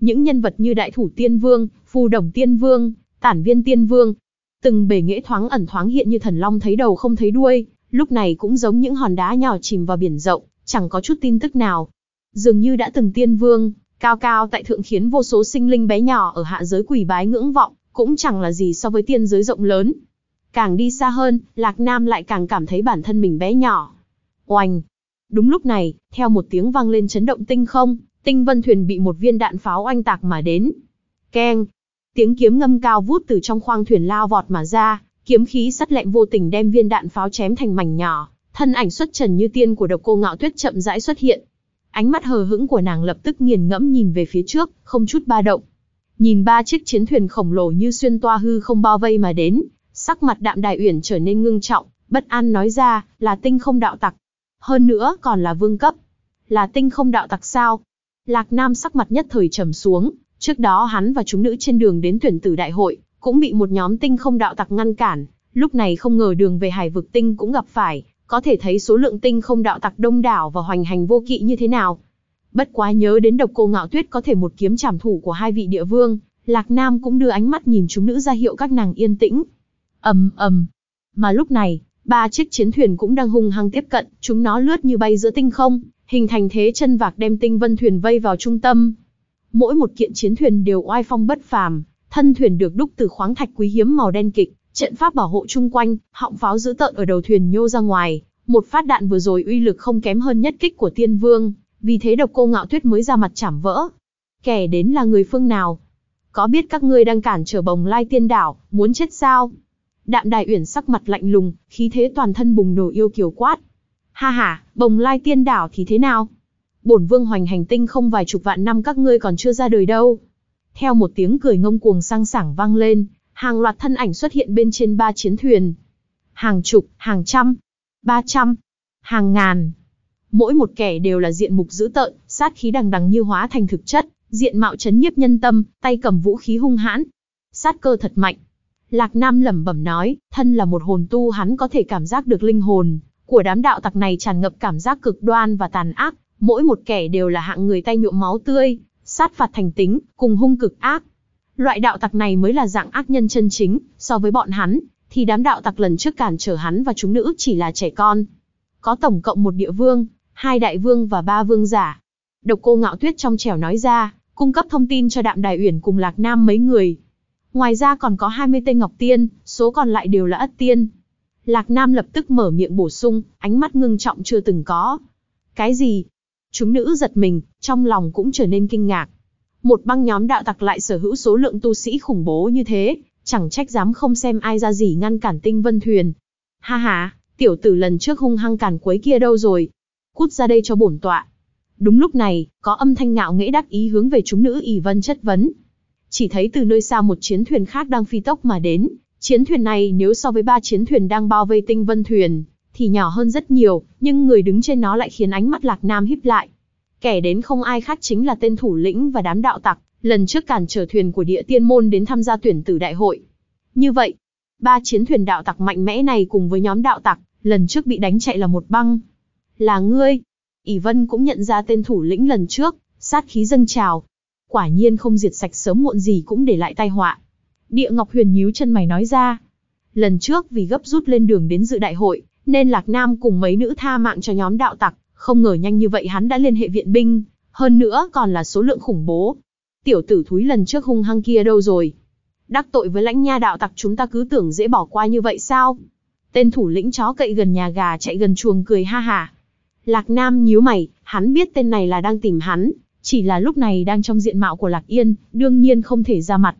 Speaker 1: Những nhân vật như đại thủ tiên vương, phù đồng tiên vương, tản viên tiên vương, từng bề nghệ thoáng ẩn thoáng hiện như thần long thấy đầu không thấy đuôi, lúc này cũng giống những hòn đá nhỏ chìm vào biển rộng, chẳng có chút tin tức nào. Dường như đã từng tiên vương, cao cao tại thượng khiến vô số sinh linh bé nhỏ ở hạ giới quỷ bái ngưỡng vọng, cũng chẳng là gì so với tiên giới rộng lớn. Càng đi xa hơn, Lạc Nam lại càng cảm thấy bản thân mình bé nhỏ. Oanh! Đúng lúc này, theo một tiếng vang lên chấn động tinh không, tinh vân thuyền bị một viên đạn pháo oanh tạc mà đến. Keng! Tiếng kiếm ngâm cao vút từ trong khoang thuyền lao vọt mà ra, kiếm khí sắt lạnh vô tình đem viên đạn pháo chém thành mảnh nhỏ, thân ảnh xuất trần như tiên của độc cô ngạo tuyết chậm rãi xuất hiện. Ánh mắt hờ hững của nàng lập tức nghiền ngẫm nhìn về phía trước, không chút ba động. Nhìn ba chiếc chiến thuyền khổng lồ như xuyên toa hư không bao vây mà đến, sắc mặt đạm đại uyển trở nên ngưng trọng, bất an nói ra, là tinh không đạo tặc. Hơn nữa còn là vương cấp. Là tinh không đạo tặc sao? Lạc Nam sắc mặt nhất thời trầm xuống, trước đó hắn và chúng nữ trên đường đến tuyển tử đại hội, cũng bị một nhóm tinh không đạo tặc ngăn cản, lúc này không ngờ đường về hải vực tinh cũng gặp phải, có thể thấy số lượng tinh không đạo tặc đông đảo và hoành hành vô kỵ như thế nào. Bất quá nhớ đến độc cô ngạo tuyết có thể một kiếm trảm thủ của hai vị địa vương, Lạc Nam cũng đưa ánh mắt nhìn chúng nữ ra hiệu các nàng yên tĩnh. ầm ầm. Mà lúc này, ba chiếc chiến thuyền cũng đang hung hăng tiếp cận, chúng nó lướt như bay giữa tinh không, hình thành thế chân vạc đem tinh vân thuyền vây vào trung tâm. Mỗi một kiện chiến thuyền đều oai phong bất phàm, thân thuyền được đúc từ khoáng thạch quý hiếm màu đen kịch, trận pháp bảo hộ chung quanh, họng pháo giữ tợn ở đầu thuyền nhô ra ngoài, một phát đạn vừa rồi uy lực không kém hơn nhất kích của tiên vương, vì thế độc cô ngạo tuyết mới ra mặt chảm vỡ. Kẻ đến là người phương nào? Có biết các ngươi đang cản trở bồng lai tiên đảo, muốn chết sao? Đạm đài uyển sắc mặt lạnh lùng, khí thế toàn thân bùng nổ yêu kiều quát. Ha ha, bồng lai tiên đảo thì thế nào? Bổn vương hoành hành tinh không vài chục vạn năm các ngươi còn chưa ra đời đâu. Theo một tiếng cười ngông cuồng sang sảng vang lên, hàng loạt thân ảnh xuất hiện bên trên ba chiến thuyền. Hàng chục, hàng trăm, ba trăm, hàng ngàn. Mỗi một kẻ đều là diện mục dữ tợn, sát khí đằng đằng như hóa thành thực chất, diện mạo chấn nhiếp nhân tâm, tay cầm vũ khí hung hãn. Sát cơ thật mạnh. Lạc Nam lẩm bẩm nói, thân là một hồn tu hắn có thể cảm giác được linh hồn của đám đạo tặc này tràn ngập cảm giác cực đoan và tàn ác, mỗi một kẻ đều là hạng người tay nhuộm máu tươi, sát phạt thành tính, cùng hung cực ác. Loại đạo tặc này mới là dạng ác nhân chân chính, so với bọn hắn, thì đám đạo tặc lần trước cản trở hắn và chúng nữ chỉ là trẻ con. Có tổng cộng một địa vương, hai đại vương và ba vương giả. Độc cô ngạo tuyết trong trẻo nói ra, cung cấp thông tin cho đạm đài uyển cùng lạc nam mấy người. Ngoài ra còn có 20 tên ngọc tiên, số còn lại đều là ất tiên. Lạc Nam lập tức mở miệng bổ sung, ánh mắt ngưng trọng chưa từng có. Cái gì? Chúng nữ giật mình, trong lòng cũng trở nên kinh ngạc. Một băng nhóm đạo tặc lại sở hữu số lượng tu sĩ khủng bố như thế, chẳng trách dám không xem ai ra gì ngăn cản tinh vân thuyền. Ha ha, tiểu tử lần trước hung hăng cản quấy kia đâu rồi? Cút ra đây cho bổn tọa. Đúng lúc này, có âm thanh ngạo nghễ đắc ý hướng về chúng nữ ỷ vân chất vấn. Chỉ thấy từ nơi xa một chiến thuyền khác đang phi tốc mà đến. Chiến thuyền này nếu so với ba chiến thuyền đang bao vây tinh vân thuyền, thì nhỏ hơn rất nhiều, nhưng người đứng trên nó lại khiến ánh mắt Lạc Nam híp lại. Kẻ đến không ai khác chính là tên thủ lĩnh và đám đạo tặc, lần trước cản trở thuyền của địa tiên môn đến tham gia tuyển tử đại hội. Như vậy, ba chiến thuyền đạo tặc mạnh mẽ này cùng với nhóm đạo tặc, lần trước bị đánh chạy là một băng. Là ngươi. ỷ Vân cũng nhận ra tên thủ lĩnh lần trước, sát khí dâng trào. Quả nhiên không diệt sạch sớm muộn gì cũng để lại tai họa. Địa Ngọc Huyền nhíu chân mày nói ra. Lần trước vì gấp rút lên đường đến dự đại hội, nên Lạc Nam cùng mấy nữ tha mạng cho nhóm đạo tặc, không ngờ nhanh như vậy hắn đã liên hệ viện binh, hơn nữa còn là số lượng khủng bố. Tiểu tử thúi lần trước hung hăng kia đâu rồi? Đắc tội với lãnh nha đạo tặc chúng ta cứ tưởng dễ bỏ qua như vậy sao? Tên thủ lĩnh chó cậy gần nhà gà chạy gần chuồng cười ha ha. Lạc Nam nhíu mày, hắn biết tên này là đang tìm hắn, chỉ là lúc này đang trong diện mạo của Lạc Yên, đương nhiên không thể ra mặt.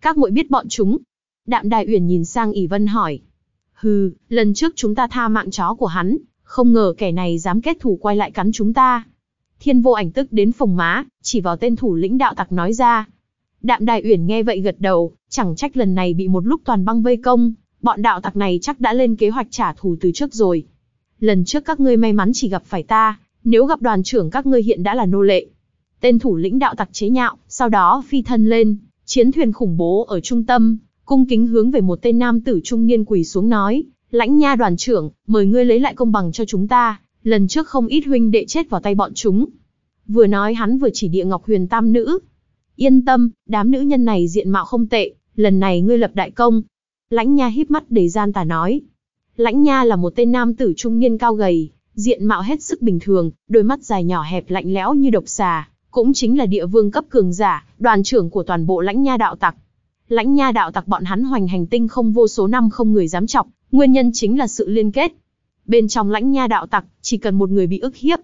Speaker 1: Các muội biết bọn chúng. Đạm Đài Uyển nhìn sang ỷ Vân hỏi. Hừ, lần trước chúng ta tha mạng chó của hắn, không ngờ kẻ này dám kết thủ quay lại cắn chúng ta. Thiên vô ảnh tức đến phòng má, chỉ vào tên thủ lĩnh đạo tặc nói ra. Đạm Đài Uyển nghe vậy gật đầu, chẳng trách lần này bị một lúc toàn băng vây công, bọn đạo tặc này chắc đã lên kế hoạch trả thù từ trước rồi. Lần trước các ngươi may mắn chỉ gặp phải ta, nếu gặp đoàn trưởng các ngươi hiện đã là nô lệ. Tên thủ lĩnh đạo tặc chế nhạo, sau đó phi thân lên, chiến thuyền khủng bố ở trung tâm, cung kính hướng về một tên nam tử trung niên quỳ xuống nói, lãnh nha đoàn trưởng, mời ngươi lấy lại công bằng cho chúng ta, lần trước không ít huynh đệ chết vào tay bọn chúng. Vừa nói hắn vừa chỉ địa ngọc huyền tam nữ. Yên tâm, đám nữ nhân này diện mạo không tệ, lần này ngươi lập đại công. Lãnh nha híp mắt đầy gian tà nói. Lãnh nha là một tên nam tử trung niên cao gầy, diện mạo hết sức bình thường, đôi mắt dài nhỏ hẹp lạnh lẽo như độc xà, cũng chính là địa vương cấp cường giả, đoàn trưởng của toàn bộ lãnh nha đạo tặc. Lãnh nha đạo tặc bọn hắn hoành hành tinh không vô số năm không người dám chọc, nguyên nhân chính là sự liên kết. Bên trong lãnh nha đạo tặc, chỉ cần một người bị ức hiếp,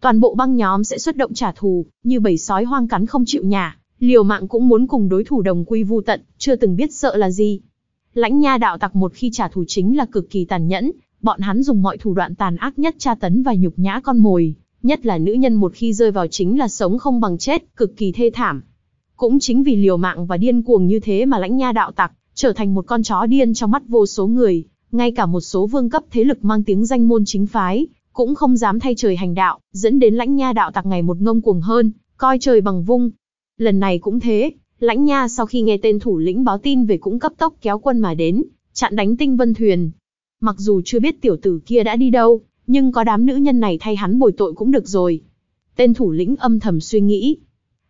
Speaker 1: toàn bộ băng nhóm sẽ xuất động trả thù, như bầy sói hoang cắn không chịu nhà, liều mạng cũng muốn cùng đối thủ đồng quy vu tận, chưa từng biết sợ là gì. Lãnh nha đạo tặc một khi trả thù chính là cực kỳ tàn nhẫn, bọn hắn dùng mọi thủ đoạn tàn ác nhất tra tấn và nhục nhã con mồi, nhất là nữ nhân một khi rơi vào chính là sống không bằng chết, cực kỳ thê thảm. Cũng chính vì liều mạng và điên cuồng như thế mà lãnh nha đạo tặc, trở thành một con chó điên trong mắt vô số người, ngay cả một số vương cấp thế lực mang tiếng danh môn chính phái, cũng không dám thay trời hành đạo, dẫn đến lãnh nha đạo tặc ngày một ngông cuồng hơn, coi trời bằng vung. Lần này cũng thế, lãnh nha sau khi nghe tên thủ lĩnh báo tin về cũng cấp tốc kéo quân mà đến, chặn đánh tinh vân thuyền. Mặc dù chưa biết tiểu tử kia đã đi đâu, nhưng có đám nữ nhân này thay hắn bồi tội cũng được rồi. Tên thủ lĩnh âm thầm suy nghĩ.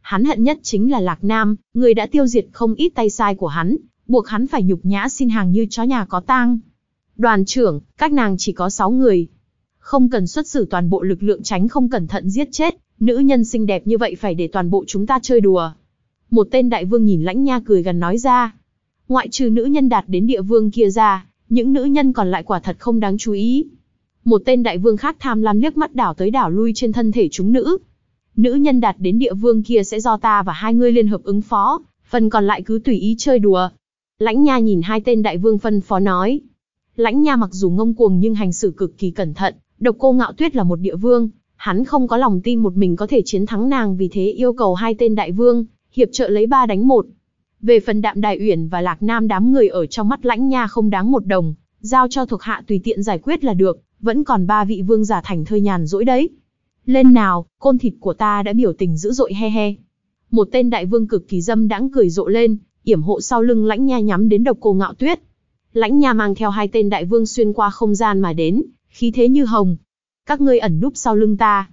Speaker 1: Hắn hận nhất chính là Lạc Nam, người đã tiêu diệt không ít tay sai của hắn, buộc hắn phải nhục nhã xin hàng như chó nhà có tang. Đoàn trưởng, các nàng chỉ có 6 người. Không cần xuất xử toàn bộ lực lượng tránh không cẩn thận giết chết, nữ nhân xinh đẹp như vậy phải để toàn bộ chúng ta chơi đùa. Một tên đại vương nhìn lãnh nha cười gần nói ra. Ngoại trừ nữ nhân đạt đến địa vương kia ra, những nữ nhân còn lại quả thật không đáng chú ý. Một tên đại vương khác tham lam liếc mắt đảo tới đảo lui trên thân thể chúng nữ. Nữ nhân đạt đến địa vương kia sẽ do ta và hai ngươi liên hợp ứng phó, phần còn lại cứ tùy ý chơi đùa. Lãnh Nha nhìn hai tên đại vương phân phó nói. Lãnh Nha mặc dù ngông cuồng nhưng hành xử cực kỳ cẩn thận, độc cô ngạo tuyết là một địa vương, hắn không có lòng tin một mình có thể chiến thắng nàng vì thế yêu cầu hai tên đại vương, hiệp trợ lấy ba đánh một. Về phần đạm đại uyển và lạc nam đám người ở trong mắt lãnh nha không đáng một đồng, giao cho thuộc hạ tùy tiện giải quyết là được, vẫn còn ba vị vương giả thành thơi nhàn rỗi đấy. Lên nào, côn thịt của ta đã biểu tình dữ dội he he. Một tên đại vương cực kỳ dâm đãng cười rộ lên, yểm hộ sau lưng lãnh nha nhắm đến độc cô ngạo tuyết. Lãnh nha mang theo hai tên đại vương xuyên qua không gian mà đến, khí thế như hồng. Các ngươi ẩn núp sau lưng ta.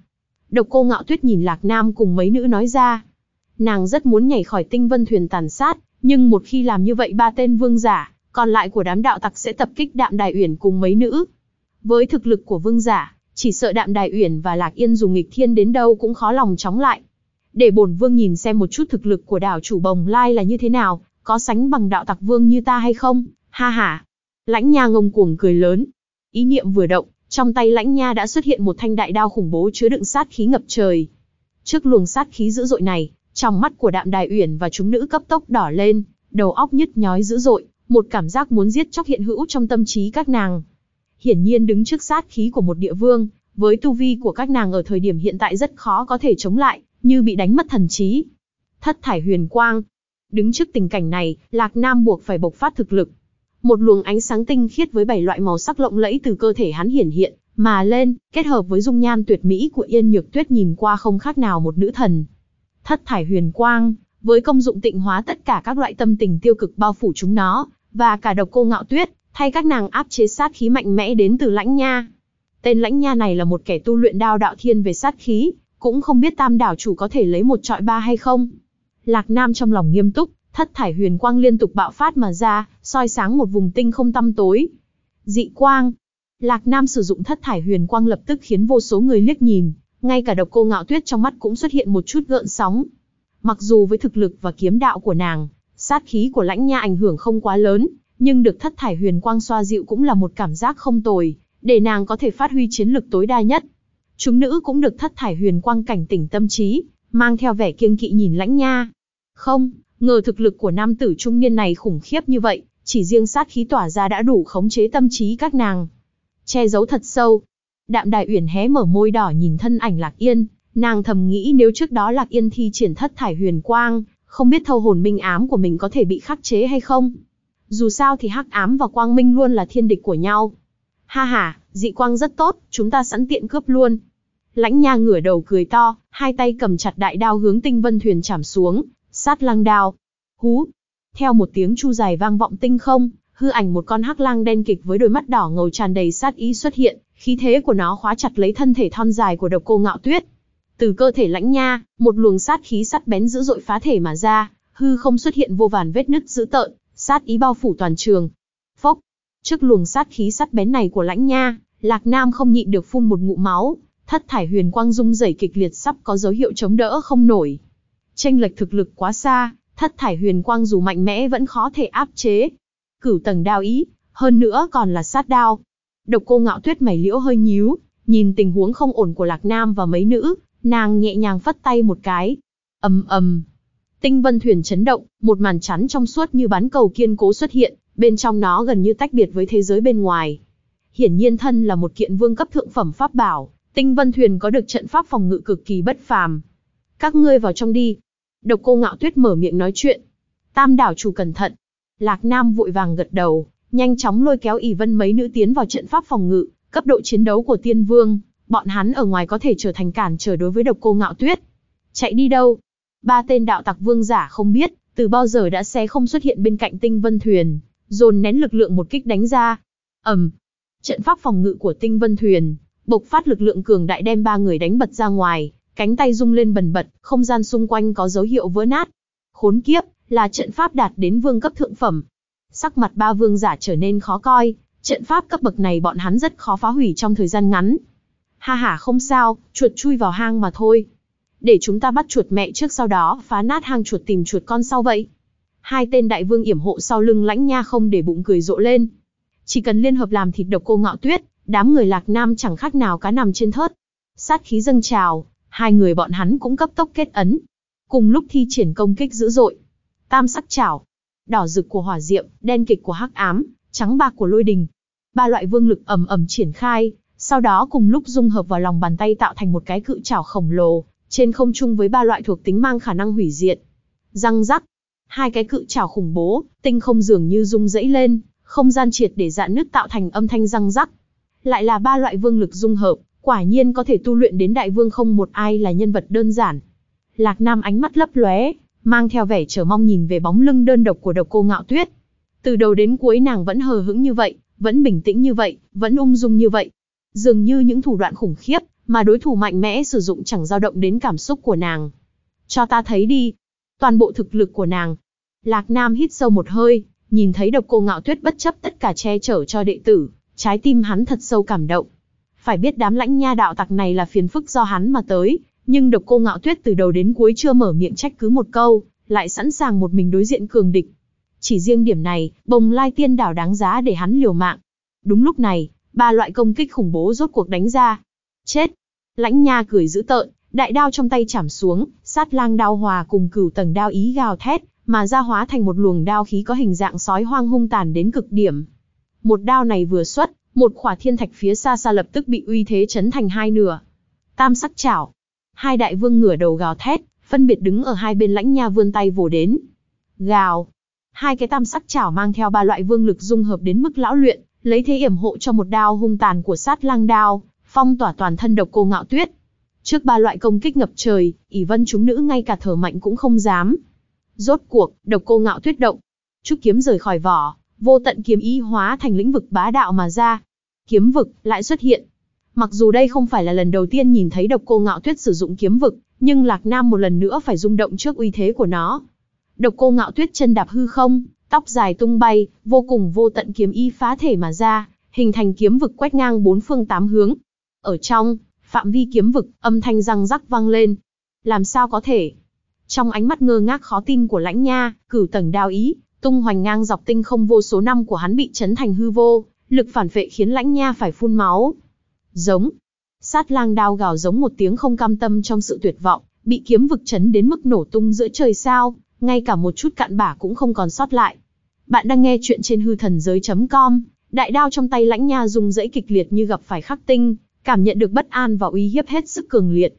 Speaker 1: Độc cô ngạo tuyết nhìn lạc nam cùng mấy nữ nói ra. Nàng rất muốn nhảy khỏi tinh vân thuyền tàn sát, nhưng một khi làm như vậy ba tên vương giả, còn lại của đám đạo tặc sẽ tập kích đạm đài uyển cùng mấy nữ. Với thực lực của vương giả, chỉ sợ đạm đài uyển và lạc yên dùng nghịch thiên đến đâu cũng khó lòng chống lại. Để bổn vương nhìn xem một chút thực lực của đảo chủ bồng lai là như thế nào, có sánh bằng đạo tặc vương như ta hay không, ha ha. Lãnh nha ngông cuồng cười lớn. Ý niệm vừa động, trong tay lãnh nha đã xuất hiện một thanh đại đao khủng bố chứa đựng sát khí ngập trời. Trước luồng sát khí dữ dội này, trong mắt của đạm đài uyển và chúng nữ cấp tốc đỏ lên, đầu óc nhức nhói dữ dội, một cảm giác muốn giết chóc hiện hữu trong tâm trí các nàng. Hiển nhiên đứng trước sát khí của một địa vương, với tu vi của các nàng ở thời điểm hiện tại rất khó có thể chống lại, như bị đánh mất thần trí. Thất thải huyền quang. Đứng trước tình cảnh này, Lạc Nam buộc phải bộc phát thực lực. Một luồng ánh sáng tinh khiết với bảy loại màu sắc lộng lẫy từ cơ thể hắn hiển hiện, mà lên, kết hợp với dung nhan tuyệt mỹ của Yên Nhược Tuyết nhìn qua không khác nào một nữ thần. Thất thải huyền quang, với công dụng tịnh hóa tất cả các loại tâm tình tiêu cực bao phủ chúng nó, và cả độc cô ngạo tuyết, thay các nàng áp chế sát khí mạnh mẽ đến từ lãnh nha. Tên lãnh nha này là một kẻ tu luyện đao đạo thiên về sát khí, cũng không biết tam đảo chủ có thể lấy một trọi ba hay không. Lạc Nam trong lòng nghiêm túc, thất thải huyền quang liên tục bạo phát mà ra, soi sáng một vùng tinh không tăm tối. Dị quang. Lạc Nam sử dụng thất thải huyền quang lập tức khiến vô số người liếc nhìn, ngay cả độc cô ngạo tuyết trong mắt cũng xuất hiện một chút gợn sóng. Mặc dù với thực lực và kiếm đạo của nàng, sát khí của lãnh nha ảnh hưởng không quá lớn, nhưng được thất thải huyền quang xoa dịu cũng là một cảm giác không tồi, để nàng có thể phát huy chiến lực tối đa nhất. Chúng nữ cũng được thất thải huyền quang cảnh tỉnh tâm trí, mang theo vẻ kiêng kỵ nhìn lãnh nha. Không, ngờ thực lực của nam tử trung niên này khủng khiếp như vậy, chỉ riêng sát khí tỏa ra đã đủ khống chế tâm trí các nàng. Che giấu thật sâu, Đạm đại Uyển hé mở môi đỏ nhìn thân ảnh Lạc Yên, nàng thầm nghĩ nếu trước đó Lạc Yên thi triển thất thải huyền quang, không biết thâu hồn minh ám của mình có thể bị khắc chế hay không. Dù sao thì hắc ám và quang minh luôn là thiên địch của nhau. Ha ha, dị quang rất tốt, chúng ta sẵn tiện cướp luôn. Lãnh nha ngửa đầu cười to, hai tay cầm chặt đại đao hướng tinh vân thuyền chạm xuống, sát lăng đao. Hú! Theo một tiếng chu dài vang vọng tinh không, hư ảnh một con hắc lang đen kịch với đôi mắt đỏ ngầu tràn đầy sát ý xuất hiện, khí thế của nó khóa chặt lấy thân thể thon dài của độc cô ngạo tuyết. Từ cơ thể lãnh nha, một luồng sát khí sắt bén dữ dội phá thể mà ra, hư không xuất hiện vô vàn vết nứt dữ tợn, sát ý bao phủ toàn trường. Phốc, trước luồng sát khí sắt bén này của lãnh nha, Lạc Nam không nhịn được phun một ngụm máu, thất thải huyền quang rung rẩy kịch liệt sắp có dấu hiệu chống đỡ không nổi. Tranh lệch thực lực quá xa, thất thải huyền quang dù mạnh mẽ vẫn khó thể áp chế. Cửu tầng đao ý, hơn nữa còn là sát đao. Độc cô ngạo tuyết mày liễu hơi nhíu, nhìn tình huống không ổn của Lạc Nam và mấy nữ, nàng nhẹ nhàng phất tay một cái. ầm ầm, tinh vân thuyền chấn động, một màn chắn trong suốt như bán cầu kiên cố xuất hiện, bên trong nó gần như tách biệt với thế giới bên ngoài. Hiển nhiên thân là một kiện vương cấp thượng phẩm pháp bảo, tinh vân thuyền có được trận pháp phòng ngự cực kỳ bất phàm. Các ngươi vào trong đi. Độc cô ngạo tuyết mở miệng nói chuyện. Tam đảo chủ cẩn thận. Lạc Nam vội vàng gật đầu, nhanh chóng lôi kéo ỷ vân mấy nữ tiến vào trận pháp phòng ngự, cấp độ chiến đấu của tiên vương, bọn hắn ở ngoài có thể trở thành cản trở đối với độc cô ngạo tuyết. Chạy đi đâu? Ba tên đạo tặc vương giả không biết, từ bao giờ đã xé không xuất hiện bên cạnh tinh vân thuyền, dồn nén lực lượng một kích đánh ra. ầm, trận pháp phòng ngự của tinh vân thuyền, bộc phát lực lượng cường đại đem ba người đánh bật ra ngoài, cánh tay rung lên bần bật, không gian xung quanh có dấu hiệu vỡ nát. Khốn kiếp, là trận pháp đạt đến vương cấp thượng phẩm. Sắc mặt ba vương giả trở nên khó coi, trận pháp cấp bậc này bọn hắn rất khó phá hủy trong thời gian ngắn. Ha ha không sao, chuột chui vào hang mà thôi. Để chúng ta bắt chuột mẹ trước sau đó phá nát hang chuột tìm chuột con sau vậy. Hai tên đại vương yểm hộ sau lưng lãnh nha không để bụng cười rộ lên. Chỉ cần liên hợp làm thịt độc cô ngạo tuyết, đám người lạc nam chẳng khác nào cá nằm trên thớt. Sát khí dâng trào, hai người bọn hắn cũng cấp tốc kết ấn. Cùng lúc thi triển công kích dữ dội. Tam sắc trào, đỏ rực của hỏa diệm, đen kịch của hắc ám, trắng bạc của lôi đình. Ba loại vương lực ầm ầm triển khai, sau đó cùng lúc dung hợp vào lòng bàn tay tạo thành một cái cự trảo khổng lồ, trên không trung với ba loại thuộc tính mang khả năng hủy diệt. Răng rắc, hai cái cự trảo khủng bố, tinh không dường như rung rẫy lên, không gian triệt để dạn nứt tạo thành âm thanh răng rắc. Lại là ba loại vương lực dung hợp, quả nhiên có thể tu luyện đến đại vương không một ai là nhân vật đơn giản. Lạc Nam ánh mắt lấp lóe, mang theo vẻ chờ mong nhìn về bóng lưng đơn độc của độc cô ngạo tuyết. Từ đầu đến cuối nàng vẫn hờ hững như vậy, vẫn bình tĩnh như vậy, vẫn ung dung như vậy. Dường như những thủ đoạn khủng khiếp, mà đối thủ mạnh mẽ sử dụng chẳng dao động đến cảm xúc của nàng. Cho ta thấy đi. Toàn bộ thực lực của nàng. Lạc Nam hít sâu một hơi, nhìn thấy độc cô ngạo tuyết bất chấp tất cả che chở cho đệ tử, trái tim hắn thật sâu cảm động. Phải biết đám lãnh nha đạo tặc này là phiền phức do hắn mà tới, nhưng độc cô ngạo tuyết từ đầu đến cuối chưa mở miệng trách cứ một câu, lại sẵn sàng một mình đối diện cường địch. Chỉ riêng điểm này, bồng lai tiên đảo đáng giá để hắn liều mạng. Đúng lúc này, ba loại công kích khủng bố rốt cuộc đánh ra. Chết! Lãnh nha cười dữ tợn, đại đao trong tay chảm xuống, sát lang đao hòa cùng cửu tầng đao ý gào thét, mà ra hóa thành một luồng đao khí có hình dạng sói hoang hung tàn đến cực điểm. Một đao này vừa xuất, một khỏa thiên thạch phía xa xa lập tức bị uy thế chấn thành hai nửa. Tam sắc chảo. Hai đại vương ngửa đầu gào thét, phân biệt đứng ở hai bên lãnh nha vươn tay vồ đến. Gào. Hai cái tam sắc chảo mang theo ba loại vương lực dung hợp đến mức lão luyện, lấy thế yểm hộ cho một đao hung tàn của sát lang đao, phong tỏa toàn thân độc cô ngạo tuyết. Trước ba loại công kích ngập trời, ỷ vân chúng nữ ngay cả thở mạnh cũng không dám. Rốt cuộc, độc cô ngạo tuyết động. Trúc kiếm rời khỏi vỏ, vô tận kiếm ý hóa thành lĩnh vực bá đạo mà ra. Kiếm vực lại xuất hiện. Mặc dù đây không phải là lần đầu tiên nhìn thấy độc cô ngạo tuyết sử dụng kiếm vực, nhưng Lạc Nam một lần nữa phải rung động trước uy thế của nó. Độc cô ngạo tuyết chân đạp hư không, tóc dài tung bay, vô cùng vô tận kiếm y phá thể mà ra, hình thành kiếm vực quét ngang bốn phương tám hướng. Ở trong, phạm vi kiếm vực, âm thanh răng rắc vang lên. Làm sao có thể? Trong ánh mắt ngơ ngác khó tin của lãnh nha, cửu tầng đao ý, tung hoành ngang dọc tinh không vô số năm của hắn bị chấn thành hư vô, lực phản vệ khiến lãnh nha phải phun máu. Giống. Sát lang đao gào giống một tiếng không cam tâm trong sự tuyệt vọng, bị kiếm vực chấn đến mức nổ tung giữa trời sao, ngay cả một chút cạn bả cũng không còn sót lại. Bạn đang nghe chuyện trên hư thần giới.com, đại đao trong tay lãnh nha rung rẫy kịch liệt như gặp phải khắc tinh, cảm nhận được bất an và uy hiếp hết sức cường liệt.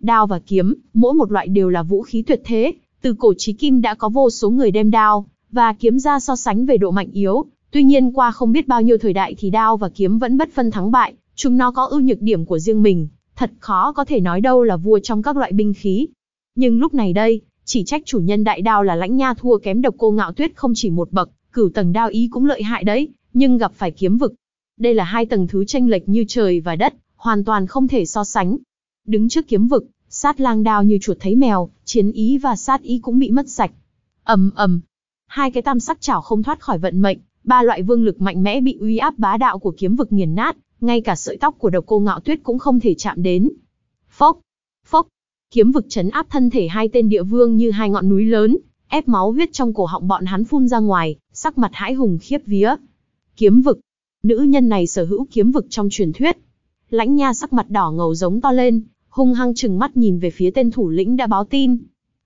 Speaker 1: Đao và kiếm, mỗi một loại đều là vũ khí tuyệt thế, từ cổ chí kim đã có vô số người đem đao và kiếm ra so sánh về độ mạnh yếu, tuy nhiên qua không biết bao nhiêu thời đại thì đao và kiếm vẫn bất phân thắng bại, chúng nó có ưu nhược điểm của riêng mình, thật khó có thể nói đâu là vua trong các loại binh khí. Nhưng lúc này đây, chỉ trách chủ nhân đại đao là lãnh nha thua kém độc cô ngạo tuyết không chỉ một bậc, cửu tầng đao ý cũng lợi hại đấy, nhưng gặp phải kiếm vực. Đây là hai tầng thứ tranh lệch như trời và đất, hoàn toàn không thể so sánh. Đứng trước kiếm vực, sát lang đao như chuột thấy mèo, chiến ý và sát ý cũng bị mất sạch. ầm ầm, hai cái tam sắc chảo không thoát khỏi vận mệnh, ba loại vương lực mạnh mẽ bị uy áp bá đạo của kiếm vực nghiền nát, ngay cả sợi tóc của độc cô ngạo tuyết cũng không thể chạm đến. Phốc, phốc, kiếm vực chấn áp thân thể hai tên địa vương như hai ngọn núi lớn, ép máu huyết trong cổ họng bọn hắn phun ra ngoài, sắc mặt hãi hùng khiếp vía. Kiếm vực. Nữ nhân này sở hữu kiếm vực trong truyền thuyết. Lãnh nha sắc mặt đỏ ngầu giống to lên, hung hăng chừng mắt nhìn về phía tên thủ lĩnh đã báo tin.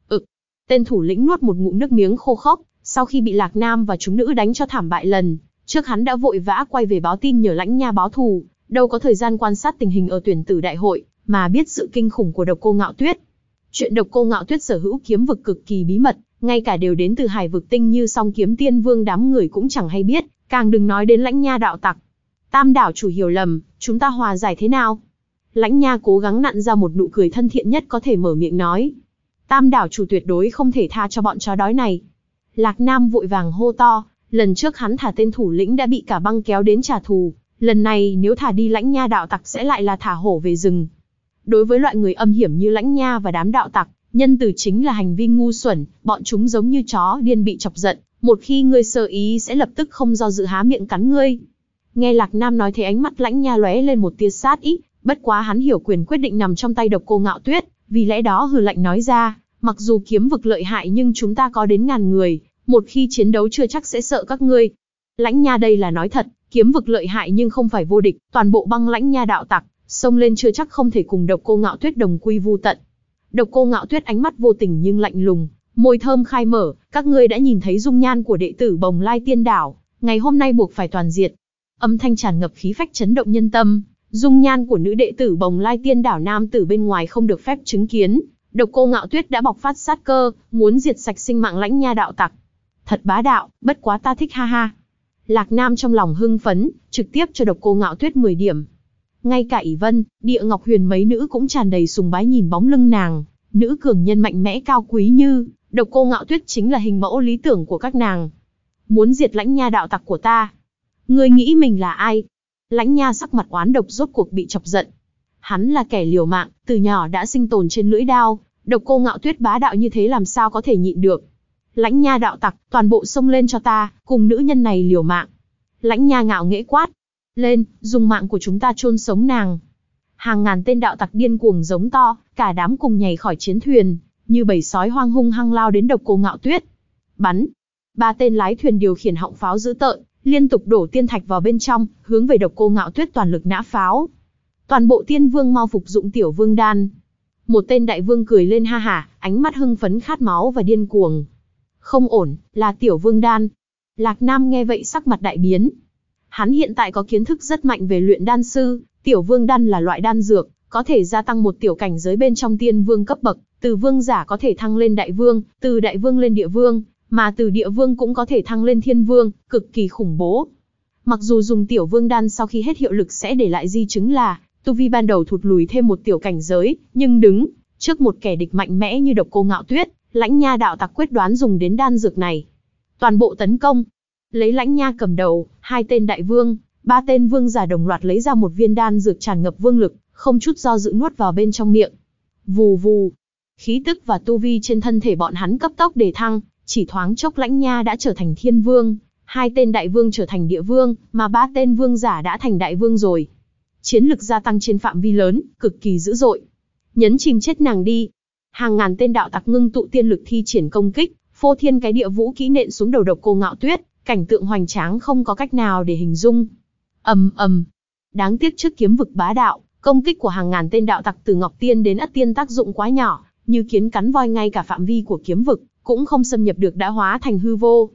Speaker 1: Ực. Tên thủ lĩnh nuốt một ngụm nước miếng khô khốc, sau khi bị Lạc Nam và chúng nữ đánh cho thảm bại lần, trước hắn đã vội vã quay về báo tin nhờ lãnh nha báo thù, đâu có thời gian quan sát tình hình ở tuyển tử đại hội, mà biết sự kinh khủng của độc cô ngạo tuyết. Chuyện độc cô ngạo tuyết sở hữu kiếm vực cực kỳ bí mật, ngay cả đều đến từ hải vực tinh như song kiếm tiên vương đám người cũng chẳng hay biết, càng đừng nói đến lãnh nha đạo tặc. Tam đảo chủ hiểu lầm, chúng ta hòa giải thế nào? Lãnh nha cố gắng nặn ra một nụ cười thân thiện nhất có thể mở miệng nói. Tam đảo chủ tuyệt đối không thể tha cho bọn chó đói này. Lạc Nam vội vàng hô to, lần trước hắn thả tên thủ lĩnh đã bị cả băng kéo đến trả thù, lần này nếu thả đi lãnh nha đạo tặc sẽ lại là thả hổ về rừng. Đối với loại người âm hiểm như lãnh nha và đám đạo tặc, nhân từ chính là hành vi ngu xuẩn, bọn chúng giống như chó điên bị chọc giận, một khi ngươi sơ ý sẽ lập tức không do dự há miệng cắn ngươi. Nghe Lạc Nam nói thế ánh mắt lãnh nha lóe lên một tia sát ý, bất quá hắn hiểu quyền quyết định nằm trong tay độc cô ngạo tuyết, vì lẽ đó hừ lạnh nói ra, mặc dù kiếm vực lợi hại nhưng chúng ta có đến ngàn người, một khi chiến đấu chưa chắc sẽ sợ các ngươi. Lãnh nha đây là nói thật, kiếm vực lợi hại nhưng không phải vô địch, toàn bộ băng lãnh nha đạo tặc, xông lên chưa chắc không thể cùng độc cô ngạo tuyết đồng quy vu tận. Độc cô ngạo tuyết ánh mắt vô tình nhưng lạnh lùng, môi thơm khai mở, các ngươi đã nhìn thấy dung nhan của đệ tử bồng lai tiên đảo, ngày hôm nay buộc phải toàn diệt. Âm thanh tràn ngập khí phách chấn động nhân tâm, dung nhan của nữ đệ tử bồng lai tiên đảo nam tử bên ngoài không được phép chứng kiến. Độc cô ngạo tuyết đã bộc phát sát cơ, muốn diệt sạch sinh mạng lãnh nha đạo tặc. Thật bá đạo, bất quá ta thích ha ha. Lạc Nam trong lòng hưng phấn, trực tiếp cho độc cô ngạo tuyết 10 điểm. Ngay cả ỷ vân, địa ngọc huyền mấy nữ cũng tràn đầy sùng bái nhìn bóng lưng nàng. Nữ cường nhân mạnh mẽ cao quý như, độc cô ngạo tuyết chính là hình mẫu lý tưởng của các nàng. Muốn diệt lãnh nha đạo tặc của ta. Ngươi nghĩ mình là ai? Lãnh nha sắc mặt oán độc rốt cuộc bị chọc giận. Hắn là kẻ liều mạng, từ nhỏ đã sinh tồn trên lưỡi đao, độc cô ngạo tuyết bá đạo như thế làm sao có thể nhịn được. Lãnh nha đạo tặc, toàn bộ xông lên cho ta, cùng nữ nhân này liều mạng. Lãnh nha ngạo nghễ quát. Lên, dùng mạng của chúng ta chôn sống nàng. Hàng ngàn tên đạo tặc điên cuồng giống to, cả đám cùng nhảy khỏi chiến thuyền, như bầy sói hoang hung hăng lao đến độc cô ngạo tuyết. Bắn. Ba tên lái thuyền điều khiển họng pháo dữ tợn, liên tục đổ tiên thạch vào bên trong, hướng về độc cô ngạo tuyết toàn lực nã pháo. Toàn bộ tiên vương mau phục dụng tiểu vương đan. Một tên đại vương cười lên ha hả, ánh mắt hưng phấn khát máu và điên cuồng. Không ổn, là tiểu vương đan. Lạc Nam nghe vậy sắc mặt đại biến. Hắn hiện tại có kiến thức rất mạnh về luyện đan sư, tiểu vương đan là loại đan dược, có thể gia tăng một tiểu cảnh giới bên trong tiên vương cấp bậc, từ vương giả có thể thăng lên đại vương, từ đại vương lên địa vương, mà từ địa vương cũng có thể thăng lên thiên vương, cực kỳ khủng bố. Mặc dù dùng tiểu vương đan sau khi hết hiệu lực sẽ để lại di chứng là, tu vi ban đầu thụt lùi thêm một tiểu cảnh giới, nhưng đứng trước một kẻ địch mạnh mẽ như độc cô ngạo tuyết, lãnh nha đạo tặc quyết đoán dùng đến đan dược này. Toàn bộ tấn công, lấy lãnh nha cầm đầu, hai tên đại vương, ba tên vương giả đồng loạt lấy ra một viên đan dược tràn ngập vương lực, không chút do dự nuốt vào bên trong miệng. Vù vù, khí tức và tu vi trên thân thể bọn hắn cấp tốc để thăng, chỉ thoáng chốc lãnh nha đã trở thành thiên vương, hai tên đại vương trở thành địa vương, mà ba tên vương giả đã thành đại vương rồi. Chiến lực gia tăng trên phạm vi lớn, cực kỳ dữ dội. Nhấn chìm chết nàng đi. Hàng ngàn tên đạo tặc ngưng tụ tiên lực thi triển công kích, phô thiên cái địa vũ kỹ nện xuống đầu độc cô ngạo tuyết, cảnh tượng hoành tráng không có cách nào để hình dung. ầm ầm, đáng tiếc trước kiếm vực bá đạo, công kích của hàng ngàn tên đạo tặc từ ngọc tiên đến ất tiên tác dụng quá nhỏ, như kiến cắn voi ngay cả phạm vi của kiếm vực, cũng không xâm nhập được đã hóa thành hư vô.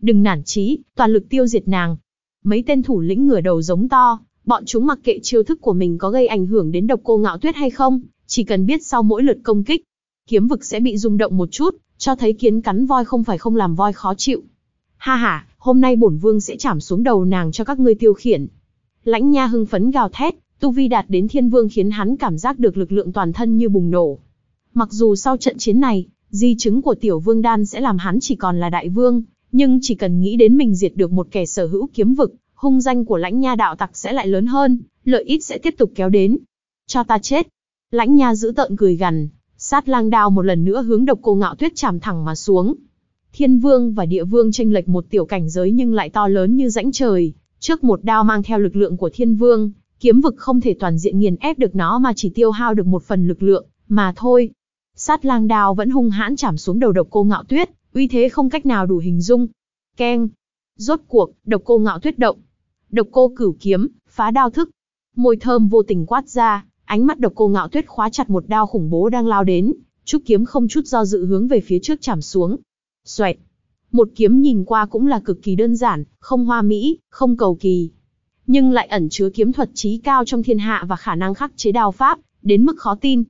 Speaker 1: Đừng nản chí, toàn lực tiêu diệt nàng. Mấy tên thủ lĩnh ngửa đầu giống to, bọn chúng mặc kệ chiêu thức của mình có gây ảnh hưởng đến độc cô ngạo tuyết hay không, chỉ cần biết sau mỗi lượt công kích, kiếm vực sẽ bị rung động một chút, cho thấy kiến cắn voi không phải không làm voi khó chịu. Ha ha, hôm nay bổn vương sẽ chảm xuống đầu nàng cho các ngươi tiêu khiển. Lãnh Nha hưng phấn gào thét, tu vi đạt đến thiên vương khiến hắn cảm giác được lực lượng toàn thân như bùng nổ. Mặc dù sau trận chiến này, Di chứng của tiểu vương đan sẽ làm hắn chỉ còn là đại vương, nhưng chỉ cần nghĩ đến mình diệt được một kẻ sở hữu kiếm vực, hung danh của lãnh nha đạo tặc sẽ lại lớn hơn, lợi ích sẽ tiếp tục kéo đến. Cho ta chết. Lãnh nha giữ tợn cười gằn, sát lang đao một lần nữa hướng độc cô ngạo tuyết chạm thẳng mà xuống. Thiên vương và địa vương tranh lệch một tiểu cảnh giới nhưng lại to lớn như rãnh trời, trước một đao mang theo lực lượng của thiên vương, kiếm vực không thể toàn diện nghiền ép được nó mà chỉ tiêu hao được một phần lực lượng, mà thôi. Sát lang đao vẫn hung hãn chảm xuống đầu độc cô ngạo tuyết, uy thế không cách nào đủ hình dung. Keng. Rốt cuộc, độc cô ngạo tuyết động. Độc cô cửu kiếm, phá đao thức. Môi thơm vô tình quát ra, ánh mắt độc cô ngạo tuyết khóa chặt một đao khủng bố đang lao đến, trúc kiếm không chút do dự hướng về phía trước chảm xuống. Xoẹt. Một kiếm nhìn qua cũng là cực kỳ đơn giản, không hoa mỹ, không cầu kỳ. Nhưng lại ẩn chứa kiếm thuật trí cao trong thiên hạ và khả năng khắc chế đao pháp, đến mức khó tin.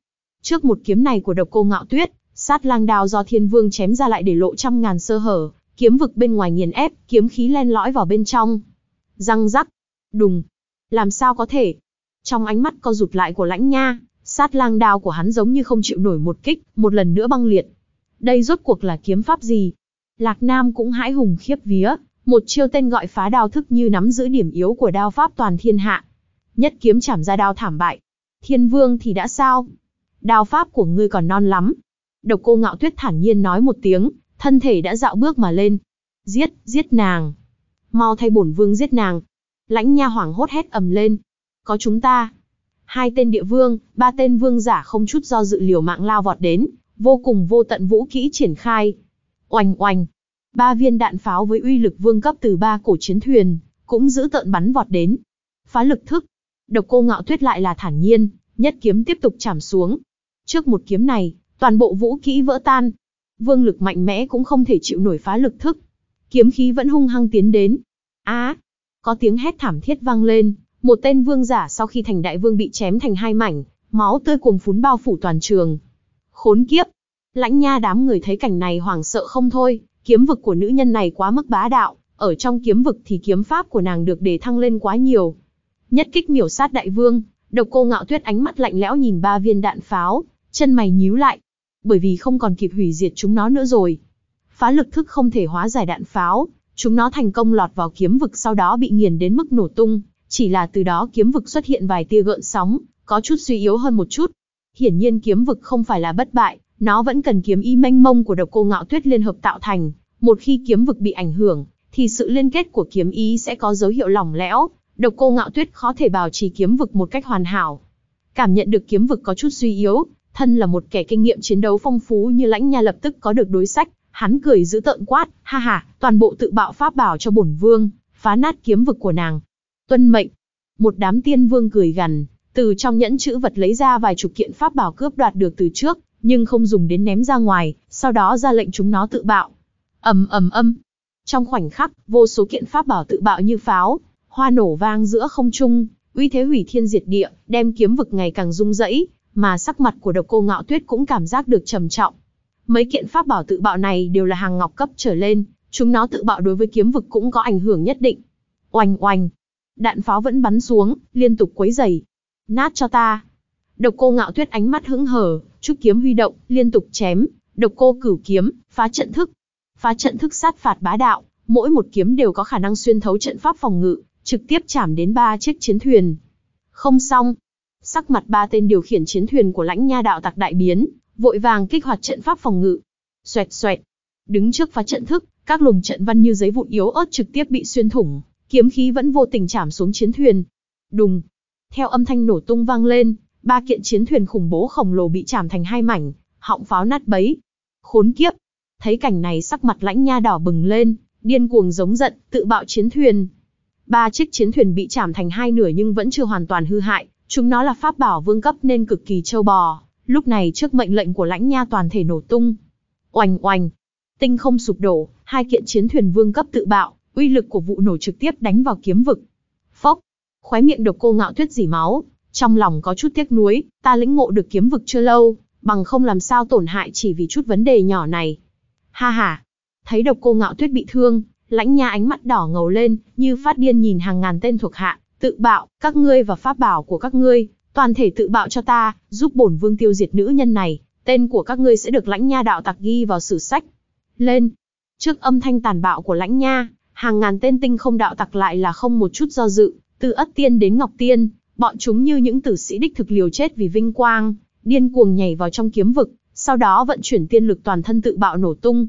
Speaker 1: Trước một kiếm này của độc cô ngạo tuyết, sát lang đao do thiên vương chém ra lại để lộ trăm ngàn sơ hở, kiếm vực bên ngoài nghiền ép, kiếm khí len lõi vào bên trong. Răng rắc, đùng, làm sao có thể? Trong ánh mắt co rụt lại của lãnh nha, sát lang đao của hắn giống như không chịu nổi một kích, một lần nữa băng liệt. Đây rốt cuộc là kiếm pháp gì? Lạc Nam cũng hãi hùng khiếp vía, một chiêu tên gọi phá đao thức như nắm giữ điểm yếu của đao pháp toàn thiên hạ. Nhất kiếm chảm ra đao thảm bại. Thiên vương thì đã sao? Đao pháp của ngươi còn non lắm. Độc cô ngạo tuyết thản nhiên nói một tiếng, thân thể đã dạo bước mà lên. Giết, giết nàng. Mau thay bổn vương giết nàng. Lãnh nha hoảng hốt hét ầm lên. Có chúng ta. Hai tên địa vương, ba tên vương giả không chút do dự liều mạng lao vọt đến, vô cùng vô tận vũ kỹ triển khai. Oanh oanh. Ba viên đạn pháo với uy lực vương cấp từ ba cổ chiến thuyền, cũng giữ tợn bắn vọt đến. Phá lực thức. Độc cô ngạo tuyết lại là thản nhiên, nhất kiếm tiếp tục chạm xuống. Trước một kiếm này, toàn bộ vũ kỹ vỡ tan. Vương lực mạnh mẽ cũng không thể chịu nổi phá lực thức. Kiếm khí vẫn hung hăng tiến đến. Á! có tiếng hét thảm thiết vang lên, một tên vương giả sau khi thành đại vương bị chém thành hai mảnh, máu tươi cuồng phún bao phủ toàn trường. Khốn kiếp! Lãnh nha đám người thấy cảnh này hoảng sợ không thôi, kiếm vực của nữ nhân này quá mức bá đạo, ở trong kiếm vực thì kiếm pháp của nàng được đề thăng lên quá nhiều. Nhất kích miểu sát đại vương, độc cô ngạo tuyết ánh mắt lạnh lẽo nhìn ba viên đạn pháo, chân mày nhíu lại. Bởi vì không còn kịp hủy diệt chúng nó nữa rồi. Phá lực thức không thể hóa giải đạn pháo, chúng nó thành công lọt vào kiếm vực sau đó bị nghiền đến mức nổ tung, chỉ là từ đó kiếm vực xuất hiện vài tia gợn sóng, có chút suy yếu hơn một chút. Hiển nhiên kiếm vực không phải là bất bại, nó vẫn cần kiếm ý mênh mông của độc cô ngạo tuyết liên hợp tạo thành. Một khi kiếm vực bị ảnh hưởng, thì sự liên kết của kiếm ý sẽ có dấu hiệu lỏng lẽo, độc cô ngạo tuyết khó thể bảo trì kiếm vực một cách hoàn hảo. Cảm nhận được kiếm vực có chút suy yếu, thân là một kẻ kinh nghiệm chiến đấu phong phú như lãnh nha lập tức có được đối sách, hắn cười giữ tợn quát, ha ha, toàn bộ tự bạo pháp bảo cho bổn vương, phá nát kiếm vực của nàng. Tuân mệnh. Một đám tiên vương cười gằn, từ trong nhẫn chữ vật lấy ra vài chục kiện pháp bảo cướp đoạt được từ trước, nhưng không dùng đến ném ra ngoài, sau đó ra lệnh chúng nó tự bạo. ầm ầm âm. Trong khoảnh khắc, vô số kiện pháp bảo tự bạo như pháo, hoa nổ vang giữa không trung, uy thế hủy thiên diệt địa, đem kiếm vực ngày càng rung rẫy, mà sắc mặt của độc cô ngạo tuyết cũng cảm giác được trầm trọng. Mấy kiện pháp bảo tự bạo này đều là hàng ngọc cấp trở lên, chúng nó tự bạo đối với kiếm vực cũng có ảnh hưởng nhất định. Oanh oanh, đạn pháo vẫn bắn xuống, liên tục quấy dày. Nát cho ta. Độc cô ngạo tuyết ánh mắt hững hờ, trúc kiếm huy động, liên tục chém, độc cô cửu kiếm, phá trận thức. Phá trận thức sát phạt bá đạo, mỗi một kiếm đều có khả năng xuyên thấu trận pháp phòng ngự, trực tiếp chạm đến ba chiếc chiến thuyền. Không xong. Sắc mặt ba tên điều khiển chiến thuyền của lãnh nha đạo tặc đại biến, vội vàng kích hoạt trận pháp phòng ngự. Xoẹt xoẹt. Đứng trước phá trận thức, các lồng trận văn như giấy vụn yếu ớt trực tiếp bị xuyên thủng, kiếm khí vẫn vô tình chạm xuống chiến thuyền. Đùng. Theo âm thanh nổ tung vang lên, ba kiện chiến thuyền khủng bố khổng lồ bị chạm thành hai mảnh, họng pháo nát bấy. Khốn kiếp. Thấy cảnh này sắc mặt lãnh nha đỏ bừng lên, điên cuồng giống giận, tự bạo chiến thuyền. Ba chiếc chiến thuyền bị chạm thành hai nửa nhưng vẫn chưa hoàn toàn hư hại, chúng nó là pháp bảo vương cấp nên cực kỳ châu bò. Lúc này trước mệnh lệnh của lãnh nha toàn thể nổ tung. oành oành, Tinh không sụp đổ, hai kiện chiến thuyền vương cấp tự bạo, uy lực của vụ nổ trực tiếp đánh vào kiếm vực. Phốc. Khóe miệng độc cô ngạo tuyết dỉ máu, trong lòng có chút tiếc nuối, ta lĩnh ngộ được kiếm vực chưa lâu, bằng không làm sao tổn hại chỉ vì chút vấn đề nhỏ này. Ha ha. Thấy độc cô ngạo tuyết bị thương, lãnh nha ánh mắt đỏ ngầu lên, như phát điên nhìn hàng ngàn tên thuộc hạ, tự bạo, các ngươi và pháp bảo của các ngươi, toàn thể tự bạo cho ta, giúp bổn vương tiêu diệt nữ nhân này, tên của các ngươi sẽ được lãnh nha đạo tặc ghi vào sử sách. Lên! Trước âm thanh tàn bạo của lãnh nha, hàng ngàn tên tinh không đạo tặc lại là không một chút do dự, từ ất tiên đến ngọc tiên, bọn chúng như những tử sĩ đích thực liều chết vì vinh quang, điên cuồng nhảy vào trong kiếm vực, sau đó vận chuyển tiên lực toàn thân tự bạo nổ tung.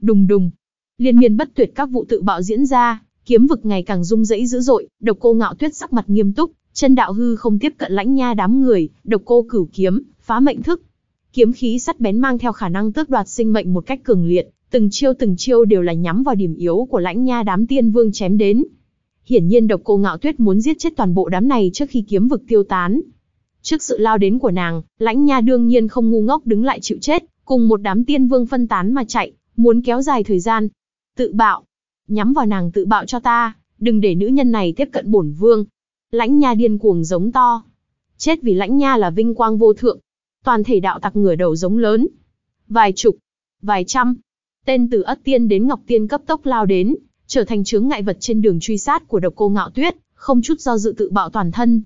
Speaker 1: Đùng đùng, liên miên bất tuyệt các vụ tự bạo diễn ra, kiếm vực ngày càng rung rẫy dữ dội, độc cô ngạo tuyết sắc mặt nghiêm túc, chân đạo hư không tiếp cận lãnh nha đám người, độc cô cửu kiếm, phá mệnh thức. Kiếm khí sắt bén mang theo khả năng tước đoạt sinh mệnh một cách cường liệt, Từng chiêu từng chiêu đều là nhắm vào điểm yếu của lãnh nha đám tiên vương chém đến. Hiển nhiên độc cô ngạo tuyết muốn giết chết toàn bộ đám này trước khi kiếm vực tiêu tán. Trước sự lao đến của nàng, lãnh nha đương nhiên không ngu ngốc đứng lại chịu chết, cùng một đám tiên vương phân tán mà chạy, muốn kéo dài thời gian. Tự bạo. Nhắm vào nàng tự bạo cho ta, đừng để nữ nhân này tiếp cận bổn vương. Lãnh nha điên cuồng giống to. Chết vì lãnh nha là vinh quang vô thượng. Toàn thể đạo tặc ngửa đầu giống lớn. Vài chục, vài trăm. Tên từ ất tiên đến ngọc tiên cấp tốc lao đến, trở thành chướng ngại vật trên đường truy sát của độc cô ngạo tuyết, không chút do dự tự bạo toàn thân.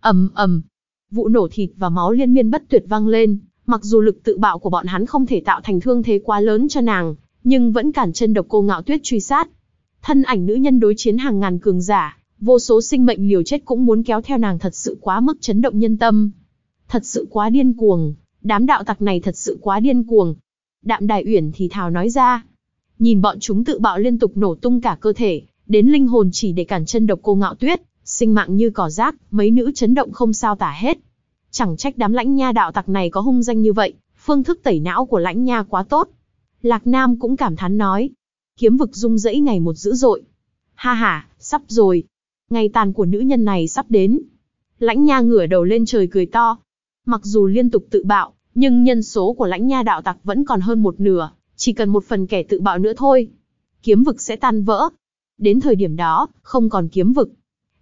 Speaker 1: ầm ầm, vụ nổ thịt và máu liên miên bất tuyệt vang lên, mặc dù lực tự bạo của bọn hắn không thể tạo thành thương thế quá lớn cho nàng, nhưng vẫn cản chân độc cô ngạo tuyết truy sát. Thân ảnh nữ nhân đối chiến hàng ngàn cường giả, vô số sinh mệnh liều chết cũng muốn kéo theo nàng thật sự quá mức chấn động nhân tâm. Thật sự quá điên cuồng, đám đạo tặc này thật sự quá điên cuồng. Đạm Đài Uyển thì thào nói ra. Nhìn bọn chúng tự bạo liên tục nổ tung cả cơ thể, đến linh hồn chỉ để cản chân độc cô ngạo tuyết, sinh mạng như cỏ rác, mấy nữ chấn động không sao tả hết. Chẳng trách đám lãnh nha đạo tặc này có hung danh như vậy, phương thức tẩy não của lãnh nha quá tốt. Lạc Nam cũng cảm thán nói. Kiếm vực rung rẫy ngày một dữ dội. Ha ha, sắp rồi. Ngày tàn của nữ nhân này sắp đến. Lãnh nha ngửa đầu lên trời cười to. Mặc dù liên tục tự bạo, nhưng nhân số của lãnh nha đạo tặc vẫn còn hơn một nửa, chỉ cần một phần kẻ tự bạo nữa thôi. Kiếm vực sẽ tan vỡ. Đến thời điểm đó, không còn kiếm vực.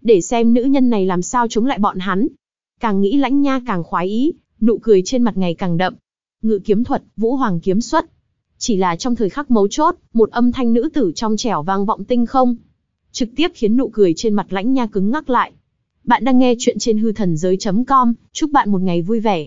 Speaker 1: Để xem nữ nhân này làm sao chống lại bọn hắn. Càng nghĩ lãnh nha càng khoái ý, nụ cười trên mặt ngày càng đậm. Ngự kiếm thuật, vũ hoàng kiếm xuất. Chỉ là trong thời khắc mấu chốt, một âm thanh nữ tử trong trẻo vang vọng tinh không. Trực tiếp khiến nụ cười trên mặt lãnh nha cứng ngắc lại. Bạn đang nghe chuyện trên hư thần giới.com, chúc bạn một ngày vui vẻ.